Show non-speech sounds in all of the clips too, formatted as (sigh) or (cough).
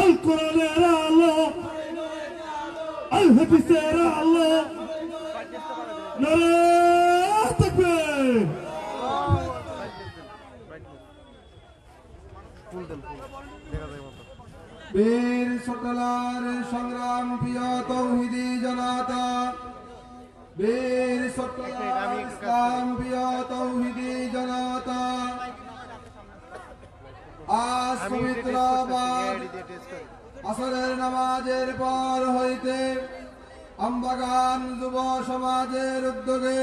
আল কোরআনের আলো, আল হাদিসের আলো। নারে তাকবীর। বীর সতলার সংগ্রাম প্রিয় তৌহিদি জনতা, বীর সতলার ইসলাম প্রিয় তৌহিদি জনতা। আজ পবিত্রবার আসরের নামাজের পর হইতে আমবাগান যুব সমাজের উদ্যোগে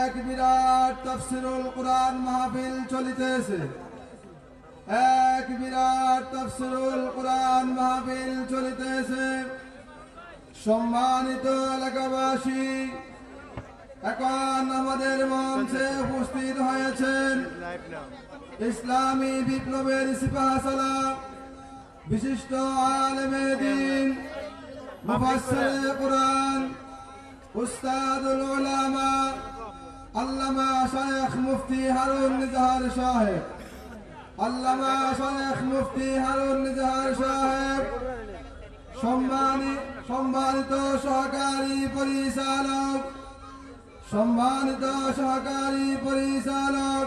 এক বিরাট তফসিরুল কোরআন মাহফিল চলিতেছে। এক বিরাট তফসিরুল কোরআন মাহফিল চলিতেছে। সম্মানিত এলাকাবাসী এখন আমাদের মঞ্চে উপস্থিত হয়েছেন ইসলামী বিপ্লবের সিপাহসালা বিশিষ্ট আলেমে দিন, মুফাসসিরে কোরআন উস্তাদুল উলামা আল্লামা শায়খ মুফতি হারুন নিজাহার সাহেব, আল্লামা শায়খ মুফতি হারুন নিজাহার সাহেব সম্মানিত সম্মানিত সহকারী পরিচালক, সম্মানিত সহকারী পরিচালক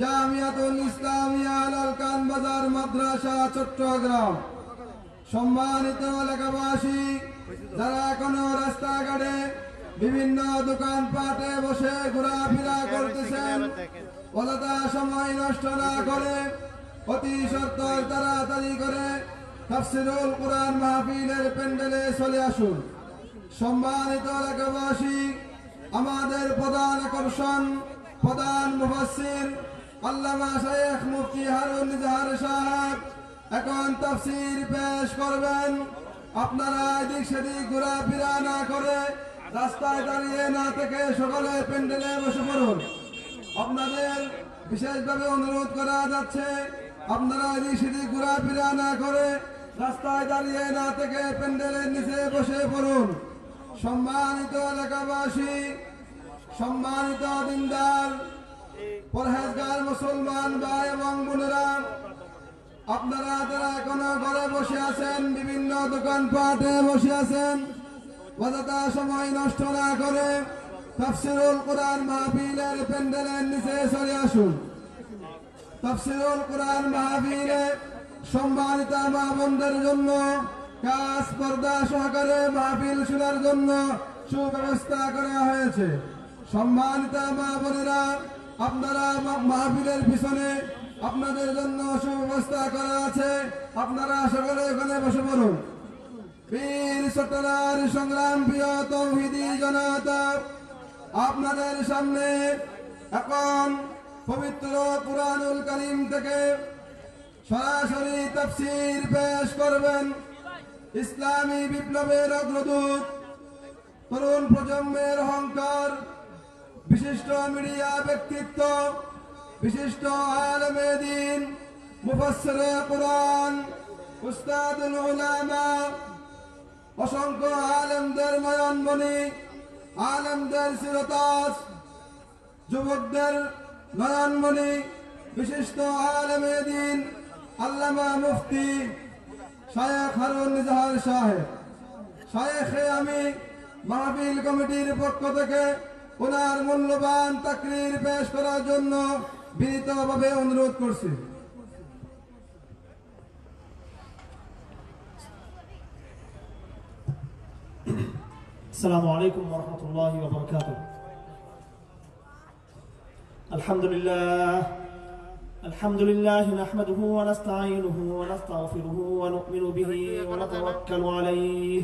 জামিয়াতুল ইসলামিয়া লালকান বাজার মাদ্রাসা, চট্টগ্রাম। সম্মানিত এলাকাবাসী, যারা এখনও রাস্তাঘাটে বিভিন্ন দোকানপাটে বসে ঘোরাফেরা করতেছেন, অযথা সময় নষ্ট না করে অতি সত্তর তাড়াতাড়ি করে তাফসিরুল কোরআন মাহফিলের প্যান্ডেলে চলে আসুন। সম্মানিত এলাকাবাসী, আমাদের প্রধান আকর্ষণ, প্রধান মুফাসসির আল্লামা শেখ মুফতি হারুন নিজাহার সাহেব এখন তাফসির পেশ করবেন। আপনারা এদিক সেদিক ঘোরাফেরা না করে রাস্তায় দাঁড়িয়ে না থেকে সকলে প্যান্ডেলে বসে পড়ুন। আপনাদের বিশেষভাবে অনুরোধ করা যাচ্ছে, আপনারা এদিক সেদিক ঘোরাফেরা না করে রাস্তায় দাঁড়িয়ে না থেকে প্যান্ডেলের নিচে বসে পড়ুন। সম্মানিত এলাকাবাসী, সম্মানিত দিনদার মুসলমান এবং আপনারা ঘরে বসে আছেন, বিভিন্ন দোকানপাটে বসে আছেন, অযথা সময় নষ্ট না করে আসুন। সম্মানিত মা বোনদের জন্য, কাজ পর্দা সহকারে মাহফিল শোনার জন্য সুব্যবস্থা করা হয়েছে। সম্মানিত মা বোনেরা আপনারা মাহফিলের পিছনে আপনাদের জন্য সুব্যবস্থা করা আছে। আপনারা সকলে এখানে বসে পড়ুন। বীর সতলার সংগ্রাম, প্রিয় তৌহিদি জনতা, আপনাদের সামনে এখন পবিত্র কুরআনুল করিম থেকে সরাসরি তফসির পেশ করবেন ইসলামী বিপ্লবের অগ্রদূত, তরুণ প্রজন্মের অহংকার বিশিষ্ট মিডিয়া ব্যক্তিত্ব, বিশিষ্ট আলমে দিন মুফাসসিরে কোরআন, উস্তাদুল উলামা, অসংখ্য আলেমদের নয়নমণি, আলেমদের শিরতাজ, যুবকদের নয়নমণি, বিশিষ্ট আলেমে দিন আল্লামা মুফতি শায়েখ হারুন নিজাহার সাহেব। শায়েখে আমি মাহফিল কমিটির পক্ষ থেকে ওনার মূল্যবান তাকরির পেশ করার জন্য বিনীতভাবে অনুরোধ করছি السلام عليكم ورحمة الله وبركاته الحمد لله الحمد لله نحمده ونستعينه ونستغفره ونؤمن به ونتوكل عليه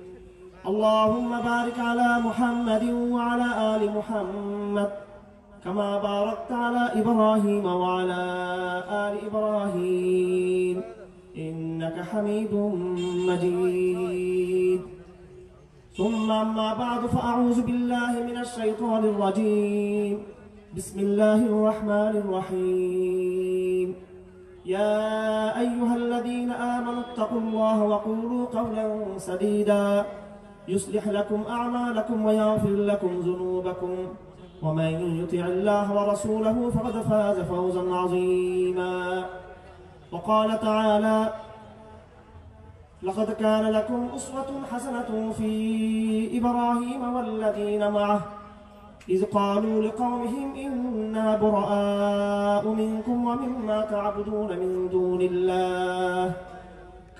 اللهم بارك على محمد وعلى آل محمد كما باركت على إبراهيم وعلى آل إبراهيم. إنك حميد مجيد. ثم أما بعد فأعوذ بالله من الشيطان الرجيم. بسم الله الرحمن الرحيم. يا أيها الذين آمنوا اتقوا الله وقولوا قولا سديدا. يصلح لكم أعمالكم ويغفر لكم ذنوبكم. ومن يطع الله ورسوله فقد فاز فوزا عظيما. وقال تعالى لقد كان لكم أسوة حسنة في إبراهيم والذين معه. إذ قالوا لقومهم إنا براء منكم ومما تعبدون من دون الله.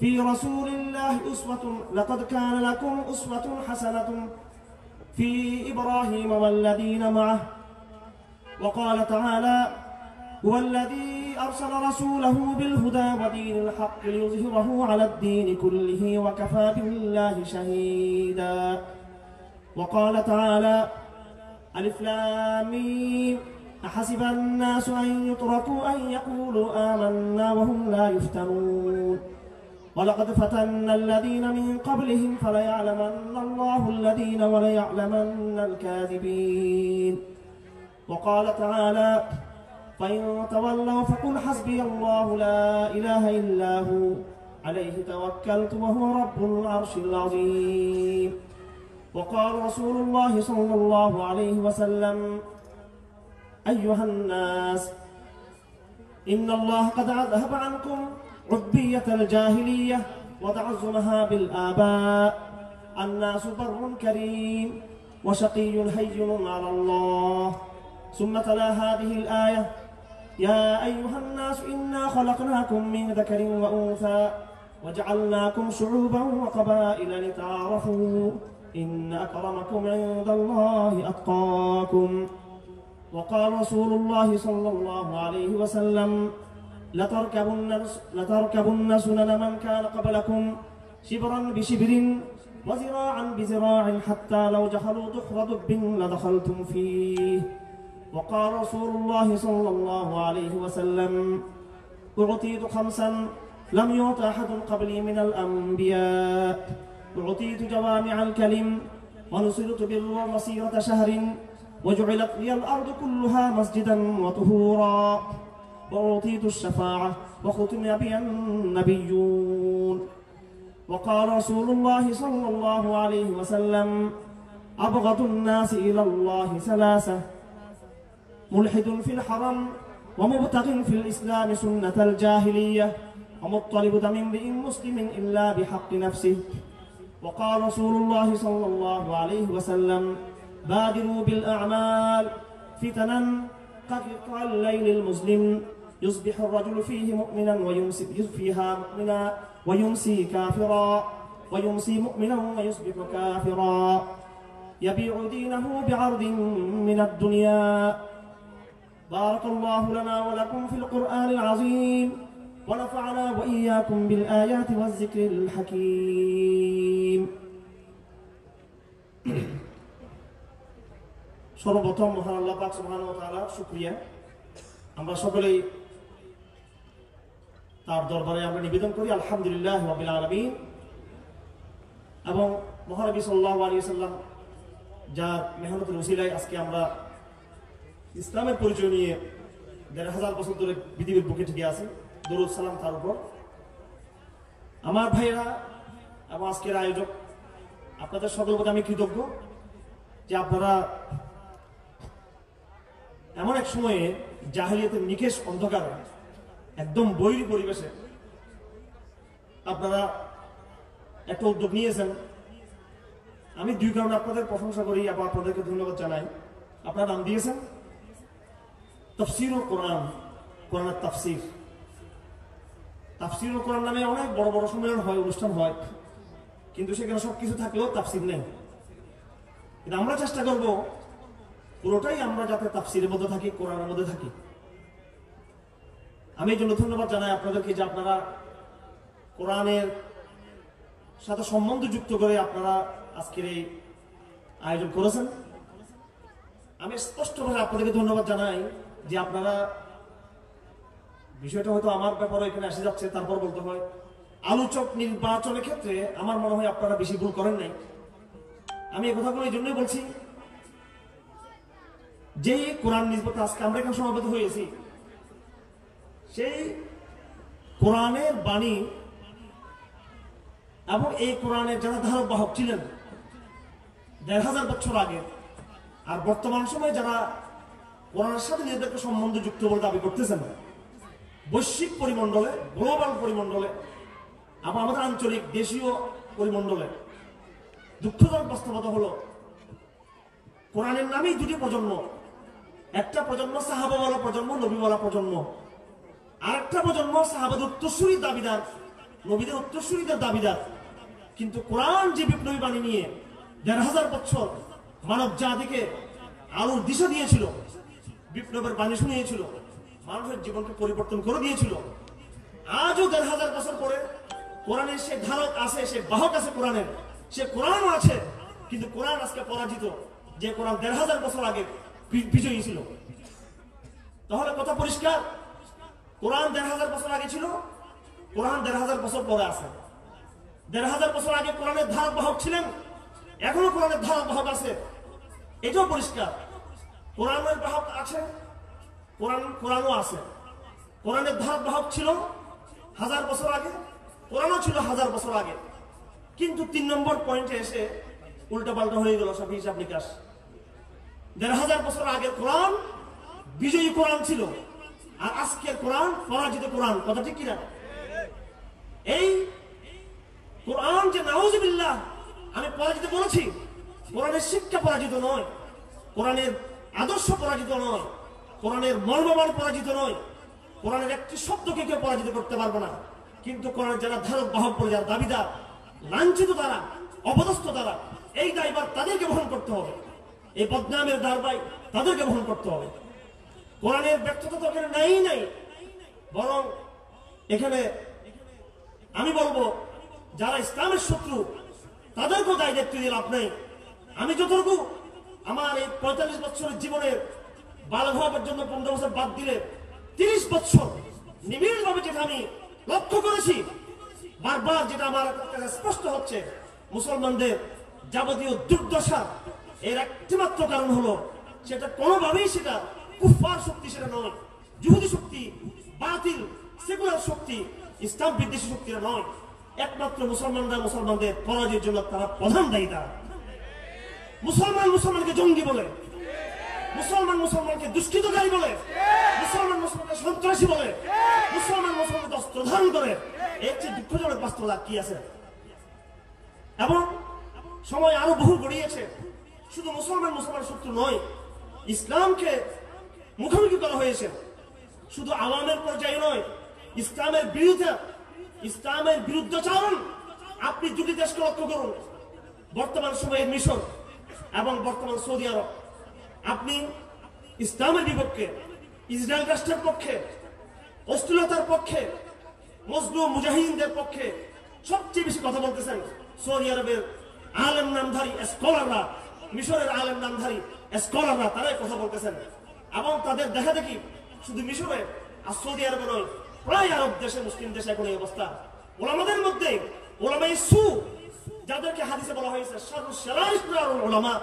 في رسول الله أسوة لقد كان لكم أسوة حسنة في إبراهيم والذين معه. وقال تعالى هو الذي أرسل رسوله بالهدى ودين الحق ليظهره على الدين كله وكفى بالله شهيدا. وقال تعالى ألف لام ميم. أحسب الناس أن يتركوا أن يقولوا آمنا وهم لا يفتنون. ولقد فتنا الذين من قبلهم فليعلمن الله الذين وليعلمن الكاذبين. وقال تعالى فإن تولوا فقل حسبي الله لا إله إلا هو. عليه توكلت وهو رب العرش العظيم. وقال رسول الله صلى الله عليه وسلم أيها الناس إن الله قد أذهب عنكم عبية الجاهلية وتعظمها بالآباء. الناس بر كريم وشقي هين على الله. ثم تلا هذه الآية. يا أيها الناس إنا خلقناكم من ذكر وأنثى وجعلناكم شعوبا وقبائل لتعارفوا إن أكرمكم عند الله أتقاكم. وقال رسول الله صلى الله عليه وسلم لتركبن لتركبن سنن من كان قبلكم شبرا بشبر وذراعا بذراع حتى لو جحلوا ظهر دب لدخلتم فيه. وقال رسول الله صلى الله عليه وسلم أعطيت خمسا لم يعط أحد قبلي من الأنبياء. أعطيت جوامع الكلم ونصرت بالروح مسيرة شهر وجعلت لي الأرض كلها مسجدا وطهورا. وأعطيت الشفاعة وختم بي النبيون. وقال رسول الله صلى الله عليه وسلم أبغض الناس إلى الله ثلاثة ملحد في الحرم ومبتغ في الإسلام سنة الجاهلية ومطلب دم امرئ مسلم إلا بحق نفسه. وقال رسول الله صلى الله عليه وسلم بادروا بالأعمال فتنا كقطع الليل المظلم. يصبح الرجل فيه مؤمنا ويمسي فيها مؤمنا ويمسي كافرا ويمسي مؤمنا ويصبح كافرا يبيع دينه بعرض من الدنيا بارك الله لنا ولكم في القرآن العظيم ونفعنا وإياكم بالآيات والذكر الحكيم (clears throat) সর্বপ্রথম মহান আল্লাহ পাক সুবহানাহু ওয়া তাআলা শুকরিয়া আমরা সকলেই তার দরবারে আমরা নিবেদন করি, আলহামদুলিল্লাহ রাব্বিল আলামিন। এবং মহানবী সাল্লাল্লাহু আলাইহি সাল্লাম যার মেহনতের উসিলায় আজকে আমরা ইসলামের পরিচয় নিয়ে দেড় হাজার বছর ধরে পৃথিবীর বুকে টিকে আছে, দরুদ সালাম তার উপর। আমার ভাইয়েরা এবং আজকের আয়োজক, আপনাদের সকল প্রতি আমি কৃতজ্ঞ যে আপনারা এমন এক সময়ে জাহিলিয়াতের নিকেশ অন্ধকার একদম বৈরী পরিবেশে আপনারা একটা উদ্যোগ নিয়েছেন। আমি দুই কারণে আপনাদের প্রশংসা করি আবার আপনাদেরকে ধন্যবাদ জানাই। আপনারা নাম দিয়েছেন? তফসির ও কোরআন, কোরআনের তাফসির। তাফসির ও কোরআন নামে অনেক বড় বড় সম্মেলন হয়, অনুষ্ঠান হয়। কিন্তু সেখানে সব কিছু থাকলেও তাফসির নেই। কিন্তু আমরা চেষ্টা করব পুরোটাই আমরা যাতে তাফসিরের মধ্যে থাকি, কোরআনের মধ্যে থাকি। আমি এই জন্য ধন্যবাদ জানাই আপনাদেরকে যে আপনারা কোরআনের সাথে সম্বন্ধ যুক্ত করে আপনারা আজকের এই আয়োজন করেছেন। আমি স্পষ্টভাবে আপনাদেরকে ধন্যবাদ জানাই যে আপনারা বিষয়টা হয়তো আমার ব্যাপারে এখানে এসে যাচ্ছে, তারপর বলতে হয়, আলোচক নির্বাচনের ক্ষেত্রে আমার মনে হয় আপনারা বেশি ভুল করেন নাই। আমি এই কথাগুলো এই জন্যই বলছি যে কোরআন নিসবত আজকে আমরা এখানে সমাবেত হয়েছি সেই কোরআনের বাণী এবং এই কোরআনের যারা ধারক বাহক ছিলেন দেড় হাজার বছর আগে। আর বর্তমান সময়ে যারা কোরআনের সাথে নিজেদেরকে সম্বন্ধ যুক্ত বলে দাবি করতেছেন, বৈশ্বিক পরিমণ্ডলে, গ্লোবাল পরিমণ্ডলে, আবার আমাদের আঞ্চলিক দেশীয় পরিমণ্ডলে। দুঃখজনক বাস্তবতা হলো, কোরআনের নামেই দুটি প্রজন্ম, একটা প্রজন্ম সাহাবাওয়ালা প্রজন্ম, নবীওয়ালা প্রজন্ম। আর একটা প্রজন্ম সাহাবাদের উত্তরসূরি দাবিদার, নবীদের উত্তরসূরিদের দাবিদার। কিন্তু কোরআন যে বিপ্লবী বাণী নিয়ে দেড় হাজার বছর মানব জাতিকে আলোর দিশা দিয়েছিল, বিপ্লবের বাণী শুনিয়েছিল, মানুষের জীবনকে পরিবর্তন করে দিয়েছিল, আজও দেড় হাজার বছর পরে কোরআনের সে ধারক আছে, সে বাহক আছে কোরআনের, সে কোরআনও আছে, কিন্তু কোরআন আজকে পরাজিত, যে কোরআন দেড় হাজার বছর আগে বিজয়ী ছিল। তাহলে কথা পরিষ্কার? কোরআন দেড় হাজার বছর আগে ছিল, কোরআন দেড় হাজার বছর পরে আছে। দেড় হাজার বছর আগে কোরআনের ধারক বাহক ছিলেন, এখনও কোরআনের ধারক বাহক আছে। এটাও পরিষ্কার। কোরআনের বাহক আছে, কোরআন, কোরআনও আছে। কোরআনের ধারক বাহক ছিল হাজার বছর আগে, কোরআনও ছিল হাজার বছর আগে। কিন্তু তিন নম্বর পয়েন্টে এসে উল্টা পাল্টা হয়ে গেল সব হিসাব নিকাশ। দেড় হাজার বছর আগের কোরআন, বিজয়ী কোরআন ছিল। আর আজকের কোরআন পরাজিত কোরআন, কথা ঠিক কিনা? এই কোরআন যে নাউজুবিল্লাহ, আমি পরাজিত বলেছি, কোরআনের শিক্ষা পরাজিত নয়, কোরআনের আদর্শ পরাজিত নয়, কোরআনের মর্মমান পরাজিত নয়, কোরআনের একটি শব্দকে কেউ পরাজিত করতে পারবে না। কিন্তু কোরআনের যারা ধারক বাহক বলে যারা দাবিদার, লাঞ্ছিত তারা, অপদস্থ তারা, এই দায়বার তাদেরকে বহন করতে হবে। এই বদনামের দারবাই তাদেরকে বহন করতে হবে। কোরআনের ব্যর্থতা তো নাই নাই। বরং এখানে আমি বলব, যারা ইসলামের শত্রু, তাদেরকেও দায় দায়িত্ব দিয়ে লাভ নেই আমি যতটুকু আমার এই পঁয়তাল্লিশ বছরের জীবনের বালক হওয়া পর্যন্ত পনেরো বছর বাদ দিলে, তিরিশ বছর নিবিড় ভাবে যেটা আমি লক্ষ্য করেছি, বারবার যেটা আমার কাছে স্পষ্ট হচ্ছে, মুসলমানদের যাবতীয় দুর্দশা এর একটিমাত্র কারণ হলো, সেটা কোনোভাবেই সেটা কুফার শক্তি সেটা নয় জুহুদি শক্তি, বাতিল, সেকুলার শক্তি, ইসলাম বিদ্বেষী শক্তিরা নয়। একমাত্র মুসলমানরা মুসলমানদের পরাজয়ের জন্য তারা প্রধান দায়ী তারা। মুসলমান মুসলমানকে জঙ্গি বলে, মুসলমান মুসলমানকে দুষ্কৃতকারী বলে, মুসলমান মুসলমানকে সন্ত্রাসী বলে, মুসলমান মুসলমানকে অস্ত্রধারণ করে এর চেয়ে দুঃখজনক বাস্তবতা কি আছে? এবং সময় আরও বহু গড়িয়েছে। শুধু মুসলমান মুসলমান শত্রু নয়, ইসলামকে মুখোমুখি করা হয়েছে। শুধু আওয়ামের পর্যায়ে নয়, ইসলামের বিরুদ্ধে, ইসলামের বিরুদ্ধাচরণ আপনি দুটি দেশকে লক্ষ্য করুন। বর্তমান সময়ের মিশর এবং বর্তমান সৌদি আরব। আপনি ইসলামের বিপক্ষে, ইসরায়েল রাষ্ট্রের পক্ষে অস্থিরতার পক্ষে, মজলুম মুজাহিদিনদের পক্ষে সবচেয়ে বেশি কথা বলতেছেন সৌদি আরবের আলেম নামধারী স্কলাররা মিশরের আলেম নামধারী স্কলাররা তারাই কথা বলতেছেন। এবং তাদের দেখা দেখি শুধু মিশরে আর সৌদি আরবে প্রায় আরব দেশে, মুসলিম দেশে এখন এই অবস্থা। ওলামাদের মধ্যে ওলামাই সু, যাদেরকে হাদিসে বলা হয়েছে ওলামা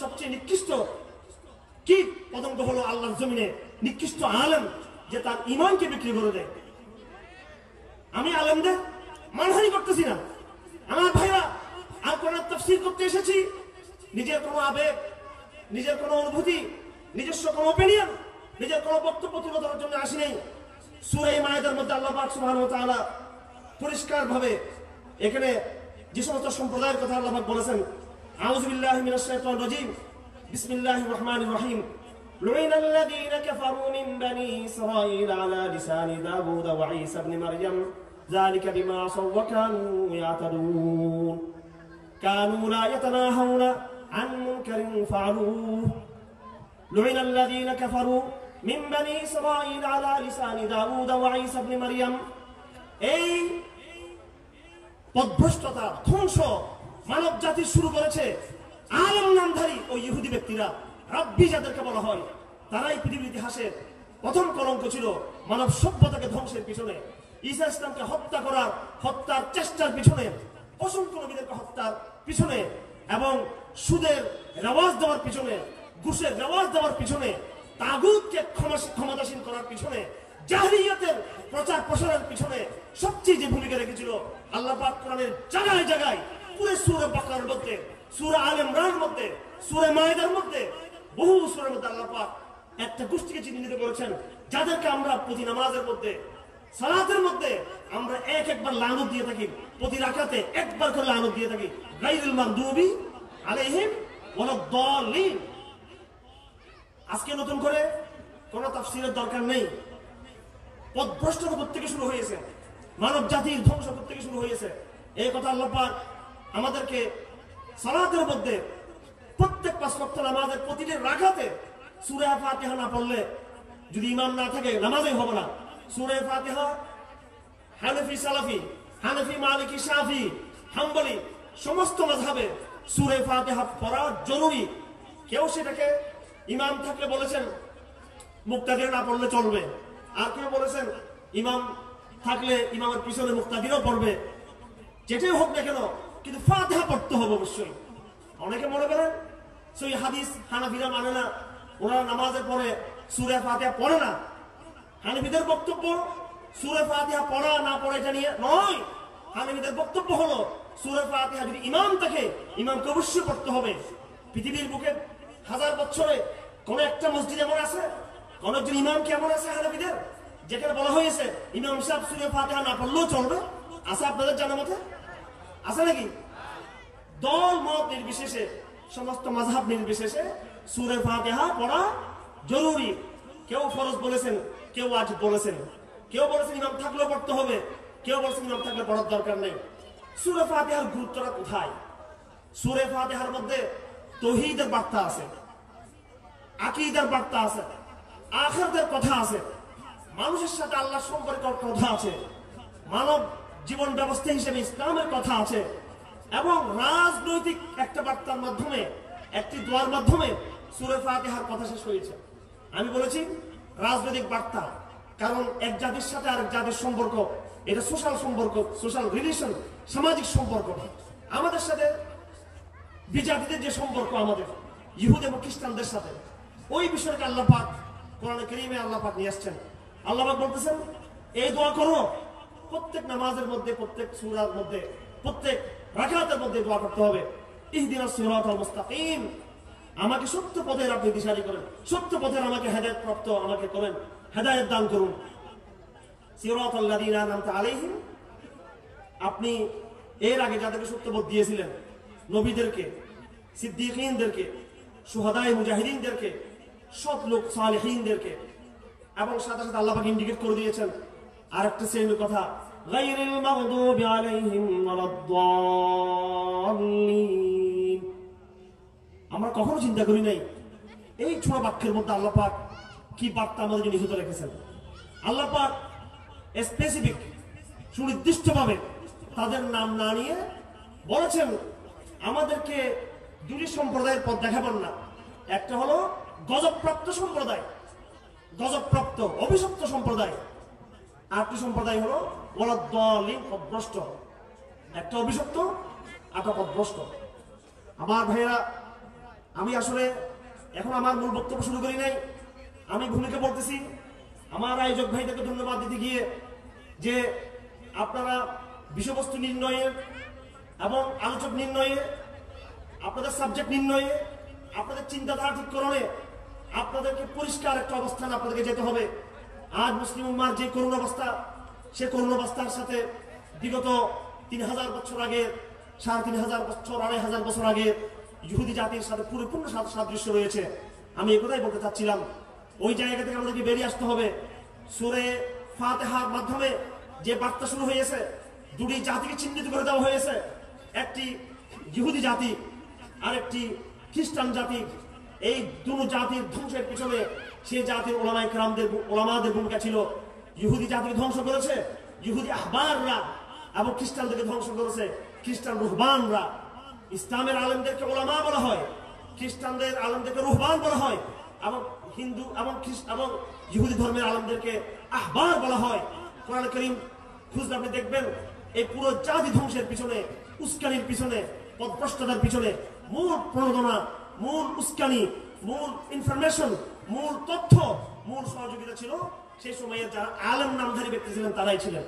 সবচেয়ে নিকৃষ্ট কি? পতঙ্গ হলো আল্লাহর জমিনে নিকৃষ্ট আলেম যে তার ইমানকে বিক্রি করে দেয়। আমি আলেমদের মানহানি করতেছি না। আমার ভাইরা আর কোন তফসিল করতে এসেছি, নিজের কোনো আবেগ, নিজের কোনো অনুভূতি নিজস্ব কোনো ওপিনিয়ন নিজের কোনো বক্তব্য তুলে ধরার জন্য আসি নাই সুরাই মায়েদের মধ্যে আল্লাহ পাক সুবহানাহু ওয়া তাআলা পরিষ্কার ভাবে এখানে যে সমস্ত সম্প্রদায়ের কথা আল্লাহ পাক বলেছেন আউযু বিল্লাহি মিনাশ শাইতানির রাজীম বিসমিল্লাহির রহমানির রহিম لعن الذين كفروا من بني إسرائيل على لسان داود وعيسى بن مريم ذلك بما عصوا وكانوا يعتدون كانوا لا يتناهون عن منكر فعلوه لعن الذين كفروا من بني إسرائيل على لسان داود وعيسى بن مريم এই পদভ্রষ্টতা ধ্বংস মানব জাতি শুরু করেছে আলম নামধারী ওই ইহুদি ব্যক্তিরা রাব্বি যাদেরকে বলা হয় তারাই পৃথিবীর ইতিহাসের প্রথম কলঙ্ক ছিল মানব সভ্যতাকে ধ্বংসের পিছনে ঈসা ইসলামকে হত্যা করার হত্যার চেষ্টার পিছনে অসংখ্য নবীদেরকে হত্যার পিছনে এবং সুদের রেওয়াজ দেওয়ার পিছনে ঘুষের রেওয়াজ দেওয়ার পিছনে ক্ষমা- ক্ষমতাসীন করার পিছনে জাহরিয়তের প্রচার প্রসারের পিছনে সবচেয়ে যে ভূমিকা রেখেছিল, আল্লাহ কোরআনের জায়গায় জায়গায়, পুরো সুরে বাকার মধ্যে, সুরে আল ইমরানের মধ্যে, সুরে মায়েদার মধ্যে, বহু সুরের মধ্যে আল্লাহ পাক একটা গোষ্ঠীকে চিহ্নিত করেছেন, যাদেরকে আমরা প্রতি নামাজের মধ্যে, সালাতের মধ্যে আমরা এক একবার লানত দিয়ে থাকি, প্রতি রাকাতে একবার করে লানত দিয়ে থাকি। গাইরুল মাগদুবি আলাইহিম ওয়ালাদ-দাল্লিন। আজকে নতুন করে কোন তাফসিলের দরকার নেই। পদভ্রষ্টতা থেকে শুরু হয়েছে। মানব জাতির ধ্বংস থেকে শুরু হয়েছে। এই কথা আল্লাহ পাক আমাদেরকে সালাতের মধ্যে প্রত্যেক পাঁচ নামাজের প্রতিটি রাখাতে সূরা ফাতিহা না পড়লে যদি ইমাম না থাকে, নামাজই হবে না। সুরে ফাতেহা হানাফি সালাফি, হানাফি মালিকি সাফি হাম্বলি, সমস্ত মাযহাবে সূরা ফাতেহা পড়া জরুরি। কেউ সেটাকে ইমাম থাকলে বলেছেন মুক্তাদির না পড়লে চলবে। আর কেউ বলেছেন, ইমাম থাকলে ইমামের পিছনে মুক্তাদিরও পড়বে। যেটাই হোক না কেন, কিন্তু ফাতিহা পড়তে হবে অবশ্যই। অনেকে মনে করেন সেই হাদিস হানাফিরা মানে না ওনারা নামাজের পরে সুরে ফাতিহা পড়ে না। হানাফিদের বক্তব্য, সুরে ফাতিহা পড়া না পড়া এটা নিয়ে নয়। হানাফিদের বক্তব্য হলো, সুরে ফাতিহা যদি ইমাম থাকে, ইমামকে অবশ্যই পড়তে হবে। পৃথিবীর বুকে হাজার বছরে কোন একটা মসজিদ এমন আছে? কোন একজন ইমাম কি এমন আছে হানাফিদের? যেখানে বলা হয়েছে, ইমাম সাহেব সুরে ফাতিহা না পড়লেও চলবে। আছে আপনাদের জানা মতে? আছে নাকি? দল মত নির্বিশেষে, সমস্ত মাঝহাব নির্বিশেষে সুরে ফাতিহা পড়া জরুরি। কেউ ফরজ বলেছেন, কেউ আজ বলেছেন। কেউ বলেছেন ইমাম থাকলেও পড়তে হবে। কেউ বলেছেন ইমাম থাকলে পড়ার দরকার নেই। সুরে ফাতিহার গুরুত্বটা কোথায়? সুরে ফাতিহার মধ্যে তহিদের বার্তা আছে। আকিদার বার্তা আছে আখারদের কথা আছে, মানুষের সাথে আল্লাহ সম্পর্কের কথা আছে, মানব জীবন ব্যবস্থা হিসেবে ইসলামের কথা আছে, এবং রাজনৈতিক একটা বার্তার মাধ্যমে, একটি দোয়ার মাধ্যমে সুরে ফাতিহার কথা শেষ হয়েছে। আমি বলেছি, রাজনৈতিক বার্তা, কারণ এক জাতির সাথে আরেক জাতির সম্পর্ক, এটা সোশ্যাল সম্পর্ক সোশ্যাল রিলেশন সামাজিক সম্পর্ক। আমাদের সাথে বিজাতিদের যে সম্পর্ক আমাদের, ইহুদ এবং খ্রিস্টানদের সাথে ওই বিষয়কে আল্লাহ পাক কোরআনে করিমে আল্লাহ পাক নিয়ে আসছেন। আল্লাহ পাক বলতেছেন, এই দোয়া করো, প্রত্যেক নামাজের মধ্যে, প্রত্যেক সুরার মধ্যে, প্রত্যেক রাকাতের মধ্যে দোয়া করতে হবে। আমাকে সত্য পথের আপনি দিশারি করেন, সত্য পথের আমাকে হেদায়ত প্রাপ্ত আমাকে করেন, হেদায়েত দান করুন। আপনি এর আগে যাদেরকে সত্যবোধ দিয়েছিলেন, নবীদেরকে সিদ্দিকদেরকে সুহাদাই মুজাহিদিনদেরকে সৎ লোক সালেহীনদেরকে। এবং সাথে সাথে আল্লাহ ইন্ডিকেট করে দিয়েছেন। আর একটা শ্রেণির কথা আমরা কখনো চিন্তা করি নাই, এই ছোট বাক্যের মধ্যে আল্লাহ পাক কি বার্তা আমাদের জন্য নিহিত রেখেছেন? আল্লাহ পাক স্পেসিফিক সুনির্দিষ্টভাবে তাদের নাম না নিয়ে বলেছেন, আমাদেরকে দুটি সম্প্রদায়ের পথ দেখাবেন না। একটা হলো গজবপ্রাপ্ত সম্প্রদায় গজবপ্রাপ্ত অভিশপ্ত সম্প্রদায়। আরেকটি সম্প্রদায় হলো পদভ্রষ্ট একটা অভিশপ্ত আটক পদভ্রষ্ট আমার ভাইয়েরা, আমি আসলে এখন আমার মূল বক্তব্য শুরু করি নাই। আমি ভূমিকা বলতেছি আমার আয়োজক ভাইদেরকে ধন্যবাদ দিতে গিয়ে যে আপনারা বিষয়বস্তু নির্ণয়ে এবং আলোচক নির্ণয়ে, আপনাদের সাবজেক্ট নির্ণয়ে, আপনাদের চিন্তাধারা ঠিককরণে আপনাদেরকে পরিষ্কার একটা অবস্থান আপনাদেরকে যেতে হবে। আজ মুসলিম উম্মার যে করুণ অবস্থা, সে করুণ অবস্থার সাথে বিগত তিন হাজার বছর আগে, সাড়ে তিন হাজার বছর, আড়াই হাজার বছর আগে ইহুদি জাতির সাথে পরিপূর্ণ সাদৃশ্য রয়েছে। আমি একথাই বলতে চাচ্ছিলাম। ওই জায়গা থেকে আমাদেরকে বেরিয়ে আসতে হবে। সুরে ফাতেহার মাধ্যমে যে বার্তা শুরু হয়েছে, দুটি জাতিকে চিহ্নিত করে দেওয়া হয়েছে। একটি ইহুদি জাতি আর একটি খ্রিস্টান জাতি। এই দুটো জাতির ধ্বংসের পিছনে সেই জাতির ওলামাই ক্রামদের ওলামাদের ভূমিকা ছিল। ইহুদি জাতিকে ধ্বংস করেছে, ইহুদি আহবাররা এবং খ্রিস্টানদেরকে ধ্বংস করেছে। খ্রিস্টান রুহবানরা। ইসলামের আলেমদেরকে ওলামা বলা হয়, খ্রিস্টানদের আলেমদেরকে রুহবান বলা হয় এবং হিন্দু এবং এবং ইহুদি ধর্মের আলেমদেরকে আহবার বলা হয়। কোরআন করিম খুঁজলে আপনি দেখবেন, এই পুরো জাতি ধ্বংসের পিছনে, উস্কানির পিছনে, পদভ্রষ্টতার পিছনে মূল প্রণোদনা মূল উস্কানি, মূল ইনফরমেশন মূল তথ্য, মূল সহযোগিতা ছিল সেই সময়ের যারা আলম নামধারী ব্যক্তি ছিলেন তারাই ছিলেন।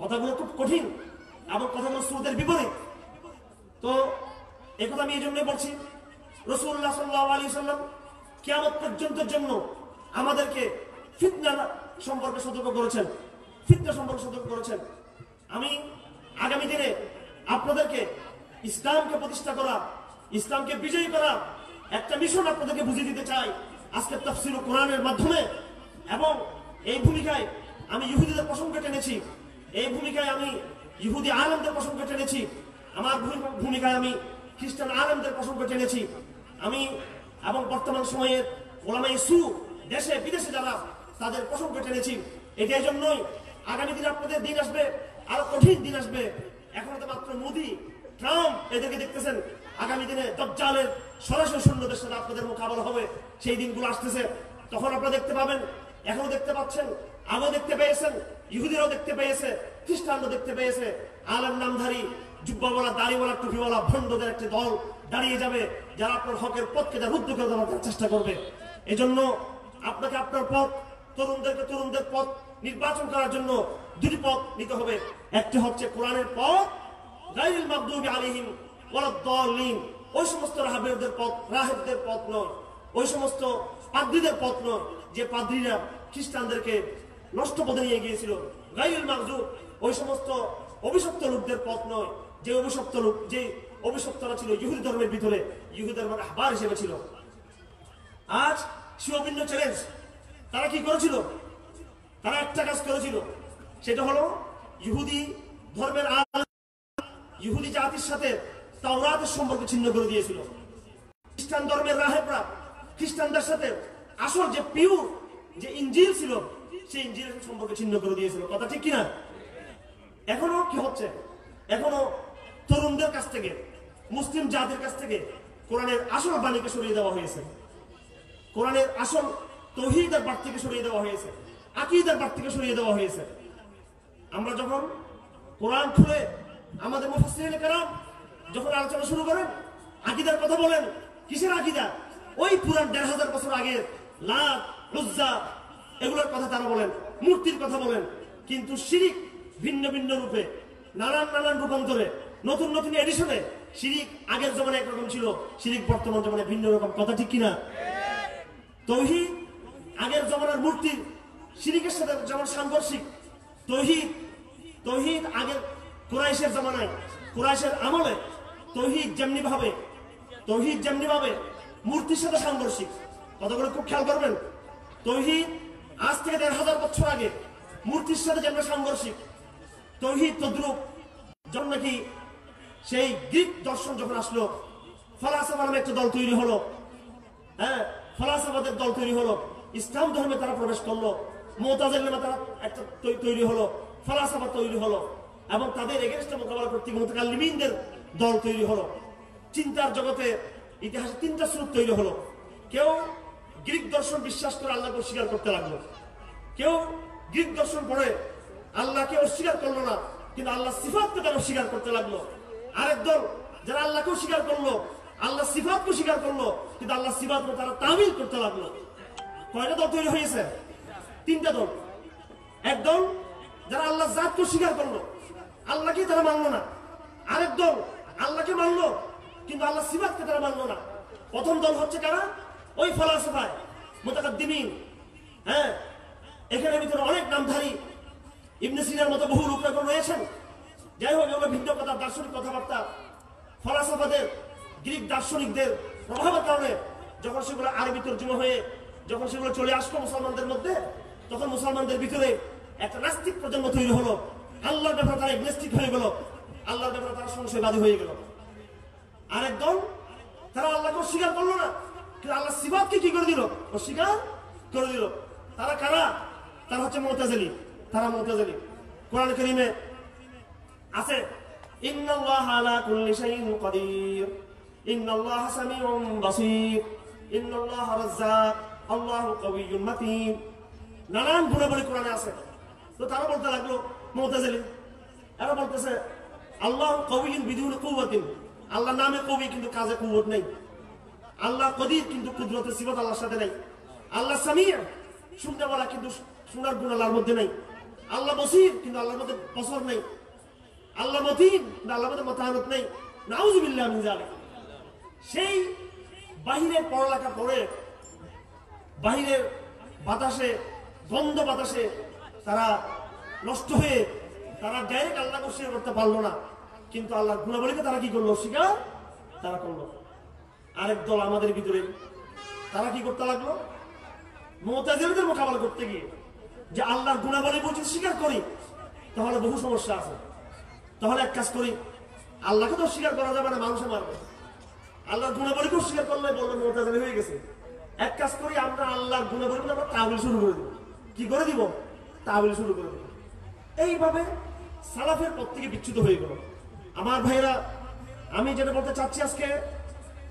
কথাগুলো খুব কঠিন আবার কথাগুলো স্রোতের বিপরীত। তো একথা আমি এই জন্যই বলছি রসুল্লাহ সাল্লাহ আলী সাল্লাম কেমন পর্যন্তের জন্য আমাদেরকে ফিতনা সম্পর্কে সতর্ক করেছেন। ফিতনা সম্পর্কে সতর্ক করেছেন। আমি আগামী দিনে আপনাদেরকে ইসলামকে প্রতিষ্ঠা করা ইসলামকে বিজয়ী করা একটা মিশন আপনাদেরকে বুঝিয়ে দিতে চাই। আজকে তফসিল কোরআনের মাধ্যমে। এবং এই ভূমিকায় আমি ইহুদিদের প্রসঙ্গে টেনেছি। এই ভূমিকায় আমি ইহুদি আলমদের প্রসঙ্গে টেনেছি। আমার ভূমি- ভূমিকায় আমি খ্রিস্টান আলমদের প্রসঙ্গ টেনেছি। আমি এবং বর্তমান সময়ে ওলামা ইসু দেশে, বিদেশে যারা, তাদের প্রসঙ্গ টেনেছি। এটা এই জন্যই আগামী দিনে আপনাদের দিন আসবে, আরও কঠিন দিন আসবে। এখন তো মাত্র মোদি, ট্রাম্প এদেরকে দেখতেছেন। আগামী দিনে দজ্জালের সরাসরি সৈন্যদের সাথে আপনাদের মোকাবেলা হবে। সেই দিনগুলো আসতেছে। তখন আপনারা দেখতে পাবেন, এখনও দেখতে পাচ্ছেন আগেও দেখতে পেয়েছেন, ইহুদিরাও দেখতে পেয়েছে, খ্রিস্টানরাও দেখতে পেয়েছে। আলম নামধারী, জুব্বাওয়ালা, দাড়িওয়ালা, টুপিওয়ালা, ভণ্ডদের একটি দল দাঁড়িয়ে যাবে, যারা আপনার হকের পথকে যা রুদ্ধ করে দেওয়ার চেষ্টা করবে। এজন্য আপনাকে আপনার পথ, তরুণদেরকে তরুণদের পথ নির্বাচন করার জন্য দুটি পথ নিতে হবে। একটি হচ্ছে কোরআনের পথ মাগদুবি আলাইহিম ওই সমস্ত রাহাবেরদের পথ রাহেবদের পথ নয় ওই সমস্ত পাদ্রীদের পথ নয় যে পাদ্রীরা খ্রিস্টানদেরকে নষ্ট পথে নিয়ে গিয়েছিল। গাইরুল মাগদুব ওই সমস্ত অভিশপ্ত লোকদের পথ নয় যে অভিশপ্ত লোক, যে অভিশপ্তরা ছিল ইহুদি ধর্মের ভিতরে, ইহুদি ধর্মের আহবার হিসেবে ছিল। আজ শিবভিন্ন চ্যালেঞ্জ তারা কি করেছিল? তারা একটা কাজ করেছিল। সেটা হলো, ইহুদি ধর্মের ইহুদি জাতির সাথে তাওরাতের সম্পর্ক ছিন্ন করে দিয়েছিল। খ্রিস্টান ধর্মের রাহেবরা খ্রিস্টানদের সাথে আসল যে পিউর, যে ইঞ্জিল ছিল, সেই ইঞ্জিলের সম্পর্কে ছিন্ন করে দিয়েছিল। কথা ঠিক কিনা? এখনও কি হচ্ছে? এখনও তরুণদের কাছ থেকে, মুসলিম জাতির কাছ থেকে কোরআনের আসল বাণীকে সরিয়ে দেওয়া হয়েছে। কোরআনের আসল তহিদের থেকে সরিয়ে দেওয়া হয়েছে। আকিদের থেকে সরিয়ে দেওয়া হয়েছে। আমরা যখন কোরআন খুলে আমাদের মুফাসসিরিনে কেরাম যখন আলোচনা শুরু করেন, আকিদার কথা বলেন, কিসের আকিদা? ওই পুরান দেড় হাজার বছর আগের লাত উজ্জা এগুলোর কথা তারা বলেন, মূর্তির কথা বলেন। কিন্তু শিরিক ভিন্ন ভিন্ন রূপে, নানান নানান রূপান্তরে, নতুন নতুন এডিশনে শিরিক আগের জমানায় একরকম ছিল, শিরিক বর্তমান জমানায় ভিন্ন রকম। কথা ঠিক কিনা? তৌহিদ আগের জমানার মূর্তি, শিরিকের সাথে যেমন সাংঘর্ষিক, তৌহিদ তৌহিদ আগের কুরাইশের জমানায়, কুরাইশের আমলে তৌহিদ যেমনি ভাবে, তৌহিদ যেমনি ভাবে, মূর্তির সাথে সাংঘর্ষিক। কতগুলো খুব খেয়াল করবেন। তৌহিদ আজ থেকে দেড় হাজার বছর আগে মূর্তির সাথে যেমন সাংঘর্ষিক, তৌহিদ তদ্রুপ যখন নাকি সেই গ্রিক দর্শন যখন আসলো, ফলাসফা নামে একটা দল তৈরি হলো। হ্যাঁ ফলাসফাদের দল তৈরি হলো। ইসলাম ধর্মে তারা প্রবেশ করল। মোতাজের নামে তারা একটা তৈরি হলো। ফলাসফা তৈরি হলো। এবং তাদের এগেনস্টে মোকাবেলা করতে মোতাকাল্লিমিনদের দল তৈরি হলো। চিন্তার জগতে ইতিহাসে তিনটা স্রোত তৈরি হলো। কেউ গ্রিক দর্শন বিশ্বাস করে আল্লাহকে অস্বীকার করতে লাগল। কেউ গ্রিক দর্শন পড়ে আল্লাহকে অস্বীকার করল না, কিন্তু আল্লাহ সিফাতকে তারা অস্বীকার করতে লাগল। আরেক দল যারা আল্লাহকে অস্বীকার করল, আল্লাহ সিফাতকে স্বীকার করল, কিন্তু আল্লাহ সিফাতকে তারা তামিল করতে লাগল। কয়টা দল তৈরি হয়েছে? তিনটা দল। একদল যারা আল্লাহ জাতকে স্বীকার করল আল্লাহকে তারা মানলো না। আরেক দল আল্লাহকে মানলো? কিন্তু আল্লাহ সিবাতকে তারা মানলো না? প্রথম দল হচ্ছে কারা? ওই ফলাসফায়, মোতাকাদ্দিমিন। হ্যাঁ? এখানে ভিতরে অনেক নামধারী। ইবনে সিনার মতো বহু লোকরা রয়েছেন। যাই হোক, এগুলো ভিন্ন কথা, দার্শনিক কথাবার্তা। ফলাসফাদের, গ্রিক দার্শনিকদের প্রভাবের কারণে যখন সেগুলো আরবি তর্জমা হয়ে, যখন সেগুলো চলে আসলো মুসলমানদের মধ্যে, তখন মুসলমানদের ভিতরে একটা নাস্তিক প্রজন্ম তৈরি হলো। আল্লাহর ব্যাপারে তারা এগনেস্টিক হয়ে গেল। আল্লাহর ব্যাপারে তারা সংশয়বাদী হয়ে গেল। আরেক দল, তারা আল্লাহকে অস্বীকার করল না। কিন্তু আল্লাহ সিবাদকে কি করে দিল? অস্বীকার করে দিল। তারা কারা? তারা হচ্ছে মোতাজালি তারা মোতাজালি কোরআন করিমে আছে নানান আছে। তো তারা বলতে লাগল মুতাজিলি এরা বলতেছে আল্লাহ কবিয়ুন বিদুন কুওয়াতিন আল্লাহ নামে কবি কিন্তু কাজে কুওয়াত নেই। আল্লাহ কদির কিন্তু কুদরতের সিফাত আল্লাহর সাথে নাই। আল্লাহ সামিয়া শুনতে বলা কিন্তু শোনার গুণ আল্লাহর মধ্যে নাই। আল্লাহ বসির কিন্তু আল্লাহর মধ্যে বসর নেই। আল্লাহ মতিন কিন্তু আল্লাহর মধ্যে মতানত নেই। নাউজুবিল্লাহ মিন জালিক সেই বাহিরের পড়ালেখা পড়ে, বাহিরের বাতাসে, গন্ধ বাতাসে তারা নষ্ট হয়ে তারা ডাইরেক্ট আল্লাহকে অস্বীকার করতে পারল না। কিন্তু আল্লাহর গুণাবলীকে তারা কি করল? অস্বীকার তারা করল। আরেক দল আমাদের ভিতরে, তারা কি করতে লাগল? মোতাজিলদের মোকাবেলা করতে গিয়ে যে আল্লাহর গুণাবলী বলছি স্বীকার করি, তাহলে বহু সমস্যা আছে। তাহলে এক কাজ করি, আল্লাহকে তো স্বীকার করা যাবে না, মানুষে মারবে। আল্লাহর গুণাবলীকেও স্বীকার করলে বলবে মোতাজিল হয়ে গেছে। এক কাজ করি, আমরা আল্লাহর গুণাবলী আমরা তাহলে শুরু করে দিব। কি করে দিব? তাহলে শুরু করে দিব। এইভাবে সালাফের পথ থেকে বিচ্যুত হয়ে গেল। আমার ভাইরা আমি যেটা বলতে চাচ্ছি আজকে,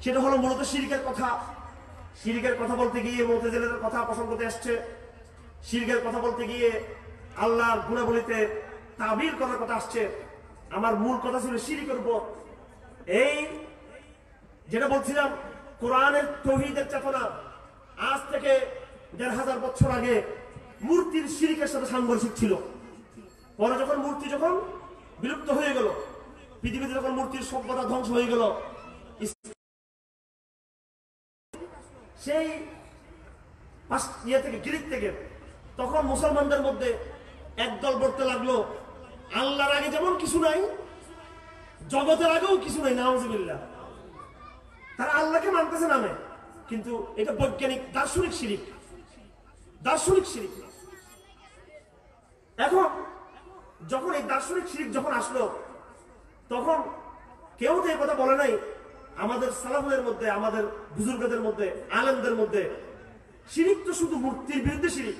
সেটা হলো মূলত শিরিকের কথা। শিরিকের কথা বলতে গিয়ে মোতেজেলের কথা প্রসঙ্গতে আসছে। শিরিকের কথা বলতে গিয়ে আল্লাহর গুণাবলিতে তাবির করার কথা আসছে। আমার মূল কথা ছিল শিরিকের উপর। এই যেটা বলছিলাম, কোরআনের তহিদের চেতনা, আজ থেকে দেড় হাজার বছর আগে মূর্তির শিরিকের সাথে সাংঘর্ষিক ছিল। পরে যখন মূর্তি যখন বিলুপ্ত হয়ে গেল, পৃথিবীতে যখন মূর্তির সভ্যতা ধ্বংস হয়ে গেল, সেই ইয়ে থেকে, গিরিক থেকে, তখন মুসলমানদের মধ্যে একদল বলতে লাগল, আল্লাহর আগে যেমন কিছু নাই, জগতের আগেও কিছু নাই, নাউজুবিল্লাহ। তারা আল্লাহকে মানতেছে নামে, কিন্তু এটা বৈজ্ঞানিক, দার্শনিক শিরিক। দার্শনিক শিরিক। এখন যখন এই দার্শনিক শিরিক যখন আসলো, তখন কেউ তো এই কথা বলে নাই, আমাদের সালাফের মধ্যে, আমাদের বুজুর্গদের মধ্যে, আলেমদের মধ্যে। শিরিক তো শুধু মূর্তির বিরুদ্ধে শিরিক,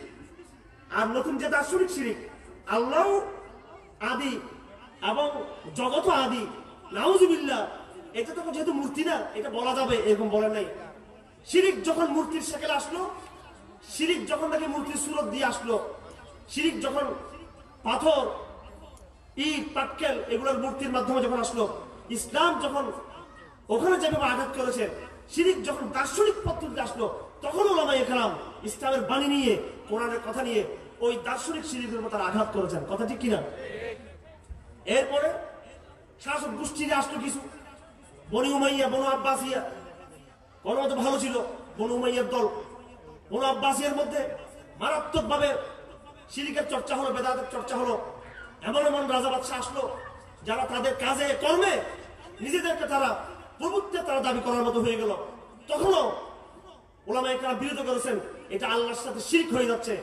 আর নতুন যে দার্শনিক শিরিক, আল্লাহ আদি এবং জগৎ আদি, নাউজুবিল্লাহ, এটা তো যেহেতু মূর্তি না, এটা বলা যাবে, এরকম বলে নাই। শিরিক যখন মূর্তির সেকেল আসলো, শিরিক যখন তাকে মূর্তির সুরত দিয়ে আসলো, শিরিক যখন পাথর ইট, পাটকেল এগুলোর মূর্তির মাধ্যমে যখন আসলো, ইসলাম যখন ওখানে যেভাবে আঘাত করেছে, শিরিক যখন দার্শনিক পদ্ধতিতে আসলো তখন ওলামাই একরাম ইসলামের বাণী নিয়ে, কোরআনের কথা নিয়ে ওই দার্শনিক শিরিকের উপর তারা আঘাত করেছেন। কথা ঠিক কিনা? এরপরে শাসক গোষ্ঠীতে আসলো কিছু। বনি উমাইয়া, বনু আব্বাসিয়া কোন মতো ভালো ছিল, বনু উমাইয়ার দল। বনু আব্বাসিয়ার মধ্যে মারাত্মকভাবে শিরিকের চর্চা হলো, বেদাতের চর্চা হলো। এমন এমন রাজা বাদশাহ আসলো, যারা তাদের কাজে, কর্মে নিজেদেরকে তারা প্রভুত্বে তারা দাবি করার মতো হয়ে গেল। তখনও ওলামা একরা বিরোধ করেছেন, এটা আল্লাহর সাথে শিরিক হয়ে যাচ্ছে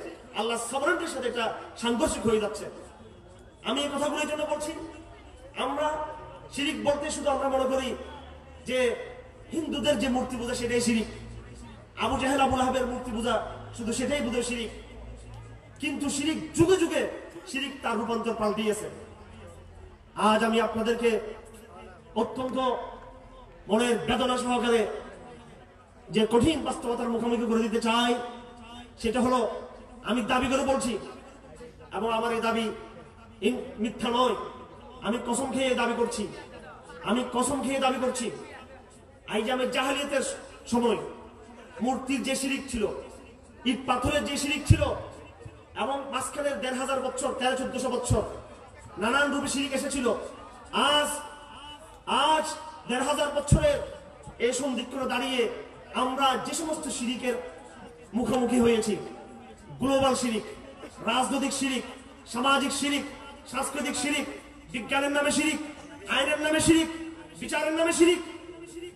আল্লাহ সবরেন্টের সাথে এটা সাংঘর্ষিক হয়ে যাচ্ছে। আমি এই কথাগুলোর জন্য বলছি, আমরা শিরিক বলতে শুধু আমরা মনে করি যে হিন্দুদের যে মূর্তি পূজা, সেটাই শিরিক। আবু জাহেল আবুল আহাবের মূর্তি পূজা শুধু সেটাই বোধহয় শিরিক। কিন্তু শিরিক যুগে যুগে শিরিক তার রূপান্তর পাল্টিয়েছে আজ আমি আপনাদেরকে অত্যন্ত মনের বেদনা সহকারে যে কঠিন বাস্তবতার মুখোমুখি করে দিতে চাই, সেটা হলো আমি দাবি করে বলছি, এবং আমার এই দাবি মিথ্যা নয়, আমি কসম খেয়ে দাবি করছি, আমি কসম খেয়ে দাবি করছি আমি জাহালিয়াতের সময় মূর্তির যে শিরিক ছিল, ইট পাথরের যে শিরিক ছিল এবং মাঝখানের দেড় হাজার বছর, তেরো, চোদ্দশো বছর নানান রূপে শিরিক এসেছিল। আজ আজ দেড় হাজার বছরের এই সন্ধিক্ষণে দাঁড়িয়ে আমরা যে সমস্ত শিরিকের মুখোমুখি হয়েছি, গ্লোবাল শিরিক, রাজনৈতিক শিরিক, সামাজিক শিরিক, সাংস্কৃতিক শিরিক, বিজ্ঞানের নামে শিরিক, আইনের নামে শিরিক, বিচারের নামে শিরিক,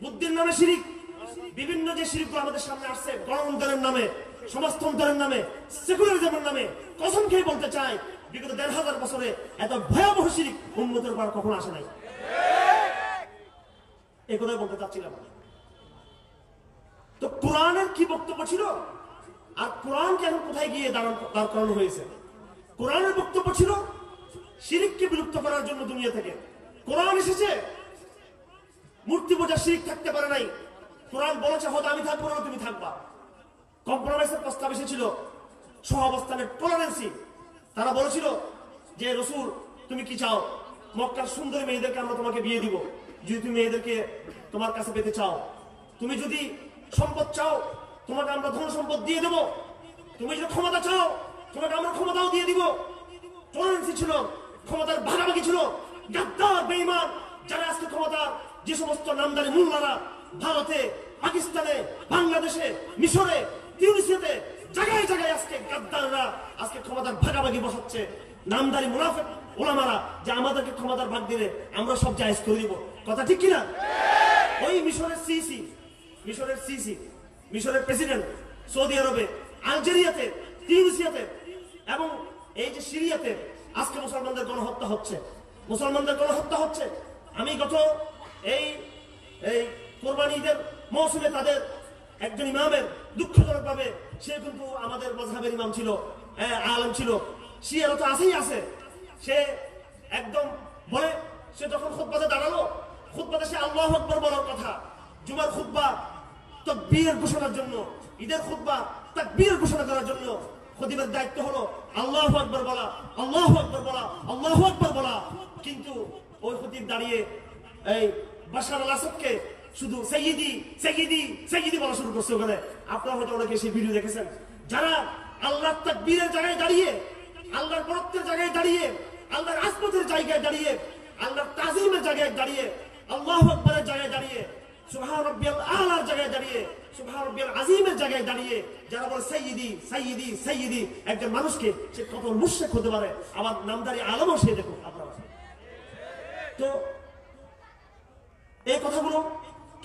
বুদ্ধির নামে শিরিক, বিভিন্ন যে শিরিকগুলো আমাদের সামনে আসছে গণতন্ত্রের নামে সমাজতন্ত্রের নামে, সেকুলারিজমের নামে কসম খেয়ে বলতে চাই, বিগত দেড় হাজার বছরে এত ভয়াবহ শিরিক উন্নতের পর কখনো আসে নাই। এই কথাই বলতে চাচ্ছিলাম তো কোরআনের কি বক্তব্য ছিল? আর কোরআনকে এখন কোথায় গিয়ে দাঁড় করানো হয়েছে? কোরআনের বক্তব্য ছিল, শিরিককে বিলুপ্ত করার জন্য দুনিয়া থেকে। কোরআন এসেছে, মূর্তি পূজা শিরিক থাকতে পারে নাই। কোরআন বলেছে হয়তো আমি থাকব না, তুমি থাকবা। কম্প্রোমাইজের প্রস্তাব এসেছিল। সহাবস্থানের টলারেন্সি তারা বলেছিল যে, রসুল, তুমি কি চাও? মক্কার সুন্দরী মেয়েদেরকে আমরা তোমাকে বিয়ে দিব। যদি তুমি মেয়েদেরকে তোমার কাছে পেতে চাও। তুমি যদি সম্পদ চাও, তোমাকে আমরা ধন সম্পদ দিয়ে দেব। তুমি যদি ক্ষমতা চাও, তোমাকে আমরা ক্ষমতাও দিয়ে দিব। টলারেন্সি ছিল, ক্ষমতার ভাগাভাগি ছিল। গাদ্দার, বেঈমান, যারা আজকে ক্ষমতার যে সমস্ত নামদারি মোল্লারা ভারতে, পাকিস্তানে, বাংলাদেশে, মিশরে জায়গায় জায়গায় আজকে গাদ্দাররা আজকে ক্ষমতার ভাগাভাগি বসাচ্ছে। নামদারি মুনাফেক ওলামারা যে আমাদেরকে ক্ষমতার ভাগ দিলে আমরা সব জায়েজ করে দিব। কথা ঠিক কিনা? ওই মিশরের সিসি মিশরের সিসি মিশরের প্রেসিডেন্ট সৌদি আরবে আলজেরিয়াতে তিউনিসিয়াতে এবং এই যে সিরিয়াতে আজকে মুসলমানদের গণহত্যা হচ্ছে। মুসলমানদের গণহত্যা হচ্ছে। আমি গত এই এই কোরবানি ঈদের মৌসুমে তাদের একজন ইমামের দুঃখজনক ভাবে সে কিন্তু আমাদের মজহাবের ইমাম ছিল হ্যাঁ, আলম ছিল। শিয়ার তো আছেই আছে। সে একদম বলে সে যখন খুতবাতে দাঁড়াল খুতবাতে সে আল্লাহ আকবর বলার কথা। জুমার খুতবা তকবীরের ঘোষণার জন্য ঈদের খুতবা তাকবীরের ঘোষণা করার জন্য খতিবের দায়িত্ব হলো আল্লাহ আকবর বলা আল্লাহ আকবর বলা আল্লাহ আকবর বলা। কিন্তু ওই খতিব দাঁড়িয়ে এই বাশার আল আসাদকে শুধু সাইয়িদি সাইয়িদি সাইয়িদি বলা শুরু করছে ওখানে। আপনারা হয়তো অনেকে সেই ভিডিও দেখেছেন। যারা আল্লাহ তাকবীরের জায়গায় দাঁড়িয়ে, আল্লাহর বরত্বের জায়গায় দাঁড়িয়ে, আল্লাহর আসপতের জায়গায় দাঁড়িয়ে, আল্লাহর তাজিমের জায়গায় দাঁড়িয়ে, আল্লাহ আকবরের জায়গায় দাঁড়িয়ে, সুবহান রব্বিয়াল আলার জায়গায় দাঁড়িয়ে, সুবহান রব্বিয়াল আজিমের জায়গায় দাঁড়িয়ে, যারা বলে সাইয়িদি সাইয়িদি সাইয়িদি, একজন মানুষকে সে কত মুশরিক হতে পারে আবার নামদারি আলমও সে দেখুন আপনারা। তো, এই কথাগুলো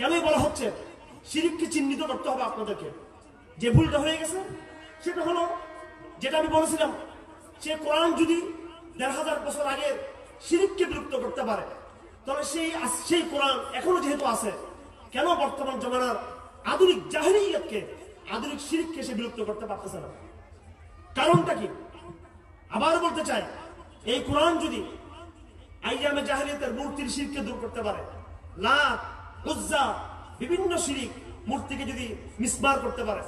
কেনই বলা হচ্ছে শিরিককে চিহ্নিত করতে হবে আপনাদেরকে। যে ভুলটা হয়ে গেছে, সেটা হলো যেটা আমি বলেছিলাম, সে কোরআন যদি দেড় হাজার বছর আগে শিরিককে বিলুপ্ত করতে পারে, তাহলে সেই সেই কোরআন এখনও যেহেতু আছে, কেন বর্তমান জমানার আধুনিক জাহিরিয়াতকে, আধুনিক শিরিককে সে বিলুপ্ত করতে পারতেছে না? কারণটা কি? আবার বলতে চাই, এই কোরআন যদি আইয়ামে জাহিলিয়াতের মূর্তির শিরকে দূর করতে পারে লাত উজ্জা বিভিন্ন শিরিক মূর্তিকে যদি মিসবার করতে পারে।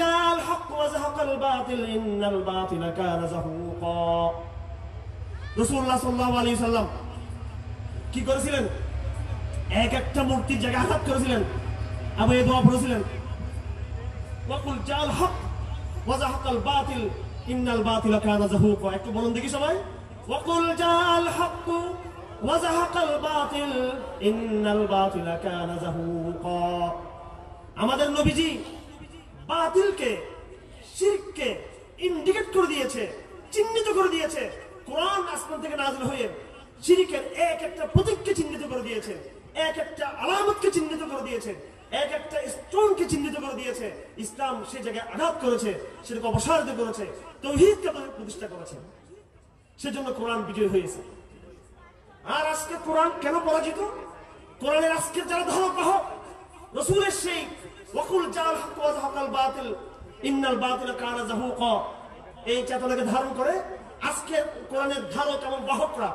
জাল হক ওয়া যাহাকাল বাতিল, ইন্নাল বাতিলা কানা যাহুকা রাসূলুল্লাহ সাল্লাল্লাহু আলাইহি সাল্লাম কি করেছিলেন? এক একটা মূর্তির জায়গায় আঘাত করেছিলেন, আবু এই দোয়া পড়েছিলেন। ওয়াকুল জাল হক ওয়া যাহাকাল বাতিল, ইন্নাল বাতিলা কানা যাহুকা একটু বলুন দেখি সবাই। ওয়াকুল জাল হক যাহাকাল বাতিল ইন্নাল বাতিলা কানা যাহুকা আমাদের নবীজি বাতিলকে, শিরককে ইন্ডিকেট করে দিয়েছে, চিহ্নিত করে দিয়েছে, কোরআন আসমান থেকে নাজিল হয়ে শিরিকের এক একটা প্রতীককে চিহ্নিত করে দিয়েছে, এক একটা আলামতকে চিহ্নিত করে দিয়েছে, এক একটা স্টোনকে চিহ্নিত করে দিয়েছে। ইসলাম সে জায়গায় আঘাত করেছে, সেটাকে অপসারিত করেছে, তৌহিদকে প্রতিষ্ঠা করেছে। সেজন্য কোরআন বিজয় হয়েছে। আর আজকে কোরআন কেন পরাজিত? কোরআনের আজকে যারা বাহক রসুলের সেই ওয়াকুল জাল হকাল বাতিল, ইন্নাল বাতিল কানা যাহুকা এই চেতনাকে ধারণ করে আজকে কোরআনের ধারক এবং বাহকরা,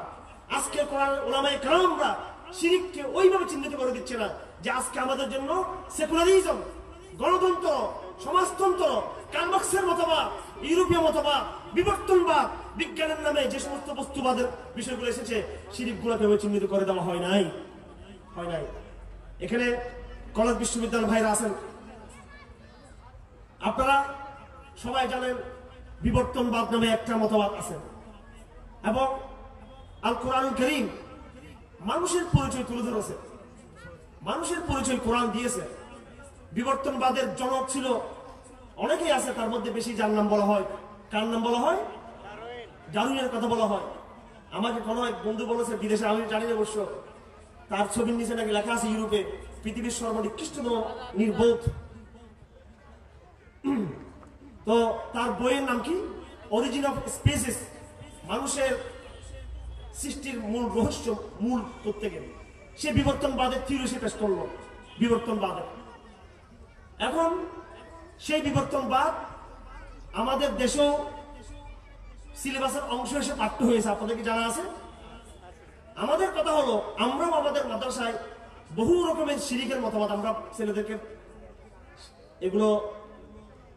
আজকে কোরআন ওলামায়ে কেরামরা শিরিককে ওইভাবে চিহ্নিত করে দিচ্ছে না যে আজকে আমাদের জন্য সেকুলারিজম, গণতন্ত্র, সমাজতন্ত্র কালমার্ক্সের মতবাদ, ইউরোপীয় মতবাদ, বিবর্তনবাদ বিজ্ঞানের নামে যে সমস্ত বস্তুবাদের বিষয়গুলো এসেছে শিরিকগুলোকে ওই চিহ্নিত করে দেওয়া হয় নাই। হয় নাই। এখানে কলেজ বিশ্ববিদ্যালয় ভাইরা আছেন। আপনারা সবাই জানেন বিবর্তনবাদ নামে একটা মতবাদ আছে। এবং আল কোরআন করিম মানুষের পরিচয় তুলে ধরেছে। মানুষের পরিচয় কোরআন দিয়েছে। বিবর্তনবাদের জনক ছিল, অনেকেই আছে, তার মধ্যে বেশি যার নাম বলা হয়, কার নাম বলা হয়? ডারুইনের কথা বলা হয়। আমাকে কোনো এক বন্ধু বলেছে, বিদেশে আমি জানি অবশ্য। তার ছবির নিচে নাকি লেখা আছে ইউরোপে পৃথিবীর সর্বনিকৃষ্টতম নির্বোধ। তো তার বইয়ের নাম কি? অরিজিন অফ স্পেসিস মানুষের সৃষ্টির মূল রহস্য, মূল করতে গেলে সে বিবর্তনবাদের থিওরি সে পেশ করল বিবর্তনবাদের এখন সেই বিবর্তনবাদ আমাদের দেশেও সিলেবাসের অংশ হিসেবে পাঠ্য হয়েছে, আপনাদের কি জানা আছে? আমাদের কথা হলো, আমরাও আমাদের মাদ্রাসায় বহু রকমের শিরিকের মতামত আমরা ছেলেদেরকে এগুলো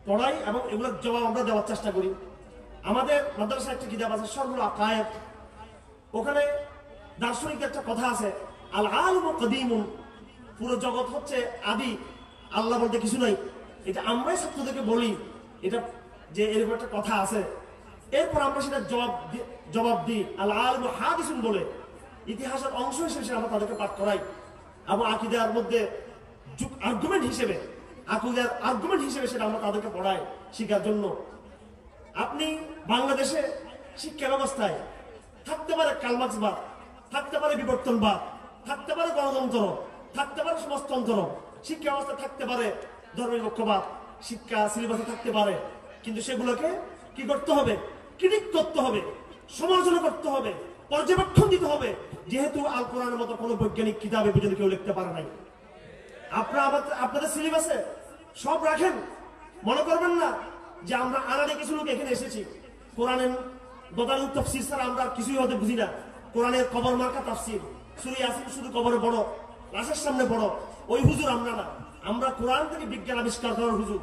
পড়াই এবং এগুলোর জবাব আমরা দেওয়ার চেষ্টা করি। আমাদের মাদ্রাসায় একটা কিতাব আছে সর্বল আকায়েত ওখানে দার্শনিকদের একটা কথা আছে, আল আলম কদিমুন। পুরো জগৎ হচ্ছে আদি, আল্লাহ বলতে কিছু নাই। এটা আমরাই ছাত্রদেরকে বলি। এটা যে এরকম একটা কথা আছে এরপর আমরা সেটা জবাব জবাব দিই। আল্লাহ আলম হাদিসুন বলে। ইতিহাসের অংশ হিসেবে সেটা আমরা তাদেরকে পাঠ করাই। এবং আকিদার মধ্যে আর্গুমেন্ট হিসেবে, আকিদার আর্গুমেন্ট হিসেবে সেটা আমরা তাদেরকে পড়াই শিক্ষার জন্য। আপনি বাংলাদেশে শিক্ষা ব্যবস্থায় থাকতে পারে কালমার্ক্সবাদ থাকতে পারে বিবর্তনবাদ থাকতে পারে গণতন্ত্র, থাকতে পারে সমাজতন্ত্র, শিক্ষা ব্যবস্থা থাকতে পারে ধর্মনিরপেক্ষবাদ শিক্ষা সিলেবাসে থাকতে পারে। কিন্তু সেগুলোকে কি করতে হবে? ক্রিটিক করতে হবে, সমালোচনা করতে হবে, পর্যবেক্ষণ দিতে হবে। যেহেতু আল কোরআনের মতো কোনো বৈজ্ঞানিক কিতাবে পর্যন্ত কেউ লিখতে পারে নাই। আপনারা আপনাদের সিলেবাসে সব রাখেন। মনে করবেন না যে আমরা আনারে কিছু লোক এখানে এসেছি। কোরআনের গদারু তফসির ছাড়া আমরা কিছুই হতে বুঝি না। কোরআনের কবর মার্কা তফসির। সুরি আসিন শুধু কবরে বড়, লাশের সামনে বড়। ওই হুজুর আমরা না। আমরা কোরআন থেকে বিজ্ঞান আবিষ্কার করার হুজুর।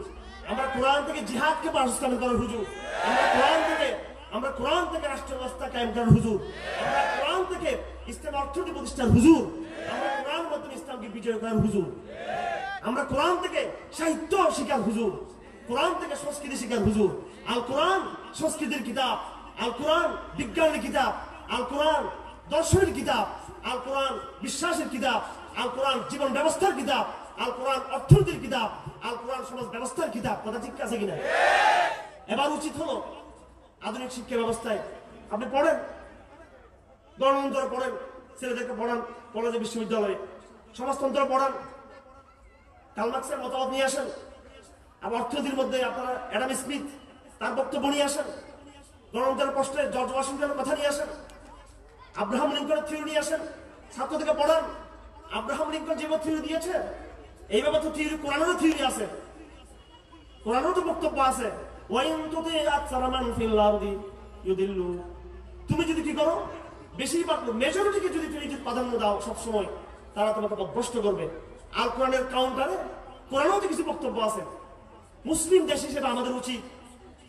আমরা কোরআন থেকে জিহাদকে বাসস্থান করার হুজুর। আমরা কোরআন থেকে আমরা কোরআন থেকে রাষ্ট্র ব্যবস্থা কায়েম করার হুজুর। আমরা কোরআন থেকে ইসলাম অর্থনীতি প্রতিষ্ঠার হুজুর। আমরা কোরআন মতন ইসলামকে বিজয় করার হুজুর। আমরা কোরআন থেকে সাহিত্য শিকার হুজুর। কোরআন থেকে সংস্কৃতি শিকার হুজুর। আল কোরআন সংস্কৃতির কিতাব, আল কোরআন বিজ্ঞানের কিতাব, আল কোরআন দর্শনের কিতাব, আল কোরআন বিশ্বাসের কিতাব, আল কোরআন জীবন ব্যবস্থার কিতাব, আল কোরআন অর্থনীতির কিতাব, আল কোরআন সমাজ ব্যবস্থার কিতাব। কথা ঠিক আছে কিনা? এবার উচিত হলো আধুনিক শিক্ষা ব্যবস্থায়। আপনি পড়েন? গণতন্ত্র পড়েন, ছেলেদেরকে পড়ান, কলেজে, বিশ্ববিদ্যালয়ে। সমাজতন্ত্র পড়ান। কালমার্ক্সের মতামত নিয়ে আসেন। আবার অর্থনীতির মধ্যে আপনারা অ্যাডাম স্মিথ, তার বক্তব্য নিয়ে আসেন। গণতন্ত্রের প্রশ্নে জর্জ ওয়াশিংটনের কথা নিয়ে আসেন। আব্রাহাম লিঙ্কনের থিওরি নিয়ে আসেন। ছাত্রদেরকে পড়ান। আব্রাহাম লিঙ্কন যেভাবে থিওরি দিয়েছে এইভাবে তো থিওরি, কোরআনেরও থিওরি আছে। কোরআনেরও তো বক্তব্য আছে। তুমি যদি কি করো, বেশিরভাগ মেজরিটিকে যদি তুমি যদি প্রাধান্য দাও সব সময় তারা তোমাকে পথভ্রষ্ট করবে। আল কোরআনের কাউন্টারে কোরআনেও তো কিছু বক্তব্য আছে। মুসলিম দেশ হিসেবে আমাদের উচিত,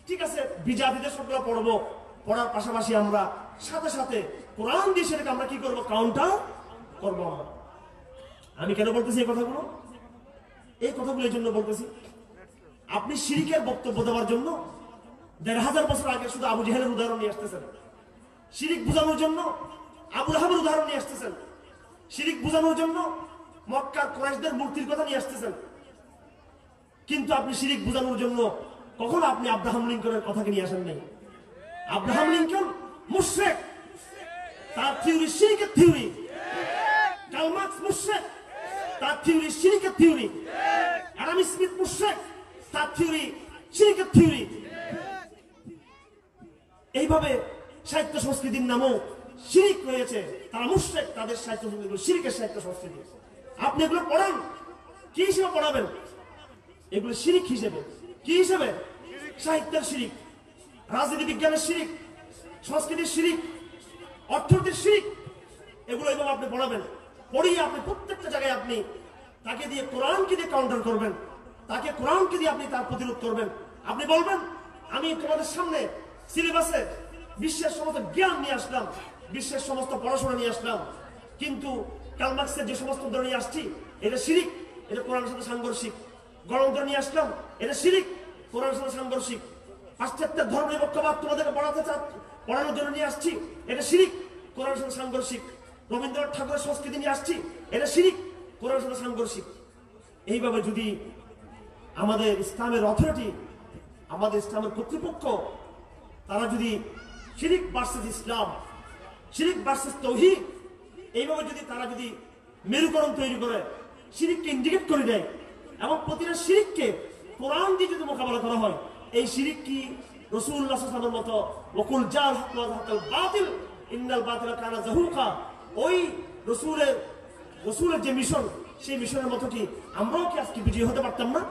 ঠিক আছে, বিজাতিদের সবগুলো পড়ব, পড়ার পাশাপাশি আমরা সাথে সাথে কোরআন দিয়ে সেটাকে আমরা কি করব কাউন্টার করব আমরা। আমি কেন বলতেছি এই কথাগুলো? এই কথাগুলো এই জন্য বলতেছি আপনি শিরিকের বক্তব্য দেওয়ার জন্য দেড় হাজার বছর আগে শুধু আবু জেহেলের উদাহরণ নিয়ে আসতেছেন। শিরিক বোঝানোর জন্য আবু রাহাবের উদাহরণ নিয়ে আসতেছেন। শিরিক বোঝানোর জন্য মক্কা কোরাইশদের মূর্তির কথা নিয়ে আসতেছেন। কিন্তু আপনি শিরিক বোঝানোর জন্য কখন আপনি আব্রাহাম লিঙ্কনের কথাকে নিয়ে আসেন নাই। আব্রাহাম লিঙ্কন মুশ্রেক। তার থিওরি শিরিকের থিওরি। কালমার্কস মুশ্রেক। তার থিওরি শিরিকের থিওরি। Adam Smith মুশ্রেক। তার থিওরি শিরিকের থিওরি এইভাবে সাহিত্য সংস্কৃতির নামও শিরিক রয়েছে। তারা মুশ্রেক, তাদের সাহিত্য সংস্কৃতি শিরিকের সাহিত্য সংস্কৃতি। আপনি এগুলো পড়ান? কি হিসেবে পড়াবেন? এগুলো শিরিক হিসেবে। কি হিসেবে? সাহিত্যের শিরিক, রাজনীতি বিজ্ঞানের শিরিক, সংস্কৃতির শিরিক, অর্থনীতির শিরিক, এগুলো এইভাবে আপনি পড়াবেন। পড়িয়ে আপনি প্রত্যেকটা জায়গায় আপনি তাকে দিয়ে কোরআনকে দিয়ে কাউন্টার করবেন। তাকে কোরআনকে দিয়ে আপনি তার প্রতিরোধ করবেন। আপনি বলবেন, আমি তোমাদের সামনে সিলেবাসে বিশ্বের সমস্ত জ্ঞান নিয়ে আসলাম, বিশ্বের সমস্ত পড়াশোনা নিয়ে আসলাম। কিন্তু কালমার্ক্সের যে সমস্ত তন্ত্র নিয়ে আসছি, এটা শিরিক, এটা কোরআনের সাথে সাংঘর্ষিক। গণতন্ত্র নিয়ে আসলাম, এটা শিরিক, কোরআনের সাথে সাংঘর্ষিক। পাশ্চাত্যের ধর্ম নিরপেক্ষবাদ তোমাদেরকে পড়াতে পড়ানোর জন্য নিয়ে আসছি, এটা শিরিক, কোরআনের সাথে সাংঘর্ষিক। রবীন্দ্রনাথ ঠাকুরের সংস্কৃতি নিয়ে আসছি, এটা শিরিক, কোরআনের সাথে সাংঘর্ষিক। এইভাবে যদি আমাদের ইসলামের অথরিটি আমাদের ইসলামের কর্তৃপক্ষ, তারা যদি শিরিক ভার্সেস ইসলাম, শিরিক ভার্সেস তৌহিদ, এইভাবে যদি তারা যদি মেরুকরণ তৈরি করে, শিরিককে ইন্ডিকেট করে দেয়, এবং প্রতিটা শিরিককে কোরআন দিয়ে যদি মোকাবেলা করা হয়, এই শিরিক কি রসুল্লাহ সাল্লামের মতো? ওকুল জাল বাতিল, ইন্নাল বাতিল কানা জাহুকা। ওই রসুলের রসুলের যে মিশন, সেই মিশনের মতো কি আমরাও কি আজকে বিজয়ী হতে পারতাম না?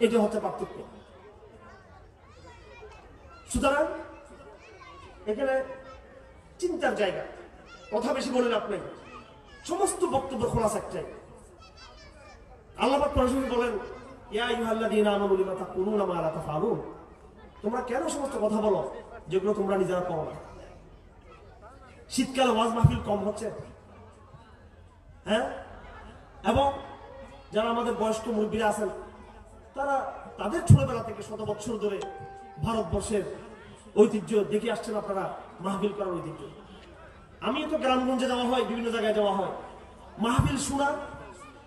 এটা হচ্ছে পার্থক্য। সুতরাং এখানে চিন্তার জায়গা। কথা বেশি বলেন আপনি। সমস্ত বক্তব্য খোলা একটাই। আল্লাহ পাক বলেন তোমরা কেন সমস্ত কথা বলো যেগুলো তোমরা নিজেরা করো না? শীতকালে ওয়াজ মাহফিল কম হচ্ছে। হ্যাঁ? এবং যারা আমাদের বয়স্ক মুরব্বীরা আছেন তারা তাদের ছোটবেলা থেকে শত বছর ধরে ভারতবর্ষের ঐতিহ্য দেখে আসছেন আপনারা, মাহফিল করার ঐতিহ্য। আমি তো গ্রামগঞ্জে যাওয়া হয়, বিভিন্ন জায়গায় যাওয়া হয়। মাহফিল শোনা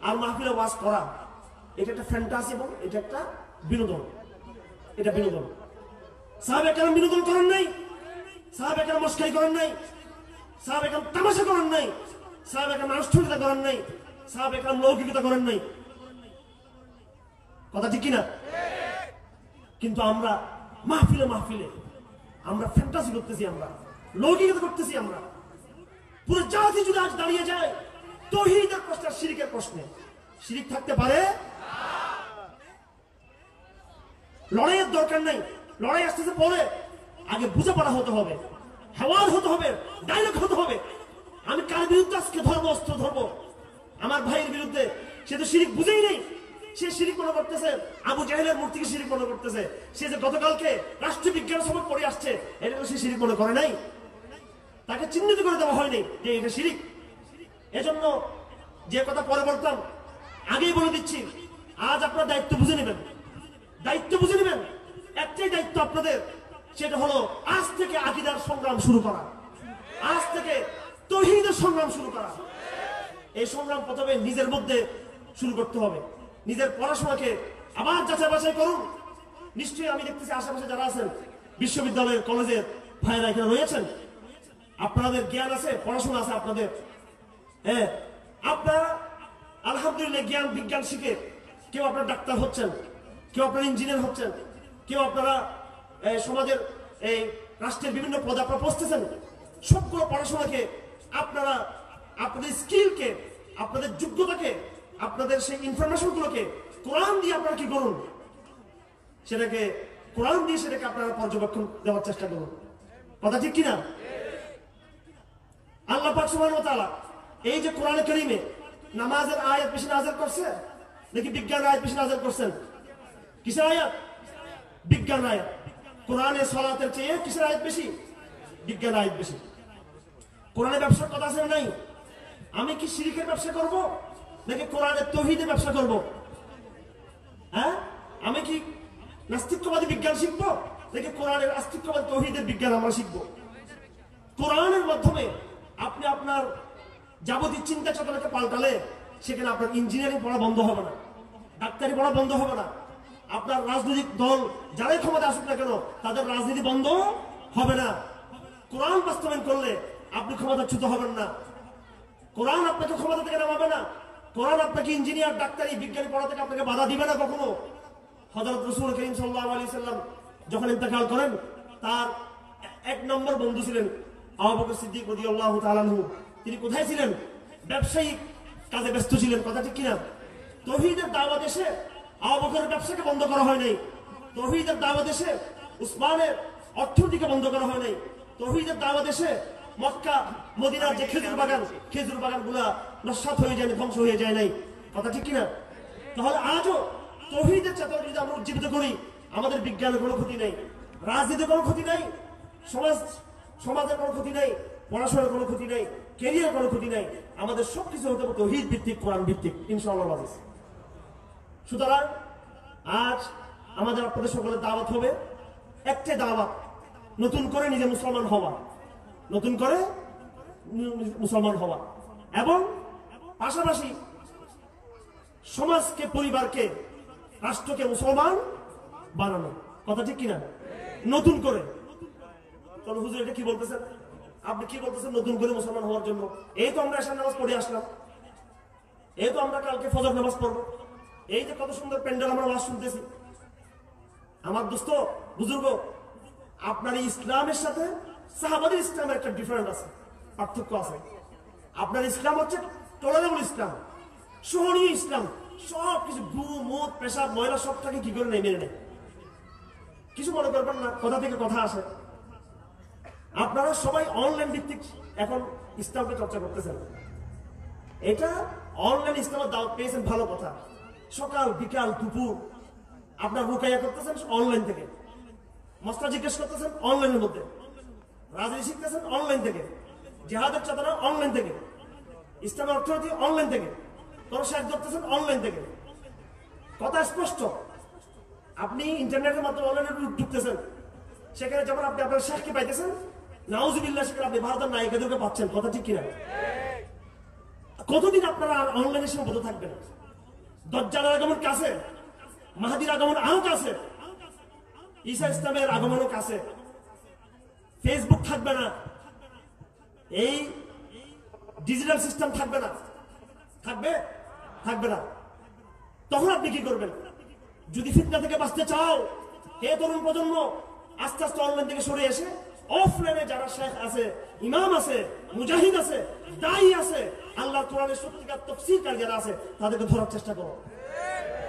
আর মাহফিলে ওয়াজ করা, এটা একটা ফ্যান্টাসি এবং এটা একটা বিনোদন। এটা বিনোদন। সাহাবে কেন বিনোদন করেন নাই, সাহাবে কেন মস্কারি করেন নাই, সাহাবে কেন তামাশা করেন নাই, সাহাবে কেন আনুষ্ঠানিকতা করেন নাই, সাহাবে কেন লৌকিকতা করেন নাই। কথা ঠিক কিনা? কিন্তু আমরা মাহফিলে মাহফিলে আমরা ফ্যান্টাসি করতেছি আমরা, লৌকিকতা করতেছি আমরা। পুরো জাতি যদি আজ দাঁড়িয়ে যায় তহিদের প্রশ্ন আর শিরিকের প্রশ্নে, শিরিক থাকতে পারে? লড়াইয়ের দরকার নাই, লড়াই আসতেছে পরে, আগে বুঝে পড়া হতে হবে হেওয়ার হতে হবে ডাইলগ হতে হবে। আমি কার বিরুদ্ধে আজকে ধর্ম, অস্ত্র ধরবো? আমার ভাইয়ের বিরুদ্ধে, সে তো শিরিক বুঝেই নেই। সে শিরিক মনে করতেছে, আবু জাহেলের মূর্তিকে শিরিক মনে করতেছে। সে যে গতকালকে রাষ্ট্রীয় বিজ্ঞান সভা পড়ে আসছে, এটা সে শিরিক মনে করে নাই। তাকে চিহ্নিত করে দেওয়া হয়নি যে এটা শিরিক এজন্য যে কথা পরে বলতাম, আগেই বলে দিচ্ছি, আজ আপনার দায়িত্ব বুঝে নেবেন। দায়িত্ব বুঝে নেবেন, একটাই দায়িত্ব আপনাদের, সেটা হলো আজ থেকে আকিদার সংগ্রাম শুরু করা। আজ থেকে তহিদের সংগ্রাম শুরু করা। এই সংগ্রাম প্রথমে নিজের মধ্যে শুরু করতে হবে। নিজের পড়াশোনাকে আবার যাচাই বাছাই করুন। নিশ্চয়ই আমি দেখতেছি আশেপাশে যারা আছেন, বিশ্ববিদ্যালয়ের কলেজের ভাইরা এখানে রয়েছেন। আপনাদের জ্ঞান আছে, পড়াশোনা আছে আপনাদের। হ্যাঁ আপনারা আলহামদুলিল্লাহ জ্ঞান বিজ্ঞান শিখে কেউ আপনার ডাক্তার হচ্ছেন, কেউ আপনার ইঞ্জিনিয়ার হচ্ছেন, কেউ আপনারা সমাজের এই রাষ্ট্রের বিভিন্ন পদে আপনারা পৌঁছতেছেন, সবগুলো পড়াশোনাকে আপনারা, আপনাদের স্কিলকে আপনাদের যোগ্যতাকে আপনাদের সেই ইনফরমেশন গুলোকে কোরআন দিয়ে আপনারা কি করুন? সেটাকে, কোরআন দিয়ে সেটাকে আপনারা পর্যবেক্ষণ দেওয়ার চেষ্টা করুন। কথা ঠিক কিনা? আল্লাহ পাক এই যে কোরআনে কারীমে নামাজের আয়াত বেশি নাযিল করছে, নাকি বিজ্ঞান আয়াত বেশি নাযিল করছেন? কিসের আয়াত? বিজ্ঞান আয়াত। কোরআনে সালাতের চেয়ে কিসের আয়াত বেশি? বিজ্ঞান আয়াত বেশি। কোরআনে ব্যবসার কথা আছে নাই? আমি কি শিরিকের ব্যবসা করব? নাকি কোরআনের তৌহিদের ব্যবসা করব। হ্যাঁ? আমি কি নাস্তিক্যবাদী বিজ্ঞান শিখব? নাকি কোরআনের আস্তিক্যবাদী তৌহিদের বিজ্ঞান আমরা শিখব। কোরআনের মাধ্যমে আপনি আপনার যাবতীয় চিন্তা চেতনাকে পাল্টালে সেখানে আপনার ইঞ্জিনিয়ারিং পড়া বন্ধ হবে না, ডাক্তারি পড়া বন্ধ হবে না। আপনার রাজনৈতিক দল যারাই ক্ষমতা আসুক না কেন, তাদের রাজনীতি বন্ধ হবে না। কোরআন বাস্তবায়ন করলে আপনি ক্ষমতাচ্যুত হবেন না। কোরআন আপনাকে ক্ষমতা থেকে নামাবে না। কোরআন আপনাকে ইঞ্জিনিয়ার, ডাক্তারি বিজ্ঞানী পড়া থেকে আপনাকে বাধা দিবে না কখনো? হজরত রসুল করিম সাল্লাহ আলি সাল্লাম যখন ইন্তেকাল করেন, তার এক নম্বর বন্ধু ছিলেন আবু বকর সিদ্দিক তাআলা আনহু। তিনি কোথায় ছিলেন? ব্যবসায়িক কাজে ব্যস্ত ছিলেন, কথা ঠিক কিনা? তৌহিদের দাওয়াত এসে আবু ব্যবসাকে বন্ধ করা হয় নাই। তৌহিদের দাওয়াত এসে উসমানের অর্থনীতিকে বন্ধ করা হয় নাই। তৌহিদের দাওয়াত এসে মক্কা, মদিনার যে খেজুর বাগান খেজুর বাগানগুলা নস্বাত হয়ে যায়, ধ্বংস হয়ে যায় নাই কথা ঠিক কিনা তাহলে আজও তৌহিদের চেতনা যদি আমরা উজ্জীবিত করি, আমাদের বিজ্ঞানের কোনো ক্ষতি নেই, রাজনীতির কোনো ক্ষতি নাই, সমাজ, সমাজের কোনো ক্ষতি নেই, পড়াশোনার কোনো ক্ষতি নেই কেরিয়ার কোনো ক্ষতি নেই, আমাদের সবকিছু হতে হবে তৌহিদ ভিত্তিক কোরআন ভিত্তিক ইনশাআল্লাহ। সুতরাং আজ আমাদের আপনাদের সকলের দাওয়াত হবে একটাই দাওয়াত, নতুন করে নিজে মুসলমান হওয়া, নতুন করে মুসলমান হওয়া এবং পাশাপাশি সমাজকে, পরিবারকে, রাষ্ট্রকে মুসলমান বানানো। কথা ঠিক কিনা? নতুন করে। চলো হুজুর, এটা কি বলতেছেন? আপনি কি বলতেছেন নতুন করে মুসলমান হওয়ার জন্য? এই তো আমরা এসে নামাজ পড়ে আসলাম। এই তো আমরা কালকে ফজর নামাজ পড়ব। এই যে কত সুন্দর প্যান্ডেল আমরা ওয়াজ শুনতেছি। আমার দোস্ত, বুজুর্গ, আপনার ইসলামের সাথে সাহাবাদের ইসলামের একটা ডিফারেন্ট আছে, পার্থক্য আছে। আপনার ইসলাম হচ্ছে টলারেবল ইসলাম সহনীয় ইসলাম, সব কিছু গু মদ পেশাব, ময়লা সব সবটাকে কি করে নেই মেনে নেয় কিছু মনে করবেন না, কথা থেকে কথা আসে। আপনারা সবাই অনলাইন ভিত্তিক এখন ইসলামকে চর্চা করতেছেন। এটা অনলাইন ইসলামের দাওয়াত পেয়েছেন, ভালো কথা। সকাল, বিকাল, দুপুর আপনার রুকাইয়া করতেছেন অনলাইন থেকে। মস্তা জিজ্ঞেস করতেছেন অনলাইনের মধ্যে। রাজনীতি শিখতেছেন অনলাইন থেকে। জেহাদের চেতনা অনলাইন থেকে। ইসলামের অর্থনীতি অনলাইন থেকে। তোর শেখ ধরতেছেন অনলাইন থেকে। কথা স্পষ্ট। আপনি ইন্টারনেটের মাধ্যমে অনলাইনে ঢুকতেছেন। সেখানে যখন আপনি আপনার শেখকে পাইতেছেন, নাউজুবিল্লাহ, সেখানে আপনি ভারতের নায়িকাদেরকে পাচ্ছেন। কথা ঠিক কিনা? কতদিন আপনারা অনলাইনে সীমাবদ্ধ থাকবেন? দজ্জালের আগমন কাছে? মাহাদির আগমন আরও কাছে? ঈসা ইসলামের আগমনও কাছে? ফেসবুক থাকবে না। এই ডিজিটাল সিস্টেম থাকবে না। থাকবে? থাকবে না। তখন আপনি কি করবেন? যদি ফিতনা থেকে বাঁচতে চাও, হে তরুণ প্রজন্ম, আস্তে আস্তে অনলাইন থেকে সরে এসে অফলাইনে যারা শেখ আছে, ইমাম আছে, মুজাহিদ আছে, দায়ী আছে আল্লাহ কোরআনের সত্যিকার তফসিরকার যারা আছে, তাদেরকে ধরার চেষ্টা করো।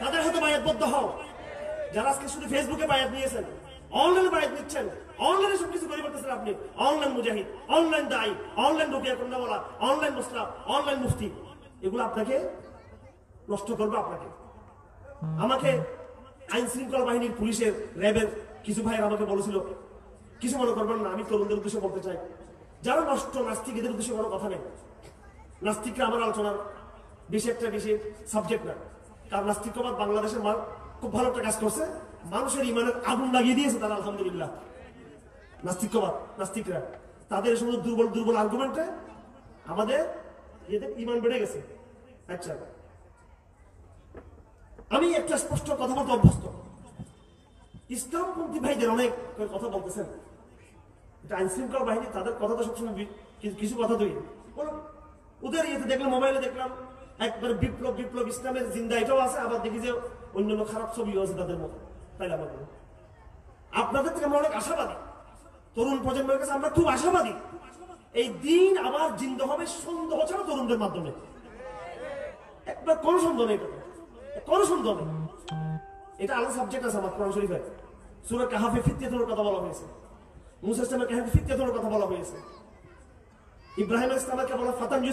তাদের হাতে বায়াতবদ্ধ হও। যারা আজকে শুধু ফেসবুকে বায়াত নিয়েছেন অনলাইনে বায়াত নিচ্ছেন অনলাইনে সবকিছু তৈরি করতেছেন আপনি। অনলাইন মুজাহিদ অনলাইন দায়ী অনলাইন রুকিয়া কন্যাওয়ালা অনলাইন মশলা অনলাইন মুফতি। এগুলো আপনাকে নষ্ট করবে আপনাকে। আমাকে আইন শৃঙ্খলা বাহিনীর পুলিশের, র্যাবের কিছু ভাই আমাকে বলেছিল, কিছু মনে করবেন না, আমি তরুণদের উদ্দেশ্যে বলতে চাই। যারা নষ্ট নাস্তিক এদের উদ্দেশ্যে কোনো কথা নেই। নাস্তিকরা আমার আলোচনার বেশি একটা বেশি সাবজেক্ট না। কারণ নাস্তিকবাদ বাংলাদেশের মা- খুব ভালো একটা কাজ করছে। মানুষের ইমানের আগুন লাগিয়ে দিয়েছে তারা, আলহামদুলিল্লাহ। নাস্তিকবাদ, নাস্তিকরা। তাদের সমস্ত দুর্বল দুর্বল আর্গুমেন্টে আমাদের এদের ইমান বেড়ে গেছে। আচ্ছা আমি একটা স্পষ্ট কথা বলতে অভ্যস্ত। ইসলামপন্থী ভাইদের অনেক কথা বলতেছেন। এটা আইন শৃঙ্খলা বাহিনী, তাদের কথা তো সবসময় কিছু- কথা তুই ওদের ইয়েতে দেখলাম, মোবাইলে দেখলাম, একবার বিপ্লব বিপ্লব, ইসলামের জিন্দা এটাও আছে, আবার দেখি যে অন্যান্য খারাপ ছবিও আছে তাদের মতো। তাইলে আমার আপনাদের থেকে আমরা অনেক আশাবাদী। তরুণ প্রজন্মের কাছে আমরা খুব আশাবাদী। এই দিন আবার জিন্দা হবে, সন্দেহ ছাড়া তরুণদের মাধ্যমে। একবার সন্দেহ নেই সন্দেহ নেই। এটা আলাদা সাবজেক্ট আছে আমার কোরআন সুরা কাহাফে ফিতিয়াতুর কথা বলা হয়েছে। মুসা ইসলামের কাহাফে ফিতিয়াতুর কথা বলা হয়েছে। ইব্রাহিম ইসলামকে বলা ফাতান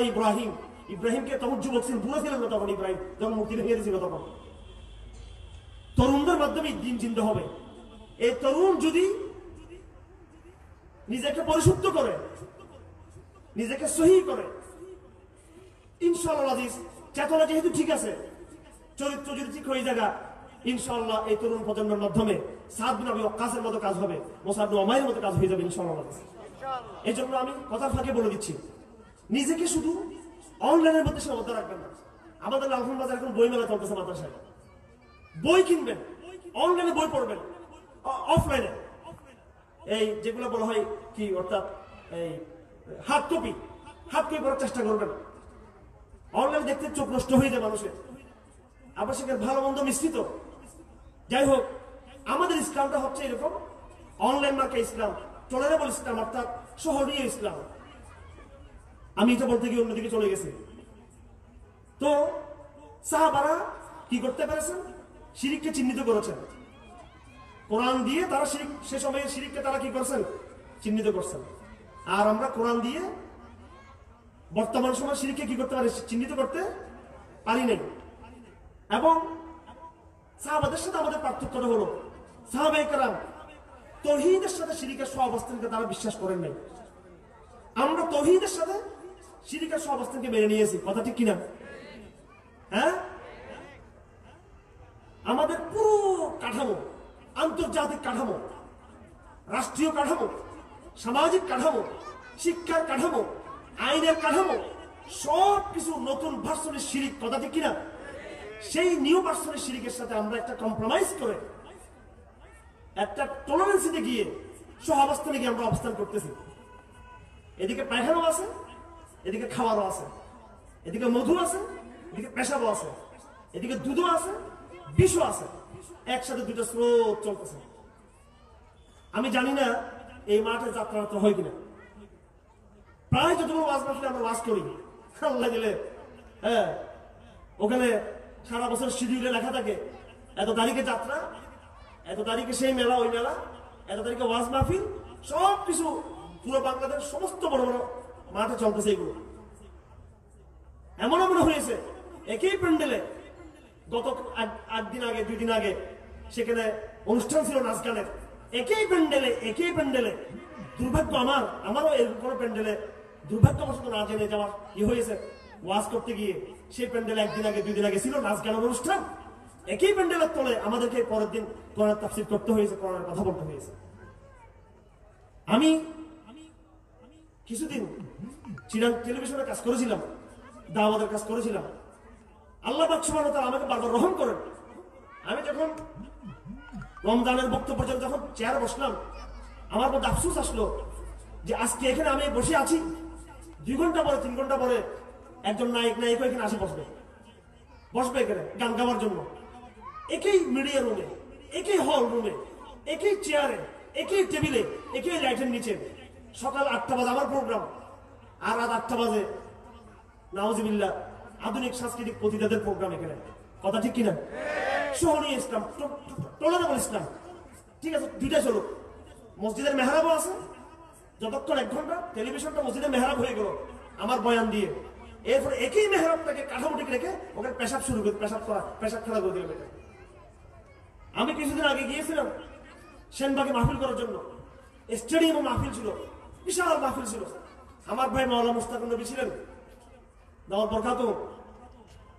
ইব্রাহিম। ইব্রাহিমকে তখন যুবক বুড়ো ছিলেন না তখন ইব্রাহিম। যখন মুক্তি ভেঙে দিয়েছিল তখন। তরুণদের মাধ্যমে দিন চিনতে হবে। এই তরুণ যদি নিজেকে পরিশুদ্ধ করে নিজেকে সহি করে। ইনশাল্লাহ চেতনা যেহেতু ঠিক আছে চরিত্র যদি ঠিক হয়ে জায়গা ইনশাল্লাহ এই তরুণ প্রজন্মের মাধ্যমে সাত বিন আবি ওয়াক্কাসের মতো কাজ হবে মোসাদ ওমাইয়ের মতো কাজ হয়ে যাবে ইনশাআল্লাহ আজিজ। এই জন্য আমি কথার ফাঁকে বলে দিচ্ছি নিজেকে শুধু অনলাইনের মধ্যে সীমাবদ্ধ রাখবেন না। আমাদের লালখন বাজার এখন বই মেলা চলতেছে মাদ্রাসায়। বই কিনবেন অনলাইনে বই পড়বেন অফলাইনে। এই যেগুলো বলা হয় কি, অর্থাৎ এই হাত কপি হাত কপি করার চেষ্টা করবেন। অনলাইনে দেখতে চোখ নষ্ট হয়ে যায় মানুষের। আবার সেখানে ভালো মন্দ মিশ্রিত। যাই হোক, আমাদের ইসলামটা হচ্ছে এরকম। অনলাইন মার্কে ইসলাম টলারেবল ইসলাম, অর্থাৎ সহনীয় ইসলাম। আমি এটা বলতে গিয়ে অন্যদিকে চলে গেছি। তো সাহাবারা কি করতে পেরেছেন? শিরিককে চিহ্নিত করেছেন। কোরআন দিয়ে তারা শিরিক, সে সময়ে শিরিককে তারা কি করছেন? চিহ্নিত করছেন। আর আমরা কোরআন দিয়ে বর্তমান সময় শিরিককে কি করতে পারি? চিহ্নিত করতে পারি নাই। এবং সাহাবাদের সাথে আমাদের পার্থক্যটা হলো সাহাবাই কালাম তহিদের সাথে শিরিকের সহাবস্থানকে তারা বিশ্বাস করেন নাই। আমরা তহিদের সাথে শিরিকের সহাবস্থানকে মেনে নিয়েছি। কথা ঠিক কিনা? হ্যাঁ? আমাদের পুরো কাঠামো আন্তর্জাতিক কাঠামো, রাষ্ট্রীয় কাঠামো, সামাজিক কাঠামো, শিক্ষার কাঠামো, আইনের কাঠামো, সব কিছু নতুন ভার্সনের শিরিক ঠিক কিনা, সেই নিউ ভার্সনের শিরিকের সাথে আমরা একটা কম্প্রোমাইজ করে একটা টলারেন্সিতে গিয়ে সহাবস্থানে গিয়ে আমরা অবস্থান করতেছি। এদিকে পায়খানাও আছে, এদিকে খাওয়ারও আছে, এদিকে মধু আছে, এদিকে পেশাবও আছে, এদিকে দুধও আছে, বিষও আছে। একসাথে দুটো স্রোত চলতেছে। আমি জানি না এই মাঠে যাত্রা হয় কিনা। প্রায় যতগুলো ওয়াজ মাহফিলে আমরা ওয়াজ করি। আল্লাহ দিলে হ্যাঁ ওখানে সারা বছর শিডিউলে লেখা থাকে, এত তারিখে যাত্রা, এত তারিখে সেই মেলা, ওই মেলা, এত তারিখে ওয়াজ মাহফিল, সব কিছু পুরো বাংলাদেশ সমস্ত বড় বড় মাঠে চলতেছে এগুলো। এমনও মনে হয়েছে, একই প্যান্ডেলে গত আট দিন আগে, দুই দিন আগে সেখানে অনুষ্ঠান ছিল নাচ গানের একই প্যান্ডেলে একই প্যান্ডেলে। দুর্ভাগ্য আমার, আমারও এরকম কোনো প্যান্ডেলে দুর্ভাগ্যবশত না জেনে যাওয়ার ই হয়েছে। ওয়াজ করতে গিয়ে সেই প্যান্ডেলে একদিন আগে, দুই দিন আগে ছিল নাচ গানের অনুষ্ঠান। একই প্যান্ডেলের তলে আমাদেরকে পরের দিন কোরআন তাফসির করতে হয়েছে, কোরআনের কথা বলতে হয়েছে। আমি কিছুদিন চিরাং টেলিভিশনে কাজ করেছিলাম, দাওয়াতের কাজ করেছিলাম। আল্লাহ তাআলা আমাকে বারবার রহম করেন। আমি যখন রমজানের বক্তব্য যখন চেয়ার বসলাম, আমার মধ্যে আফসুস আসলো যে আজকে এখানে আমি বসে আছি। দুই ঘণ্টা পরে, তিন ঘণ্টা পরে একজন নায়ক নায়িকা এখানে আসে বসবে। বসবে এখানে গান গাওয়ার জন্য। একই মিডিয়া রুমে একই হল রুমে একই চেয়ারে একই টেবিলে একই লাইটের নিচে। সকাল আটটা বাজে আমার প্রোগ্রাম আর রাত আটটা বাজে নাওজিবিল্লা আধুনিক সাংস্কৃতিক প্রতিদাদের প্রোগ্রাম এখানে। কথা ঠিক কিনা? সহনীয় ইসলাম টলারেবল ইসলাম। ঠিক আছে দুইটা মসজিদের মেহরাবও আছে। যতক্ষণ এক ঘণ্টা, টেলিভিশনটা মসজিদের মেহরাব হয়ে গেল, আমার বয়ান দিয়ে। একই মেহরাবটাকে রেখে ওখানে পেশাব শুরু করে, পেশাব করা, পেশাব খেলা করে দিলাম এটা আমি কিছুদিন আগে গিয়েছিলাম সেনবাগে মাহফিল করার জন্য। স্টেডিয়ামে মাহফিল ছিল, বিশাল মাহফিল ছিল। আমার ভাই মাওলা মুস্তাকুর নবী ছিলেন, দাওয়াত বরকাত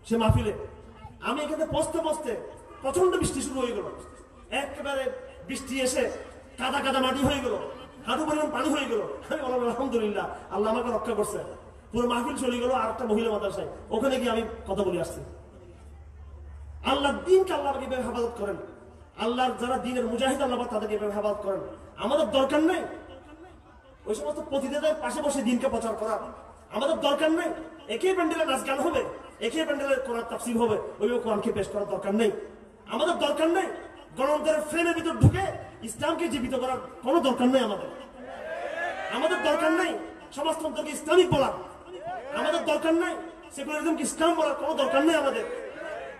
সে মাহফিলে। আমি এখানে পৌঁছতে পৌঁছতে প্রচণ্ড বৃষ্টি শুরু হয়ে গেল। একেবারে বৃষ্টি এসে কাদা কাদা মাটি হয়ে গেল হাঁটু পরিমাণ পানি হয়ে গেল। আলহামদুলিল্লাহ, আল্লাহ আমাকে রক্ষা করছে। পুরো মাহফিল চলে গেল আর একটা মহিলা মাদ্রাসায়। ওখানে গিয়ে আমি কথা বলে আসছি। আল্লাহ দিনকে আল্লাহ কীভাবে হেফাজত করেন। আল্লাহর যারা দিনের মুজাহিদ, আল্লাহ তাদেরকে এভাবে হেফাজত করেন। আমাদের দরকার নেই ওই সমস্ত প্রতিনিধিদের পাশে বসে দিনকে প্রচার করা। আমাদের দরকার নেই, একই প্যান্ডেলে নাচ গান হবে, একই প্যান্ডেলে কোরআন তাফসির হবে ওইভাবে কোরআনকে পেশ করার দরকার নেই। আমাদের দরকার নেই গণতন্ত্রের ফ্রেমের ভিতর ঢুকে ইসলামকে জীবিত করার কোনো দরকার নেই আমাদের। আমাদের দরকার নেই সমাজতন্ত্রকে ইসলামিক বলা। আমাদের দরকার নেই সেকুলারিজমকে ইসলাম বলার কোনো দরকার নেই আমাদের।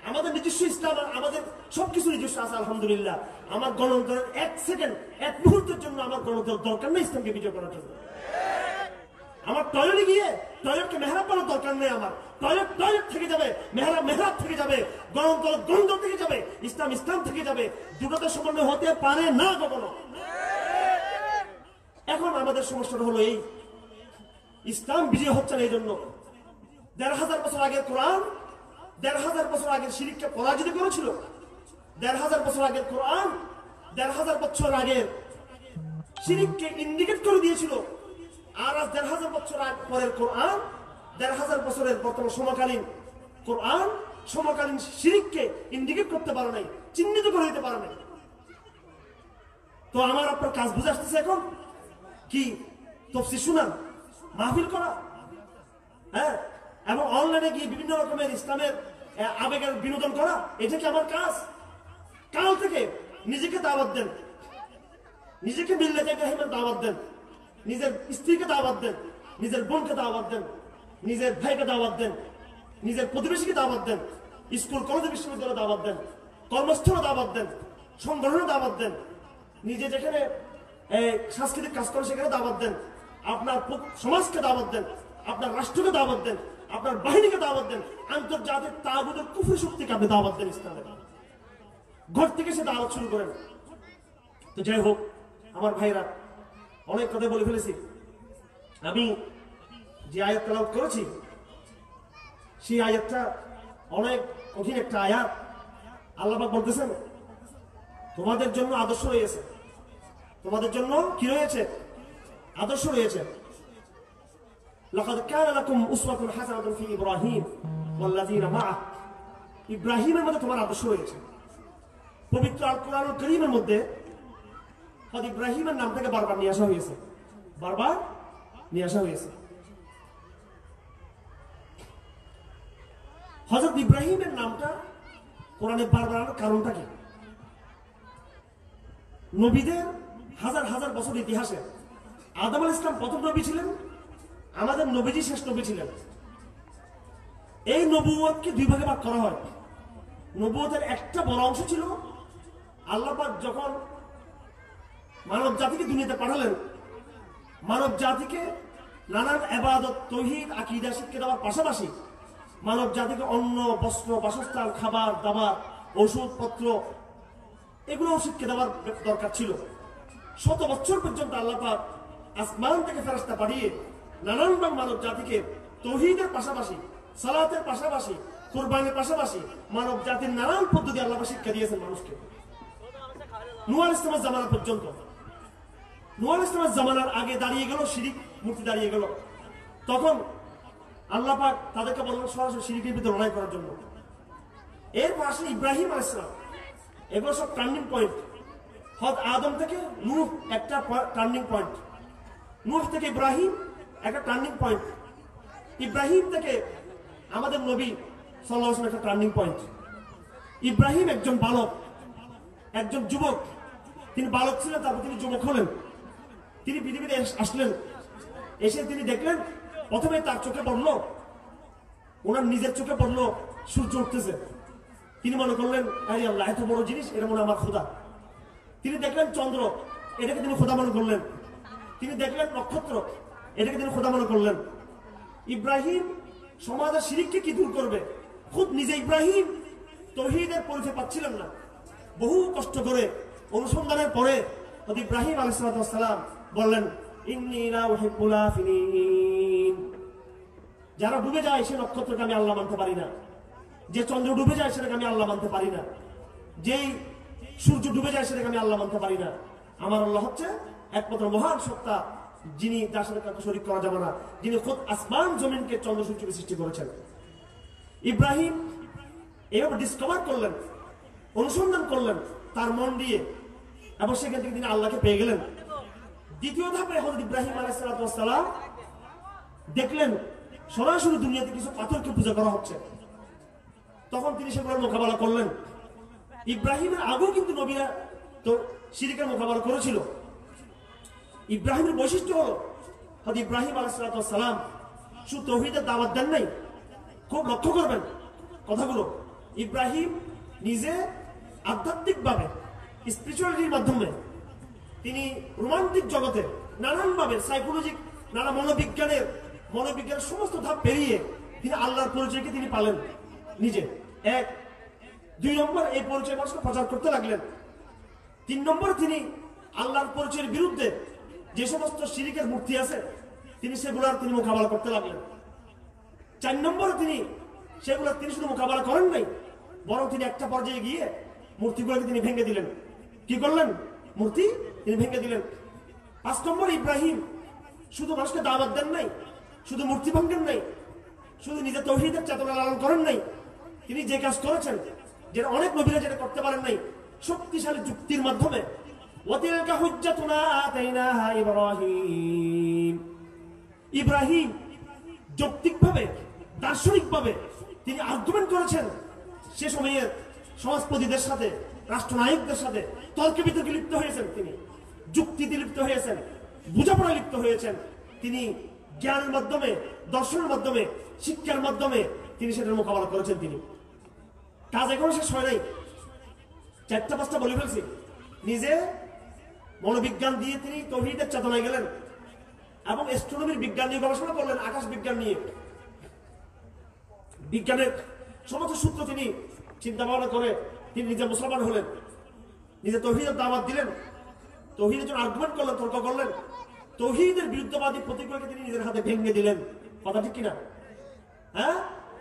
আমাদের নিজস্ব ইসলাম আমাদের সবকিছু নিজস্ব আছে, আলহামদুলিল্লাহ। আমার গণতন্ত্রের এক সেকেন্ড, এক মুহূর্তের জন্য আমার গণতন্ত্রের দরকার নেই ইসলামকে বিজয় করার জন্য। আমার টয়লেটে গিয়ে টয়লেটকে মেহরাব করার দরকার নেই আমার। টয়লেট টয়লেট থেকে যাবে, মেহরাব মেহরাব থেকে যাবে, গরম গণতন্ত্র গণতন্ত্র থেকে যাবে, ইসলাম ইসলাম থেকে যাবে। দুটোতে সমন্বয় হতে পারে না কখনো? এখন আমাদের সমস্যাটা হলো এই। ইসলাম বিজয় হচ্ছে না এই জন্য। দেড় হাজার বছর আগের কোরআন, দেড় হাজার বছর আগের শিরিককে পরাজিত করেছিল। দেড় হাজার বছর আগের কোরআন, দেড় হাজার বছর আগের শিরিককে ইন্ডিকেট করে দিয়েছিল। আর আজ দেড় হাজার বছর আগ পরের কোরআন, দেড় হাজার বছরের বর্তমান সমকালীন কোরআন, সমকালীন শিরিককে ইন্ডিকেট করতে পারে নাই, চিহ্নিত করে দিতে পারে নাই। তো আমার আপনার কাজ বুঝে আসতেছে এখন? কি? তফসি শোনা মাহফিল করা? হ্যাঁ? এবং অনলাইনে গিয়ে বিভিন্ন রকমের ইসলামের আবেগের বিনোদন করা, এটা কি আমার কাজ? কাল থেকে নিজেকে দাওয়াত দেন। নিজেকে মিল্লাতে দাওয়াত দেন। নিজের স্ত্রীকে দাওয়াত দেন নিজের বোনকে দাওয়াত দেন নিজের ভাইকে দাওয়াত দেন নিজের প্রতিবেশীকে দাওয়াত দেন স্কুল কলেজ বিশ্ববিদ্যালয়ে দাওয়াত দেন কর্মস্থলে দাওয়াত দেন সংগঠনে দাওয়াত দেন নিজে যেখানে সাংস্কৃতিক কাজ করে সেখানে দাওয়াত দেন আপনার সমাজকে দাওয়াত দেন আপনার রাষ্ট্রকে দাওয়াত দেন আপনার বাহিনীকে দাওয়াত দেন আন্তর্জাতিক তাগুদের কুফরি শক্তিকে আপনি দাওয়াত দেন ইসলামের ঘর থেকে সে দাওয়াত শুরু করেন তো যাই হোক আমার ভাইরা অনেক কথা বলে ফেলেছি আমি যে আয়াত তেলাওয়াত করেছি সেই আয়াতটা অনেক কঠিন একটা আয়াত আল্লাহ পাক বলতেছেন তোমাদের জন্য আদর্শ রয়েছে তোমাদের জন্য কি রয়েছে আদর্শ রয়েছে لقد كان لكم أسوة حسنة في إبراهيم والذين معه ইব্রাহিমের মধ্যে তোমার আদর্শ রয়েছে পবিত্র আল কোরআন করিমের মধ্যে হয়তো ইব্রাহিমের নামটাকে বারবার নিয়ে আসা হয়েছে। বারবার নিয়ে আসা হয়েছে। হজরত ইব্রাহিমের নামটা কোরআনে বারবার কারণটা কি? নবীদের হাজার হাজার বছর ইতিহাসে আদম আল ইসলাম প্রথম নবী ছিলেন, আমাদের নবীজি শেষ নবী ছিলেন। এই নবুয়তকে দুই ভাগে ভাগ করা হয়। নবুয়তের একটা বড় অংশ ছিল, আল্লাহ যখন মানব জাতিকে দুনিয়াতে পাঠালেন মানব জাতিকে নানান এবাদত, তহিদ, আকিদা, শিক্ষা দেওয়ার পাশাপাশি মানব জাতিকে অন্ন, বস্ত্র, বাসস্থান, খাবার, দাবার ওষুধপত্র এগুলো শিক্ষা দেওয়ার দরকার ছিল। শত বছর পর্যন্ত আল্লাহ পাক আসমান থেকে ফেরস্তা পাঠিয়ে নানানবার মানব জাতিকে তহিদের পাশাপাশি, সালাতের পাশাপাশি, কোরবানের পাশাপাশি মানব জাতির নানান পদ্ধতি আল্লাহ পাক শিক্ষা দিয়েছেন মানুষকে। নুয়াল ইসলামের জামানা পর্যন্ত নুয়াল জামানার আগে দাঁড়িয়ে গেল শিরিক, মূর্তি দাঁড়িয়ে গেল। তখন আল্লাহ পাক তাদেরকে বললেন, সরাসরি শিরিকের ভিতরে লড়াই করার জন্য। এর পাশে ইব্রাহিম আলাইসালাম এগুলো সব টার্নিং পয়েন্ট হদ আদম থেকে নূহ একটা টার্নিং পয়েন্ট নূহ থেকে ইব্রাহিম একটা টার্নিং পয়েন্ট ইব্রাহিম থেকে আমাদের নবী সাল্লাহ একটা টার্নিং পয়েন্ট ইব্রাহিম একজন বালক, একজন যুবক। তিনি বালক ছিলেন, তারপর তিনি যুবক হলেন। তিনি পৃথিবীতে আসলেন। এসে তিনি দেখলেন, প্রথমে তার চোখে পড়ল, ওনার নিজের চোখে পড়ল, সূর্য উঠতেছে। তিনি মনে করলেন, আরে আল্লাহ, এত বড় জিনিস, এটা মনে আমার খোদা। তিনি দেখলেন চন্দ্র, এটাকে তিনি খোদা মনে করলেন। তিনি দেখলেন নক্ষত্র, এটাকে তিনি খোদা মনে করলেন। ইব্রাহিম সমাজের শিরিককে কি দূর করবে? খুব নিজে ইব্রাহিম তহিদের পরিচয় পাচ্ছিলেন না। বহু কষ্ট করে, অনুসন্ধানের পরে ইব্রাহিম আলাইসালাম বললেন যারা ডুবে যায়, সে নক্ষত্রকে আমি আল্লাহ মানতে পারি না। যে চন্দ্র ডুবে যায়, সেটাকে আমি আল্লাহ মানতে পারি না। যেই সূর্য ডুবে যায়, সেটাকে আমি আল্লাহ মানতে পারি না। আমার আল্লাহ হচ্ছে একমাত্র মহান সত্তা, যিনি তার সাথে কাউকে শরীর করা যাবে না। যিনি খুব আসমান জমিনকে চন্দ্র সূর্যকে সৃষ্টি করেছেন। ইব্রাহিম এভাবে ডিসকভার করলেন, অনুসন্ধান করলেন, তার মন দিয়ে। এবং সেখান থেকে তিনি আল্লাহকে পেয়ে গেলেন। দ্বিতীয় ধাপে হজরত ইব্রাহিম আলাইসালাম দেখলেন সরাসরি দুনিয়াতে কিছু পাথরকে পূজা করা হচ্ছে। তখন তিনি সেগুলোর মোকাবেলা করলেন। ইব্রাহিমের আগেও কিন্তু নবীরা তো সিরিকের মোকাবেলা করেছিল। ইব্রাহিমের বৈশিষ্ট্য হলো হয়তো ইব্রাহিম আলাইসালাম শুধু তহিদের দাওয়াত দেন নাই। খুব লক্ষ্য করবেন কথাগুলো। ইব্রাহিম নিজে আধ্যাত্মিকভাবে স্পিরিচুয়ালিটির মাধ্যমে তিনি রোমান্টিক জগতে নানানভাবে সাইকোলজিক নানা মনোবিজ্ঞানের মনোবিজ্ঞানের সমস্ত ধাপ পেরিয়ে তিনি আল্লাহর পরিচয়কে তিনি পালেন নিজে। এক, দুই নম্বর এই পরিচয় মানুষকে প্রচার করতে লাগলেন। তিন নম্বর তিনি আল্লাহর পরিচয়ের বিরুদ্ধে যে সমস্ত শিরিকের মূর্তি আছে, তিনি সেগুলার তিনি মোকাবেলা করতে লাগলেন। চার নম্বরে তিনি সেগুলো তিনি শুধু মোকাবেলা করেন নাই, বরং তিনি একটা পর্যায়ে গিয়ে মূর্তিগুলোকে তিনি ভেঙে দিলেন। কি করলেন? মূর্তি তিনি ভেঙে দিলেন। পাঁচ নম্বর ইব্রাহিম, শুধু মানুষকে দাওয়াত দেন নাই, শুধু মূর্তি ভাঙেন নাই, শুধু নিজের তহিদের চেতনা লালন করেন নাই, তিনি যে কাজ করেছেন, যেটা অনেক নবীরা যেটা করতে পারেন নাই, শক্তিশালী যুক্তির মাধ্যমে ইব্রাহিম। যৌক্তিকভাবে, দার্শনিকভাবে তিনি আর্গুমেন্ট করেছেন সে সময়ের সমাজপতিদের সাথে, রাষ্ট্রনায়কদের সাথে তর্কে বিতর্কে লিপ্ত হয়েছেন তিনি। যুক্তিতে লিপ্ত হয়েছেন বোঝাপড়া লিপ্ত হয়েছেন। তিনি জ্ঞানের মাধ্যমে, দর্শনের মাধ্যমে, শিক্ষার মাধ্যমে তিনি সেটার মোকাবেলা করেছেন তিনি। কাজ এখনও শেষ হয় নাই। চারটা, পাঁচটা বলে ফেলছি। নিজে মনোবিজ্ঞান দিয়ে তিনি তহিদের চেতনায় গেলেন এবং অ্যাস্ট্রোনমির বিজ্ঞান নিয়ে গবেষণা করলেন, আকাশ বিজ্ঞান নিয়ে। বিজ্ঞানের সমস্ত সূত্র তিনি চিন্তা ভাবনা করে তিনি নিজে মুসলমান হলেন। নিজে তহিদের দাওয়াত দিলেন। তহিদের জন্য আর্গুমেন্ট করলেন, তর্ক করলেন। তহিদের বিরুদ্ধবাদী প্রতিক্রিয়াকে তিনি নিজের হাতে ভেঙে দিলেন। কথা ঠিক কিনা? হ্যাঁ?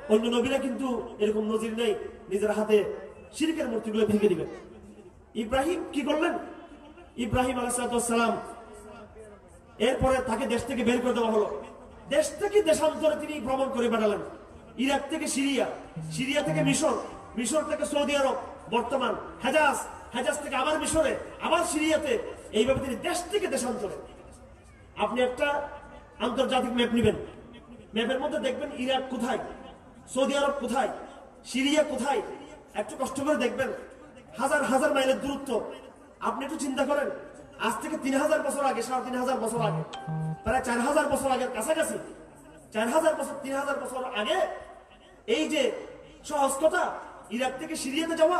অন্য নবীরা কিন্তু এরকম নজির নেই, নিজের হাতে শিরকের মূর্তিগুলো ভেঙে দিবেন। ইব্রাহিম কি করলেন? ইব্রাহিম আলাইসালাম এরপরে তাকে দেশ থেকে বের করে দেওয়া হলো। দেশ থেকে দেশান্তরে তিনি ভ্রমণ করে বেড়ালেন। ইরাক থেকে সিরিয়া সিরিয়া থেকে মিশর মিশর থেকে সৌদি আরব, বর্তমান হেজাজ হেজাজ থেকে আবার মিশরে, আবার সিরিয়াতে এইভাবে তিনি দেশ থেকে দেশান্তরে আপনি একটা আন্তর্জাতিক ম্যাপ নেবেন। ম্যাপের মধ্যে দেখবেন ইরাক কোথায়, সৌদি আরব কোথায়, সিরিয়া কোথায়। একটু কষ্ট করে দেখবেন, হাজার হাজার মাইলের দূরত্ব। আপনি একটু চিন্তা করেন, আজ থেকে তিন হাজার বছর আগে, সাড়ে তিন হাজার বছর আগে, প্রায় চার হাজার বছর আগের কাছাকাছি, চার হাজার বছর, তিন হাজার বছর আগে, এই যে কথা ইরাক থেকে সিরিয়াতে যাওয়া,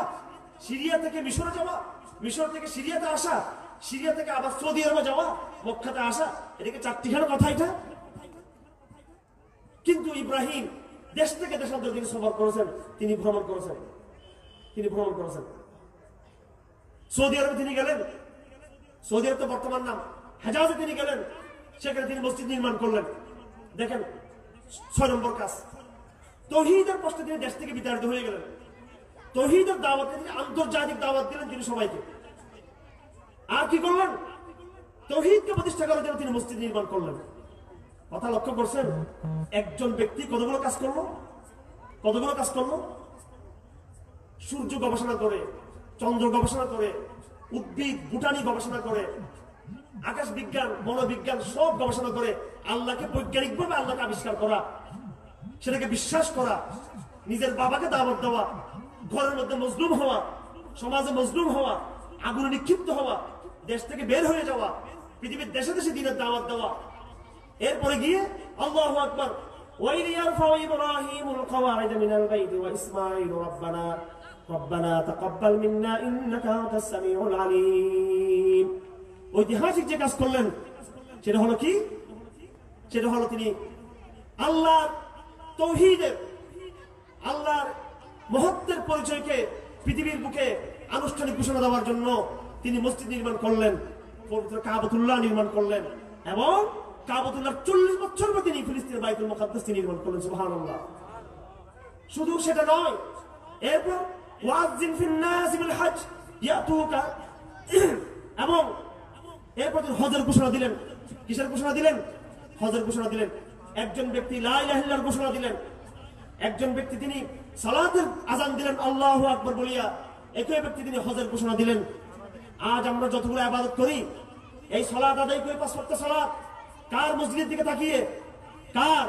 সিরিয়া থেকে মিশরে যাওয়া, মিশর থেকে সিরিয়াতে আসা সিরিয়া থেকে আবার সৌদি আরবে যাওয়া, মক্কাতে আসা, এটাকে চারটিখানে কথা এটা। কিন্তু ইব্রাহিম দেশ থেকে দেশান্তরে তিনি সফর করেছেন, তিনি ভ্রমণ করেছেন। তিনি ভ্রমণ করেছেন। সৌদি আরবে তিনি গেলেন। সৌদি আরব তো বর্তমান নাম। হেজাজে তিনি গেলেন। সেখানে তিনি মসজিদ নির্মাণ করলেন। দেখেন, ছয় নম্বর কাজ। তহিদের প্রশ্নে তিনি দেশ থেকে বিতাড়িত হয়ে গেলেন। তহিদের দাওয়াতে তিনি আন্তর্জাতিক দাওয়াত দিলেন তিনি সবাইকে। আর কি করলেন? তহিদকে প্রতিষ্ঠা করার জন্য তিনি মসজিদ নির্মাণ করলেন। কথা লক্ষ্য করছেন? একজন ব্যক্তি কতগুলো কাজ করল? কতগুলো কাজ করল? সূর্য গবেষণা করে, চন্দ্র গবেষণা করে, উদ্ভিদ বুটানি গবেষণা করে, আকাশ বিজ্ঞান মনোবিজ্ঞান সব গবেষণা করে আল্লাহকে বৈজ্ঞানিক বৈজ্ঞানিকভাবে আল্লাহকে আবিষ্কার করা, সেটাকে বিশ্বাস করা, নিজের বাবাকে দাওয়াত দেওয়া, ঘরের মধ্যে মজলুম হওয়া, সমাজে মজলুম হওয়া, আগুনে নিক্ষিপ্ত হওয়া দেশ থেকে বের হয়ে যাওয়া পৃথিবীর দেশে দেশে দিনের দাওয়াত দেওয়া এরপরে গিয়ে আল্লাহ আকবর وإذ يرفع إبراهيم القواعد من البيت وإسماعيل ربنا ربنا تقبل منا إنك أنت السميع العليم ঐতিহাসিক যে কাজ করলেন সেটা হলো কি সেটা হলো তিনি আল্লাহর তৌহিদের আল্লাহর মহত্বের পরিচয়কে পৃথিবীর বুকে আনুষ্ঠানিক ঘোষণা দেওয়ার জন্য তিনি মসজিদ নির্মাণ করলেন কাবতুল্লাহ নির্মাণ করলেন, এবং কাবতুল্লাহ চল্লিশ বছর পর তিনি ফিলিস্তিনের বাইতুল মুকাদ্দাস নির্মাণ করলেন, সুবহানাল্লাহ। শুধু সেটা নয়, এরপর ওয়াজিন ফিন নাস বিল হজ ইয়াতুকা, এবং এরপর তিনি হজের ঘোষণা দিলেন। কিসের ঘোষণা দিলেন? হজের ঘোষণা দিলেন। একজন ব্যক্তি লা ইলাহা ইল্লাল্লাহর ঘোষণা দিলেন। একজন ব্যক্তি তিনি সালাতের আজান দিলেন, আল্লাহু আকবার বলিয়া। একই ব্যক্তি তিনি হজের ঘোষণা দিলেন। আজ আমরা যতগুলো আবাদত করি, এই সালাত আদায় করে পাঁচ ওয়াক্ত সালাত, কার মসজিদের দিকে তাকিয়ে, কার?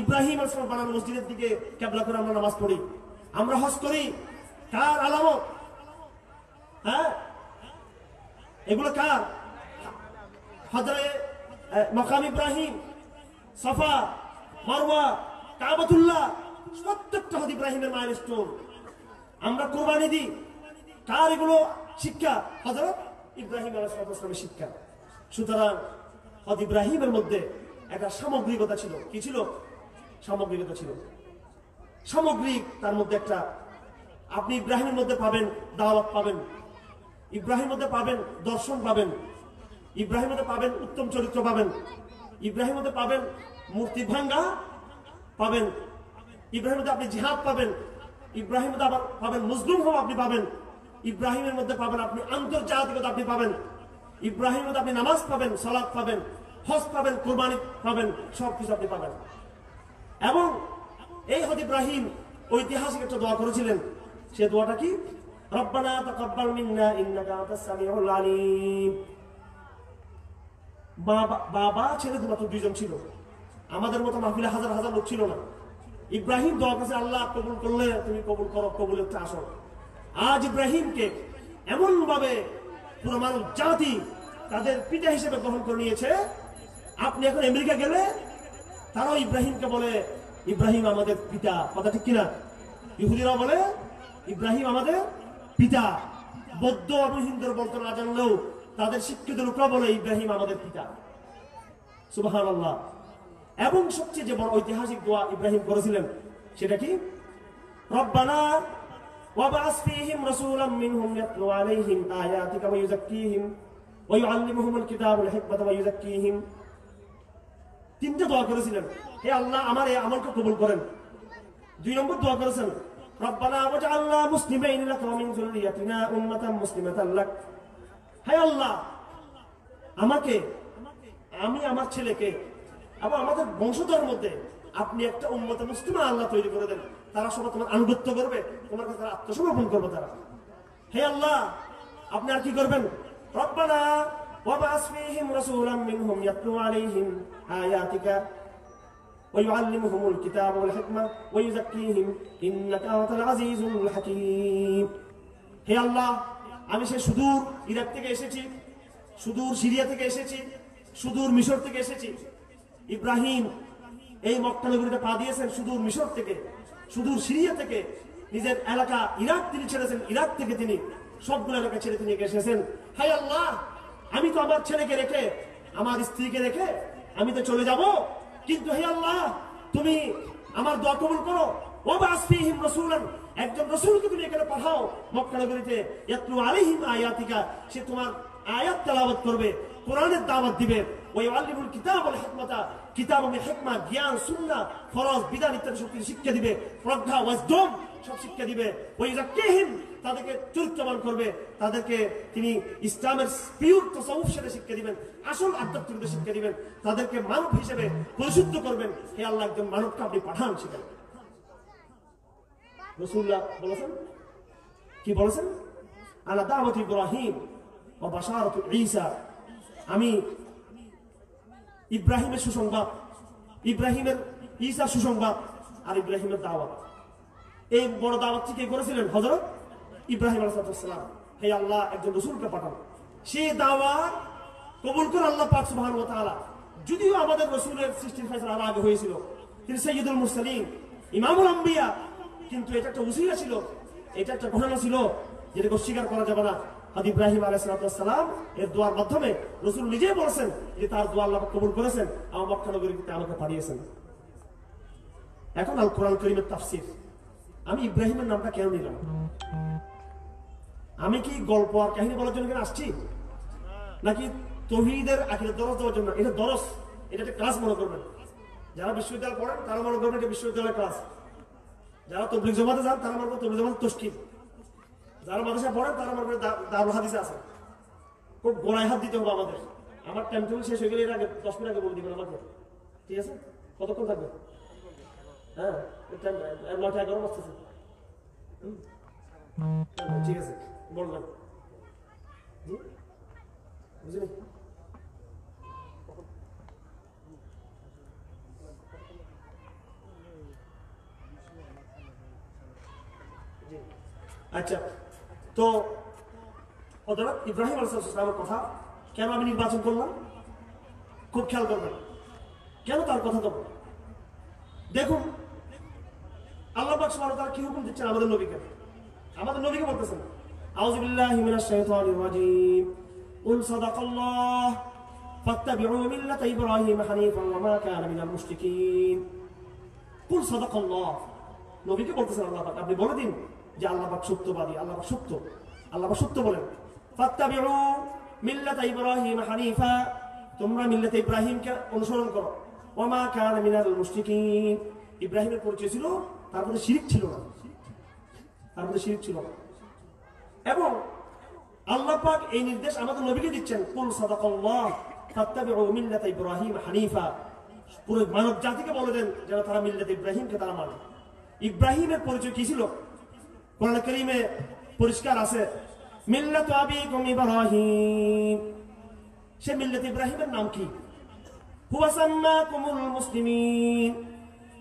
ইব্রাহিম আলাইহিস বানানো মসজিদের দিকে কেবলা করে আমরা নামাজ পড়ি, আমরা হজ করি, কার আলামত? হ্যাঁ? এগুলো কার? হজরে মকাম ইব্রাহিম, সফা, মারওয়া, কাবাতুল্লাহ, প্রত্যেকটা হদ ইব্রাহিমের মায়ের স্টোন আমরা কোরবানি দিই, কার এগুলো? শিক্ষা হজরত ইব্রাহিম আলাইসালামের শিক্ষা। সুতরাং হদ ইব্রাহিমের মধ্যে একটা সামগ্রিকতা ছিল। কি ছিল? সামগ্রিকতা ছিল। সামগ্রিক তার মধ্যে একটা, আপনি ইব্রাহিমের মধ্যে পাবেন, দাওয়াত পাবেন। ইব্রাহিমের মধ্যে পাবেন, দর্শন পাবেন। ইব্রাহিমের মধ্যে পাবেন, উত্তম চরিত্র পাবেন। ইব্রাহিমের মধ্যে পাবেন, মূর্তি ভাঙ্গা পাবেন। ইব্রাহিমের মধ্যে আপনি জিহাদ পাবেন। ইব্রাহিমের মধ্যে পাবেন, মুসলিম হওয়া আপনি পাবেন। ইব্রাহিমের মধ্যে পাবেন আপনি, আন্তর্জাতিকতা আপনি পাবেন। ইব্রাহিমের মধ্যে আপনি নামাজ পাবেন সালাদ পাবেন, হজ পাবেন, কোরবানি পাবেন সব কিছু আপনি পাবেন। এবং এই হদ ইব্রাহিম ঐতিহাসিক একটা দোয়া করেছিলেন। সে দোয়াটা কি? রব্বানা বাবা বাবা ছেলে দুমাত্র দুইজন ছিল। আমাদের মতো মাহফিলে হাজার হাজার লোক ছিল না। ইব্রাহিম দোয়া কাছে আল্লাহ কবুল করলে, তুমি কবুল করো কবুল আসো আজ ইব্রাহিমকে এমন ভাবে পুরো মানব জাতি তাদের পিতা হিসেবে গ্রহণ করে নিয়েছে, আপনি এখন আমেরিকা গেলে তারাও ইব্রাহিমকে বলে, ইব্রাহিম আমাদের পিতা। কথা ঠিক কিনা? ইহুদিরা বলে, ইব্রাহিম আমাদের পিতা। বৌদ্ধ এবং হিন্দুর বলতে না জানলেও তাদের শিক্ষিত লোকরা বলে, ইব্রাহিম আমাদের পিতা। সুবাহান আল্লাহ এবং সবচেয়ে যে বড় ঐতিহাসিক দোয়া ইব্রাহিম করেছিলেন, সেটা কি? রব্বানা وابعث فيهم رسولا منهم يتلو عليهم آياتك ويزكيهم ويعلمهم الكتاب والحكمة ويزكيهم তিনটে দোয়া করেছিলেন হে আল্লাহ আমার এই আমলকে কবুল করেন দুই নম্বর দোয়া করেছেন রব্বানা ওয়াজআলনা মুসলিমাইন লাক ওয়া মিন যুররিয়াতিনা উম্মাতান মুসলিমাতান লাক হ্যাঁ আল্লাহ আমাকে আমি আমার ছেলেকে এবং আমাদের বংশধর মধ্যে আপনি একটা উন্মত মুসলিমা আল্লাহ তৈরি করে দেন তারা সবাই তোমার আনুগত্য করবে তোমার কাছে তারা আত্মসমর্পণ করবে তারা হে আল্লাহ আপনি আর কি করবেন রব্বানা وابعث فيهم رسولا منهم يتلو عليهم آياتك ويعلمهم الكتاب والحكمة ويزكيهم إنك أنت العزيز الحكيم হে আল্লাহ আমি সে সুদূর ইরাক থেকে এসেছি সুদূর সিরিয়া থেকে এসেছি সুদূর মিশর থেকে এসেছি ইব্রাহিম এই মক্কা নগরীতে পা দিয়েছেন সুদূর মিশর থেকে সুদূর সিরিয়া থেকে নিজের এলাকা ইরাক তিনি ছেড়েছেন, ইরাক থেকে তিনি সবগুলো এলাকা ছেড়ে তিনি এসেছেন। হাই আল্লাহ, আমি তো আমার ছেলেকে রেখে, আমার স্ত্রীকে রেখে আমি তো চলে যাব। কিন্তু হে আল্লাহ, তুমি আমার দোয়া কবুল করো। রাসূলান, একজন রাসূলকে তুমি এখানে পাঠাও মক্কা নগরীতে। ইয়াতলু আয়াতিকা, সে তোমার আয়াত তেলাওয়াত করবে, কোরআনের দাওয়াত দিবে। কিতাব ওয়াল হিকমাতা কিতাব এবং হিকমা জ্ঞান সুন্নাহ ফরজ, বিধান ইত্যাদি সব কিছু শিক্ষা দিবে। প্রজ্ঞা ওয়াজডম সব শিক্ষা দিবে। ওই জাক্কিহিম তাদেরকে চরিত্রবান করবে। তাদেরকে তিনি ইসলামের পিওর তসাউফ শিক্ষা দিবেন। আসল আধ্যাত্মিকতা শিক্ষা দিবেন। তাদেরকে মানব হিসেবে পরিশুদ্ধ করবেন। হে আল্লাহ, একজন মানবকে আপনি পাঠান রসুল্লাহ বলেছেন? কি বলেছেন? আলা দাওয়াত ইব্রাহিম ও বাশারত ঈসা। আমি ইব্রাহিমের সুসংবাদ, ইব্রাহিমের ঈসা সুসংবাদ আর ইব্রাহিমের দাওয়াত। এই বড় দাওয়াতটি কে করেছিলেন? হযরত ইব্রাহিম আলাইহিস সালাম। হে আল্লাহ, একজন রাসূলকে পাঠান সেই দাওয়াত কবুল করে আল্লাহ পাক সুবহানাহু ওয়া তাআলা। যদিও আমাদের রাসূলের সৃষ্টির ফয়সালা আরও আগে হয়েছিল, তিনি সাইয়্যিদুল মুরসালিন, ইমামুল আম্বিয়া, কিন্তু এটা একটা উসিলা ছিল, এটা একটা ঘটনা ছিল, যেটাকে অস্বীকার করা যাবে না। হাদ ইব্রাহিম আলাইসালাম এর দোয়ার মাধ্যমে রসুল নিজেই বলেছেন যে তার দোয়া আল্লাহ কবুল করেছেন আমার মক্কা নগরীতে আমাকে পাঠিয়েছেন। এখন আল কোরআন করিমের তাফসির। আমি ইব্রাহিমের নামটা কেন নিলাম? আমি কি গল্প আর কাহিনী বলার জন্য আসছি? নাকি তহিদের আখিরে দরস দেওয়ার জন্য? এটা দরস এটা একটা ক্লাস মনে করবেন। যারা বিশ্ববিদ্যালয় পড়েন, তারা মনে করবেন এটা বিশ্ববিদ্যালয়ের ক্লাস যারা তবলিগ জমাতে যান, তারা মনে করেন তবলিগ জমাতে তস্কিল যারা মাদ্রাসা পড়েন তারা আমার দারুল হাদিসে আছে। খুব গোড়ায় হাত দিতে হবে আমাদের। আমার টাইম টেবিল শেষ হয়ে গেলে এর আগে দশ মিনিট আগে বলে দিবেন আমাকে। ঠিক আছে? কতক্ষণ থাকবে? হ্যাঁ নয়টা এগারো বাজতেছে। ঠিক আছে বললাম? বুঝলি আচ্ছা। তো হযরত ইব্রাহিম আলাইহিসসালামের কথা কেন আমি নির্বাচন করলাম? খুব খেয়াল করবেন। কেন তার কথা তো দেখুন, আল্লাহ পাক সুবহানাহু কি হুকুম দিচ্ছেন আমাদের নবীকে? আমাদের নবীকে বলতেছেন, আউযু বিল্লাহি মিনাশ শাইতানির রাজীম। কুল সাদাকাল্লাহ, ফাত্তাবিউ মিল্লাতা ইব্রাহিম হানিফান ওয়া মা কানা মিনাল মুশরিকিন। কুল নবীকে বলতেছেন আল্লাহ আপনি দিন। যে আল্লাহ পাক সত্যবাদী, আল্লাহ পাক সত্য, আল্লাহ সত্য বলেন। ইব্রাহিম হানিফা, তোমরা অনুসরণ করো। ইব্রাহিমের পরিচয় ছিল শিরিক ছিল শিরিক ছিল এবং আল্লাহ এই নির্দেশ দিচ্ছেন হানিফা। পুরো মানব জাতিকে বলে দেন যেন তারা মিল্লাত ইব্রাহিমকে তারা মানে। ইব্রাহিমের পরিচয় কি ছিল? কোরআন কারীমে পরিষ্কার আছে, মিল্লাত আবিকুম ইব্রাহিম। সে মিল্লাত ইব্রাহিমের নাম কি? হুয়া সাম্মাকুমুল মুসলিমিন।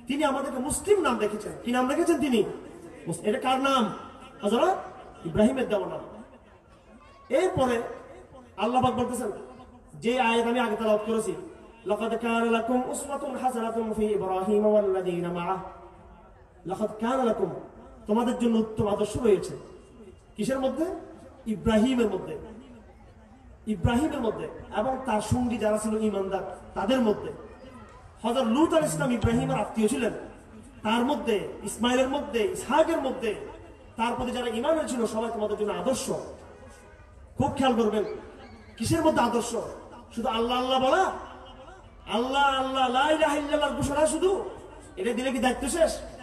তিনি আমাদেরকে মুসলিম নাম রেখেছেন। কি নাম রেখেছেন তিনি? এটা কার নাম? হযরত ইব্রাহিমের দেওয়া নাম। এরপরে আল্লাহ পাক বলতেছেন, যে আয়াত আমি আগে তেলাওয়াত করেছি, লাকাদ কানা লাকুম উসওয়াতুন হাসানাতুন ফি ইব্রাহিম ওয়াল্লাযীনা মাআহ। লাকাদ কানা লাকুম তোমাদের জন্য উত্তম আদর্শ রয়েছে। কিসের মধ্যে? ইব্রাহিমের মধ্যে। ইব্রাহিমের মধ্যে। এবং তার সঙ্গী যারা ছিল ইমানদার, তাদের মধ্যে। হজর লুত আল ইসলাম ইব্রাহিমের আত্মীয় ছিলেন। তার মধ্যে, ইসমাইলের মধ্যে, ইসহাকের মধ্যে। তার প্রতি যারা ইমান ছিল, সবাই তোমাদের জন্য আদর্শ। খুব খেয়াল করবেন, কিসের মধ্যে আদর্শ? শুধু আল্লাহ আল্লাহ বলা? আল্লাহ আল্লাহ ঘোষণা শুধু? এটা দিলে কি দায়িত্ব শেষ?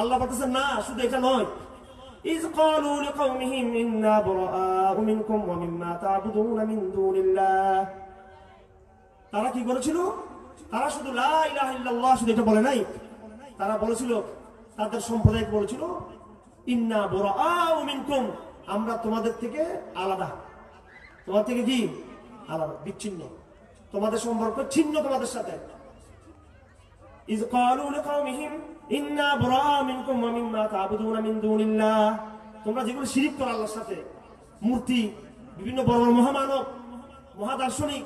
আল্লাহ বলতেছেন না শুধু এটা নয় إذ قالوا لقومهم إنا براء منكم ومما تعبدون من دون الله তারা কি করেছিল তারা শুধু লা ইলাহা ইল্লাল্লাহ শুধু এটা বলে নাই তারা বলেছিল তাদের সম্প্রদায় বলেছিল ইন্না বুরাআউ মিনকুম আমরা তোমাদের থেকে আলাদা তোমার থেকে কি আলাদা বিচ্ছিন্ন তোমাদের সম্পর্ক ছিন্ন তোমাদের সাথে إذ قالوا لقومهم إنا براء منكم ومما تعبدون من দূন তোমরা যেগুলো শিরিক করো আল্লাহর সাথে মূর্তি বিভিন্ন বড় বড় মহামানব মহাদার্শনিক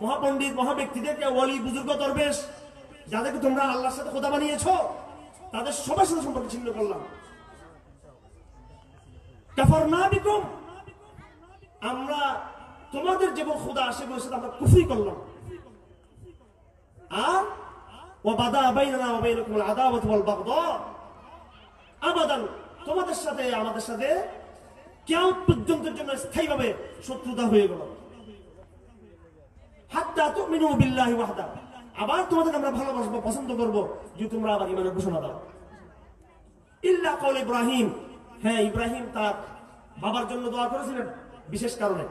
মহাপণ্ডিত মহাব্যক্তিদেরকে ওয়ালি বুজুর্গ দরবেশ যাদেরকে তোমরা আল্লাহর সাথে খোদা বানিয়েছো তাদের সবার সাথে সম্পর্ক ছিন্ন করলাম কাফার না বিকুম আমরা তোমাদের যেমন খোদা সেগুলোর সাথে আমরা কুফরি করলাম আর وبدا بيننا وبينكم العداوة والبغضاء আবাদান তোমাদের সাথে আমাদের সাথে কেউ পর্যন্তের জন্য স্থায়ীভাবে শত্রুতা হয়ে গেল হাত্তা তুমিনু বিল্লাহি ওয়াহদা আবার তোমাদের আমরা ভালোবাসবো পছন্দ করব যে তোমরা আবার ইমানের ঘোষণা দাও ইল্লা কল ইব্রাহিম হ্যাঁ ইব্রাহিম তার বাবার জন্য দোয়া করেছিলেন বিশেষ কারণে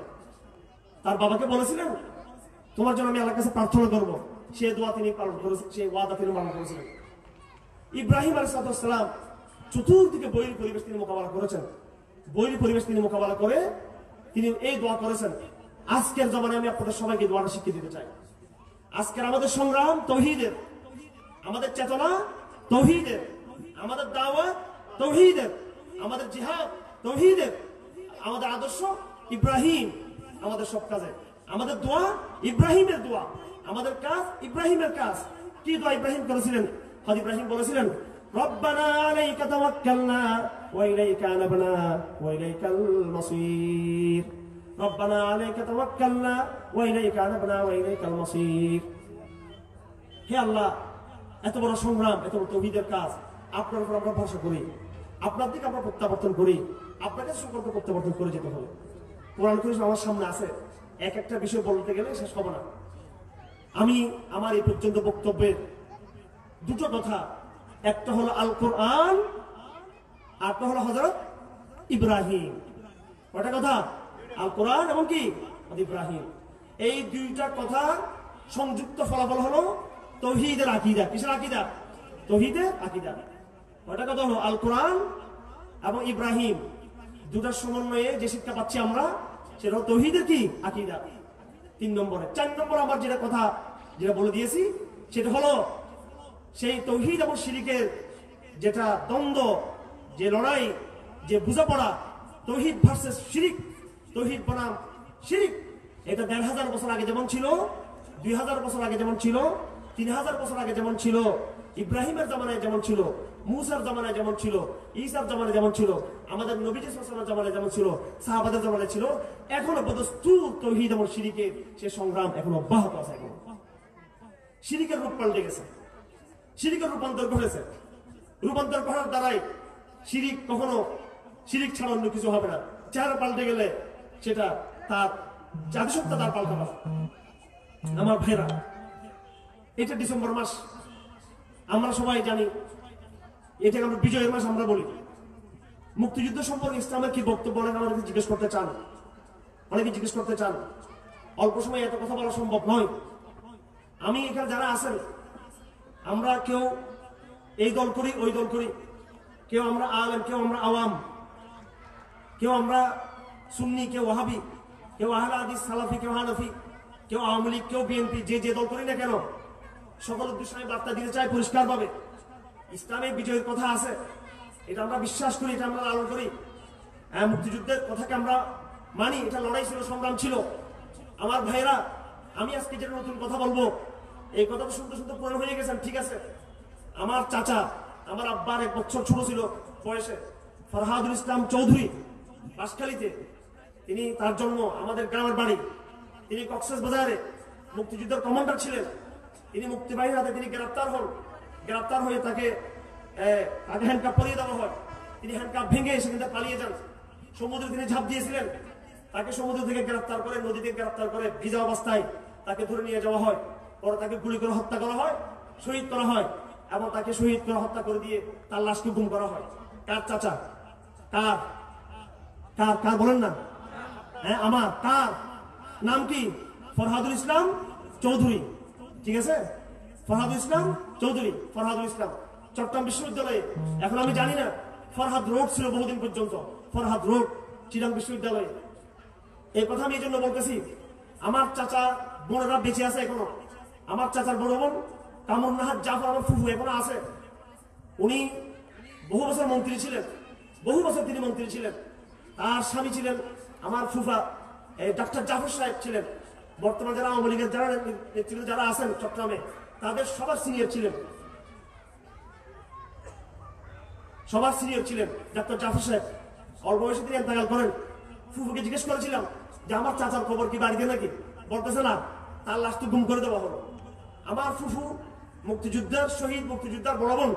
তার বাবাকে বলেছিলেন তোমার জন্য আমি আল্লাহর কাছে প্রার্থনা করব সে দোয়া তিনি পালন করেছেন সেই ওয়াদা তিনি পালন করেছিলেন। ইব্রাহিম আলাইসালাম চতুর্দিকে বৈরী পরিবেশ তিনি মোকাবেলা করেছেন। বৈরী পরিবেশ তিনি মোকাবেলা করে তিনি এই দোয়া করেছেন, আজকের জমানে আমি আপনাদের সবাইকে দোয়াটা শিখিয়ে দিতে চাই। আজকের আমাদের সংগ্রাম তৌহিদের, আমাদের চেতনা তৌহিদের, আমাদের দাওয়াত তৌহিদের, আমাদের জিহাদ তৌহিদের, আমাদের আদর্শ ইব্রাহিম আমাদের সব কাজে। আমাদের দোয়া ইব্রাহিমের দোয়া। আমাদের কাজ ইব্রাহিমের কাজ। কি দোয়া ইব্রাহিম করেছিলেন? হজ ইব্রাহিম বলেছিলেন হে আল্লাহ, এত বড় এত বড় কাজ। আপনার আমরা করি। দিকে আমরা প্রত্যাবর্তন করি। আপনাকে সম্পর্ক প্রত্যাবর্তন করে যেতে হবে। কোরআন করিম আমার সামনে আছে। এক একটা বিষয় বলতে গেলে শেষ হবে না। আমি আমার এই পর্যন্ত বক্তব্যের দুটো কথা। একটা হলো আল কোরআন আরটা হলো হজরত ইব্রাহিম। কটা কথা? আল কোরআন এবং কি? ইব্রাহিম। এই দুইটা কথা সংযুক্ত ফলাফল হলো তৌহিদের আকিদা। কিসের আকিদা? তৌহিদের আকিদা। কটা কথা হলো? আল কোরআন এবং ইব্রাহিম। দুটার সমন্বয়ে যে শিক্ষা পাচ্ছি আমরা, সেটা হলো তৌহিদের কি? আকিদা। তিন নম্বরে। চার নম্বর আমার যেটা কথা, যেটা বলে দিয়েছি, সেটা হলো সেই তৌহিদ এবং শিরিকের যেটা দ্বন্দ্ব, যে লড়াই, যে বুঝাপড়া, তৌহিদ ভার্সেস শিরিক, তৌহিদ বনাম শিরিক, এটা দেড় হাজার বছর আগে যেমন ছিল, দুই হাজার বছর আগে যেমন ছিল, তিন হাজার বছর আগে যেমন ছিল ইব্রাহিমের জামানায় যেমন ছিল, মুসার জামানায় যেমন ছিল, ঈসার জামানায় যেমন ছিল, আমাদের নবীজি সাল্লাল্লাহু জামানায় যেমন ছিল, সাহাবাদের জামানায় ছিল, এখনও বদস্তুর তৌহিদ এবং শিরিকের সে সংগ্রাম এখনও অব্যাহত আছে এখনও। শিরিকের রূপ পাল্টে গেছে। শিরিকের রূপান্তর ঘটেছে। রূপান্তর ঘটার দ্বারাই শিরিক কখনো শিরিক ছাড়া অন্য কিছু হবে না। চেহারা পাল্টে গেলে সেটা তার জাতিসত্তা তার পাল্টাবে আমার ভাইরা, এটা ডিসেম্বর মাস। আমরা সবাই জানি এটাকে আমরা বিজয়ের মাস আমরা বলি। মুক্তিযুদ্ধ সম্পর্কে ইসলামের কি বক্তব্য অনেকে আমাদেরকে জিজ্ঞেস করতে চান? অনেকে জিজ্ঞেস করতে চান, অল্প সময় এত কথা বলা সম্ভব নয়। আমি এখানে যারা আছেন, আমরা কেউ এই দল করি, ওই দল করি। কেউ আমরা আলেম, কেউ আমরা আওয়াম। কেউ আমরা সুন্নি, কেউ ওয়াহাবি, কেউ আহলা হাদিস সালাফি, কেউ হানাফি, কেউ আওয়ামী লীগ, কেউ বিএনপি, যে যে দল করি না কেন সকল উদ্দেশ্যে আমি বার্তা দিতে চাই পরিষ্কার ভাবে ইসলামের বিজয়ের কথা আছে। এটা আমরা বিশ্বাস করি, এটা আমরা লালন করি। হ্যাঁ মুক্তিযুদ্ধের কথাকে আমরা মানি, এটা লড়াই ছিল, সংগ্রাম ছিল। আমার ভাইরা আমি আজকে যেটা নতুন কথা বলব, এই কথাটা শুনতে শুনতে পুরান হয়ে গেছেন, ঠিক আছে? আমার চাচা, আমার আব্বার এক বছর ছোট ছিল বয়সে, ফরহাদুল ইসলাম চৌধুরী বাসখালীতে তিনি তার জন্ম আমাদের গ্রামের বাড়ি। তিনি কক্সেস বাজারে মুক্তিযুদ্ধের কমান্ডার ছিলেন। তিনি মুক্তিবাহিনীর হাতে তিনি গ্রেপ্তার হন। গ্রেপ্তার হয়ে তাকে তাকে হ্যান্ডকাপ পরিয়ে দেওয়া হয়। তিনি হ্যান্ডকাপ ভেঙে সেখান থেকে পালিয়ে যান। সমুদ্রে তিনি ঝাঁপ দিয়েছিলেন। তাকে সমুদ্র থেকে গ্রেপ্তার করে নদী থেকে গ্রেপ্তার করে ভিজা অবস্থায় তাকে ধরে নিয়ে যাওয়া হয়। পরে তাকে গুলি করে হত্যা করা হয়, শহীদ করা হয় এবং তাকে শহীদ করে হত্যা করে দিয়ে তার লাশকে গুম করা হয়। কার চাচা? কার? কার? কার বলেন না। হ্যাঁ আমার। কার? নাম কি? ফরহাদুল ইসলাম চৌধুরী। ঠিক আছে? ফরহাদুল ইসলাম চৌধুরী, ফরহাদুল ইসলাম। চট্টগ্রাম বিশ্ববিদ্যালয়ে, এখন আমি জানি না, ফরহাদ রোড ছিল বহুদিন পর্যন্ত। ফরহাদ রোড চিরাং বিশ্ববিদ্যালয়ে। এই কথা আমি এই জন্য বলতেছি, আমার চাচা বোনেরা বেঁচে আছে এখনও। আমার চাচার বড় বোন কামর নাহার জাফর আমার ফুফু এখনও আছে। উনি বহু বছর মন্ত্রী ছিলেন, বহু বছর তিনি মন্ত্রী ছিলেন। তার স্বামী ছিলেন আমার ফুফা ডক্টর জাফর সাহেব ছিলেন। বর্তমান যারা আওয়ামী লীগের যারা নেতৃত্বে, যারা আছেন চট্টগ্রামে, তাদের সবার সিনিয়র ছিলেন। সবার সিনিয়র ছিলেন ডক্টর জাফর সাহেব। অল্প বয়সে তিনি ইন্তেকাল করেন। ফুফুকে জিজ্ঞেস করেছিলাম যে, আমার চাচার খবর কি বাড়িতে নাকি? বলতেছে, না, তার লাশ তো গুম করে দেওয়া হলো। আমার ফুফু মুক্তিযোদ্ধার শহীদ মুক্তিযোদ্ধার বড় বোন,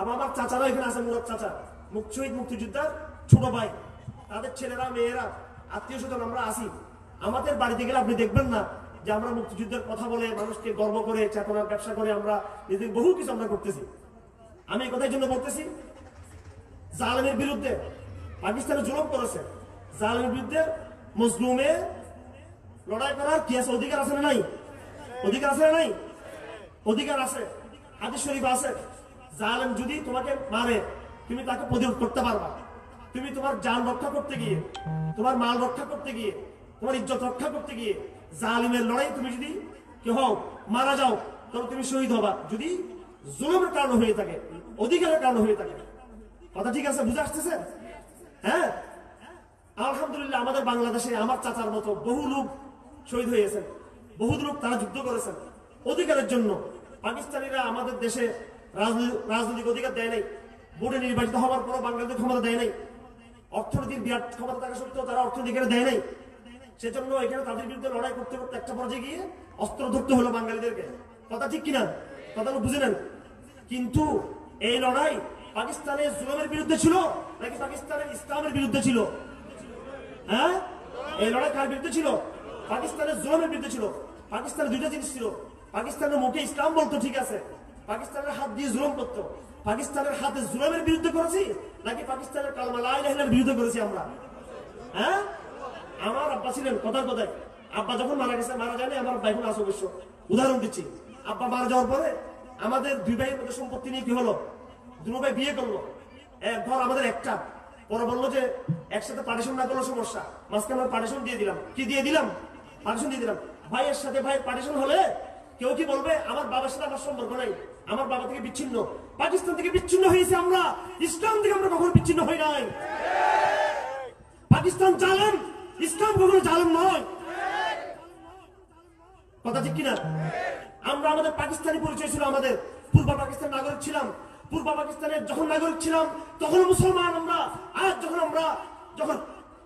আবার আমার চাচারা এখানে আছে মুরাদ চাচা। শহীদ মুক্তিযোদ্ধার ছোট ভাই। তাদের ছেলেরা, মেয়েরা, আত্মীয় স্বজন আমরা আসি আমাদের বাড়িতে গেলে আপনি দেখবেন না যে আমরা মুক্তিযুদ্ধের কথা বলে মানুষকে গর্ব করে, চেতনার ব্যবসা করে আমরা নিজেদের বহু কিছু আমরা করতেছি। আমি এই কথার জন্য বলতেছি, জালেমের বিরুদ্ধে পাকিস্তানে জুলুম করেছে। জালেমের বিরুদ্ধে মজলুমে লড়াই করার কি আছে? অধিকার আছে না নাই? অধিকার আছে না নাই? অধিকার আছে। হাদিস শরীফ আছে। জালেম যদি তোমাকে মারে, তুমি তাকে প্রতিরোধ করতে পারবা। তুমি তোমার যান রক্ষা করতে গিয়ে, তোমার মাল রক্ষা করতে গিয়ে তোমার ইজ্জত রক্ষা করতে গিয়ে জালিমের লড়াই তুমি যদি কি হও মারা যাও তবে তুমি শহীদ হবা। যদি জুলুমের কারণ হয়ে থাকে, অধিকারের কারণ হয়ে থাকে। কথা ঠিক আছে? বুঝে আসতেছে? হ্যাঁ? আলহামদুলিল্লাহ, আমাদের বাংলাদেশে আমার চাচার মতো বহু লোক শহীদ হয়েছেন বহু লোক তারা যুদ্ধ করেছেন। অধিকারের জন্য। পাকিস্তানিরা আমাদের দেশে রাজনী- রাজনৈতিক অধিকার দেয় নাই। বোর্ডে নির্বাচিত হওয়ার পরও বাংলাদেশ ক্ষমতা দেয় নাই। অর্থনৈতিক বিরাট ক্ষমতা থাকা সত্ত্বেও তারা অর্থনীতিকে দেয় নাই। সেজন্য এখানে তাদের বিরুদ্ধে লড়াই করতে করতে একটা পর্যায়ে গিয়ে অস্ত্র ধরতে হলো বাঙালিদেরকে। কথা ঠিক কিনা? কথাগুলো বুঝে নেন। কিন্তু এই লড়াই পাকিস্তানের জুলুমের বিরুদ্ধে ছিল নাকি পাকিস্তানের ইসলামের বিরুদ্ধে ছিল? হ্যাঁ? এই লড়াই কার বিরুদ্ধে ছিল? পাকিস্তানের জুলুমের বিরুদ্ধে ছিল। পাকিস্তানের দুইটা জিনিস ছিল। পাকিস্তানের মুখে ইসলাম বলতো, ঠিক আছে। পাকিস্তানের হাত দিয়ে জুলুম করতো। পাকিস্তানের হাতে জুলুমের বিরুদ্ধে করেছি নাকি পাকিস্তানের কালমা লা ইলাহা বিরুদ্ধে করেছি আমরা? হ্যাঁ? আমার আব্বা ছিলেন কথার কথায়? আব্বা যখন মারা গেছে, মারা যায়নি, আমার ভাই বোন আছে অবশ্য। উদাহরণ দিচ্ছি। আব্বা মারা যাওয়ার পরে আমাদের দুই ভাইয়ের মধ্যে সম্পত্তি নিয়ে কি হলো? দুটো ভাই বিয়ে করল। ঘর আমাদের একটা। পরে বলল যে একসাথে পার্টিশন না করলে সমস্যা। মাঝখানে আমরা পার্টিশন দিয়ে দিলাম। কি দিয়ে দিলাম? পার্টিশন দিয়ে দিলাম। ভাইয়ের সাথে ভাই পার্টিশন হলে কেউ কি বলবে, আমার বাবার সাথে আমার সম্পর্ক নাই। আমার বাবা থেকে বিচ্ছিন্ন। পাকিস্তান থেকে বিচ্ছিন্ন হয়েছে আমরা। ইসলাম থেকে আমরা কখনো বিচ্ছিন্ন হই নাই। পাকিস্তান জালেম ইসলাম কখনো জালেম নয়। কথা ঠিক কিনা? আমরা আমাদের পাকিস্তানি পরিচয় ছিল আমাদের। পূর্ব পাকিস্তান নাগরিক ছিলাম। পূর্ব পাকিস্তানের যখন নাগরিক ছিলাম, তখন মুসলমান আমরা। আজ যখন আমরা যখন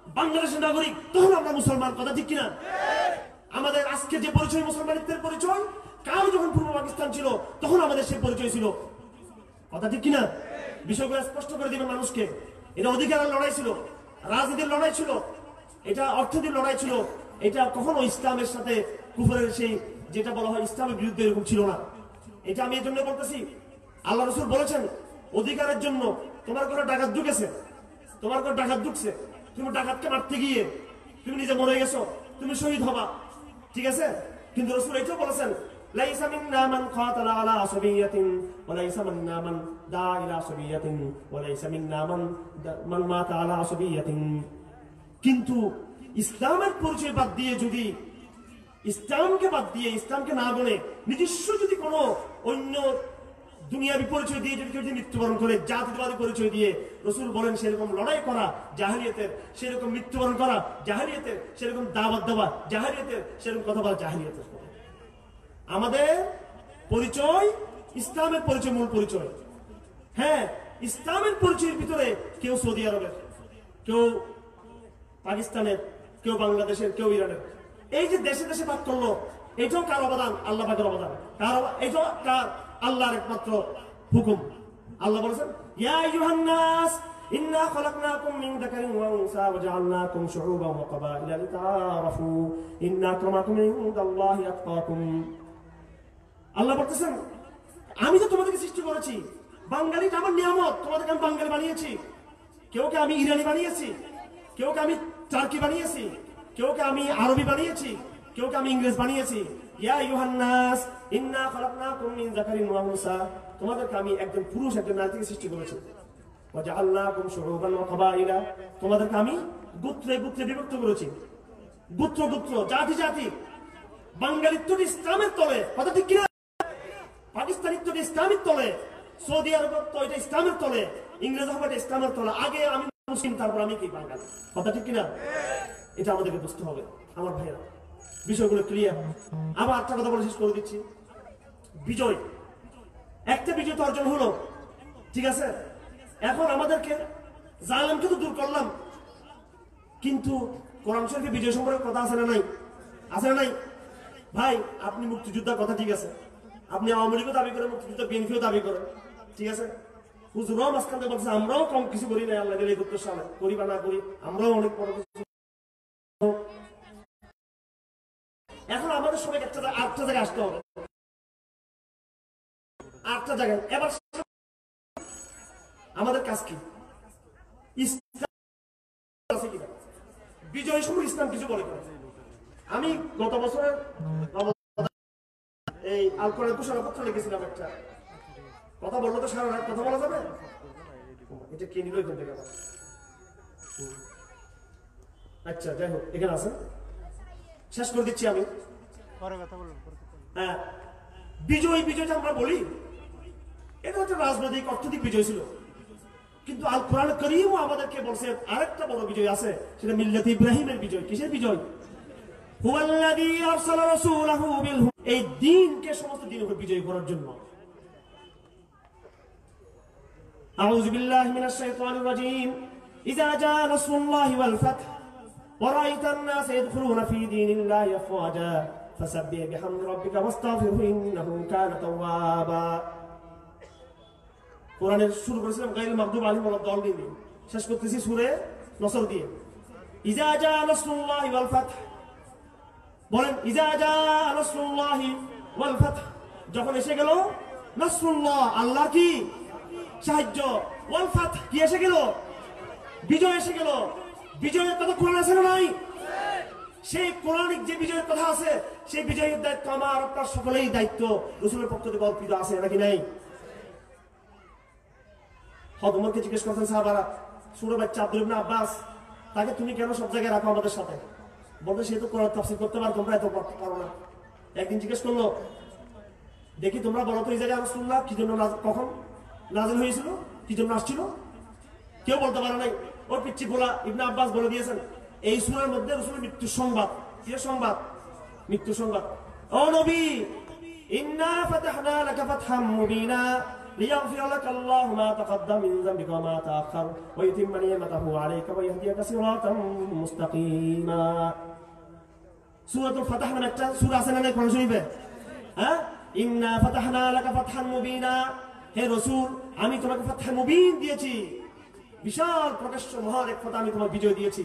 বাংলাদেশের নাগরিক, তখন আমরা মুসলমান। কথা ঠিক কিনা? আমাদের আজকে যে পরিচয় মুসলমানিত্বের পরিচয়, কাল যখন পূর্ব পাকিস্তান ছিল, তখন আমাদের সেই পরিচয় ছিল। কথা ঠিক কিনা? বিষয়গুলো স্পষ্ট করে দিবেন মানুষকে। এটা অধিকারের লড়াই ছিল। রাজনীতির লড়াই ছিল। এটা অর্থনীতির লড়াই ছিল। এটা কখনো ইসলামের সাথে কুফরের সেই যেটা বলা হয় ইসলামের বিরুদ্ধে এরকম ছিল না। এটা আমি এই জন্য বলতেছি, আল্লাহ রসুল বলেছেন, অধিকারের জন্য তোমার ঘরে ডাকাত ঢুকেছে, তোমার ঘরে ডাকাত ঢুকছে, তুমি ডাকাতকে মারতে গিয়ে তুমি নিজে মরে গেছো, তুমি শহীদ হবা, ঠিক আছে? কিন্তু রসুল এটাও বলেছেন আসবিয়াতিন কিন্তু ইসলামের পরিচয় বাদ দিয়ে যদি ইসলামকে বাদ দিয়ে ইসলামকে না বলে নিজস্ব যদি কোনো অন্য দুনিয়াবি পরিচয় দিয়ে যদি কেউ যদি মৃত্যুবরণ করে, জাতিবাদী পরিচয় দিয়ে রসুল বলেন সেরকম লড়াই করা, জাহালিয়তের সেরকম মৃত্যুবরণ করা, জাহালিয়তের সেরকম দাবাত দেওয়া, জাহালিয়তের সেরকম কথা বলা জাহালিয়তের আমাদের পরিচয় ইসলামের পরিচয়, মূল পরিচয়। হ্যাঁ ইসলামের পরিচয়ের ভিতরে কেউ সৌদি আরবের, কেউ পাকিস্তানের, কেউ বাংলাদেশের, কেউ ইরানের। এই যে দেশে দেশে করল এটাও কার অবদান? আল্লাহ পাকের অবদান। কার এটাও কার? আল্লাহর একমাত্র হুকুম। আল্লাহ বলেছেন আল্লাহ আমি তো তোমাদেরকে সৃষ্টি করেছি। বাঙালিটা আমার নিয়ামত। তোমাদেরকে আমি বাঙালি বানিয়েছি। কেউ কে আমি ইরানি বানিয়েছি? কেউকে আমি টার্কি বানিয়েছি কেউকে আমি আরবি বানিয়েছি কেউকে আমি ইংরেজ বানিয়েছি ইয়া ইউহান্নাস ইন্না মিন যাকারিন ওয়া উনসা তোমাদেরকে আমি একজন পুরুষ একজন নারী থেকে সৃষ্টি করেছি ওয়াজআলনাকুম শুউবান ওয়া কাবাইলা তোমাদেরকে আমি গোত্রে গোত্রে বিভক্ত করেছি গোত্র গোত্র জাতি জাতি ইসলামের তলে কথা ঠিক কিনা ইসলামের তলে সৌদি আরব তো এটা ইসলামের তলে ইংরেজ হবে ইসলামের তলে আগে আমি মুসলিম, তারপর আমি কি বাঙালি? কথা ঠিক কিনা? এটা আমাদেরকে বুঝতে হবে, আমার ভাইয়েরা। বিষয়গুলো ক্লিয়ার আবার একটা কথা বলে শেষ করে দিচ্ছি। বিজয়। একটা বিজয় তো অর্জন হলো। ঠিক আছে? এখন আমাদেরকে জালেমকে তো দূর করলাম। কিন্তু কোরআন শরীফে বিজয় সম্পর্কে কথা আছে না নাই? আছে না নাই? ভাই, আপনি মুক্তিযোদ্ধার কথা ঠিক আছে। আপনি আওয়ামী লীগও দাবি করেন, মুক্তিযোদ্ধা বিএনপিও দাবি করেন। ঠিক আছে? বলছে, আমরাও কম কিছু করি আল্লাহ এই করতে সামনে করি বা না করি, আমরাও অনেক বড় কিছু এখন আমাদের সবাই একটা আটটা জায়গায় আসতে হবে। আটটা জায়গায়। এবার আমাদের কাজ কি? বিজয় সময় ইসলাম কিছু বলে আমি গত বছরের এই আল কোরআন ঘোষণাপত্র লিখেছিলাম একটা। কথা বলল তো সারা রাত কথা বলা যাবে। এটা কে নিল এখান থেকে আচ্ছা যাই হোক এখানে আছে শেষ করে দিচ্ছি আমি। হ্যাঁ। বিজয় যে আমরা বলি। এটা হচ্ছে রাজনৈতিক অর্থনৈতিক বিজয় ছিল। কিন্তু আল কোরআন করিমও আমাদেরকে বলছে আরেকটা বড় বিজয় আছে সেটা মিল্লাত ইব্রাহিমের বিজয়। কিসের বিজয়? হুয়াল্লাযী আরসালা রাসূলাহু বিল হু- এই দিনকে সমস্ত দিনের উপর বিজয় করার জন্য। أعوذ بالله من الشيطان الرجيم إذا جاء نصر الله والفتح ورأيت الناس يدخلون في دين الله أفواجا فسبح بحمد ربك واستغفره إنه كان توابا কোরআনের শুরু করেছিলাম গাইল মাকদুব আলী মোহাম্মদ দল দিয়ে শেষ করতেছি সুরে নসর দিয়ে ইজা জা নাসরুল্লাহি ওয়াল ফাতহ বলেন ইজা জা নাসরুল্লাহি ওয়াল ফাতহ যখন এসে গেল নাসরুল্লাহ আল্লাহ কি সাহায্য। এসে গেল? বিজয় এসে গেল। বিজয়ের কথা কোরআন আছে না নাই? সেই কোরআনিক যে বিজয়ের কথা আছে, সেই বিজয়ের দায়িত্ব আমার, আপনার সকলেই দায়িত্ব। রসুলের পক্ষ থেকে অর্পিত আছে নাকি নাই? উমরকে জিজ্ঞেস করতেন সাহাবারা সুরে বাচ্চা আব্দুল ইবনে আব্বাস, তাকে তুমি কেন সব জায়গায় রাখো আমাদের সাথে? বলতে সে তো কোরআন তাফসীর করতে পারো, তোমরা এত পারো না। একদিন জিজ্ঞেস করল, দেখি তোমরা বলো তো এই জায়গায় রাসূলুল্লাহ কি জন্য কখন? নাজিল হয়েছিল কি জন্য আসছিল কেউ বলতে পারে নাই ওর পিচ্ছি গোলা ইবনে আব্বাস বলে দিয়েছেন এই সূরার মধ্যে রাসূলের মৃত্যুর সংবাদ কি সংবাদ মৃত্যু সংবাদ ও নবী ইন্না ফাতাহনা লাকা ফাতহাম মুবিনা ليغفر لك الله ما تقدم من ذنبك وما تأخر ويتم نعمته عليك ويهديك صراطا مستقيما সূরাতুল ফাতাহ নামে একটা সূরা আছে না কোরআন শরীফে হ্যাঁ ইন্না ফাতাহনা লাকা ফাতহান মুবিনা হে রসুল, আমি তোমাকে ফাতহ মুবিন দিয়েছি। বিশাল প্রকাশ্য মহান এক কথা আমি তোমাকে বিজয় দিয়েছি।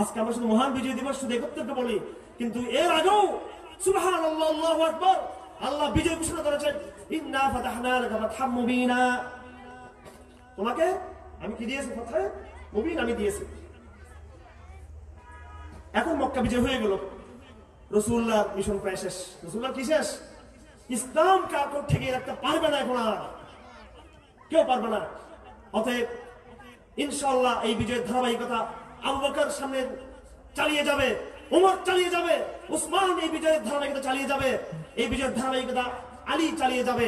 আজকে আমরা শুধু মহান বিজয় দিবস শুধু একত্রিত বলি, কিন্তু এর আগেও সুবহানাল্লাহ আল্লাহু আকবার আল্লাহ বিজয় ঘোষণা করেছেন, ইন্না ফাতাহনা লাকা ফাতহাম মুবিনা। তোমাকে আমি কি দিয়েছি ফাতহ? মুবিন আমি দিয়েছি। এখন মক্কা বিজয় হয়ে গেল। রসুল্লাহ মিশন প্রায় শেষ। রসুল্লাহ কি শেষ? ইসলাম কাউকে ঠেকে রাখতে পারবে না এখন আর। কেউ পারবে না। অতএব ইনশাল্লাহ এই বিজয়ের ধারাবাহিকতা আবু সামনে চালিয়ে যাবে, উমর চালিয়ে যাবে, উসমান এই বিজয়ের ধারাবাহিকতা চালিয়ে যাবে, এই বিজয়ের ধারাবাহিকতা আলী চালিয়ে যাবে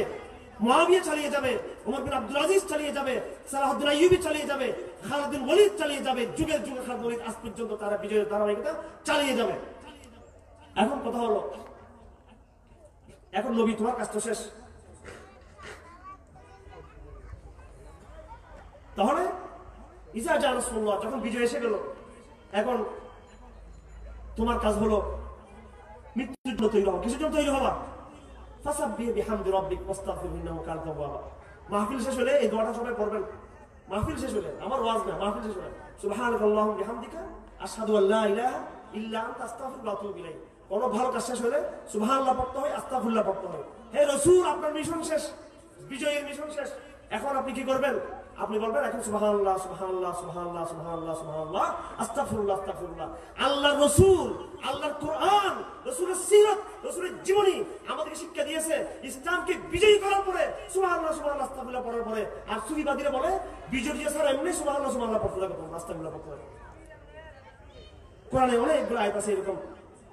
মুয়াবিয়া চালিয়ে যাবে, উমর বিন আব্দুল আজিজ চালিয়ে যাবে সালাহুদ্দিন আইয়ুবী চালিয়ে যাবে খালিদ ওয়ালিদ চালিয়ে যাবে, যুগের যুগে খালিদ ওয়ালিদ আজ পর্যন্ত তারা বিজয়ের ধারাবাহিকতা চালিয়ে যাবে। এখন কথা হলো এখন নবী, তোমার কাজ তো শেষ। তাহলে ইসা যা রাসূলুল্লাহ, যখন বিজয় এসে গেল, এখন তোমার কাজ হলো মৃত্যুর জন্য তৈরি হওয়া। জন্য তৈরি হওয়া? মাহফিল শেষ হলে এই দোয়াটা সবাই পড়বেন। মাহফিল শেষ হলে, আমার ওয়াজ না, মাহফিল শেষ হলে। সুবহানাকা আল্লাহুম্মা বিহামদিকা, আশহাদু আল্লা ইলাহা কোন ভালো কাজ শেষ হলে সুবহানাল্লাহ পড়তে হয়, আস্তাগফিরুল্লাহ পড়তে হয়। হে রাসূল, আপনার মিশন শেষ, বিজয়ের মিশন শেষ। এখন আপনি কি করবেন? আপনি বলবেন, এখন সুবহানাল্লাহ সুবহানাল্লাহ সুবহানাল্লাহ সুবহানাল্লাহ সুবহানাল্লাহ, আস্তাগফিরুল্লাহ আস্তাগফিরুল্লাহ। আল্লাহর রাসূল, আল্লাহর কোরআন, রাসূলের সিরাত, রাসূলের জীবনী আমাদেরকে শিক্ষা দিয়েছে, ইসলামকে বিজয়ী করার পরে, সুবহানাল্লাহ সুবহানাল্লাহ, আস্তাগফিরুল্লাহ পড়ার পরে। আর সুফিবাদীরা বলে, বিজয় দিয়ে স্যার এমনি সুবহানাল্লাহ সুবহানাল্লাহ পড়তে লাগে তোমরা, আস্তাগফিরুল্লাহ পড়তে লাগে কোরআনে অনেকগুলো আয়াত আছে এরকম।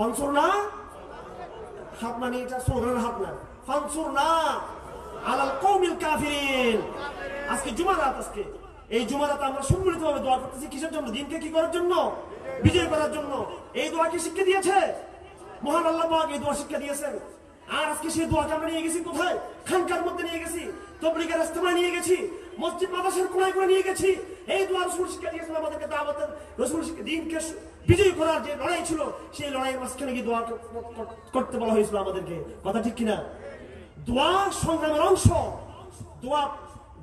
একটু ফানসুরনা হাত মানে এটা সোহরার হাত না? ফানসুরনা আলাল কওমিল কাফিরিন। আজকে জুমারাত আজকে। এই জুমারাত আমরা সম্মিলিতভাবে দোয়া করতেছি। কিসের জন্য? দিনকে কি করার জন্য? বিজয় করার জন্য। এই দোয়া কি শিক্ষা দিয়েছে? মহান আল্লাহ পাক এই দোয়া শিক্ষা দিয়েছেন। আর আজকে সেই দোয়াকে আমরা নিয়ে গেছি কোথায়? খানকার মধ্যে নিয়ে গেছি। তবলিগের রাস্তায় নিয়ে গেছি। মসজিদ মাদ্রাসার কোনায় করে নিয়ে গেছি। এই দোয়া রসুল শিক্ষা দিয়েছেন আমাদেরকে দাওয়াতের। রসুল শিক্ষা দিনকে বিজয় করার যে লড়াই ছিল, সেই লড়াইয়ের মাঝখানে গিয়ে দোয়া কর- কর- করতে বলা হয়েছিল আমাদেরকে। কথা ঠিক কিনা? দোয়া সংগ্রামের অংশ, দোয়া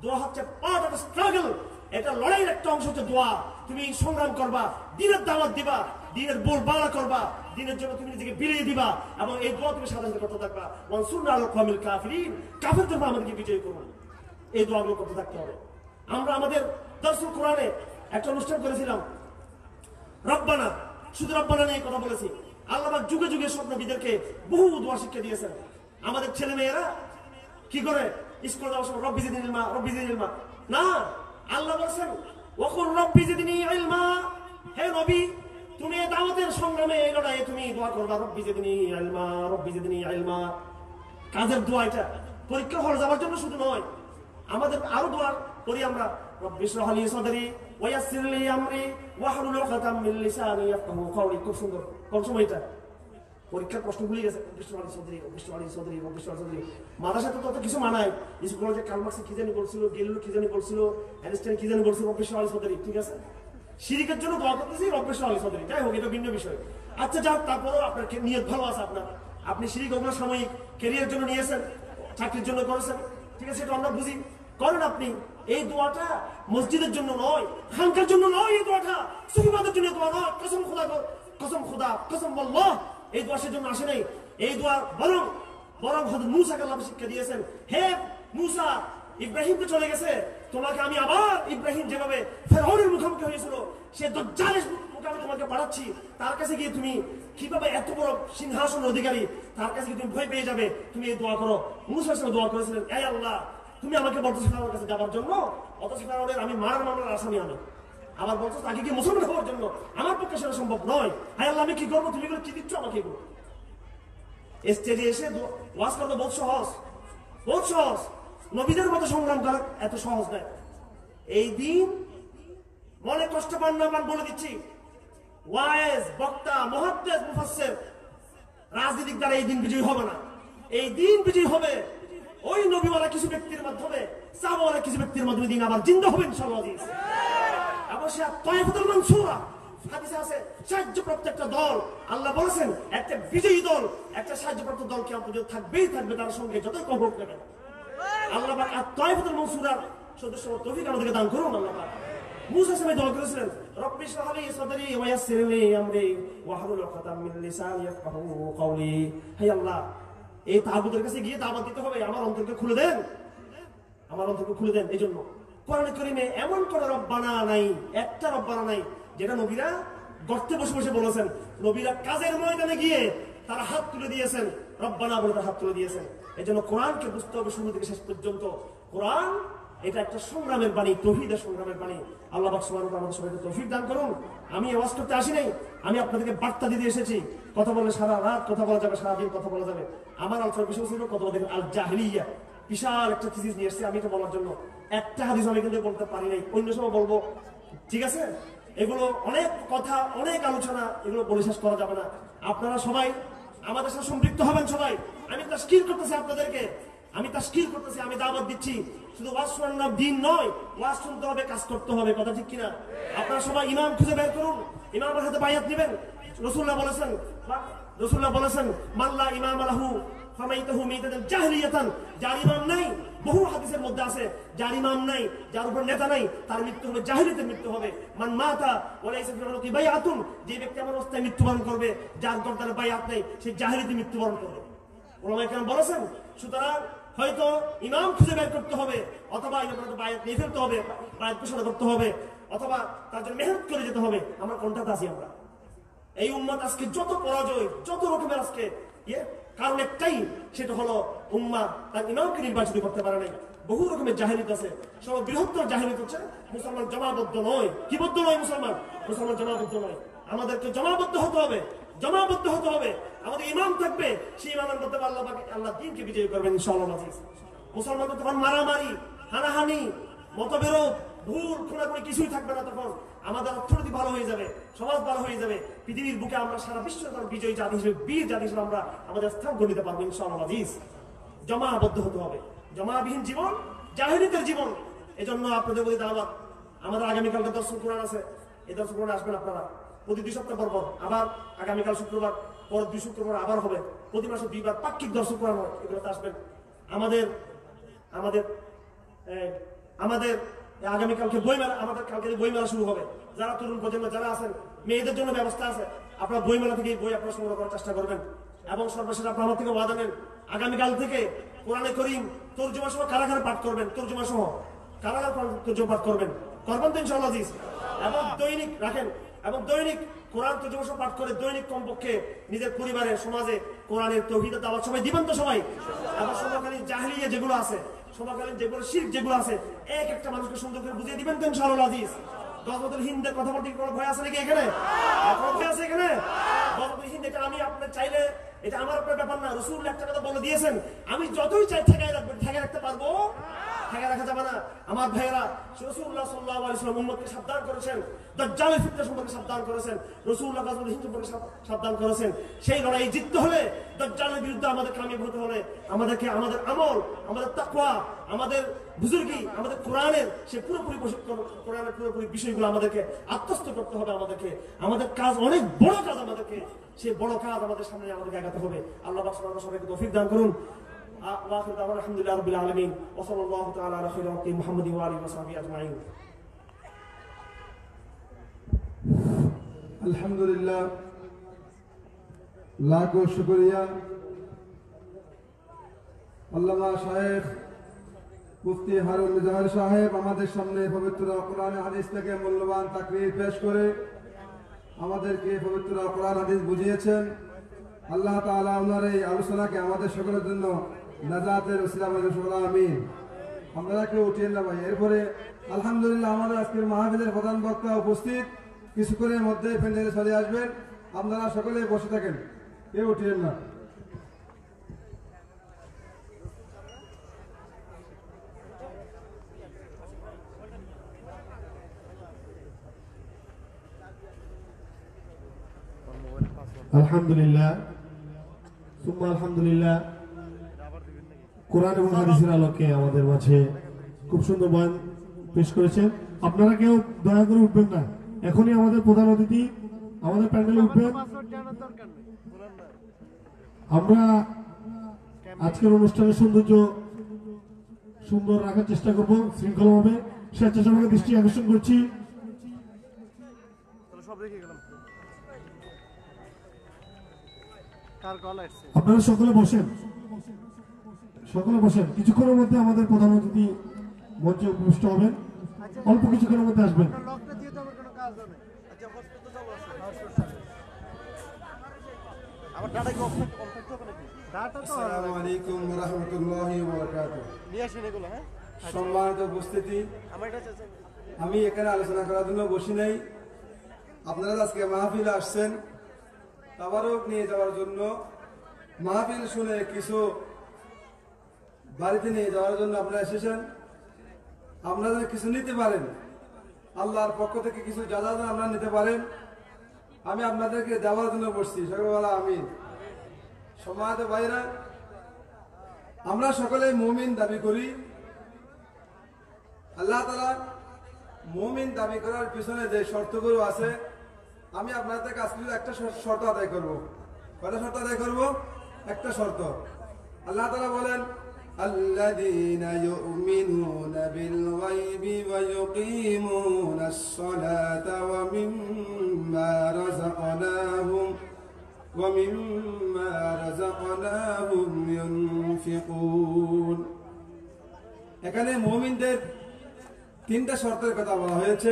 দোয়া হচ্ছে পার্ট অফ স্ট্রাগল এটা লড়াইয়ের একটা অংশ হচ্ছে দোয়া। তুমি সংগ্রাম করবা, দিনের দাওয়াত দিবা, দিনের বোল বাড়া করবা, দিনের জন্য তুমি নিজেকে বিলিয়ে দিবা এবং এই দোয়া তুমি সাধারণত করতে থাকবা। ওয়ানসুরনা আলাল কওমিল কাফিরিন কাফের জন্য আমাদেরকে বিজয় করুন। এই দোয়াগুলো করতে থাকতে হবে। আমরা আমাদের দর্শন কোরআনে একটা অনুষ্ঠান করেছিলাম। রব্বানা, শুধু রব্বানা নিয়ে কথা বলেছি। আল্লাহ যুগে যুগে স্বপ্নবিদেরকে বহু দোয়া শিক্ষা দিয়েছেন। আমাদের ছেলে মেয়েরা কি করে? স্কুলে যাওয়ার সময়, রব্বি জিদিন রব্বি জিদিন না, আল্লাহ বলছেন হে তুমি তুমি করবা কাজের পরীক্ষা হল যাওয়ার জন্য শুধু নয়, আমাদের আরও দোয়া করি আমরা। রব্বি ইশরাহ লি সাদরি। আমরি উকদাম মিন লিসানি ইয়াফকাহু কওলি। খুব সুন্দর। কোন সময় এটা? পরীক্ষার প্রশ্ন ভুলে গেছে। সদরি বিশ্ববাড়ি সদরি মাদ্রাসা তো কিছু মানায়। স্কুল যে কালমার্সে কি জানি বলছিল গেলুলো কি জানি বলছিল, অ্যারিস্টাইন কি জানি সদরি, ঠিক আছে? শিরিকের জন্য দোয়া করতেছি রব্বেশ্বর সদরি। যাই হোক, এটা ভিন্ন বিষয়। আচ্ছা যাক, তারপরেও আপনার নিয়ত ভালো আছে আপনার। আপনি শিরিক ওগুলো সাময়িক কেরিয়ার জন্য নিয়েছেন, চাকরির জন্য করেছেন। ঠিক আছে, এটা আমরা বুঝি। করেন আপনি। এই দোয়াটা মসজিদের জন্য নয়, খানকার জন্য নয় এই দোয়াটা। সুফিবাদের জন্য দোয়া নয়। কসম খোদা কসম খোদা, কসম বল্লাহ এই দোয়া সেজন্য আসে নাই। এই দোয়া বরং বরং হয়তো মুসাকে আল্লাহ শিক্ষা দিয়েছেন, হে মুসা তো চলে গেছে? তোমাকে আমি আবার ইব্রাহিম যেভাবে ফেরাউনের মুখোমুখি হয়েছিল, সে দজ্জালের মুখোমুখি তোমাকে পাঠাচ্ছি। তার কাছে গিয়ে তুমি কীভাবে এত বড় সিংহাসন অধিকারী? তার কাছে গিয়ে তুমি ভয় পেয়ে যাবে। তুমি এই দোয়া করো। মুসার সঙ্গে দোয়া করেছিলেন এই আল্লাহ তুমি আমাকে বলতেছো ফেরাউনের কাছে যাবার জন্য? অথচ ফেরাউনের আমি মারার মামলার আসামি আমি। আবার বলছো তাকে কি মুসলমান হওয়ার জন্য। আমার পক্ষে সেটা সম্ভব নয়। হায় আল্লাহ, আমি কি করব? তুমি এগুলো কি দিচ্ছ আমাকে এগুলো? স্টেজে এসে ওয়াজ করা তো বহুত সহজ। বহুত সহজ। নবীদের মতো সংগ্রাম করা এত সহজ নয়। এই দিন মনে কষ্ট পান না পান বলে দিচ্ছি। ওয়াইজ বক্তা, মহাদ্দেশ, মুফাসসির রাজনীতিক দ্বারা এই দিন বিজয়ী হবে না। এই দিন বিজয়ী হবে। ওই নবীওয়ালা কিছু ব্যক্তির মাধ্যমে সাহাবাওয়ালা কিছু ব্যক্তির মাধ্যমে দিন আবার জিন্দা হবে ইনশাআল্লাহ দিন আবার মানসুরা, হাদিসে আছে, সাহায্যপ্রাপ্ত একটা বিজয়ী দল, একটা দল কি থাকবেই থাকবে, তার সঙ্গে আল্লাহ আর করুন, আল্লাহ হে আল্লাহ এই তাগুতের কাছে গিয়ে দাওয়াত দিতে হবে, আমার অন্তরকে খুলে দেন। আমার অন্তরকে খুলে দেন, এই জন্য। কোরআন করিমে এমন কোন রব্বানা নাই, একটা রব্বানা নাই, যেটা নবীরা গর্তে বসে বসে বলেছেন। নবীরা কাজের ময়দানে গিয়ে তারা হাত তুলে দিয়েছেন, রব্বানা বলে তারা হাত তুলে দিয়েছেন। এই জন্য কোরআনকে বুঝতে হবে শুরু থেকে শেষ পর্যন্ত। কোরআন, এটা একটা সংগ্রামের বাণী, তহিদের সংগ্রামের বাণী। আল্লাহ বাক সুবহানাহু আমাদের সবাইকে তৌফিক দান করুন। আমি আওয়াজ করতে আসি নাই আমি আপনাদেরকে বার্তা দিতে এসেছি। কথা বলে সারা রাত কথা বলা যাবে, সারাদিন কথা বলা যাবে। আমার আলোচনার বিষয় ছিল কথা বলা আল জাহলিয়া বিশাল একটা থিসিস নিয়ে এসেছি আমি এটা বলার জন্য। একটা হাদিস আমি কিন্তু বলতে পারি নাই, অন্য সময় বলব। ঠিক আছে? এগুলো অনেক কথা, অনেক আলোচনা, এগুলো বলে শেষ করা যাবে না। আপনারা সবাই, আমাদের সাথে সম্পৃক্ত হবেন সবাই। আমি তাস্কির করতেছি আপনাদেরকে। আমি তাস্কির করতেছি, আমি দাওয়াত দিচ্ছি। শুধু ওয়াজ নাম দিন নয়, ওয়াজ শুনতে হবে, কাজ করতে হবে, কথা ঠিক কিনা? আপনারা সবাই ইমাম খুঁজে বের করুন। ইমামের হাতে বাইয়াত নেবেন। রসুল্লাহ বলেছেন রসুল্লাহ বলেছেন মাল্লা ইমাম আলাহু ফামাইতাহু মিতাদান জাহলিয়াতান। যার ইমাম নাই, বহু হাদিসের মধ্যে আছে, যার ইমাম নাই, যার উপর নেতা নাই, তার মৃত্যু হবে জাহিলিতে মৃত্যু হবে। মান মাতা ফিল উনুকি বাইআতুন। যে ব্যক্তি এমন অবস্থায় মৃত্যুবরণ করবে, যার গর্দানে বাইআত নেই, সে জাহিলিতে মৃত্যুবরণ করবে। ওলামায়ে কেরাম বলেছেন, সুতরাং হয়তো ইমাম খুঁজে বের করতে হবে, অথবা নিয়ে ফেলতে হবে ঘোষণা করতে হবে, অথবা তার জন্য মেহনত করে যেতে হবে, আমরা কোনটাতে আছি আমরা? এই উম্মাদ আজকে যত পরাজয়, যত রকমের আজকে ইয়ে কারণ একটাই, সেটা হলো উম্মা তার ইমামকে নির্বাচিত করতে পারে নাই। বহু রকমের জাহিরিত আছে। সব বৃহত্তর জাহিরিত হচ্ছে মুসলমান জমাবদ্ধ নয়। কি বদ্ধ নয় মুসলমান? মুসলমান জমাবদ্ধ নয়। আমাদেরকে জমাবদ্ধ হতে হবে। জমাবদ্ধ হতে হবে। আমাদের ইমাম থাকবে, সেই ইমামের মধ্যে আল্লাহ আল্লাহ দিনকে বিজয়ী করবেন ইনশাআল্লাহ আজিজ মুসলমান তখন মারামারি, হানাহানি, মতবিরোধ, ভুল খোলাখুলি কিছুই থাকবে না তখন। আমাদের অর্থনীতি ভালো হয়ে যাবে, সমাজ ভালো হয়ে যাবে। পৃথিবীর বুকে আমরা সারা বিশ্ব বিজয়ী জাতি হিসেবে, বীর জাতি হিসেবে আমরা আমাদের স্থান করে নিতে পারব ইনশাআল্লাহ জমাবদ্ধ হতে হবে। জমাবিহীন জীবন জাহিনীতের জীবন। এজন্য আপনাদের প্রতি দাওয়াত। আমাদের আগামীকালকে দর্শন কোরআন আছে। এই দর্শন কোরআন আসবেন আপনারা। প্রতি দুই সপ্তাহ পর পর আবার আগামীকাল শুক্রবার পর দুই শুক্রবার আবার হবে। প্রতি মাসে দুইবার পাক্ষিক দর্শন কোরআন হয় এগুলোতে আসবেন। আমাদের আমাদের আমাদের আগামীকালকে বইমেলা, আমাদের কালকে বইমেলা শুরু হবে। যারা তরুণ প্রজন্ম, যারা আছেন, মেয়েদের জন্য ব্যবস্থা আছে। আপনারা বইমেলা থেকে বই আপনারা সংগ্রহ করার চেষ্টা করবেন। এবং সর্বশেষ আপনার আমার থেকে ওয়াদা নেন, আগামীকাল থেকে কোরআনে করিম তর্জমা সহ কারা কারা পাঠ করবেন, তর্জমা সহ। কারা কারা তর্জমা পাঠ করবেন। করবেন তো ইনশাআল্লাহ আজিজ। এবং দৈনিক রাখেন। এবং দৈনিক কোরআন সহ পাঠ করে দৈনিক কমপক্ষে নিজের পরিবারে সমাজে কোরআনের তৌহিদের দাওয়াত সবাই দিবেন তো সবাই? এবং সমকালীন জাহিলিয়া যেগুলো আছে সমকালীন যেগুলো শির যেগুলো আছে, এক একটা মানুষকে সুন্দর করে বুঝিয়ে দিবেন তো ইনশাআল্লাহ আজিজ। আমি আপনার চাইলে, এটা আমার আপনার ব্যাপার না, রসুল একটা কথা বলে দিয়েছেন, আমি যতই চাই ঠেকায় রাখবেন ঠেকায় রাখতে পারব? আমাদের বুজুর্গি, আমাদের কোরআনের সে পুরোপুরি কোরআনের পুরোপুরি বিষয়গুলো আমাদেরকে আত্মস্থ করতে হবে আমাদেরকে। আমাদের কাজ অনেক বড় কাজ আমাদেরকে। সেই বড় কাজ আমাদের সামনে আমাদেরকে আগাতে হবে। আল্লাহ সবাইকে তৌফিক দান করুন। দাওয়ানা আলহামদুলিল্লাহি রাব্বিল আলামিন ওয়া সাল্লাল্লাহু তাআলা আলা খাইরি ওয়াক্তি মুহাম্মাদিন ওয়া আলিহি ওয়া সাহবিহি আজমাইন। আলহামদুলিল্লাহ, লাখো শুকরিয়া। আল্লামা মুফতি হারুন জাহার সাহেব আমাদের সামনে পবিত্র কোরআন হাদিস থেকে মূল্যবান তাকরির পেশ করে আমাদেরকে পবিত্র কোরআন হাদিস বুঝিয়েছেন। আল্লাহ তাআলা ওনার এই আলোচনাকে আমাদের সকলের জন্য নাজাতের উসিলা আমাদের সকল আমিন। আপনারা কেউ উঠিয়ে না ভাই। এরপরে আলহামদুলিল্লাহ আমাদের আজকের মাহফিলের প্রধান বক্তা উপস্থিত। কিছুক্ষণের মধ্যে প্যান্ডেলে চলে আসবেন। আপনারা সকলে বসে থাকেন। কেউ উঠিয়েন না। আলহামদুলিল্লাহ। সুম্মা আলহামদুলিল্লাহ। কোরআন এবং হাদিসের আলোকে আমাদের মাঝে খুব সুন্দর বয়ান পেশ করেছেন। আপনারা কেউ দয়া করে উঠবেন না। এখনই আমাদের প্রধান অতিথি, আমাদের প্যান্ডেলে উঠবেন। আমরা আজকের অনুষ্ঠানের সৌন্দর্য সুন্দর রাখার চেষ্টা করব, শৃঙ্খলাভাবে। স্বেচ্ছাসেবকের দৃষ্টি আকর্ষণ করছি। আপনারা সকলে বসেন। সকলে বসেন। কিছুক্ষণের মধ্যে আমাদের প্রধান অতিথি মঞ্চে উপবিষ্ট হবেন। অল্প কিছুক্ষণের মধ্যে আসবেন। হ্যাঁ? সম্মানিত উপস্থিতি। আমি এখানে আলোচনা করার জন্য বসি নাই। আপনারা আজকে মাহফিল আসছেন। তাবারক নিয়ে যাওয়ার জন্য মাহফিল শুনে কিছু বাড়িতে নিয়ে যাওয়ার জন্য আপনারা এসেছেন। আপনারা কিছু নিতে পারেন। আল্লাহর পক্ষ থেকে কিছু যা যা আপনারা নিতে পারেন। আমি আপনাদেরকে দেওয়ার জন্য বসছি। সকালবেলা আমি সমাজ বাইরা আমরা সকলে মুমিন দাবি করি। আল্লাহ তালা মুমিন দাবি করার পিছনে যে শর্তগুলো আছে, আমি আপনাদের কাছ থেকে একটা শর্ত আদায় করব। কটা শর্ত আদায় করব? একটা শর্ত। আল্লাহ তালা বলেন الذين يؤمنون بالغيب ويقيمون الصلاة ومما رزقناهم ومما رزقناهم ينفقون এখানে মুমিনদের তিনটা শর্তের কথা বলা হয়েছে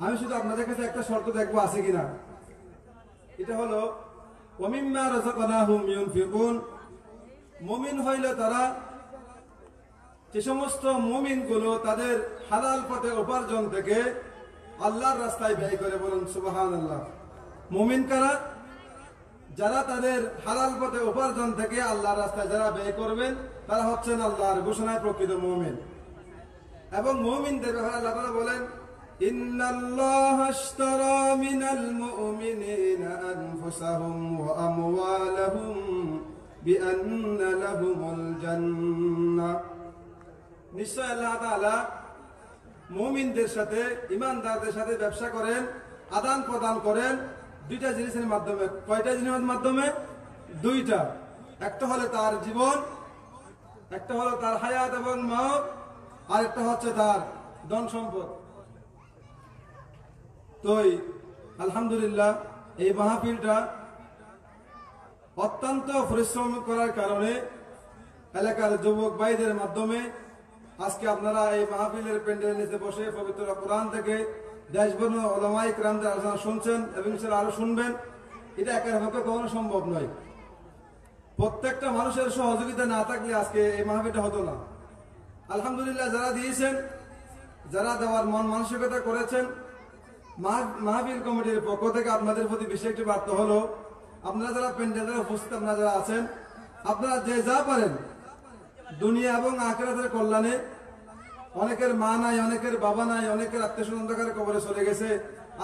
আমি শুধু আপনাদের কাছে একটা শর্ত দেখবো আছে কিনা এটা হলো ওমিম্মা রাযাকনাহুম ইউনফিকুন মুমিন হইলে তারা যে সমস্ত মুমিনগুলো তাদের হালাল পথে উপার্জন থেকে আল্লাহর রাস্তায় ব্যয় করে বলুন সুবাহান আল্লাহ মুমিন কারা? যারা তাদের হালাল পথে উপার্জন থেকে আল্লাহর রাস্তায় যারা ব্যয় করবেন, তারা হচ্ছেন আল্লাহর ঘোষণায় প্রকৃত মুমিন। এবং মুমিনদের ব্যাপারে আল্লাহ বলেন জান্নাহ। নিশ্চয় আল্লাহ তাআলা মুমিনদের সাথে ইমানদারদের সাথে ব্যবসা করেন, আদান প্রদান করেন, দুইটা জিনিসের মাধ্যমে, কয়টা জিনিসের মাধ্যমে? দুইটা। একটা হলে তার জীবন, একটা হলো তার হায়াত এবং মত আর একটা হচ্ছে তার ধন সম্পদ। তোই আলহামদুলিল্লাহ, এই মাহফিলটা অত্যন্ত পরিশ্রম করার কারণে এলাকার যুবক ভাইদের মাধ্যমে আজকে আপনারা এই মাহফিলের প্যান্ডেলের নিচে বসে পবিত্র কোরআন থেকে দেশবর্ণ ওলামাই ক্রান্তের আলোচনা শুনছেন এবং সেটা আরও শুনবেন। এটা একের পক্ষে কখনো সম্ভব নয়। প্রত্যেকটা মানুষের সহযোগিতা না থাকলে আজকে এই মাহফিলটা হতো না। আলহামদুলিল্লাহ যারা দিয়েছেন, যারা দেওয়ার মন মানসিকতা করেছেন, মাহ- মাহফিল কমিটির পক্ষ থেকে আপনাদের প্রতি বিশেষ একটি বার্তা হলো, আপনারা যারা প্যান্ডেলের উপস্থিত, আপনারা যারা আছেন, আপনারা যে যা পারেন দুনিয়া এবং আখেরাতের কল্যাণে অনেকের মা নাই, অনেকের বাবা নাই, অনেকের আত্মীয় স্বজনকার কবরে চলে গেছে।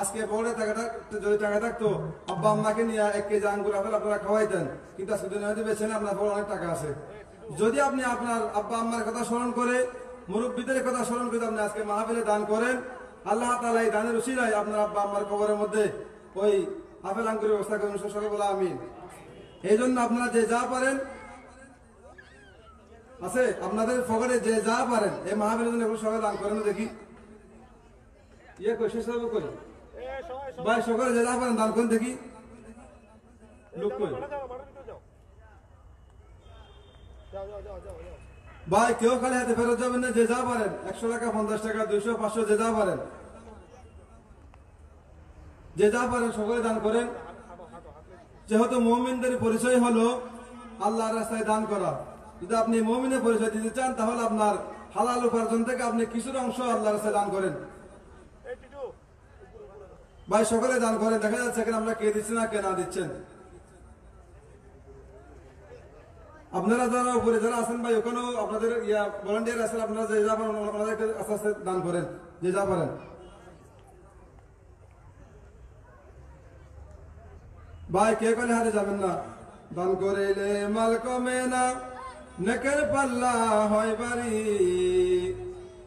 আজকে বড় টাকাটা যদি টাকা থাকতো, আব্বা আম্মাকে নিয়ে এক কেজি আঙ্গুর আপেল আপনারা খাওয়াইতেন, কিন্তু আজকে দুনিয়া হয়তো বেছে আপনার বড় অনেক টাকা আছে। যদি আপনি আপনার আব্বা আম্মার কথা স্মরণ করে, মুরব্বীদের কথা স্মরণ করে আপনি আজকে মাহফিলে দান করেন, আল্লাহ তালা এই দানের উচিরায় আপনার আব্বা আম্মার কবরের মধ্যে ওই আপেল আঙ্গুরের ব্যবস্থা করেন। সকলে বলা আমিন। এই জন্য আপনারা যে যা পারেন আছে, আপনাদের ফগরে যে যা পারেন, এই মাহফিলের জন্য সবাই দান করেন দেখি। ইয়ে কই, শেষ হবে কই? ভাই সকালে যে যা পারেন দান করেন দেখি। লোক কই? ভাই, কেউ খালি হাতে ফেরত যাবেন না, যে যা পারেন, একশো টাকা, পঞ্চাশ টাকা, দুইশো, পাঁচশো, যে যা পারেন। যে যা পারেন সকলে দান করেন। যেহেতু মোমিনদের পরিচয় হলো, আল্লাহর রাস্তায় দান করা। যদি আপনি মমিনের পরিচয় দিতে চান তাহলে আপনার হালাল উপার্জন থেকে আপনি কিছুর অংশ আল্লাহর রাস্তায় দান করেন। ভাই সকলে দান করেন। দেখা যাচ্ছে এখানে আমরা কে দিচ্ছি না কে না দিচ্ছেন। আপনারা যারা উপরে যারা আছেন ভাই ওখানেও আপনাদের ইয়া ভলান্টিয়ার আছেন আপনারা যে যা পারেন ওনাদেরকে আস্তে আস্তে দান করেন যে যা পারেন। ভাই কে কলে হারে যাবেন না? দান করিলে মাল কমে না। নেকের পাল্লা হয় বাড়ি।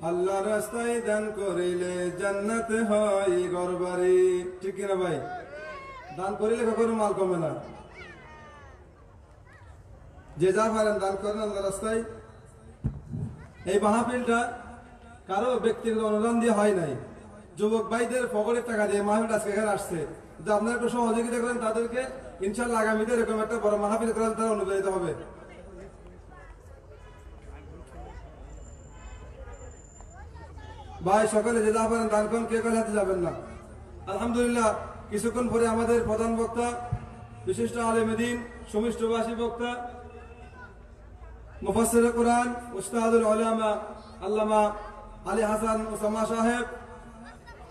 আল্লাহ রাস্তায় দান করিলে জান্নাত হয় ঘর বাড়ি ঠিক কিনা ভাই? দান করিলে কখনো মাল কমে না। যে যা পারেন দান করেন আল্লাহ রাস্তায়। এই মাহফিলটা কারও ব্যক্তিগত অনুদান দিয়ে হয় নাই। যুবক ভাইদের পকেটের টাকা দিয়ে মাহফিল আজকে এখানে আসছে। যদি আপনারা একটু সহযোগিতা করেন তাদেরকে ইনশাল্লাহ আগামীতে এরকম একটা বড় মাহফিল করার তারা অনুপ্রাণিত হবে। ভাই, সকালে যে যা পারেন দান করেন কে কালে হাতে যাবেন না? আলহামদুলিল্লাহ, কিছুক্ষণ পরে আমাদের প্রধান বক্তা, বিশিষ্ট আলেমেদিন সুমিষ্টবাসী বক্তা, মুফাসসির কোরআন, উস্তাদুল উলামা, আল্লামা আলী হাসান ওসামা সাহেব,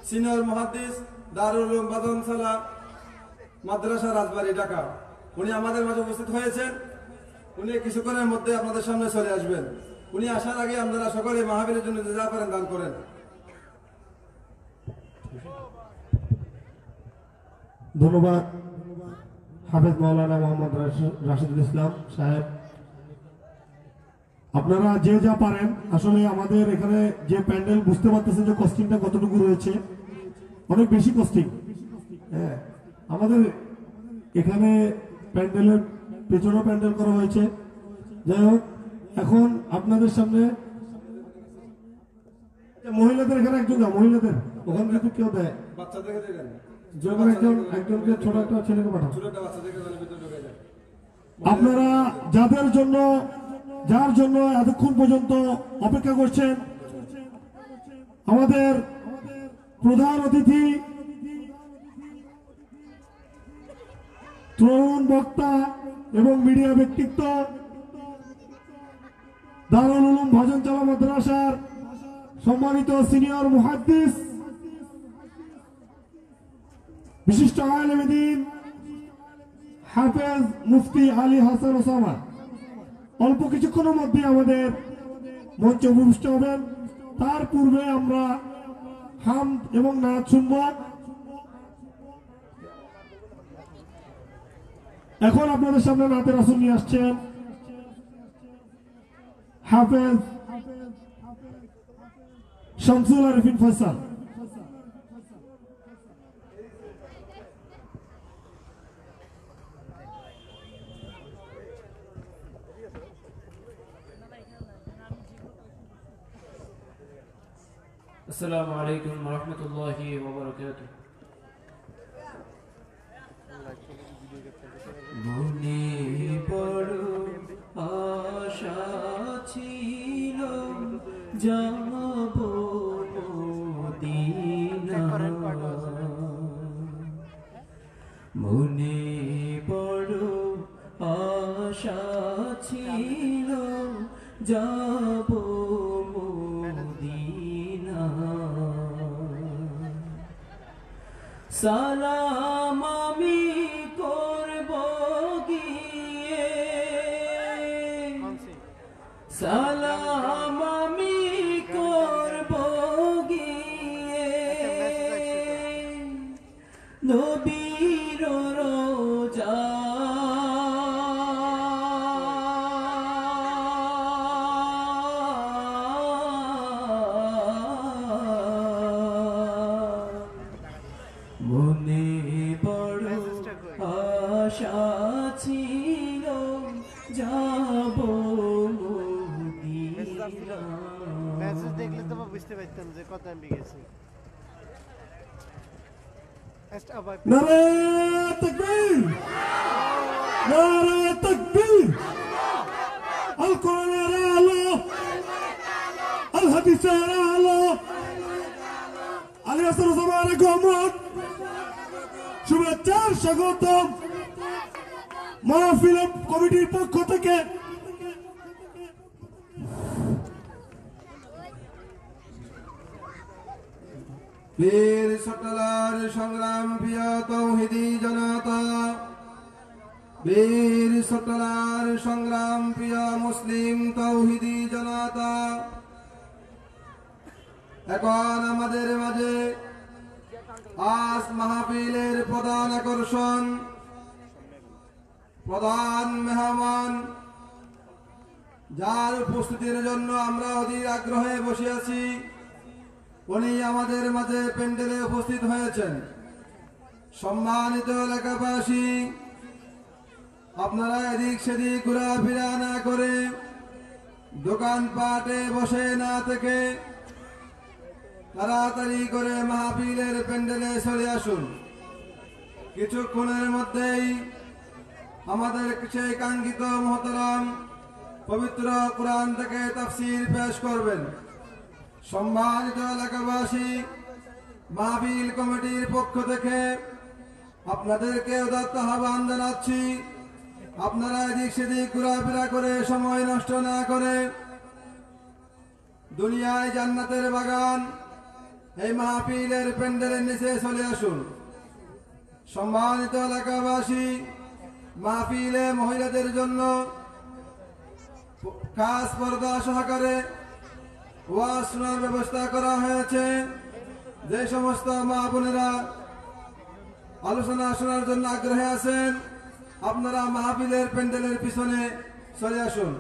সিনিয়র মুহাদ্দিস, দারুল বাদনসালা, মাদ্রাসা রাজবাড়ী, ঢাকা। উনি আমাদের মাঝে উপস্থিত হয়েছেন। উনি কিছুক্ষণের মধ্যে আপনাদের সামনে চলে আসবেন। উনি আসার আগে আপনারা সকলে মাহাবীরের জন্য যে পারেন দান করেন। ধন্যবাদ, হাফেজ মৌলানা মোহাম্মদ রাশিদুল ইসলাম সাহেব। আপনারা যে যা পারেন, আসলে আমাদের এখানে যে প্যান্ডেল বুঝতে পারতেছেন যে কস্টিংটা কতটুকু রয়েছে, অনেক বেশি কস্টিং হ্যাঁ আমাদের এখানে প্যান্ডেলের পেছনে প্যান্ডেল করা হয়েছে। যাই হোক, এখন আপনাদের সামনে মহিলাদের এখানে একজন না মহিলাদের। ওখানে যদি কেউ দেয় বাচ্চাদেরকে দেখেন যখন একজন একজনকে ছোট একটা ছেলেকে পাঠান আপনারা যাদের জন্য যার জন্য এতক্ষণ পর্যন্ত অপেক্ষা করছেন আমাদের প্রধান অতিথি তরুণ বক্তা এবং মিডিয়া ব্যক্তিত্ব দারুল উলুম ভজন চালা মাদ্রাসার সম্মানিত সিনিয়র মুহাদ্দিস বিশিষ্ট আলেমদিন হাফেজ মুফতি আলী হাসান ওসামা। অল্প কিছুক্ষণের মধ্যে আমাদের মঞ্চে উপবিষ্ট হবেন। তার পূর্বে আমরা হাম এবং নাচ শুনব। এখন আপনাদের সামনে নাতের আসন নিয়ে আসছেন হাফেজ শামসুল আরিফিন ফয়সাল। السلام عليكم ورحمة الله وبركاته মনে বড় আশা ছিল যাব মদিনা মনে বড় আশা ছিল যাব সালাম আমি করব গিয়ে। সালাম আমি করব গিয়ে। নবীর কত এমবি গেছে নারে তাকবীর নারে তাকবীর আল কোরআনের আলো আল হাদিসের আলো আলী হাসান ওসামার গমত শুভেচ্ছার স্বাগতম মাহফিল কমিটির পক্ষ থেকে বীর সটলার সংগ্রাম প্রিয় তৌহিদি জনতা বীর সটলার সংগ্রাম প্রিয় মুসলিম তৌহিদি জনতা, এখন আমাদের মাঝে আজ মাহফিলের প্রধান আকর্ষণ, প্রধান মেহমান, যার উপস্থিতির জন্য আমরা অধীর আগ্রহে বসে আছি। উনি আমাদের মাঝে প্যান্ডেলে উপস্থিত হয়েছেন। সম্মানিত এলাকাবাসী, আপনারা এদিক সেদিক ঘোরাফেরা না করে দোকানপাটে বসে না থেকে তাড়াতাড়ি করে মাহফিলের প্যান্ডেলে চলে আসুন। কিছুক্ষণের মধ্যেই আমাদের সেই কাঙ্ক্ষিত মহতরম পবিত্র কোরআন থেকে তাফসির পেশ করবেন। সম্মানিত এলাকাবাসী মাহবিল কমিটির পক্ষ থেকে আপনাদেরকে উদাত্ত আহ্বান জানাচ্ছি। আপনারা এদিক সেদিক ঘোরাফেরা করে সময় নষ্ট না করে দুনিয়ায় জান্নাতের বাগান এই মাহফিলের প্যান্ডেলের নিচে চলে আসুন। সম্মানিত এলাকাবাসী, মাহফিলে মহিলাদের জন্য কাজ পর্দা সহকারে ওয়াশরুমের ব্যবস্থা করা হয়েছে। যে সমস্ত মা বোনেরা আলোচনা শোনার জন্য আগ্রহী আছেন, আপনারা মাহাবিলের প্যান্ডেলের পিছনে চলে আসুন।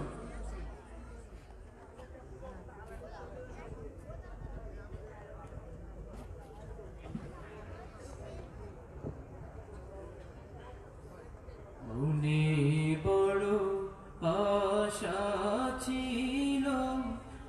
বড় আশা ছিল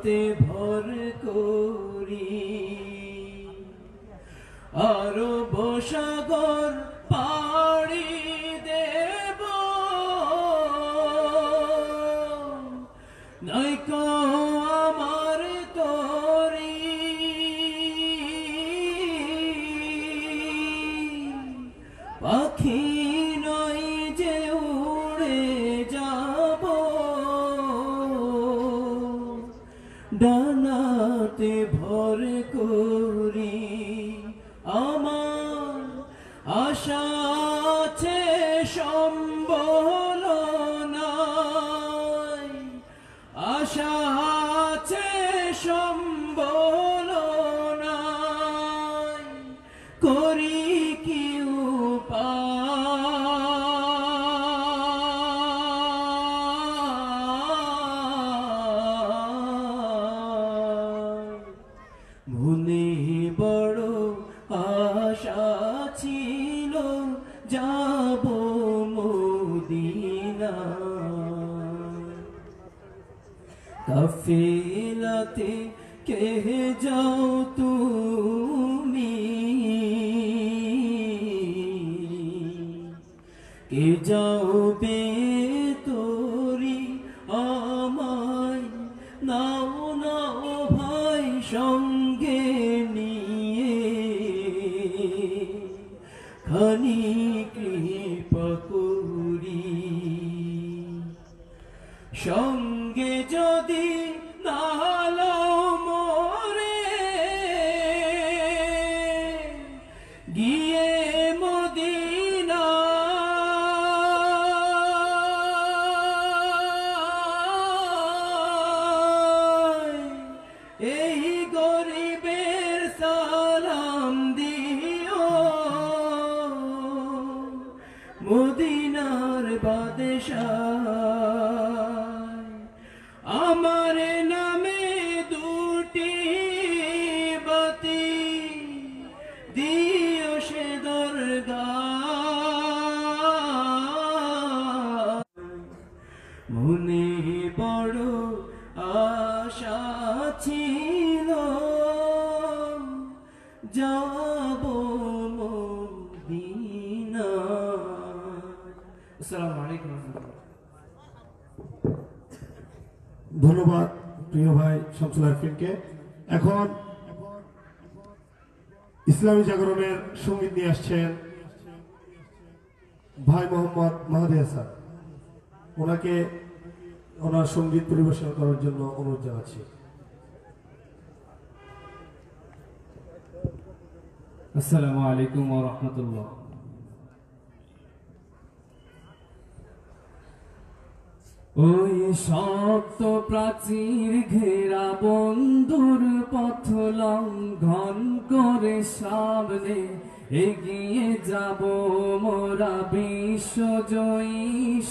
ডানাতে ভর করি। আরও বসাগর ভর ইসলামী জাগরণের সংগীত নিয়ে আসছেন ভাই মোহাম্মদ মাহাদি হাসান। ওনাকে ওনার সংগীত পরিবেশন করার জন্য অনুরোধ জানাচ্ছি। আসসালামু আলাইকুম ওয়া ওই শক্ত প্রাচীর ঘেরা বন্ধুর পথ লঙ্ঘন করে সামনে এগিয়ে যাব মোরা বিশ্বজয়ী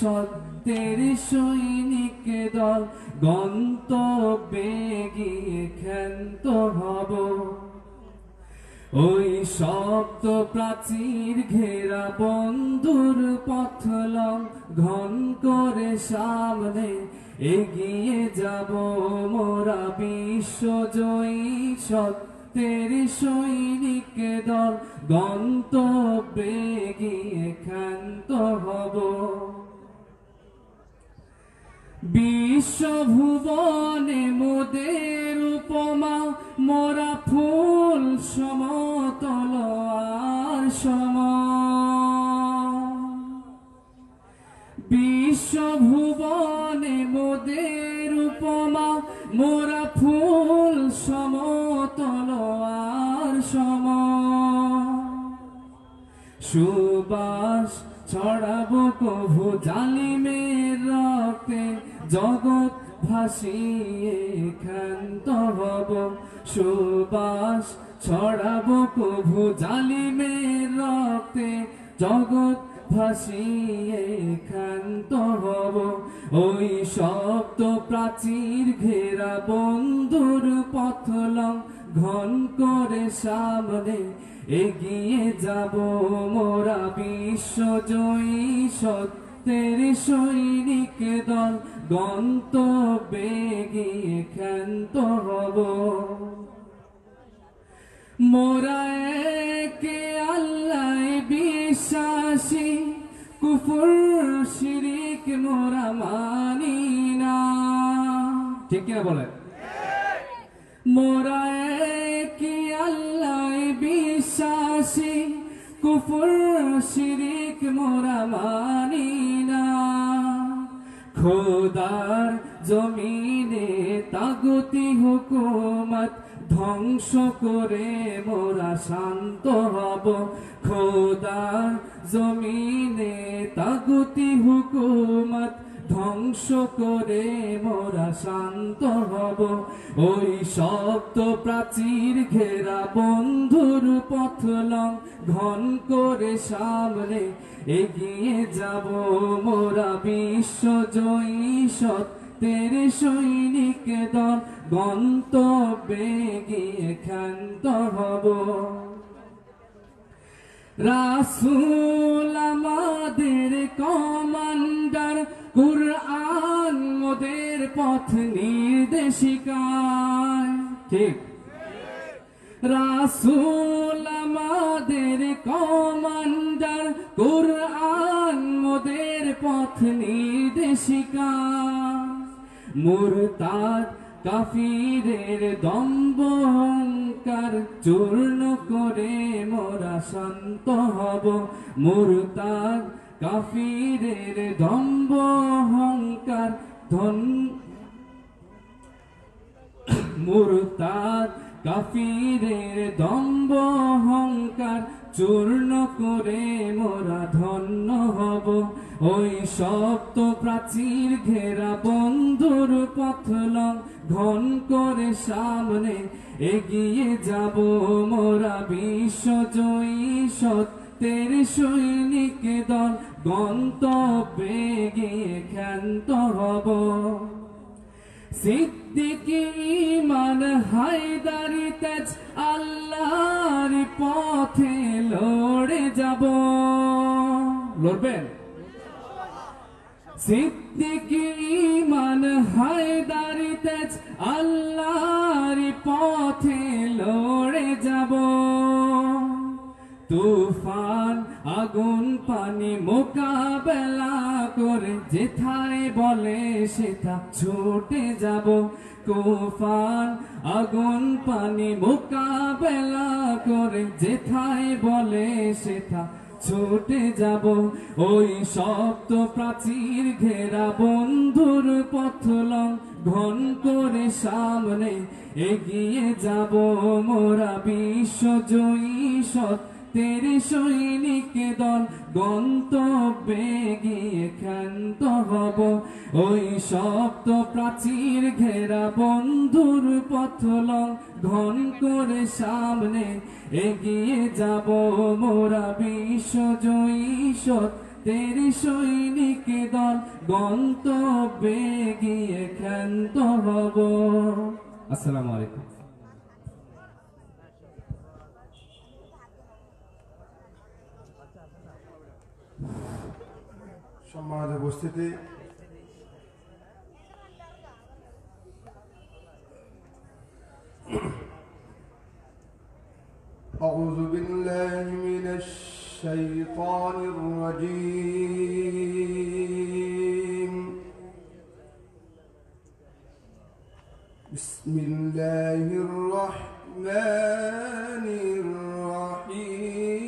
সত্যের সৈনিক দল। গন্তব্যে গিয়ে ক্ষান্ত হব। ওই শব্দ প্রাচীর ঘেরা বন্ধুর পথলং ঘন করে সামনে এগিয়ে যাব মোরা বিশ্বজয়ী সত্যের সৈনিক দল, গন্তব্যে গিয়ে ক্ষান্ত হব। বিশ্বভুবনে মোদের উপমা, মোরা ফুল সমতল আর সম। বিশ্বভুবনে মোদের উপমা, মোরা ফুল সমতল আর সম। সুবাস ছড়াবো কভু জালিমের রক্তে জগৎ ভাসিয়ে ক্ষান্ত হব, সুবাস ছড়াবো কভু জালিমের রক্তে। জগৎ ভাসিয়ে ক্ষান্ত হব, ওই শব্দ প্রাচীর ঘেরা বন্ধুর পথলং। ঘন করে সামনে এগিয়ে যাব মোরা বিশ্বজয়ী সত্যের সৈনিক দল। গন্তব্যে গিয়ে ক্ষান্ত হব মোরা একে আল্লাহ বিশ্বাসী, কুফুর শিরিক মোরা মানি না। ঠিক কিনা বলেন? মোরা একে আল্লাহ বিশ্বাসী, কুফুর শিরিক মোরা মানি না। খোদার জমিনে তাগতি হুকুমত ধ্বংস করে মোরা শান্ত হব। খোদার জমিনে তাগতি হুকুমত ধ্বংস করে মোরা শান্ত হব। ওই শব্দ প্রাচীর ঘেরা বন্ধুর পথলং ঘন করে সামনে এগিয়ে যাব। মোরা বিশ্বজয়ী সত্যের সৈনিক দল, গন্তব্যে গিয়ে ক্ষান্ত হব। রাসুল আমাদের কমান্ডার কুরআন মোদের পথ নির্দেশিকায়। ঠিক? রাসুল আমাদের কমান্ডার, কুরআন মোদের পথ নির্দেশিকা মুরতাদ কাফিরের দম্ব অহংকার চূর্ণ করে মোরা শান্ত হব। মুরতাদ কাফিরের দম্ব অহংকার, ধন মুরতাদ। কাফিরের দম্ব অহংকার, চূর্ণ করে মোরা ধন্য হব। ওই সপ্ত প্রাচীর ঘেরা বন্ধুর পথলং ঘন করে সামনে এগিয়ে যাব। মোরা বিশ্বজয়ী সত্যের সৈনিক দল গন্তব্যে গিয়ে ক্ষান্ত হব। সিদ্দিকি ইমান হায়দারি তেজ আল্লাহর পথে লড়ে যাব। লড়বেন? সিদ্দিকি ইমান হায়দারি তেজ আল্লাহর পথে লড়ে যাব। তুফান আগুন পানি মোকাবেলা করে, যেথায় বলে সেটা ছুটে যাব। তুফান, আগুন পানি মোকাবেলা করে, যেথায় বলে সেটা ছুটে যাব। ওই সপ্ত প্রাচীর ঘেরা বন্ধুর পথলং ঘন করে সামনে এগিয়ে যাব। মোরা বিশ্বজয়ী সত্যের সৈনিক দল গন্তব্যে গিয়ে ক্ষান্ত হব। ওই সপ্ত প্রাচীর ঘেরা বন্ধুর পথলং ঘন করে সামনে এগিয়ে যাব। মোরা বিশ্বজয়ী সত্যের সৈনিক দল গন্তব্যে গিয়ে ক্ষান্ত হব। আসসালামু আলাইকুম। সম্মানিত উপস্থিতি أعوذ بالله من الشيطان الرجيم بسم الله الرحمن الرحيم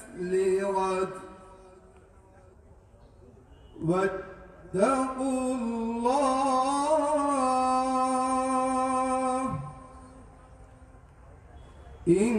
واتقوا الله إن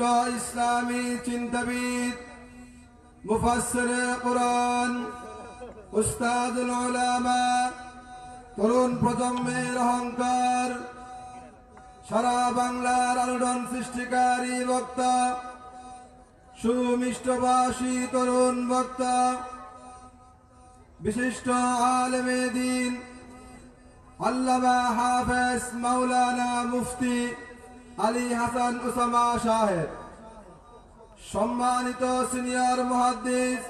বিশিষ্ট ইসলামী চিন্তাবিদ মুফাসসির কোরআন উস্তাদুল উলামা তরুণ প্রজন্মের অহংকার, সারা বাংলার আলোড়ন সৃষ্টিকারী বক্তা, সুমিষ্টবাসী তরুণ বক্তা, বিশিষ্ট আলমে দিন, আল্লামা হাফেজ মাওলানা মুফতি আলী হাসান উসামা সাহেব, সম্মানিত সিনিয়র মুহাদ্দিস,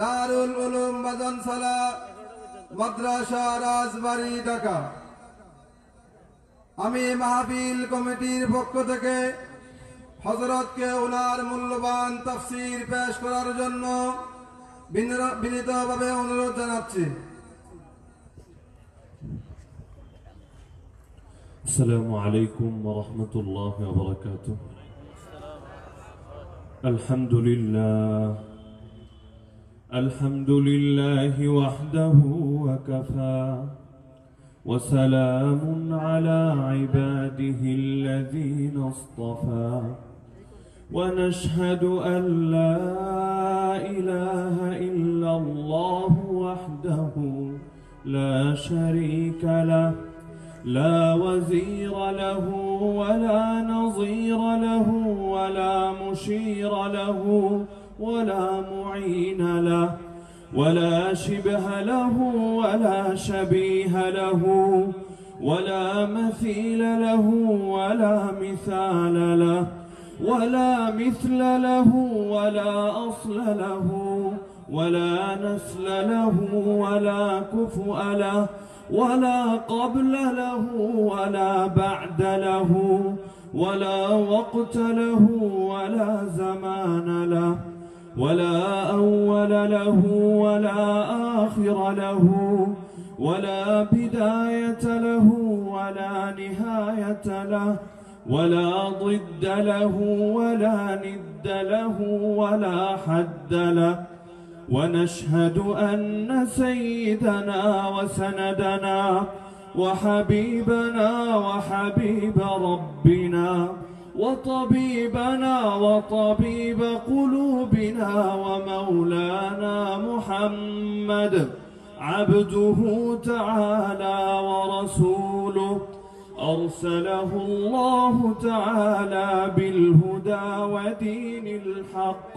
দারুল উলুম বাদনসালা মাদ্রাসা রাজবাড়ি, ঢাকা। আমি মাহফিল কমিটির পক্ষ থেকে হজরতকে ওনার মূল্যবান তফসির পেশ করার জন্য বিনীতভাবে অনুরোধ জানাচ্ছি। السلام عليكم ورحمة الله وبركاته. الحمد لله. الحمد لله وحده وكفى. وسلام على عباده الذين اصطفى. ونشهد أن لا إله إلا الله وحده لا شريك له. لا وزير له ولا نظير له ولا مشير له ولا معين له ولا شبه له ولا شبيه له ولا مثيل له ولا مثال له ولا مثل له ولا أصل له ولا نسل له ولا كفؤ له ولا قبل له ولا بعد له ولا وقت له ولا زمان له ولا أول له ولا آخر له ولا بداية له ولا نهاية له ولا ضد له ولا ند له ولا حد له ونشهد أن سيدنا وسندنا وحبيبنا وحبيب ربنا وطبيبنا وطبيب قلوبنا ومولانا محمد عبده تعالى ورسوله أرسله الله تعالى بالهدى ودين الحق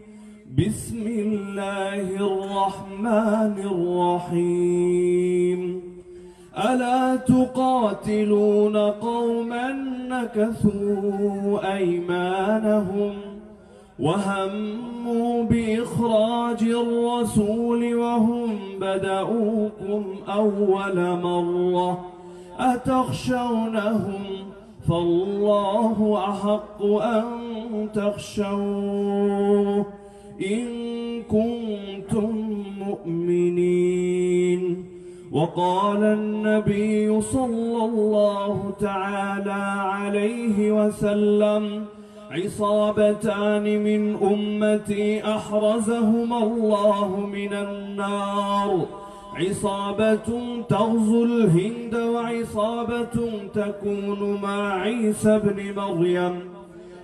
بسم الله الرحمن الرحيم. ألا تقاتلون قوما نكثوا أيمانهم وهموا بإخراج الرسول وهم بدأوكم أول مرة أتخشونهم فالله أحق أن تخشوه. إن كنتم مؤمنين. وقال النبي صلى الله تعالى عليه وسلم عصابتان من أمتي أحرزهما الله من النار. عصابة تغزو الهند وعصابة تكون مع عيسى بن مريم.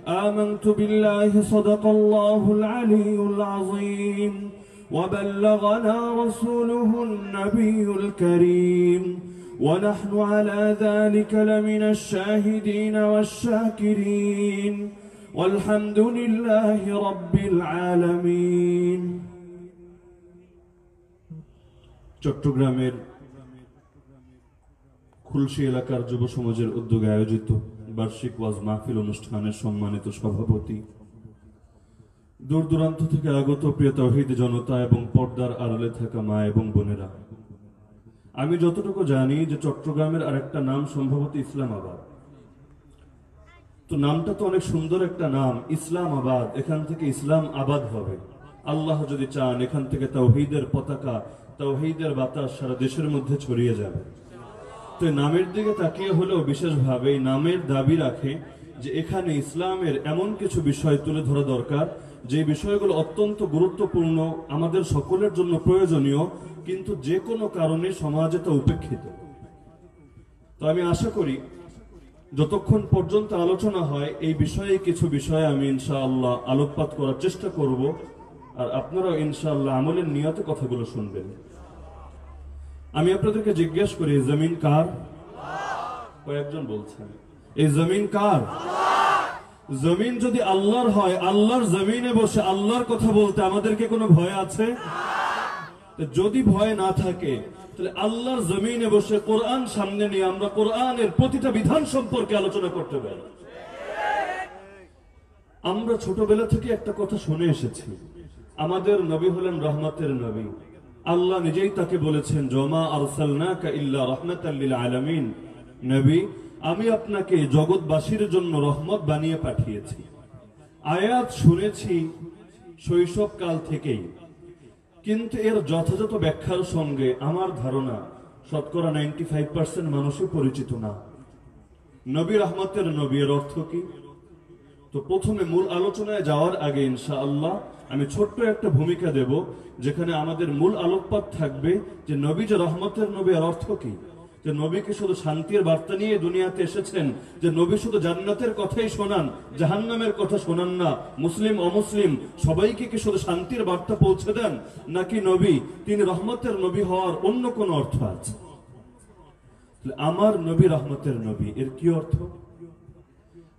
آمنت بالله صدق الله العلي العظيم وبلغنا رسوله النبي الكريم ونحن على ذلك لمن الشاهدين والشاكرين والحمد لله رب العالمين চট্টগ্রামের খুলশি এলাকার যুব সমাজের উদ্যোগে আয়োজিত বার্ষিক ওয়াজ মাহফিল অনুষ্ঠানের সম্মানিত সভাপতি। দূর দূরান্ত থেকে আগত প্রিয় তহিদ জনতা এবং পর্দার আড়ালে থাকা মা এবং বোনেরা, আমি যতটুকু জানি যে চট্টগ্রামের আরেকটা নাম সম্ভবত ইসলামাবাদ। তো নামটা তো অনেক সুন্দর একটা নাম, ইসলামাবাদ, এখান থেকে ইসলাম আবাদ হবে। আল্লাহ যদি চান, এখান থেকে তাওহীদের পতাকা, তাওহীদের বাতাস সারা দেশের মধ্যে ছড়িয়ে যাবে। তো নামের দিকে তাকিয়ে হলেও বিশেষভাবে নামের দাবি রাখে যে এখানে ইসলামের এমন কিছু বিষয় তুলে ধরা দরকার, যে বিষয়গুলো অত্যন্ত গুরুত্বপূর্ণ, আমাদের সকলের জন্য প্রয়োজনীয়, কিন্তু যে কোনো কারণে সমাজে তা উপেক্ষিত। তো আমি আশা করি, যতক্ষণ পর্যন্ত আলোচনা হয়, এই বিষয়ে কিছু বিষয়ে আমি ইনশাআল্লাহ আলোকপাত করার চেষ্টা করব, আর আপনারাও ইনশাআল্লাহ আমলের নিয়তে কথাগুলো শুনবেন। আমি আপনাদেরকে জিজ্ঞেস করি, জমিন কার? কয়েকজন বলছেন, এই জমিন কার? জমিন যদি আল্লাহর হয়, আল্লাহর জমিনে বসে আল্লাহর কথা বলতে আমাদেরকে কোনো ভয় আছে? যদি ভয় না থাকে, তাহলে আল্লাহর জমিনে বসে কোরআন সামনে নিয়ে আমরা কোরআনের প্রতিটা বিধান সম্পর্কে আলোচনা করতে পারি। আমরা ছোটবেলা থেকে একটা কথা শুনে এসেছি। আমাদের নবী হলেন রহমতের নবী। আল্লাহ নিজেই তাকে বলেছেন, জমা আরসালনাকা ইল্লা রাহমাতাল লিল আলামিন। নবী, আমি আপনাকে জগৎবাসীর জন্য রহমত বানিয়ে পাঠিয়েছি। আয়াত শুনেছি শৈশবকাল থেকেই। কিন্তু এর যথাযথ ব্যাখ্যার সঙ্গে আমার ধারণা শতকরা নাইনটি ফাইভ পার্সেন্ট মানুষই পরিচিত না। নবী রহমতের নবী এর অর্থ কি? তো প্রথমে মূল আলোচনায় যাওয়ার আগে ইনশাআল্লাহ আমি ছোট্ট একটা ভূমিকা দেব, যেখানে আমাদের মূল আলোকপাত থাকবে যে নবী যে রহমতের নবী এর অর্থ কি? যে নবীকে শুধু শান্তির বার্তা নিয়ে দুনিয়াতে এসেছেন, যে নবী শুধু জান্নাতের কথাই শোনান, জাহান্নামের কথা শোনান না, মুসলিম, অমুসলিম, সবাইকে কি শুধু শান্তির বার্তা পৌঁছে দেন? নাকি নবী, তিনি রহমতের নবী হওয়ার অন্য কোন অর্থ আছে? আমার নবী রহমতের নবী এর কি অর্থ?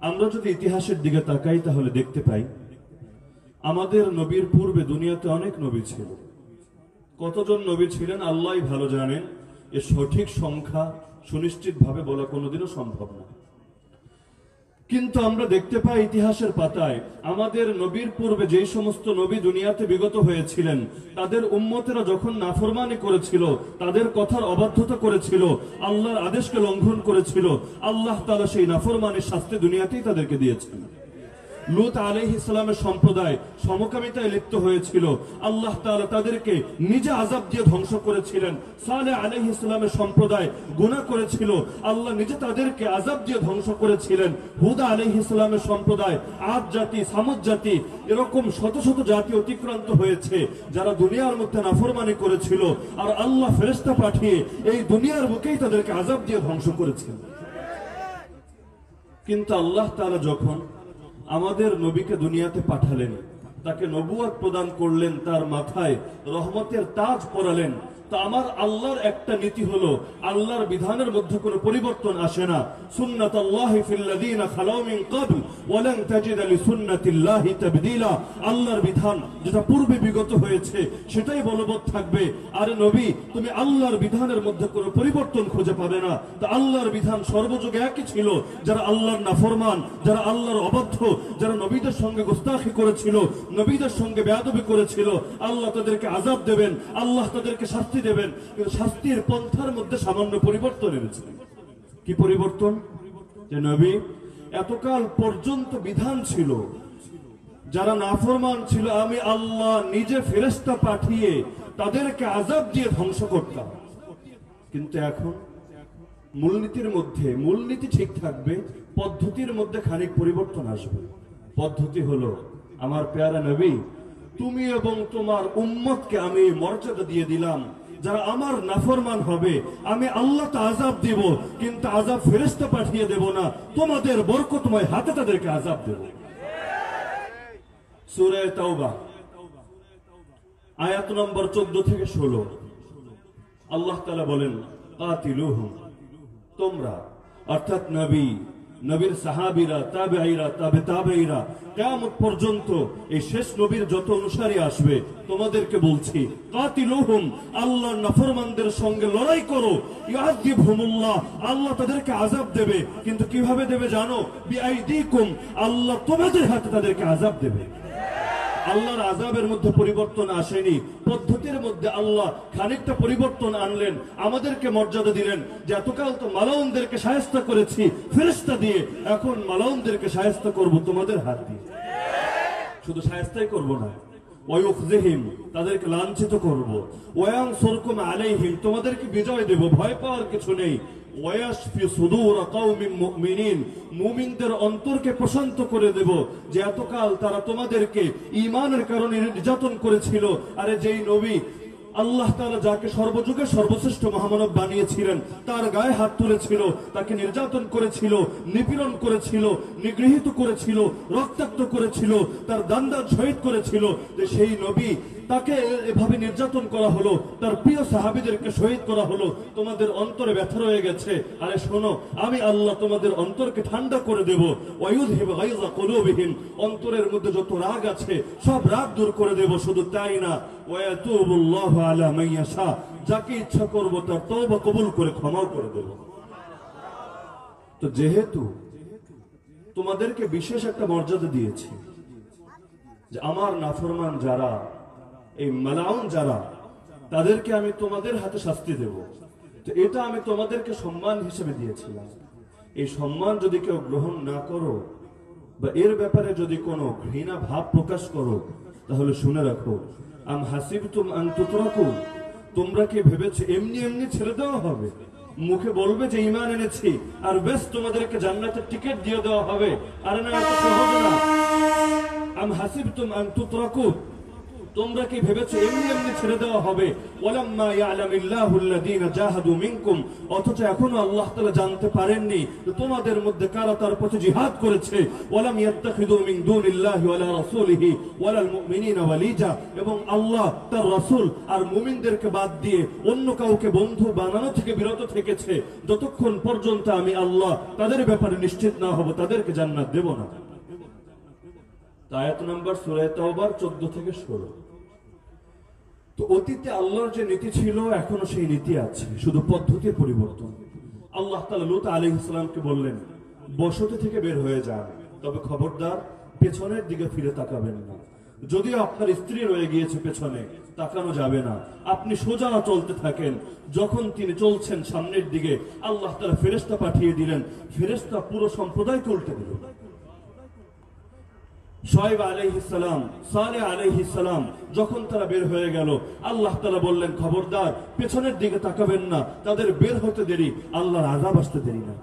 আমরা যদি ইতিহাসের দিকে তাকাই, তাহলে দেখতে পাই আমাদের নবীর পূর্বে দুনিয়াতে অনেক নবী ছিল। কতজন নবী ছিলেন আল্লাহ ভালো জানেন এর সঠিক সংখ্যা সুনিশ্চিতভাবে বলা কোনোদিনও সম্ভব না। কিন্তু আমরা দেখতে পাই ইতিহাসের পাতায়, আমাদের নবীর পূর্বে যেই সমস্ত নবী দুনিয়াতে বিগত হয়েছিলেন, তাদের উম্মতেরা যখন নাফরমানি করেছিল, তাদের কথার অবাধ্যতা করেছিল, আল্লাহর আদেশকে লঙ্ঘন করেছিল, আল্লাহ তাআলা সেই নাফরমানির শাস্তি দুনিয়াতেই তাদেরকে দিয়েছেন। লুত আলাইহিস ইসলামের সম্প্রদায় সমকামিতায় লিপ্ত হয়েছিল। আল্লাহ তাআলা তাদেরকে নিজে আযাব দিয়ে ধ্বংস করেছিলেন। সালেহ আলাইহিস ইসলামের সম্প্রদায় গুনাহ করেছিল। আল্লাহ নিজে তাদেরকে আযাব দিয়ে ধ্বংস করেছিলেন। হুদা আলাইহিস ইসলামের সম্প্রদায়, আদ জাতি, সামুদ জাতি এরকম শত শত জাতি অতিক্রান্ত হয়েছে, যারা দুনিয়ার মধ্যে নাফরমানি করেছিল। আর আল্লাহ ফেরেশতা পাঠিয়ে এই দুনিয়ার বুকেই তাদেরকে আজাব দিয়ে ধ্বংস করেছেন। কিন্তু আল্লাহ তাআলা যখন আমাদের নবীকে দুনিয়াতে পাঠালেন। তাকে নবুয়াত প্রদান করলেন তার মাথায় রহমতের তাজ পরালেন। তা আমার আল্লাহর একটা নীতি হলো, আল্লাহর বিধানের মধ্যে কোনো পরিবর্তন আসে না। সুন্নাত আল্লাহি খালাউ মিন ক্বাবল তাবদীলা। আল্লাহর বিধান যেটা পূর্বে বিগত হয়েছে, সেটাই বলবৎ থাকবে। নবী, তুমি আল্লাহর বিধানের মধ্যে কোনো পরিবর্তন খুঁজে পাবে না। তা আল্লাহর বিধান সর্বযুগে একই ছিল, যারা আল্লাহর নাফরমান, যারা আল্লাহর অবাধ্য, যারা নবীদের সঙ্গে গোস্তাখি করেছিল, নবীদের সঙ্গে বেয়াদবি করেছিল। আল্লাহ তাদেরকে আজাব দেবেন, আল্লাহ তাদেরকে শাস্তি দেবেন, কিন্তু শাস্তির পন্থার মধ্যে সামান্য পরিবর্তন এনেছে। কি পরিবর্তন? যে নবী, এতকাল পর্যন্ত বিধান ছিল, যারা নাফরমান ছিল, আমি আল্লাহ নিজে ফেরেস্তা পাঠিয়ে তাদেরকে আজাব দিয়ে ধ্বংস করতাম। কিন্তু এখন মূলনীতির মধ্যে, মূলনীতি ঠিক থাকবে, পদ্ধতির মধ্যে খানিক পরিবর্তন আসবে। পদ্ধতি হলো, আমার পেয়ারা নবী, তুমি এবং তোমার উম্মতকে আমি মর্যাদা দিয়ে দিলাম যারা আমার নাফরমান হবে, আমি আল্লাহ তো আজাব দিব, কিন্তু আজাব ফেরেস্তা পাঠিয়ে দেব না। তোমাদের বরকতময় হাতে তাদেরকে আজাব দেব। সুরে তাওবা, আয়াত নম্বর চোদ্দ থেকে ষোলো। আল্লাহ তালা বলেন তোমরা, অর্থাৎ নবী নবীর সাহাবিরা, তাবেঈরা, তাবে তাবেঈরা, কিয়ামত পর্যন্ত এই শেষ নবীর যত অনুসারী আসবে, তোমাদেরকে বলছি, কাতিলুহুম, আল্লাহর নাফরমানদের সঙ্গে লড়াই করো। ইয়াযিবহুমুল্লাহ আল্লাহ তাদেরকে আযাব দেবে। কিন্তু কীভাবে দেবে জানো? বিআইদিকুম, আল্লাহ তোমাদের হাতে তাদেরকে আযাব দেবে। আল্লাহর আজাবের মধ্যে পরিবর্তন আসেনি। পদ্ধতির মধ্যে আল্লাহ খানিকটা পরিবর্তন আনলেন, আমাদেরকে মর্যাদা দিলেন যে এতকাল তো মালাউনদেরকে সায়স্ত করেছি ফেরেস্তা দিয়ে এখন মালাউনদেরকে সায়স্ত করব তোমাদের হাত দিয়ে। শুধু সায়স্তাই করব না তাদেরকে লাঞ্ছিত করব আলাইহিম, তোমাদেরকে বিজয় দেব, ভয় পাওয়ার কিছু নেই। সুদূর কওমিন মুমিনিন। মুমিনদের অন্তরকে প্রশান্ত করে দেব যে এতকাল তারা তোমাদেরকে ঈমানের কারণে নির্যাতন করেছিল। আরে যেই নবী আল্লাহ তাআলা যাকে সর্বযুগে সর্বশ্রেষ্ঠ মহামানব বানিয়েছিলেন, তার গায়ে হাত তুলেছিল, তাকে নির্যাতন করেছিল, নিপীড়ন করেছিল, নিগৃহীত করেছিল, রক্তাক্ত করেছিল, তার দান্দার শহীদ করেছিল। যে সেই নবী তাকে এভাবে নির্যাতন করা হলো, তার প্রিয় সাহাবীদেরকে শহীদ করা হলো, তোমাদের অন্তরে ব্যথা রয়ে গেছে। আরে শোনো, আমি আল্লাহ তোমাদের অন্তরকে ঠান্ডা করে দেব। ওয়ায়ুযহিব অন্তরের মধ্যে যত রাগ আছে, সব রাগ দূর করে দেব, শুধু তাই না। যাকে ইচ্ছা করব তার তওবা কবুল করে ক্ষমাও করে দেব। তো যেহেতু তোমাদেরকে বিশেষ একটা মর্যাদা দিয়েছি, যে আমার নাফরমান যারা এই মালাউন যারা, তাদেরকে আমি তোমাদের হাতে শাস্তি দেব। তো এটা আমি তোমাদেরকে সম্মান হিসেবে দিয়েছিলাম। এই সম্মান যদি কেউ গ্রহণ না করো, বা এর ব্যাপারে যদি কোনো ঘৃণা ভাব প্রকাশ করো, তাহলে শুনে রাখো, আম হাসিব তুম আন্তরাকু তোমরা কি ভেবেছো এমনি এমনি ছেড়ে দেওয়া হবে? মুখে বলবে যে ইমান এনেছি, আর বেশ তোমাদেরকে জান্নাতের টিকিট দিয়ে দেওয়া হবে। আরে না। আম হাসিবতুম আন তুতরাকু তোমরা কি ভেবেছো এমনি এমনি ছেড়ে দেওয়া হবে? ওয়ালাম্মা ইয়ালামিল্লাহু আল্লাযীনা জাহাদু মিনকুম। অথচ এখনও আল্লাহ তাআলা জানতে পারেননি তোমাদের মধ্যে কারা তার পথে জিহাদ করেছে। ওয়ালাম ইয়াত্তাখিদু মিন দুনিল্লাহি ওয়ালা রাসূলিহি ওয়ালাল মুমিনিনা ওয়ালিজা। এবং আল্লাহ তার রাসূল আর মুমিনদেরকে বাদ দিয়ে অন্য কাউকে বন্ধু বানানো থেকে বিরত থেকেছে। যতক্ষণ পর্যন্ত আমি আল্লাহ তাদের ব্যাপারে নিশ্চিত না হব, তাদেরকে জান্নাত দেব না। আয়াত নম্বর সুরায় তাওবার 14 থেকে 16 তো অতীতে আল্লাহর যে নীতি ছিল, এখনও সেই নীতি আছে, শুধু পদ্ধতির পরিবর্তন। আল্লাহ তাআলা লূত আলাইহিস সালামকে বললেন, বসতি থেকে বের হয়ে যান, তবে খবরদার পেছনের দিকে ফিরে তাকাবেন না। যদিও আপনার স্ত্রী রয়ে গিয়েছে পেছনে, তাকানো যাবে না। আপনি সোজা চলতে থাকেন, যখন তিনি চলছেন সামনের দিকে, আল্লাহ তারা ফেরেস্তা পাঠিয়ে দিলেন ফেরেস্তা পুরো সম্প্রদায়কে উল্টে দিল শোয়েব আলাইহিসালাম সালে আলাইহিসালাম যখন তারা বের হয়ে গেল, আল্লাহ তালা বললেন, খবরদার, পেছনের দিকে তাকাবেন না, তাদের বের হতে দেরি, আল্লাহর আজাব আসতে দেরি না।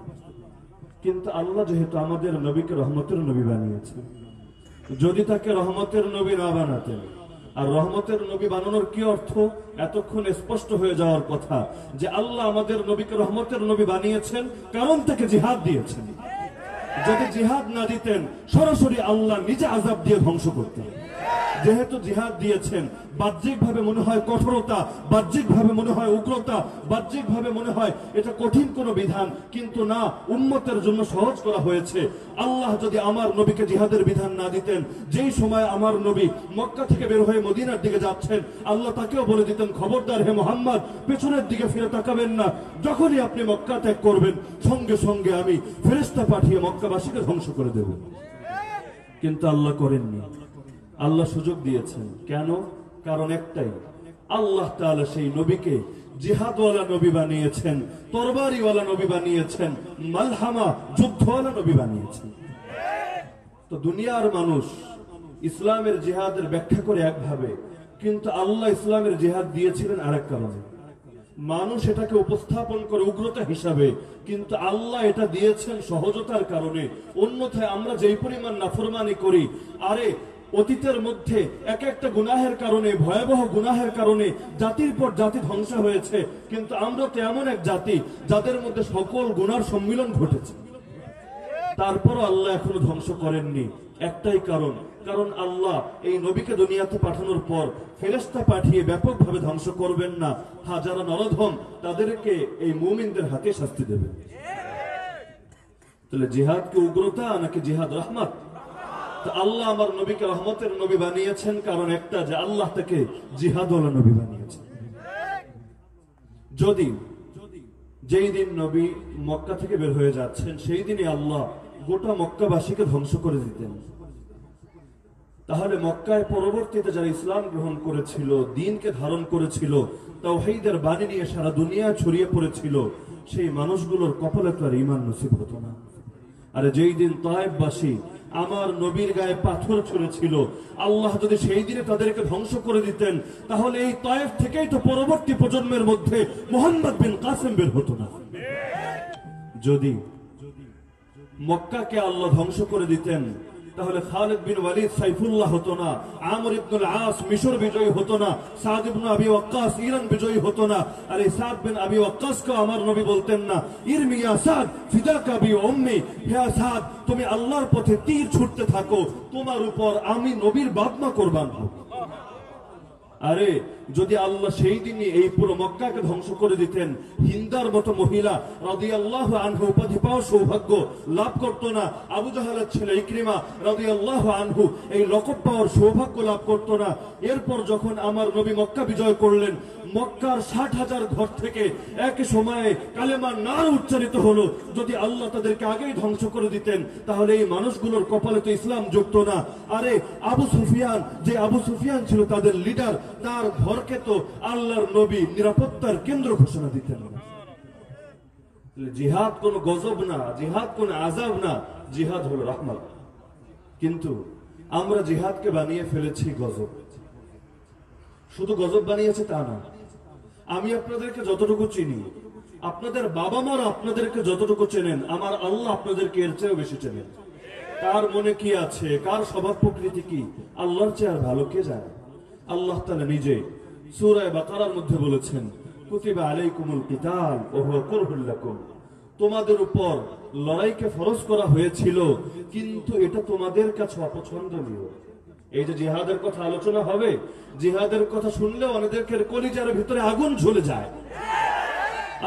কিন্তু আল্লাহ যেহেতু আমাদের নবীকে রহমতের নবী বানিয়েছেন, যদি তাকে রহমতের নবী না বানাতেন, আর রহমতের নবী বানানোর কি অর্থ? এতক্ষণ স্পষ্ট হয়ে যাওয়ার কথা যে আল্লাহ আমাদের নবীকে রহমতের নবী বানিয়েছেন, কারণ তাকে জিহাদ দিয়েছেন। যদি জিহাদ না দিতেন সরাসরি আল্লাহ নিজে আজাব দিয়ে ধ্বংস করতেন। যেহেতু জিহাদ দিয়েছেন বাহ্যিক ভাবে মনে হয় কঠোরতা বাহ্যিক ভাবে মনে হয় উগ্রতা বাহ্যিক ভাবে মনে হয় এটা কঠিন কোনো বিধান, কিন্তু না, উম্মতের জন্য সহজ করা হয়েছে। আল্লাহ যদি আমার নবীকে জিহাদের বিধান না দিতেন, যেই সময় আমার নবী মক্কা থেকে বের হয়ে মদিনার দিকে যাচ্ছেন, আল্লাহ তাকেও বলে দিতেন, খবরদার হে মোহাম্মদ, পেছনের দিকে ফিরে তাকাবেন না। যখনই আপনি মক্কা ত্যাগ করবেন, সঙ্গে সঙ্গে আমি ফেরিস্তা পাঠিয়ে মক্কাবাসীকে ধ্বংস করে দেব। কিন্তু আল্লাহ করেননি। আল্লাহ সুযোগ দিয়েছেন। কেন? কারণ একটাই, আল্লাহ তাআলা সেই নবীকে জিহাদওয়ালা নবী বানিয়েছেন, তরবারিওয়ালা নবী বানিয়েছেন, মালহামা যুদ্ধওয়ালা নবী বানিয়েছেন। তো দুনিয়ার মানুষ ইসলামের জিহাদের ব্যাখ্যা করে একভাবে কিন্তু আল্লাহ ইসলামের জিহাদ দিয়েছিলেন আরেক কারণে। মানুষ এটাকে উপস্থাপন করে উগ্রতা হিসাবে, কিন্তু আল্লাহ এটা দিয়েছেন সহজতার কারণে। অন্যথায় আমরা যেই পরিমাণ নাফরমানি করি, আরে অতীতের মধ্যে এক একটা গুনাহের কারণে, ভয়াবহ গুনাহের কারণে জাতির পর জাতি ধ্বংস হয়েছে। কিন্তু আমরা তো এমন এক জাতি, যাদের মধ্যে সকল গুনার সম্মিলন ঘটেছে। তারপরও আল্লাহ এখনও ধ্বংস করেননি। একটাই কারণ কারণ আল্লাহ এই নবীকে দুনিয়াতে পাঠানোর পর ফেরেস্তা পাঠিয়ে ব্যাপকভাবে ধ্বংস করবেন না। যারা নরধম তাদেরকে এই মুমিনদের হাতে শাস্তি দেবেন। তাহলে জিহাদ কি উগ্রতা নাকি জিহাদ রহমত? আল্লাহ আমার নবীকে রহমতের নবী বানিয়েছেন, কারণ একটা যে আল্লাহ তাকে জিহাদ নবী বানিয়েছেন। যদি যেই দিন নবী মক্কা থেকে বের হয়ে যাচ্ছেন, সেই দিনই আল্লাহ গোটা মক্কাবাসীকে ধ্বংস করে দিতেন। তাহলে মক্কায় পরবর্তীতে যারা ইসলাম গ্রহণ করেছিল, দিনকে ধারণ করেছিল, তাওহীদের বাণী নিয়ে সারা দুনিয়া ছড়িয়ে পড়েছিল, সেই মানুষগুলোর কপালে তো আর ইমান নসিব হতো না। আরে যেই দিন তয়েববাসী আমার নবীর গায়ে পাথর ছুঁড়েছিল, আল্লাহ যদি সেই দিনে তাদেরকে ধ্বংস করে দিতেন, তাহলে এই তয়েব থেকেই তো পরবর্তী প্রজন্মের মধ্যে মোহাম্মদ বিন কাসেম বের হতো না। যদি মক্কাকে আল্লাহ ধ্বংস করে দিতেন তাহলে খালিদ বিন ওয়ালিদ সাইফুল্লাহ হতো না, আমর ইবনুল আস মিশর বিজয়ী হতো না, সাদ ইবনু আবি ওয়াক্কাস ইরান বিজয়ী হতো না। আর এই সাদ বিন আবি ওয়াক্কাসকে আমার নবী বলতেন না, ইরমিয়া সাদ, ফিদাকা বি উম্মি, হে সাদ, তুমি আল্লাহর পথে তীর ছুটতে থাকো, তোমার উপর আমি নবীর বাদমা কোরবান হব আরে যদি আল্লাহ সেই দিনই এই পুরো মক্কাকে ধ্বংস করে দিতেন, হিন্দার মতো মহিলা রাদি আল্লাহ আনহু উপাধি পাওয়ার সৌভাগ্য লাভ করতো না, আবু জাহালের ছেলে ইকরিমা রাদি আল্লাহ আনহু এই লকব পাওয়ার সৌভাগ্য লাভ করতো না। এরপর যখন আমার নবী মক্কা বিজয় করলেন, মক্কার ষাট হাজার ঘর থেকে এক সময়ে কালেমার নাম উচ্চারিত হলো, যদি আল্লাহ তাদেরকে আগেই ধ্বংস করে দিতেন, তাহলে এই মানুষগুলোর কপালে তো ইসলাম যুক্ত না। আরে আবু সুফিয়ান, যে আবু সুফিয়ান ছিল তাদের লিডার তার ঘরকে তো আল্লাহর নবী নিরাপত্তার কেন্দ্র ঘোষণা দিতেন জিহাদ কোন গজব না, জিহাদ কোন আজাব না, জিহাদ হলো রহমত। কিন্তু আমরা জিহাদকে বানিয়ে ফেলেছি গজব। শুধু গজব বানিয়েছে তা না, আমি আপনাদেরকে যতটুকু চিনি, আপনাদের বাবা মারা আপনাদেরকে যতটুকু চেনেন, আমার আল্লাহ আপনাদেরকে এর চেয়েও বেশি চেনেন। কার মনে কি আছে, কার স্বভাব প্রকৃতি কি, আল্লাহর চেয়ে আর ভালো কে জানে? আল্লাহ তাআলা নিজে সূরায়ে বাকারার মধ্যে বলেছেন, কুতিবা আলাইকুমুল কিতাল হুয়া তোমাদের উপর লড়াইকে ফরজ করা হয়েছিল, কিন্তু এটা তোমাদের কাছে অপছন্দনীয়। এই যে জিহাদের কথা আলোচনা হবে, জিহাদের কথা শুনলে অনেকের কলিজার ভিতরে আগুন ঝুলে যায়।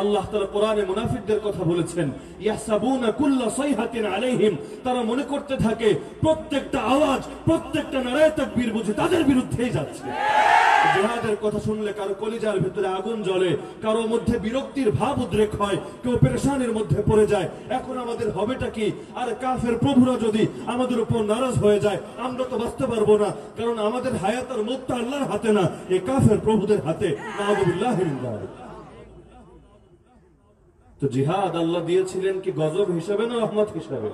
আল্লাহ তাআলা কোরআনে মুনাফিকদের কথা বলেছেন, ইয়াহসাবুনা কুল্লা সাইহাতিন আলাইহিম। তারা মনে করতে থাকে, প্রত্যেকটা আওয়াজ, প্রত্যেকটা নারায়ে তাকবীর বুঝি তাদের বিরুদ্ধেই যাচ্ছে। জিহাদের কথা শুনলে কারও কলিজার ভিতরে আগুন জ্বলে, কারও মধ্যে বিরক্তির ভাব উদ্রেক হয়, কেউ পেরেশানির মধ্যে পড়ে যায়। এখন আমাদের হবেটা কি? আর কাফের প্রভুরা যদি আমাদের উপর নারাজ হয়ে যায়, আমরা তো বাঁচতে পারব না, কারণ আমাদের হায়াত আর মুক্ত আল্লাহর হাতে না এই কাফের প্রভুদের হাতে। তো জিহাদ আল্লাহ দিয়েছিলেন কি গজব হিসাবে না রহমত হিসাবে?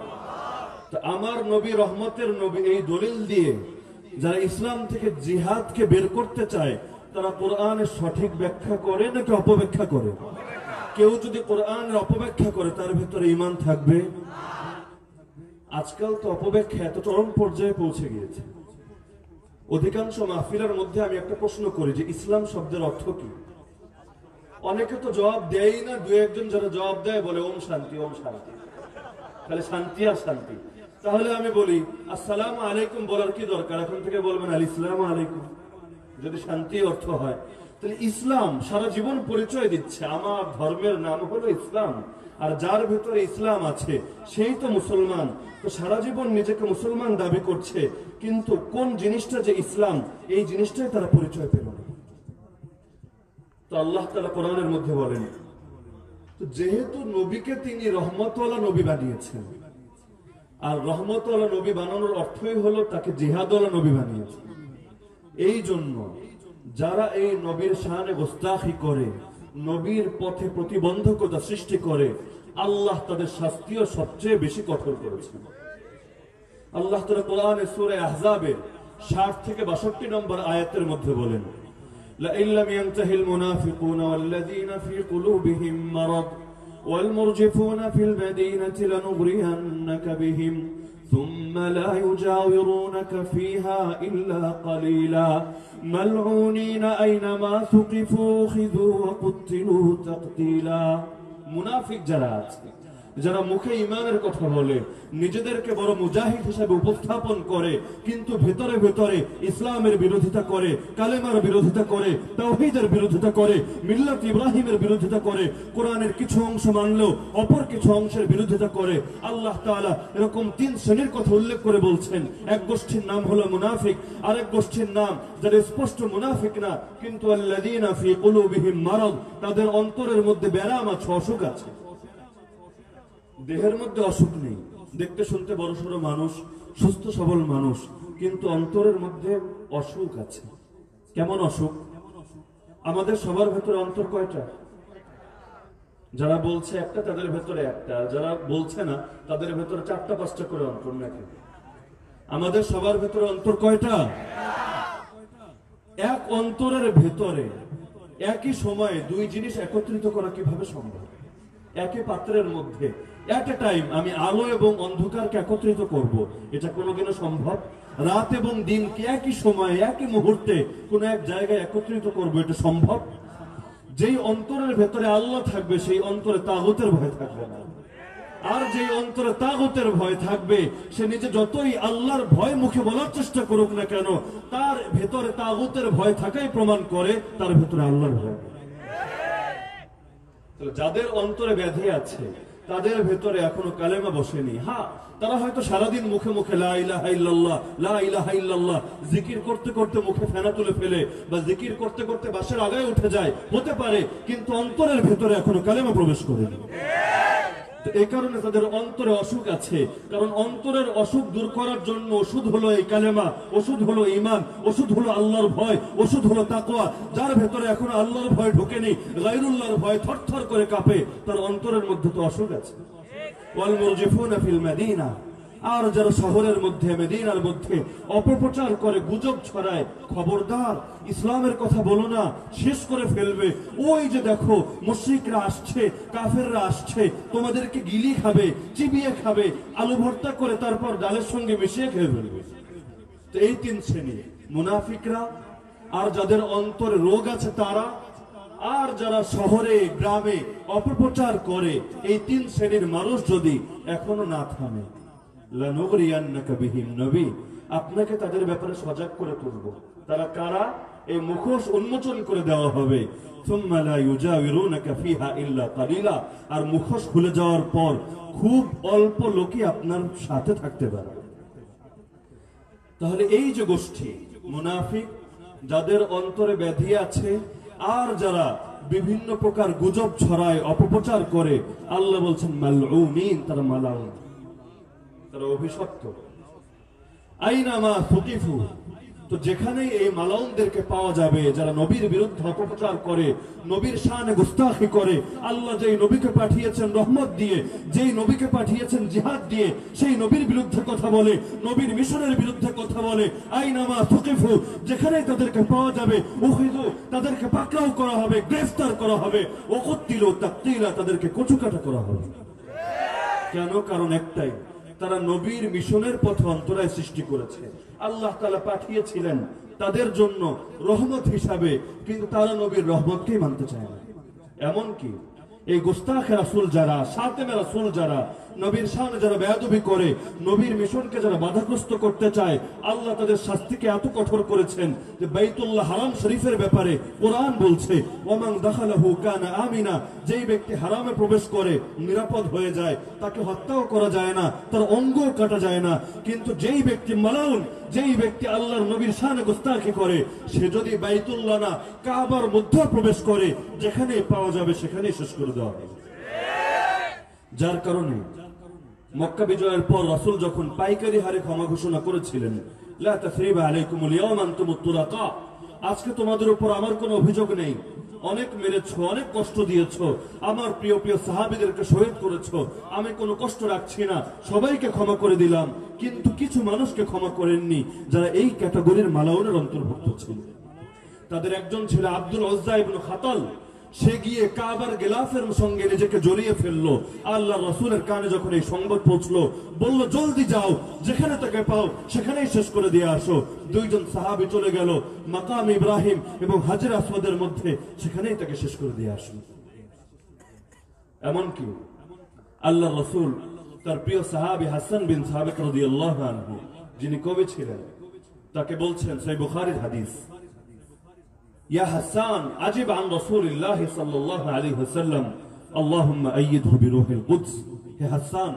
আমার নবী রহমতের নবী, এই দলিল দিয়ে যারা ইসলাম থেকে জিহাদকে বের করতে চায়, তারা কোরআনের সঠিক ব্যাখ্যা করে নাকি অপব্যাখ্যা করে? কেউ যদি কোরআনের অপব্যাখ্যা করে, তার ভিতরে ইমান থাকবে? আজকাল তো অপব্যাখ্যা এত চরম পর্যায়ে পৌঁছে গিয়েছে। অধিকাংশ মাহফিলের মধ্যে আমি একটা প্রশ্ন করি যে, ইসলাম শব্দের অর্থ কি? অনেকে তো জবাব দেয়ই না দু একজন যারা জবাব দেয় বলে, ওম শান্তি ওম শান্তি। তাহলে শান্তি আর শান্তি। তাহলে আমি বলি, আসসালাম আলাইকুম বলার কি দরকার? এখন থেকে বলবেন আল ইসলাম আলাইকুম। যদি শান্তি অর্থ হয়। তাহলে ইসলাম সারা জীবন পরিচয় দিচ্ছে। আমার ধর্মের নাম হলো ইসলাম। আর যার ভেতরে ইসলাম আছে, সেই তো মুসলমান। তো সারা জীবন নিজেকে মুসলমান দাবি করছে। কিন্তু কোন জিনিসটা যে ইসলাম, এই জিনিসটাই তারা পরিচয় পেল না। তো আল্লাহ তালা কোরআনের মধ্যে বলেন, তো যেহেতু নবীকে তিনি রহমতওয়ালা নবী বানিয়েছেন আর রহমত আল্লাহ নবী বানানোর অর্থই হলো তাকে জিহাদ আল্লাহ নবী বানিয়েছে। এই জন্য যারা এই নবীর শাহানে গোস্তাখি করে, নবীর পথে প্রতিবন্ধকতা সৃষ্টি করে, আল্লাহ তাদের শাস্তিও সবচেয়ে বেশি কঠোর করেছে আল্লাহ তালা কোরআনে সুরে আহজাবে ষাট থেকে বাষট্টি নম্বর আয়াতের মধ্যে বলেন, লা ইল্লাম ইয়ানতাহিল মুনাফিকুনা ওয়াল্লাযীনা ফী কুলুবিহিম মারাদ। والمرجفون في المدينة لنغرينك بهم ثم لا يجاورونك فيها إلا قليلا. ملعونين أينما ثقفوا خذوا وقتلوا تقتيلا. منافق جرات যারা মুখে ইমানের কথা বলে, নিজেদেরকে বড় মুজাহিদ হিসেবে উপস্থাপন করে, কিন্তু ভেতরে ভেতরে ইসলামের বিরোধিতা করে, কালেমার বিরোধিতা করে, তাওহীদের বিরোধিতা করে, মিল্লাত ইব্রাহিমের বিরোধিতা করে, কোরআনের কিছু অংশ মানলেও অপর কিছু অংশের বিরোধিতা করে, আল্লাহ তাআলা এরকম তিন শ্রেণির কথা উল্লেখ করে বলছেন। এক গোষ্ঠীর নাম হলো মুনাফিক, আরেক গোষ্ঠীর নাম যারা স্পষ্ট মুনাফিক না, কিন্তু আল্লাযীনা ফি তাদের অন্তরের মধ্যে ব্যারাম আছে, অসুখ আছে। দেহের মধ্যে অসুখ নেই। দেখতে শুনতে বড় সড়ো মানুষ, সুস্থ সবল মানুষ, কিন্তু অন্তরের মধ্যে অসুখ আছে। কেমন অসুখ? আমাদের সবার ভেতরে অন্তর কয়টা? যারা বলছে একটা, তাদের ভেতরে একটা। যারা বলছে না, তাদের ভেতরে চারটা, পাঁচটা করে অন্তর নাকি? আমাদের সবার ভেতরে অন্তর কয়টা? এক অন্তরের ভেতরে, একই সময়ে দুই জিনিস একত্রিত করা কীভাবে সম্ভব? একই পাত্রের মধ্যে এট এ টাইম আমি আলো এবং অন্ধকারকে একত্রিত করব। এটা কোনোদিনও সম্ভব। রাত এবং দিনকে একই সময়ে, একই মুহূর্তে কোন এক জায়গায় একত্রিত করব, এটা সম্ভব। যেই অন্তরের ভেতরে আল্লাহ থাকবে, সেই অন্তরে তাগতের ভয় থাকবে না। আর যে অন্তরে তাগতের ভয় থাকবে, সে নিজে যতই আল্লাহর ভয় মুখে বলার চেষ্টা করুক না কেন, তার ভেতরে তাগতের ভয় থাকাই প্রমাণ করে তার ভেতরে আল্লাহর ভয়। যাদের অন্তরে ব্যাধি আছে তাদের ভেতরে এখনও কালেমা বসেনি। হ্যাঁ তারা হয়তো সারাদিন মুখে মুখে জিকির করতে করতে মুখে ফেনা তুলে ফেলে বা জিকির করতে করতে বাসের আগায় উঠে যায়, হতে পারে, কিন্তু অন্তরের ভেতরে এখনও কালেমা প্রবেশ করেনি। তো কারণে তাদের অন্তরে অসুখ আছে। কারণ অন্তরের অসুখ দূর করার জন্য ওষুধ হলো এই কালেমা, ওষুধ হলো ইমান ওষুধ হলো আল্লাহর ভয়, ওষুধ হলো তাকোয়া যার ভেতরে এখন আল্লাহর ভয় ঢোকেনি গাইরুল্লাহর ভয় থরথর করে কাঁপে, তার অন্তরের মধ্যে তো অসুখ আছে। ওয়াল মুরজিফুনা ফিল মাদিনা। আর যারা শহরের মধ্যে, মেদিনার মধ্যে অপপ্রচার করে, গুজব ছড়ায়, খবরদার, ইসলামের কথা বলো না, শেষ করে ফেলবে। ওই যে দেখো, মুশ্রিকরা আসছে, কাফেররা আসছে, তোমাদেরকে গিলি খাবে, চিবিয়ে খাবে, আলু ভর্তা করে তারপর ডালের সঙ্গে মিশিয়ে খেয়ে ফেলবে। তো এই তিন শ্রেণি, মুনাফিকরা, আর যাদের অন্তরে রোগ আছে তারা, আর যারা শহরে, গ্রামে অপপ্রচার করে, এই তিন শ্রেণির মানুষ যদি এখনও না থামে আপনাকে তাদের ব্যাপারে সজাগ করে তুলব। তারা কারা? এই মুখোশ উন্মোচন করে দেওয়া হবে। আর মুখোশ খুলে যাওয়ার পর খুব অল্প লোকই আপনার সাথে থাকতে পারে। তাহলে এই যে গোষ্ঠী, মুনাফিক, যাদের অন্তরে ব্যাধি আছে, আর যারা বিভিন্ন প্রকার গুজব ছড়ায়, অপপ্রচার করে, আল্লাহ বলছেন, মালউমিন, তারা মালাউন তারা অভিশপ্ত। আইনামা ফুকিফু তো যেখানেই এই মালাউনদেরকে পাওয়া যাবে, যারা নবীর বিরুদ্ধে অপপ্রচার করে, নবীর শানে গুস্তাখি করে, আল্লাহ যেই নবীকে পাঠিয়েছেন রহমত দিয়ে, যেই নবীকে পাঠিয়েছেন জিহাদ দিয়ে, সেই নবীর বিরুদ্ধে কথা বলে, নবীর মিশনের বিরুদ্ধে কথা বলে আইনামা ফুকিফু যেখানেই তাদেরকে পাওয়া যাবে উখিদু তাদেরকে পাকড়াও করা হবে, গ্রেফতার করা হবে, ওকত্তিল তাকতিলা তাদেরকে কচুকাটা করা হবে। কেন? কারণ একটাই তারা নবীর মিশনের পথ অন্তরায় সৃষ্টি করেছে। আল্লাহ তালা পাঠিয়েছিলেন তাদের জন্য রহমত হিসাবে, কিন্তু তারা নবীর রহমতকেই মানতে চায় না। এমনকি এই গোস্তাখে রাসুল যারা, সাতেমে রাসুল যারা, নবীর সামনে যারা বেয়াদবি করে, নবীর মিশনকে যারা বাধাগ্রস্ত করতে চায়, আল্লাহ তাদের শাস্তিকে এত কঠোর করেছেন যে বাইতুল্লাহ হারাম শরীফের ব্যাপারে কোরআন বলছে ওমাং দাখালাহু কানা আমিনা যেই ব্যক্তি হারামে প্রবেশ করে, নিরাপদ হয়ে যায়, তাকে হত্যাও করা যায় না, তার অঙ্গ কাটা যায় না। কিন্তু যেই ব্যক্তি মালাউন, যেই ব্যক্তি আল্লাহর নবীর শানে গোস্তাখি করে, সে যদি বাইতুল্লাহ না, কাবার মধ্যে প্রবেশ করে, যেখানেই পাওয়া যাবে সেখানেই শেষ করে যার কারণে মক্কা বিজয়ের পর রাসূল যখন পাইকারি হারে ক্ষমা ঘোষণা করেছিলেন আজকে তোমাদের উপর আমার কোনো অভিযোগ নেই। অনেক মেরেছো, অনেক কষ্ট দিয়েছ, আমার প্রিয় প্রিয় সাহাবীদেরকে শহীদ করেছ। আমি কোনো কষ্ট রাখছি না, সবাইকে ক্ষমা করে দিলাম। কিন্তু কিছু মানুষকে ক্ষমা করেননি, যারা এই ক্যাটাগরির মালাউনের অন্তর্ভুক্ত ছিল। তাদের একজন ছিল আব্দুল ওজ্জা ইবনে খাতাল। সে গিয়ে কাবার গেলাফের সঙ্গে নিজেকে জড়িয়ে ফেলল। আল্লাহ রসুলের কানে যখন এই সংবাদ পৌঁছলো, বলল, জলদি যাও, যেখানে তাকে পাও, সেখানেই শেষ করে দিয়ে আসো। দুইজন সাহাবি চলে গেল মাকাম ইব্রাহিম এবং হাজির আসওয়াদের মধ্যে, সেখানেই তাকে শেষ করে দিয়ে আসলো এমনকি আল্লাহ রসুল তার প্রিয় সাহাবি হাসান বিন সাহাবিক রাদিয়াল্লাহু আনহু, যিনি কবি ছিলেন, তাকে বলছেন, সেই বুখারীর হাদিস। يا حسان أجب عن رسول الله صلى الله عليه وسلم اللهم أيده بروح القدس হে হাসান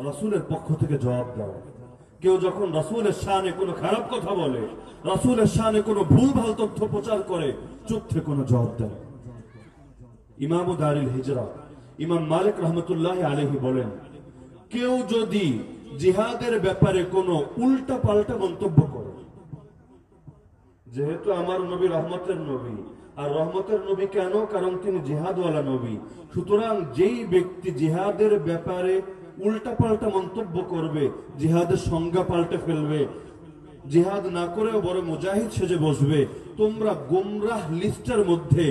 রাসূলের পক্ষ থেকে জবাব দাও কেউ যখন রাসূলের শানে কোনো খারাপ কথা বলে রাসূলের শানে কোনো ভুলভাল তথ্য প্রচার করে চুপ থেকে কোনো জবাব দেয় ইমাম দারিল হিজরা ইমাম মালিক রহমতুল্লাহ আলহি বলেন কেউ যদি জিহাদের ব্যাপারে কোনো উল্টা পাল্টা মন্তব্য করে যেহেতু আমার নবী রহমতের নবী, আর রহমতের নবী কেন কারণ তিনি জিহাদওয়ালা নবী সুতরাং যেই ব্যক্তি জিহাদের ব্যাপারে উল্টা পাল্টা মন্তব্য করবে, জিহাদের সংজ্ঞা পাল্টে ফেলবে, জিহাদ না করেও বড় মুজাহিদ সেজে বসবে, তোমরা গোমরাহ লিস্টের মধ্যে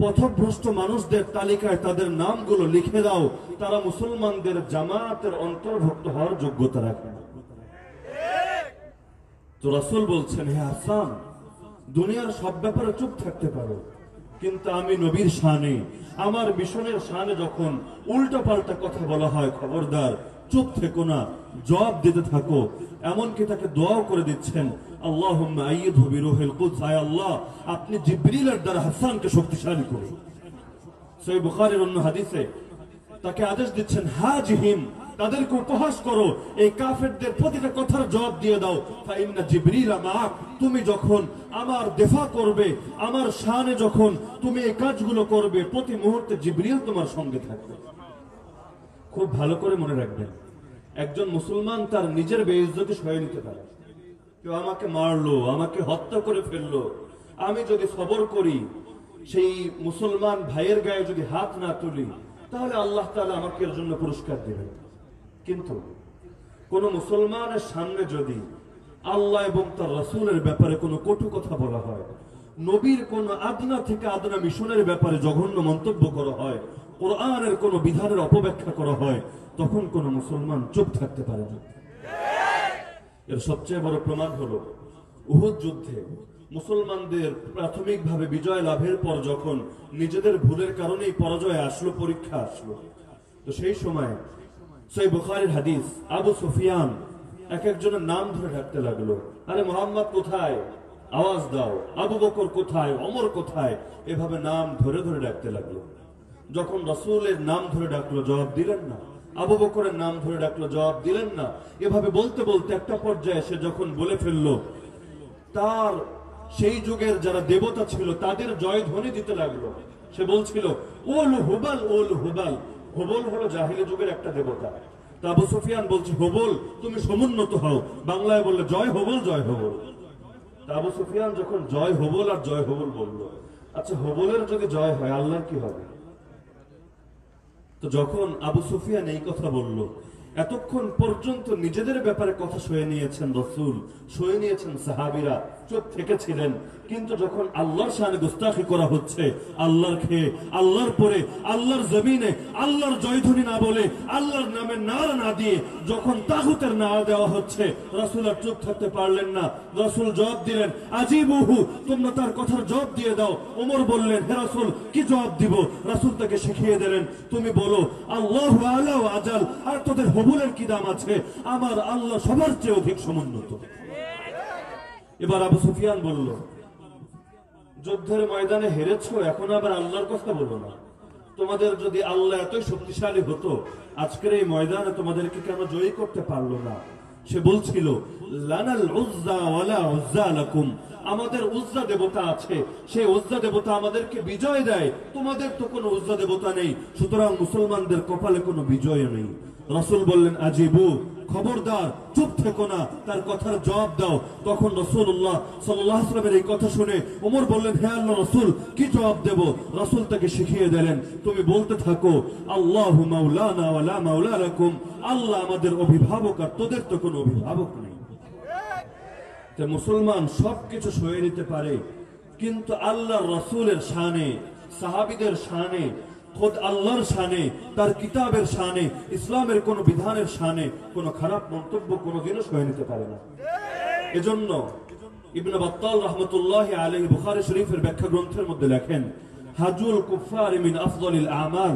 পথভ্রষ্ট মানুষদের তালিকায় তাদের নামগুলো লিখে দাও, তারা মুসলমানদের জামাতের অন্তর্ভুক্ত হওয়ার যোগ্যতা রাখে। তো রাসূল বলছেন, হে হাসান দুনিয়ার সব ব্যাপারে চুপ থাকতে পারো। কিন্তু আমি নবীর শানে, আমার মিশনের শানে যখন উল্টা পাল্টা কথা বলা হয়, খবরদার, চুপ থেকো না, জবাব দিতে থাকো, এমনকি তাকে দোয়াও করে দিচ্ছেন আল্লাহ আল্লাহ, আপনি জিব্রিলের দ্বারা হাসানকে শক্তিশালী করুন। সেই বুখারের অন্য হাদিসে তাকে আদেশ দিচ্ছেন হাজিহিম তাদেরকে উপহাস করো, এই কাফেরদের প্রতিটা কথার জবাব দিয়ে দাও। তুমি যখন আমার দেফা করবে, আমার শানে যখন তুমি এই কাজগুলো করবে, প্রতি মুহূর্তে জিবরিল তোমার সঙ্গে থাকবে। খুব ভালো করে মনে রাখবেন, একজন মুসলমান তার নিজের বেইজ্জতি সয়ে নিতে পারে। কেউ আমাকে মারলো, আমাকে হত্যা করে ফেলল, আমি যদি সবর করি, সেই মুসলমান ভাইয়ের গায়ে যদি হাত না তুলি, তাহলে আল্লাহ তাআলা আমাকে এর জন্য পুরস্কার দেবেন। কিন্তু কোন মুসলমানের সামনে যদি আল্লাহ এবং তার রাসূলের ব্যাপারে কোনো কটু কথা বলা হয়, নবীর কোন আদনা থেকে আদনা মিশনের ব্যাপারে জঘন্য মন্তব্য করা হয়, কোরআনের কোন বিধানের অপব্যাখ্যা করা হয়, তখন কোন মুসলমান চুপ থাকতে পারে না। এর সবচেয়ে বড় প্রমাণ হলো উহুদ যুদ্ধে মুসলমানদের প্রাথমিকভাবে বিজয় লাভের পর যখন নিজেদের ভুলের কারণেই পরাজয় আসলো, পরীক্ষা আসলো। তো সেই সময় এভাবে নাম ধরে ধরে ডাকতে লাগল। যখন রসুলের নাম ধরে ডাকলো, জবাব দিলেন না। আবু বকরের নাম ধরে ডাকলো, জবাব দিলেন না। এভাবে বলতে বলতে একটা পর্যায়ে সে যখন বলে ফেলল, তার সেই যুগের যারা দেবতা ছিল, তাদের জয় ধ্বনি দিতে লাগল। সে বলছিল, ওল হুবাল ওল হুবাল। হুবল হলো জাহিলি যুগের একটা দেবতা। আবু সুফিয়ান বলছে, হবল, তুমি সমুন্নত হও। বাংলায় বললে, জয় হবল জয় হবল। আবু সুফিয়ান যখন জয় হবল আর জয় হবল বলল আচ্ছা হবলের যদি জয় হয়, আল্লাহর কি হবে? তো যখন আবু সুফিয়ান এই কথা বলল, এতক্ষণ পর্যন্ত নিজেদের ব্যাপারে কথা শুয়ে নিয়েছেন রসুল, শুয়ে নিয়েছেন সাহাবিরা চুপ থেকেছিলেন কিন্তু যখন আল্লাহর শানে গুস্তাখি করা হচ্ছে, আল্লাহর খেয়ে, আল্লাহর পরে, আল্লাহর জমিনে, আল্লাহর জয়ধ্বনি না বলে, আল্লাহর নামে নার না দিয়ে যখন তাগুতের না দেওয়া হচ্ছে, রসুল আর চুপ থাকতে পারলেন না। রসুল জবাব দিলেন, আজিবুহু, তোমরা তার কথার জবাব দিয়ে দাও। ওমর বললেন, হে রাসূল, কি জবাব দিব? রাসূল তাকে শিখিয়ে দিলেন, তুমি বলো, আল্লাহ আজাল, আর তোদের হবুলের কি দাম আছে? আমার আল্লাহ সবার চেয়ে অধিক সমুন্নত। এবার আবু সুফিয়ান বলল, যুদ্ধের ময়দানে হেরেছো, এখন আবার আল্লাহর কথা বলো না। তোমাদের যদি আল্লাহ এতই শক্তিশালী হতো, আজকের এই ময়দানে তোমাদেরকে কেন জয়ী করতে পারল না? সে বলছিল আমাদের উজ্জা দেবতা আছে, সেই উজ্জা দেবতা আমাদেরকে বিজয় দেয়। তোমাদের তো কোনো উজ্জা দেবতা নেই, সুতরাং মুসলমানদের কপালে কোনো বিজয় নেই। রসুল বললেন, আজিবু খবরদার, চুপ থেকো না, তার কথার জবাব দাও। তখন রসুল্লাহ সাল্লামের এই কথা শুনে ওমর বললেন, হে আল্লাহ রসুল, কি জবাব দেব? রসুল তাকে শিখিয়ে দিলেন, তুমি বলতে থাকো, আল্লাহ লাকুম, আল্লাহ আমাদের অভিভাবক আর তোদের তো কোনো অভিভাবক নেই। মুসলমান সবকিছু সয়ে নিতে পারে, কিন্তু আল্লাহ রসুলের শানে, সাহাবিদের শানে খোদ আল্লাহর শানে তার কিতাবের শানে ইসলামের কোন বিধানের শানে কোন খারাপ মন্তব্য কোনোদিনও সয়ে নিতে পারে না এজন্য ইবনে বাত্তাল রহমতুল্লাহ আলাইহি বুখারী শরীফের ব্যাখ্যা গ্রন্থের মধ্যে লেখেন হাজুল কুফার মিন আফদলিল আমাল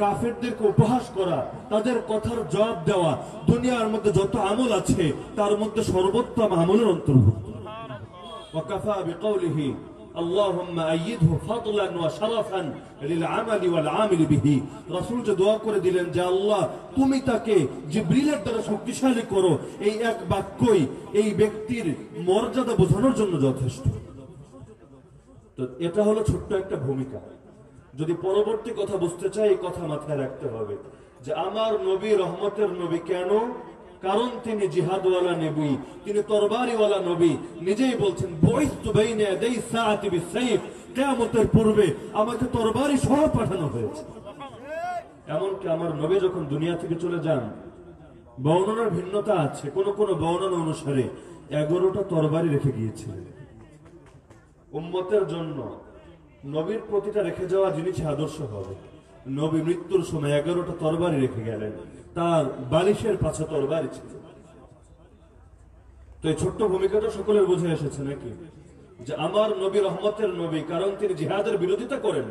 কাফেরদেরকে উপহাস করা তাদের কথার জবাব দেওয়া দুনিয়ার মধ্যে যত আমল আছে তার মধ্যে সর্বোত্তম আমলের অন্তর্ভুক্ত وكفى بقوله اللهم أيده فضلا وشرفا للعمل والعامل به রাসূল যে দোয়া করে দিলেন যে আল্লাহ তুমি তাকে জিবরিলের দ্বারা শক্তিশালী করো এই এক বাক্যই এই ব্যক্তির মর্যাদা বোঝানোর জন্য যথেষ্ট তো এটা হলো ছোট্ট একটা ভূমিকা যদি পরবর্তী কথা বুঝতে চাই এই কথা মাথায় রাখতে হবে যে আমার নবী রহমতের নবী কেন কারণ তিনি জিহাদওয়ালা নবী, তিনি তরবারিওয়ালা নবী। নিজেই বলছেন বইস্তু বাইনে ইয়াদাই সাআতি পূর্বে আমাকে তরবারি সহ পাঠানো হয়েছে। এমনকি আমার নবী যখন দুনিয়া থেকে চলে যান, বর্ণনার ভিন্নতা আছে। কোন কোন বর্ণনা অনুসারে এগারোটা তরবারি রেখে গিয়েছিলেন। উম্মতের জন্য নবীর প্রতিটা রেখে যাওয়া জিনিস আদর্শ হবে। নবী মৃত্যুর সময় এগারোটা তরবারি রেখে গেলেন। তার বালিশের পাশে তরবারি ছিল। তো এই ছোট্ট ভূমিকাটা সকলের বুঝে এসেছে নাকি? যে আমার নবী রহমতের নবী, কারণ তিনি জিহাদের বিরোধিতা করেন,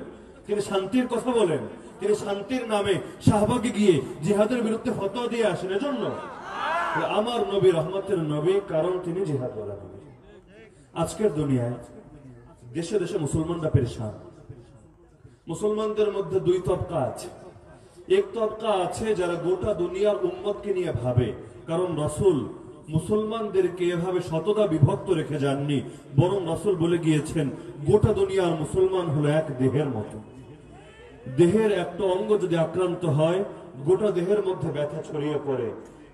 তিনি শান্তির কথা বলেন, তিনি শান্তির নামে শাহবাগে গিয়ে জিহাদের বিরুদ্ধে ফতোয়া দিয়ে আসেন, এজন্য। আমার নবী রহমতের নবী, কারণ তিনি জিহাদ বলা আজকের দুনিয়ায় দেশে দেশে মুসলমানরা পেরেশান। মুসলমানদের মধ্যে দুই তবকা আছে। এক তবকা আছে যারা গোটা দুনিয়ার উম্মতকে নিয়ে ভাবে। কারণ রসুল মুসলমানদেরকে এভাবে শতদা বিভক্ত রেখে যাননি। বরং রসুল বলে গিয়েছেন, গোটা দুনিয়ার মুসলমান হলো এক দেহের মতো। দেহের একটা অঙ্গ যদি আক্রান্ত হয়, গোটা দেহের মধ্যে ব্যথা ছড়িয়ে পড়ে।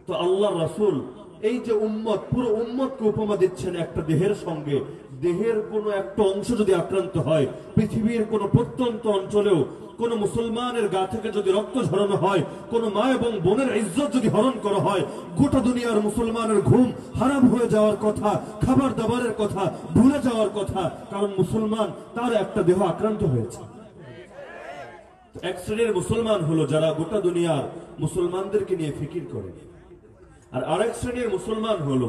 তো আল্লাহ রাসূল এই যে উম্মত, পুরো উম্মতকে উপমা দিচ্ছেন একটা দেহের সঙ্গে। দেহের কোনো একটা অংশ যদি আক্রান্ত হয়, পৃথিবীর কোনো প্রত্যন্ত অঞ্চলেও কোন মুসলমানের গা থেকে যদি রক্ত ঝরানো হয়, কোন মা এবং বোনের ইজ্জত যদি হরণ করা হয়, গোটা দুনিয়ার মুসলমানের ঘুম হারাম হয়ে যাওয়ার কথা, খাবার দাবারের কথা, ভুলে যাওয়ার কথা, কারণ মুসলমান তার একটা দেহ আক্রান্ত হয়েছে। এক শ্রেণির মুসলমান হলো যারা গোটা দুনিয়ার মুসলমানদেরকে নিয়ে ফিকির করে। আর আরেক শ্রেণির মুসলমান হলো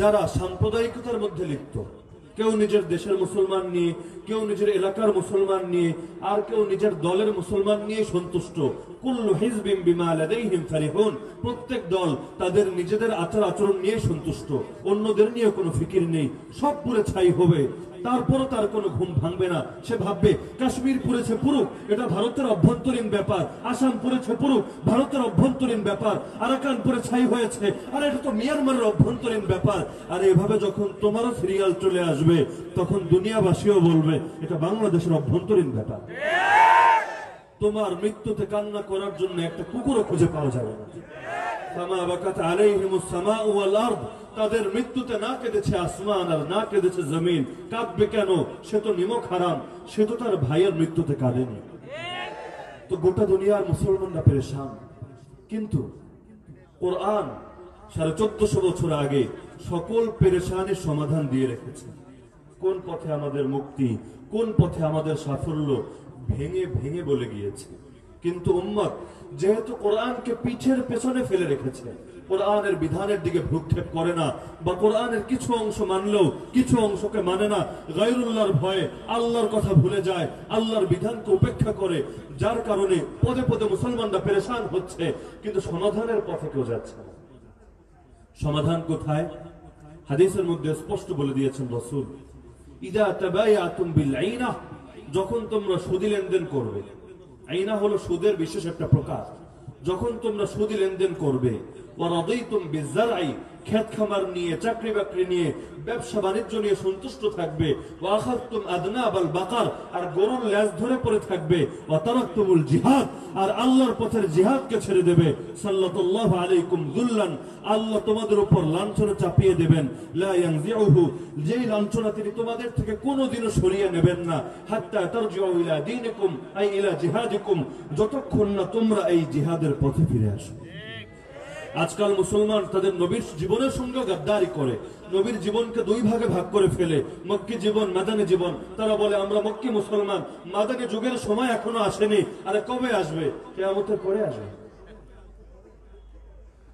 যারা সাম্প্রদায়িকতার মধ্যে লিপ্ত। কেউ নিজের দেশের মুসলমান নিয়ে, কেউ নিজের এলাকার মুসলমান নিয়ে, আর কেউ নিজের দলের মুসলমান নিয়ে সন্তুষ্ট। প্রত্যেক দল তাদের নিজেদের আচার আচরণ নিয়ে সন্তুষ্ট। অন্যদের নিয়ে কোনো ফিকির নেই। সব পুরে ছাই হবে। তারপরও তার কোনো ঘুম ভাঙবে না। সে ভাববে, কাশ্মীর পড়েছে পুরুক এটা ভারতের অভ্যন্তরীণ ব্যাপার। আসাম পড়েছে পুরুক ভারতের অভ্যন্তরীণ ব্যাপার। আরাকান পরে ছাই হয়েছে, আর এটা তো মিয়ানমারের অভ্যন্তরীণ ব্যাপার। আর এভাবে যখন তোমারও সিরিয়াল চলে আসবে, তখন দুনিয়াবাসীও বলবে, এটা বাংলাদেশের অভ্যন্তরীণ ব্যাপার। তোমার মৃত্যুতে কান্না করার জন্য একটা কুকুরও খুঁজে পাওয়া যাবে না। তাদের মৃত্যুতে না কেঁদেছে আসমান আর না কেঁদেছে জমিন। কাঁদবে কেন? সে তো নিমক হারাম। সে তো তার ভাইয়ের মৃত্যুতে কাঁদেনি। তো গোটা দুনিয়ার মুসলমানরা পেরেশান। কিন্তু কোরআন সাড়ে চোদ্দশো বছর আগে সকল পেরেশানির সমাধান দিয়ে রেখেছে। কোন পথে আমাদের মুক্তি, কোন পথে আমাদের সাফল্য ভেঙে ভেঙে বলে গিয়েছে। কিন্তু উম্মত যেহেতু কোরআনকে পিঠের পেছনে ফেলে রেখেছে কোরআনের বিধানের দিকে ভ্রুক্ষেপ করে না বা কোরআনের কিছু অংশ মানলেও কিছু অংশকে মানে না। গায়রুল্লাহর ভয়ে আল্লাহর কথা ভুলে যায়, আল্লাহর বিধানকে উপেক্ষা করে। যার কারণে পদে পদে মুসলমানরা পেরেশান হচ্ছে, কিন্তু সমাধানের পথে কেউ যাচ্ছে না। সমাধান কোথায়? হাদিসের মধ্যে স্পষ্ট বলে দিয়েছেন রসুল, ইদা তাবায়াতুম বিল আইনা যখন তোমরা সুদি লেনদেন করবে। আইনা হলো সুদের বিশেষ একটা প্রকার। যখন তোমরা সুদি লেনদেন করবে ওয়ারাদাইতুম বিজারআই ক্ষেত খামার নিয়ে, চাকরি বাকরি নিয়ে, ব্যবসা বাণিজ্য নিয়ে সন্তুষ্ট থাকবে। ওয়াখাযতুম আদনাবাল বাকার আর গরুর ল্যাজ ধরে পড়ে থাকবে। ওয়া তারাকতুমুল জিহাদ আর আল্লাহর পথের জিহাদকে ছেড়ে দেবে। সাল্লাল্লাহু আলাইকুম যুল্লান আল্লাহ তোমাদের উপর লাঞ্ছনা চাপিয়ে দেবেন। লা ইয়ানজিউহু, যেই লাঞ্ছনা তিনি তোমাদের থেকে কোনোদিনও সরিয়ে নেবেন না। হাত্তা তারজিউ ইলা দীনিকুম, আই ইলা জিহাদিকুম। যতক্ষণ না তোমরা এই জিহাদের পথে ফিরে আসো। আজকাল মুসলমান তাদের নবীর জীবনের সঙ্গে গাদ্দারি করে। নবীর জীবনকে দুই ভাগে ভাগ করে ফেলে। মক্কি জীবন, মাদানী জীবন। তারা বলে, আমরা মক্কি মুসলমান। মাদানী যুগের সময় এখনও আসেনি। আরে কবে আসবে? কেয়ামতের পরে আসবে।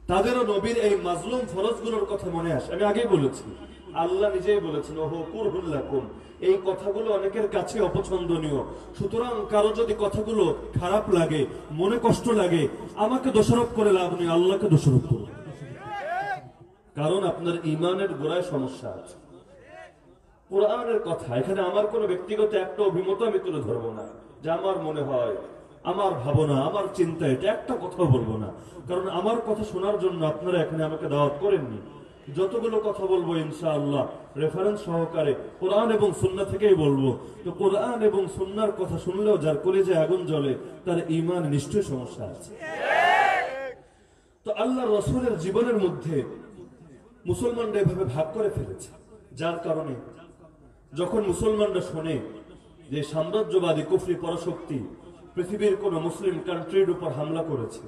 তাদেরও নবীর এই মাজলুম ফরজগুলোর কথা মনে আসে। আমি আগেই বলেছি। আল্লাহ নিজেই বলেছেন, ওহো কুরহুল্লাকুম এই কথাগুলো অনেকের কাছে অপছন্দনীয়। সুতরাং কারও যদি কথাগুলো খারাপ লাগে, মনে কষ্ট লাগে, আমাকে দোষারোপ করে লাভ নেই, আল্লাহকে দোষারোপ করুন। কারণ আপনার ইমানের গোড়ায় সমস্যা আছে। কোরআনের কথা, এখানে আমার কোনো ব্যক্তিগত একটা অভিমত আমি তুলে ধরবো না। যে আমার মনে হয়, আমার ভাবনা, আমার চিন্তা, এটা একটা কথাও বলব না। কারণ আমার কথা শোনার জন্য আপনারা এখানে আমাকে দাওয়াত করেননি। যতগুলো কথা বলব ইনশাআল্লাহ রেফারেন্স সহকারে কোরআন এবং সুন্না থেকেই বলব। তো কোরআন এবং সুন্নার কথা শুনলেও যার কলেজে আগুন জ্বলে, তার ইমান নিশ্চয়ই সমস্যা আছে। তো আল্লাহ রসুলের জীবনের মধ্যে মুসলমানরা এভাবে ভাগ করে ফেলেছে। যার কারণে যখন মুসলমানরা শোনে যে সাম্রাজ্যবাদী, কুফরি, পরাশক্তি পৃথিবীর কোন মুসলিম কান্ট্রির উপর হামলা করেছে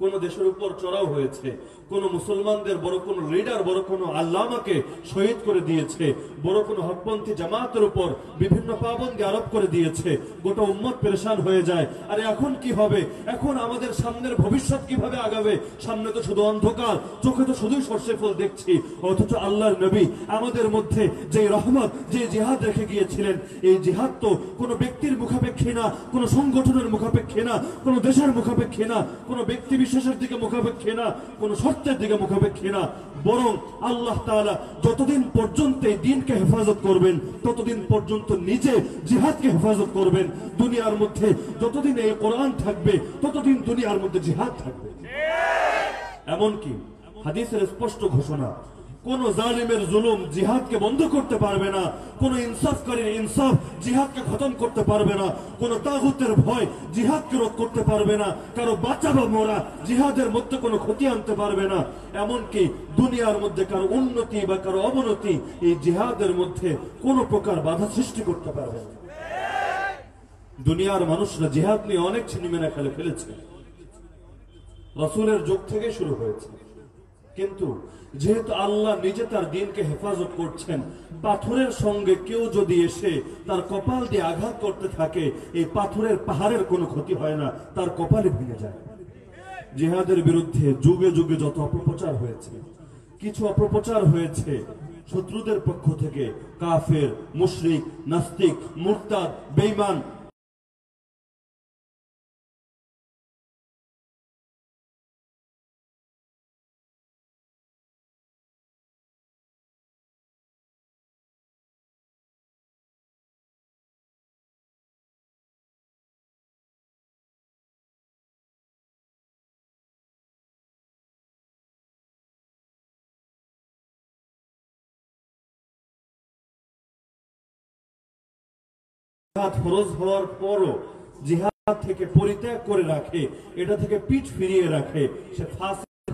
কোন দেশের উপর চড়াও হয়েছে, কোন মুসলমানদের বড় কোন লিডার বড় কোন আল্লামাকে শহীদ করে দিয়েছে, বড় কোন হকপন্থী জামাতের উপর বিভিন্ন পাবন্দি আরোপ করে দিয়েছে, গোটা উম্মত পেরেশান হয়ে যায়। আরে এখন কি হবে? এখন আমাদের সামনের ভবিষ্যৎ কীভাবে আগাবে? সামনে তো শুধু অন্ধকার, চোখে তো শুধুই সর্ষে ফুল দেখছি, অথচ আল্লাহর নবী আমাদের মধ্যে যে রহমত যে জিহাদ রেখে গিয়েছিলেন, এই জিহাদ তো কোনো ব্যক্তির মুখাপেক্ষী না, কোনো সংগঠনের মুখাপেক্ষী না, কোনো দেশের মুখাপেক্ষী না, কোনো ব্যক্তি বিশেষের দিকে মুখাপেক্ষী না কোনো শর্তের দিকে মুখাপেক্ষী না। বরং আল্লাহ তালা যতদিন পর্যন্ত এই দিনকে হেফাজত করবেন ততদিন পর্যন্ত নিজে জিহাদকে হেফাজত করবেন। দুনিয়ার মধ্যে যতদিন এই কোরআন থাকবে ততদিন দুনিয়ার মধ্যে জিহাদ থাকবে। এমনকি হাদিসের স্পষ্ট ঘোষণা কোন জালিমের জুলুম জিহাদকে বন্ধ করতে পারবে না, কোন ইনসাফকারীর ইনসাফ জিহাদকে খতম করতে পারবে না, কোন তাগুতের ভয় জিহাদকে রোধ করতে পারবে না, কারও বাচ্চা বা মোরা জিহাদের মধ্যে কোনো ক্ষতি আনতে পারবে না। এমনকি দুনিয়ার মধ্যে কারও উন্নতি বা কারও অবনতি এই জিহাদের মধ্যে কোনো প্রকার বাধা সৃষ্টি করতে পারবে না। দুনিয়ার মানুষরা জিহাদ নিয়ে অনেক ছিনিমেনা খেলে ফেলেছে। রসুলের যুগ থেকে শুরু হয়েছে। কিন্তু যেহেতু আল্লাহ নিজে তার দিনকে হেফাজত করছেন, পাথরের সঙ্গে কেউ যদি এসে তার কপাল দিয়ে আঘাত করতে থাকে, এই পাথরের পাহাড়ের কোনো ক্ষতি হয় না, তার কপালে ভেঙে যায়। জেহাদের বিরুদ্ধে যুগে যুগে যত অপপ্রচার হয়েছে, কিছু অপপ্রচার হয়েছে শত্রুদের পক্ষ থেকে, কাফের, মুশরিক, নাস্তিক, মুরতাদ, বেঈমান ফরজ হওয়ার পরও জিহাদ থেকে পরিত্যাগ করে রাখে, এটা থেকে পিঠ ফিরিয়ে রাখে, সে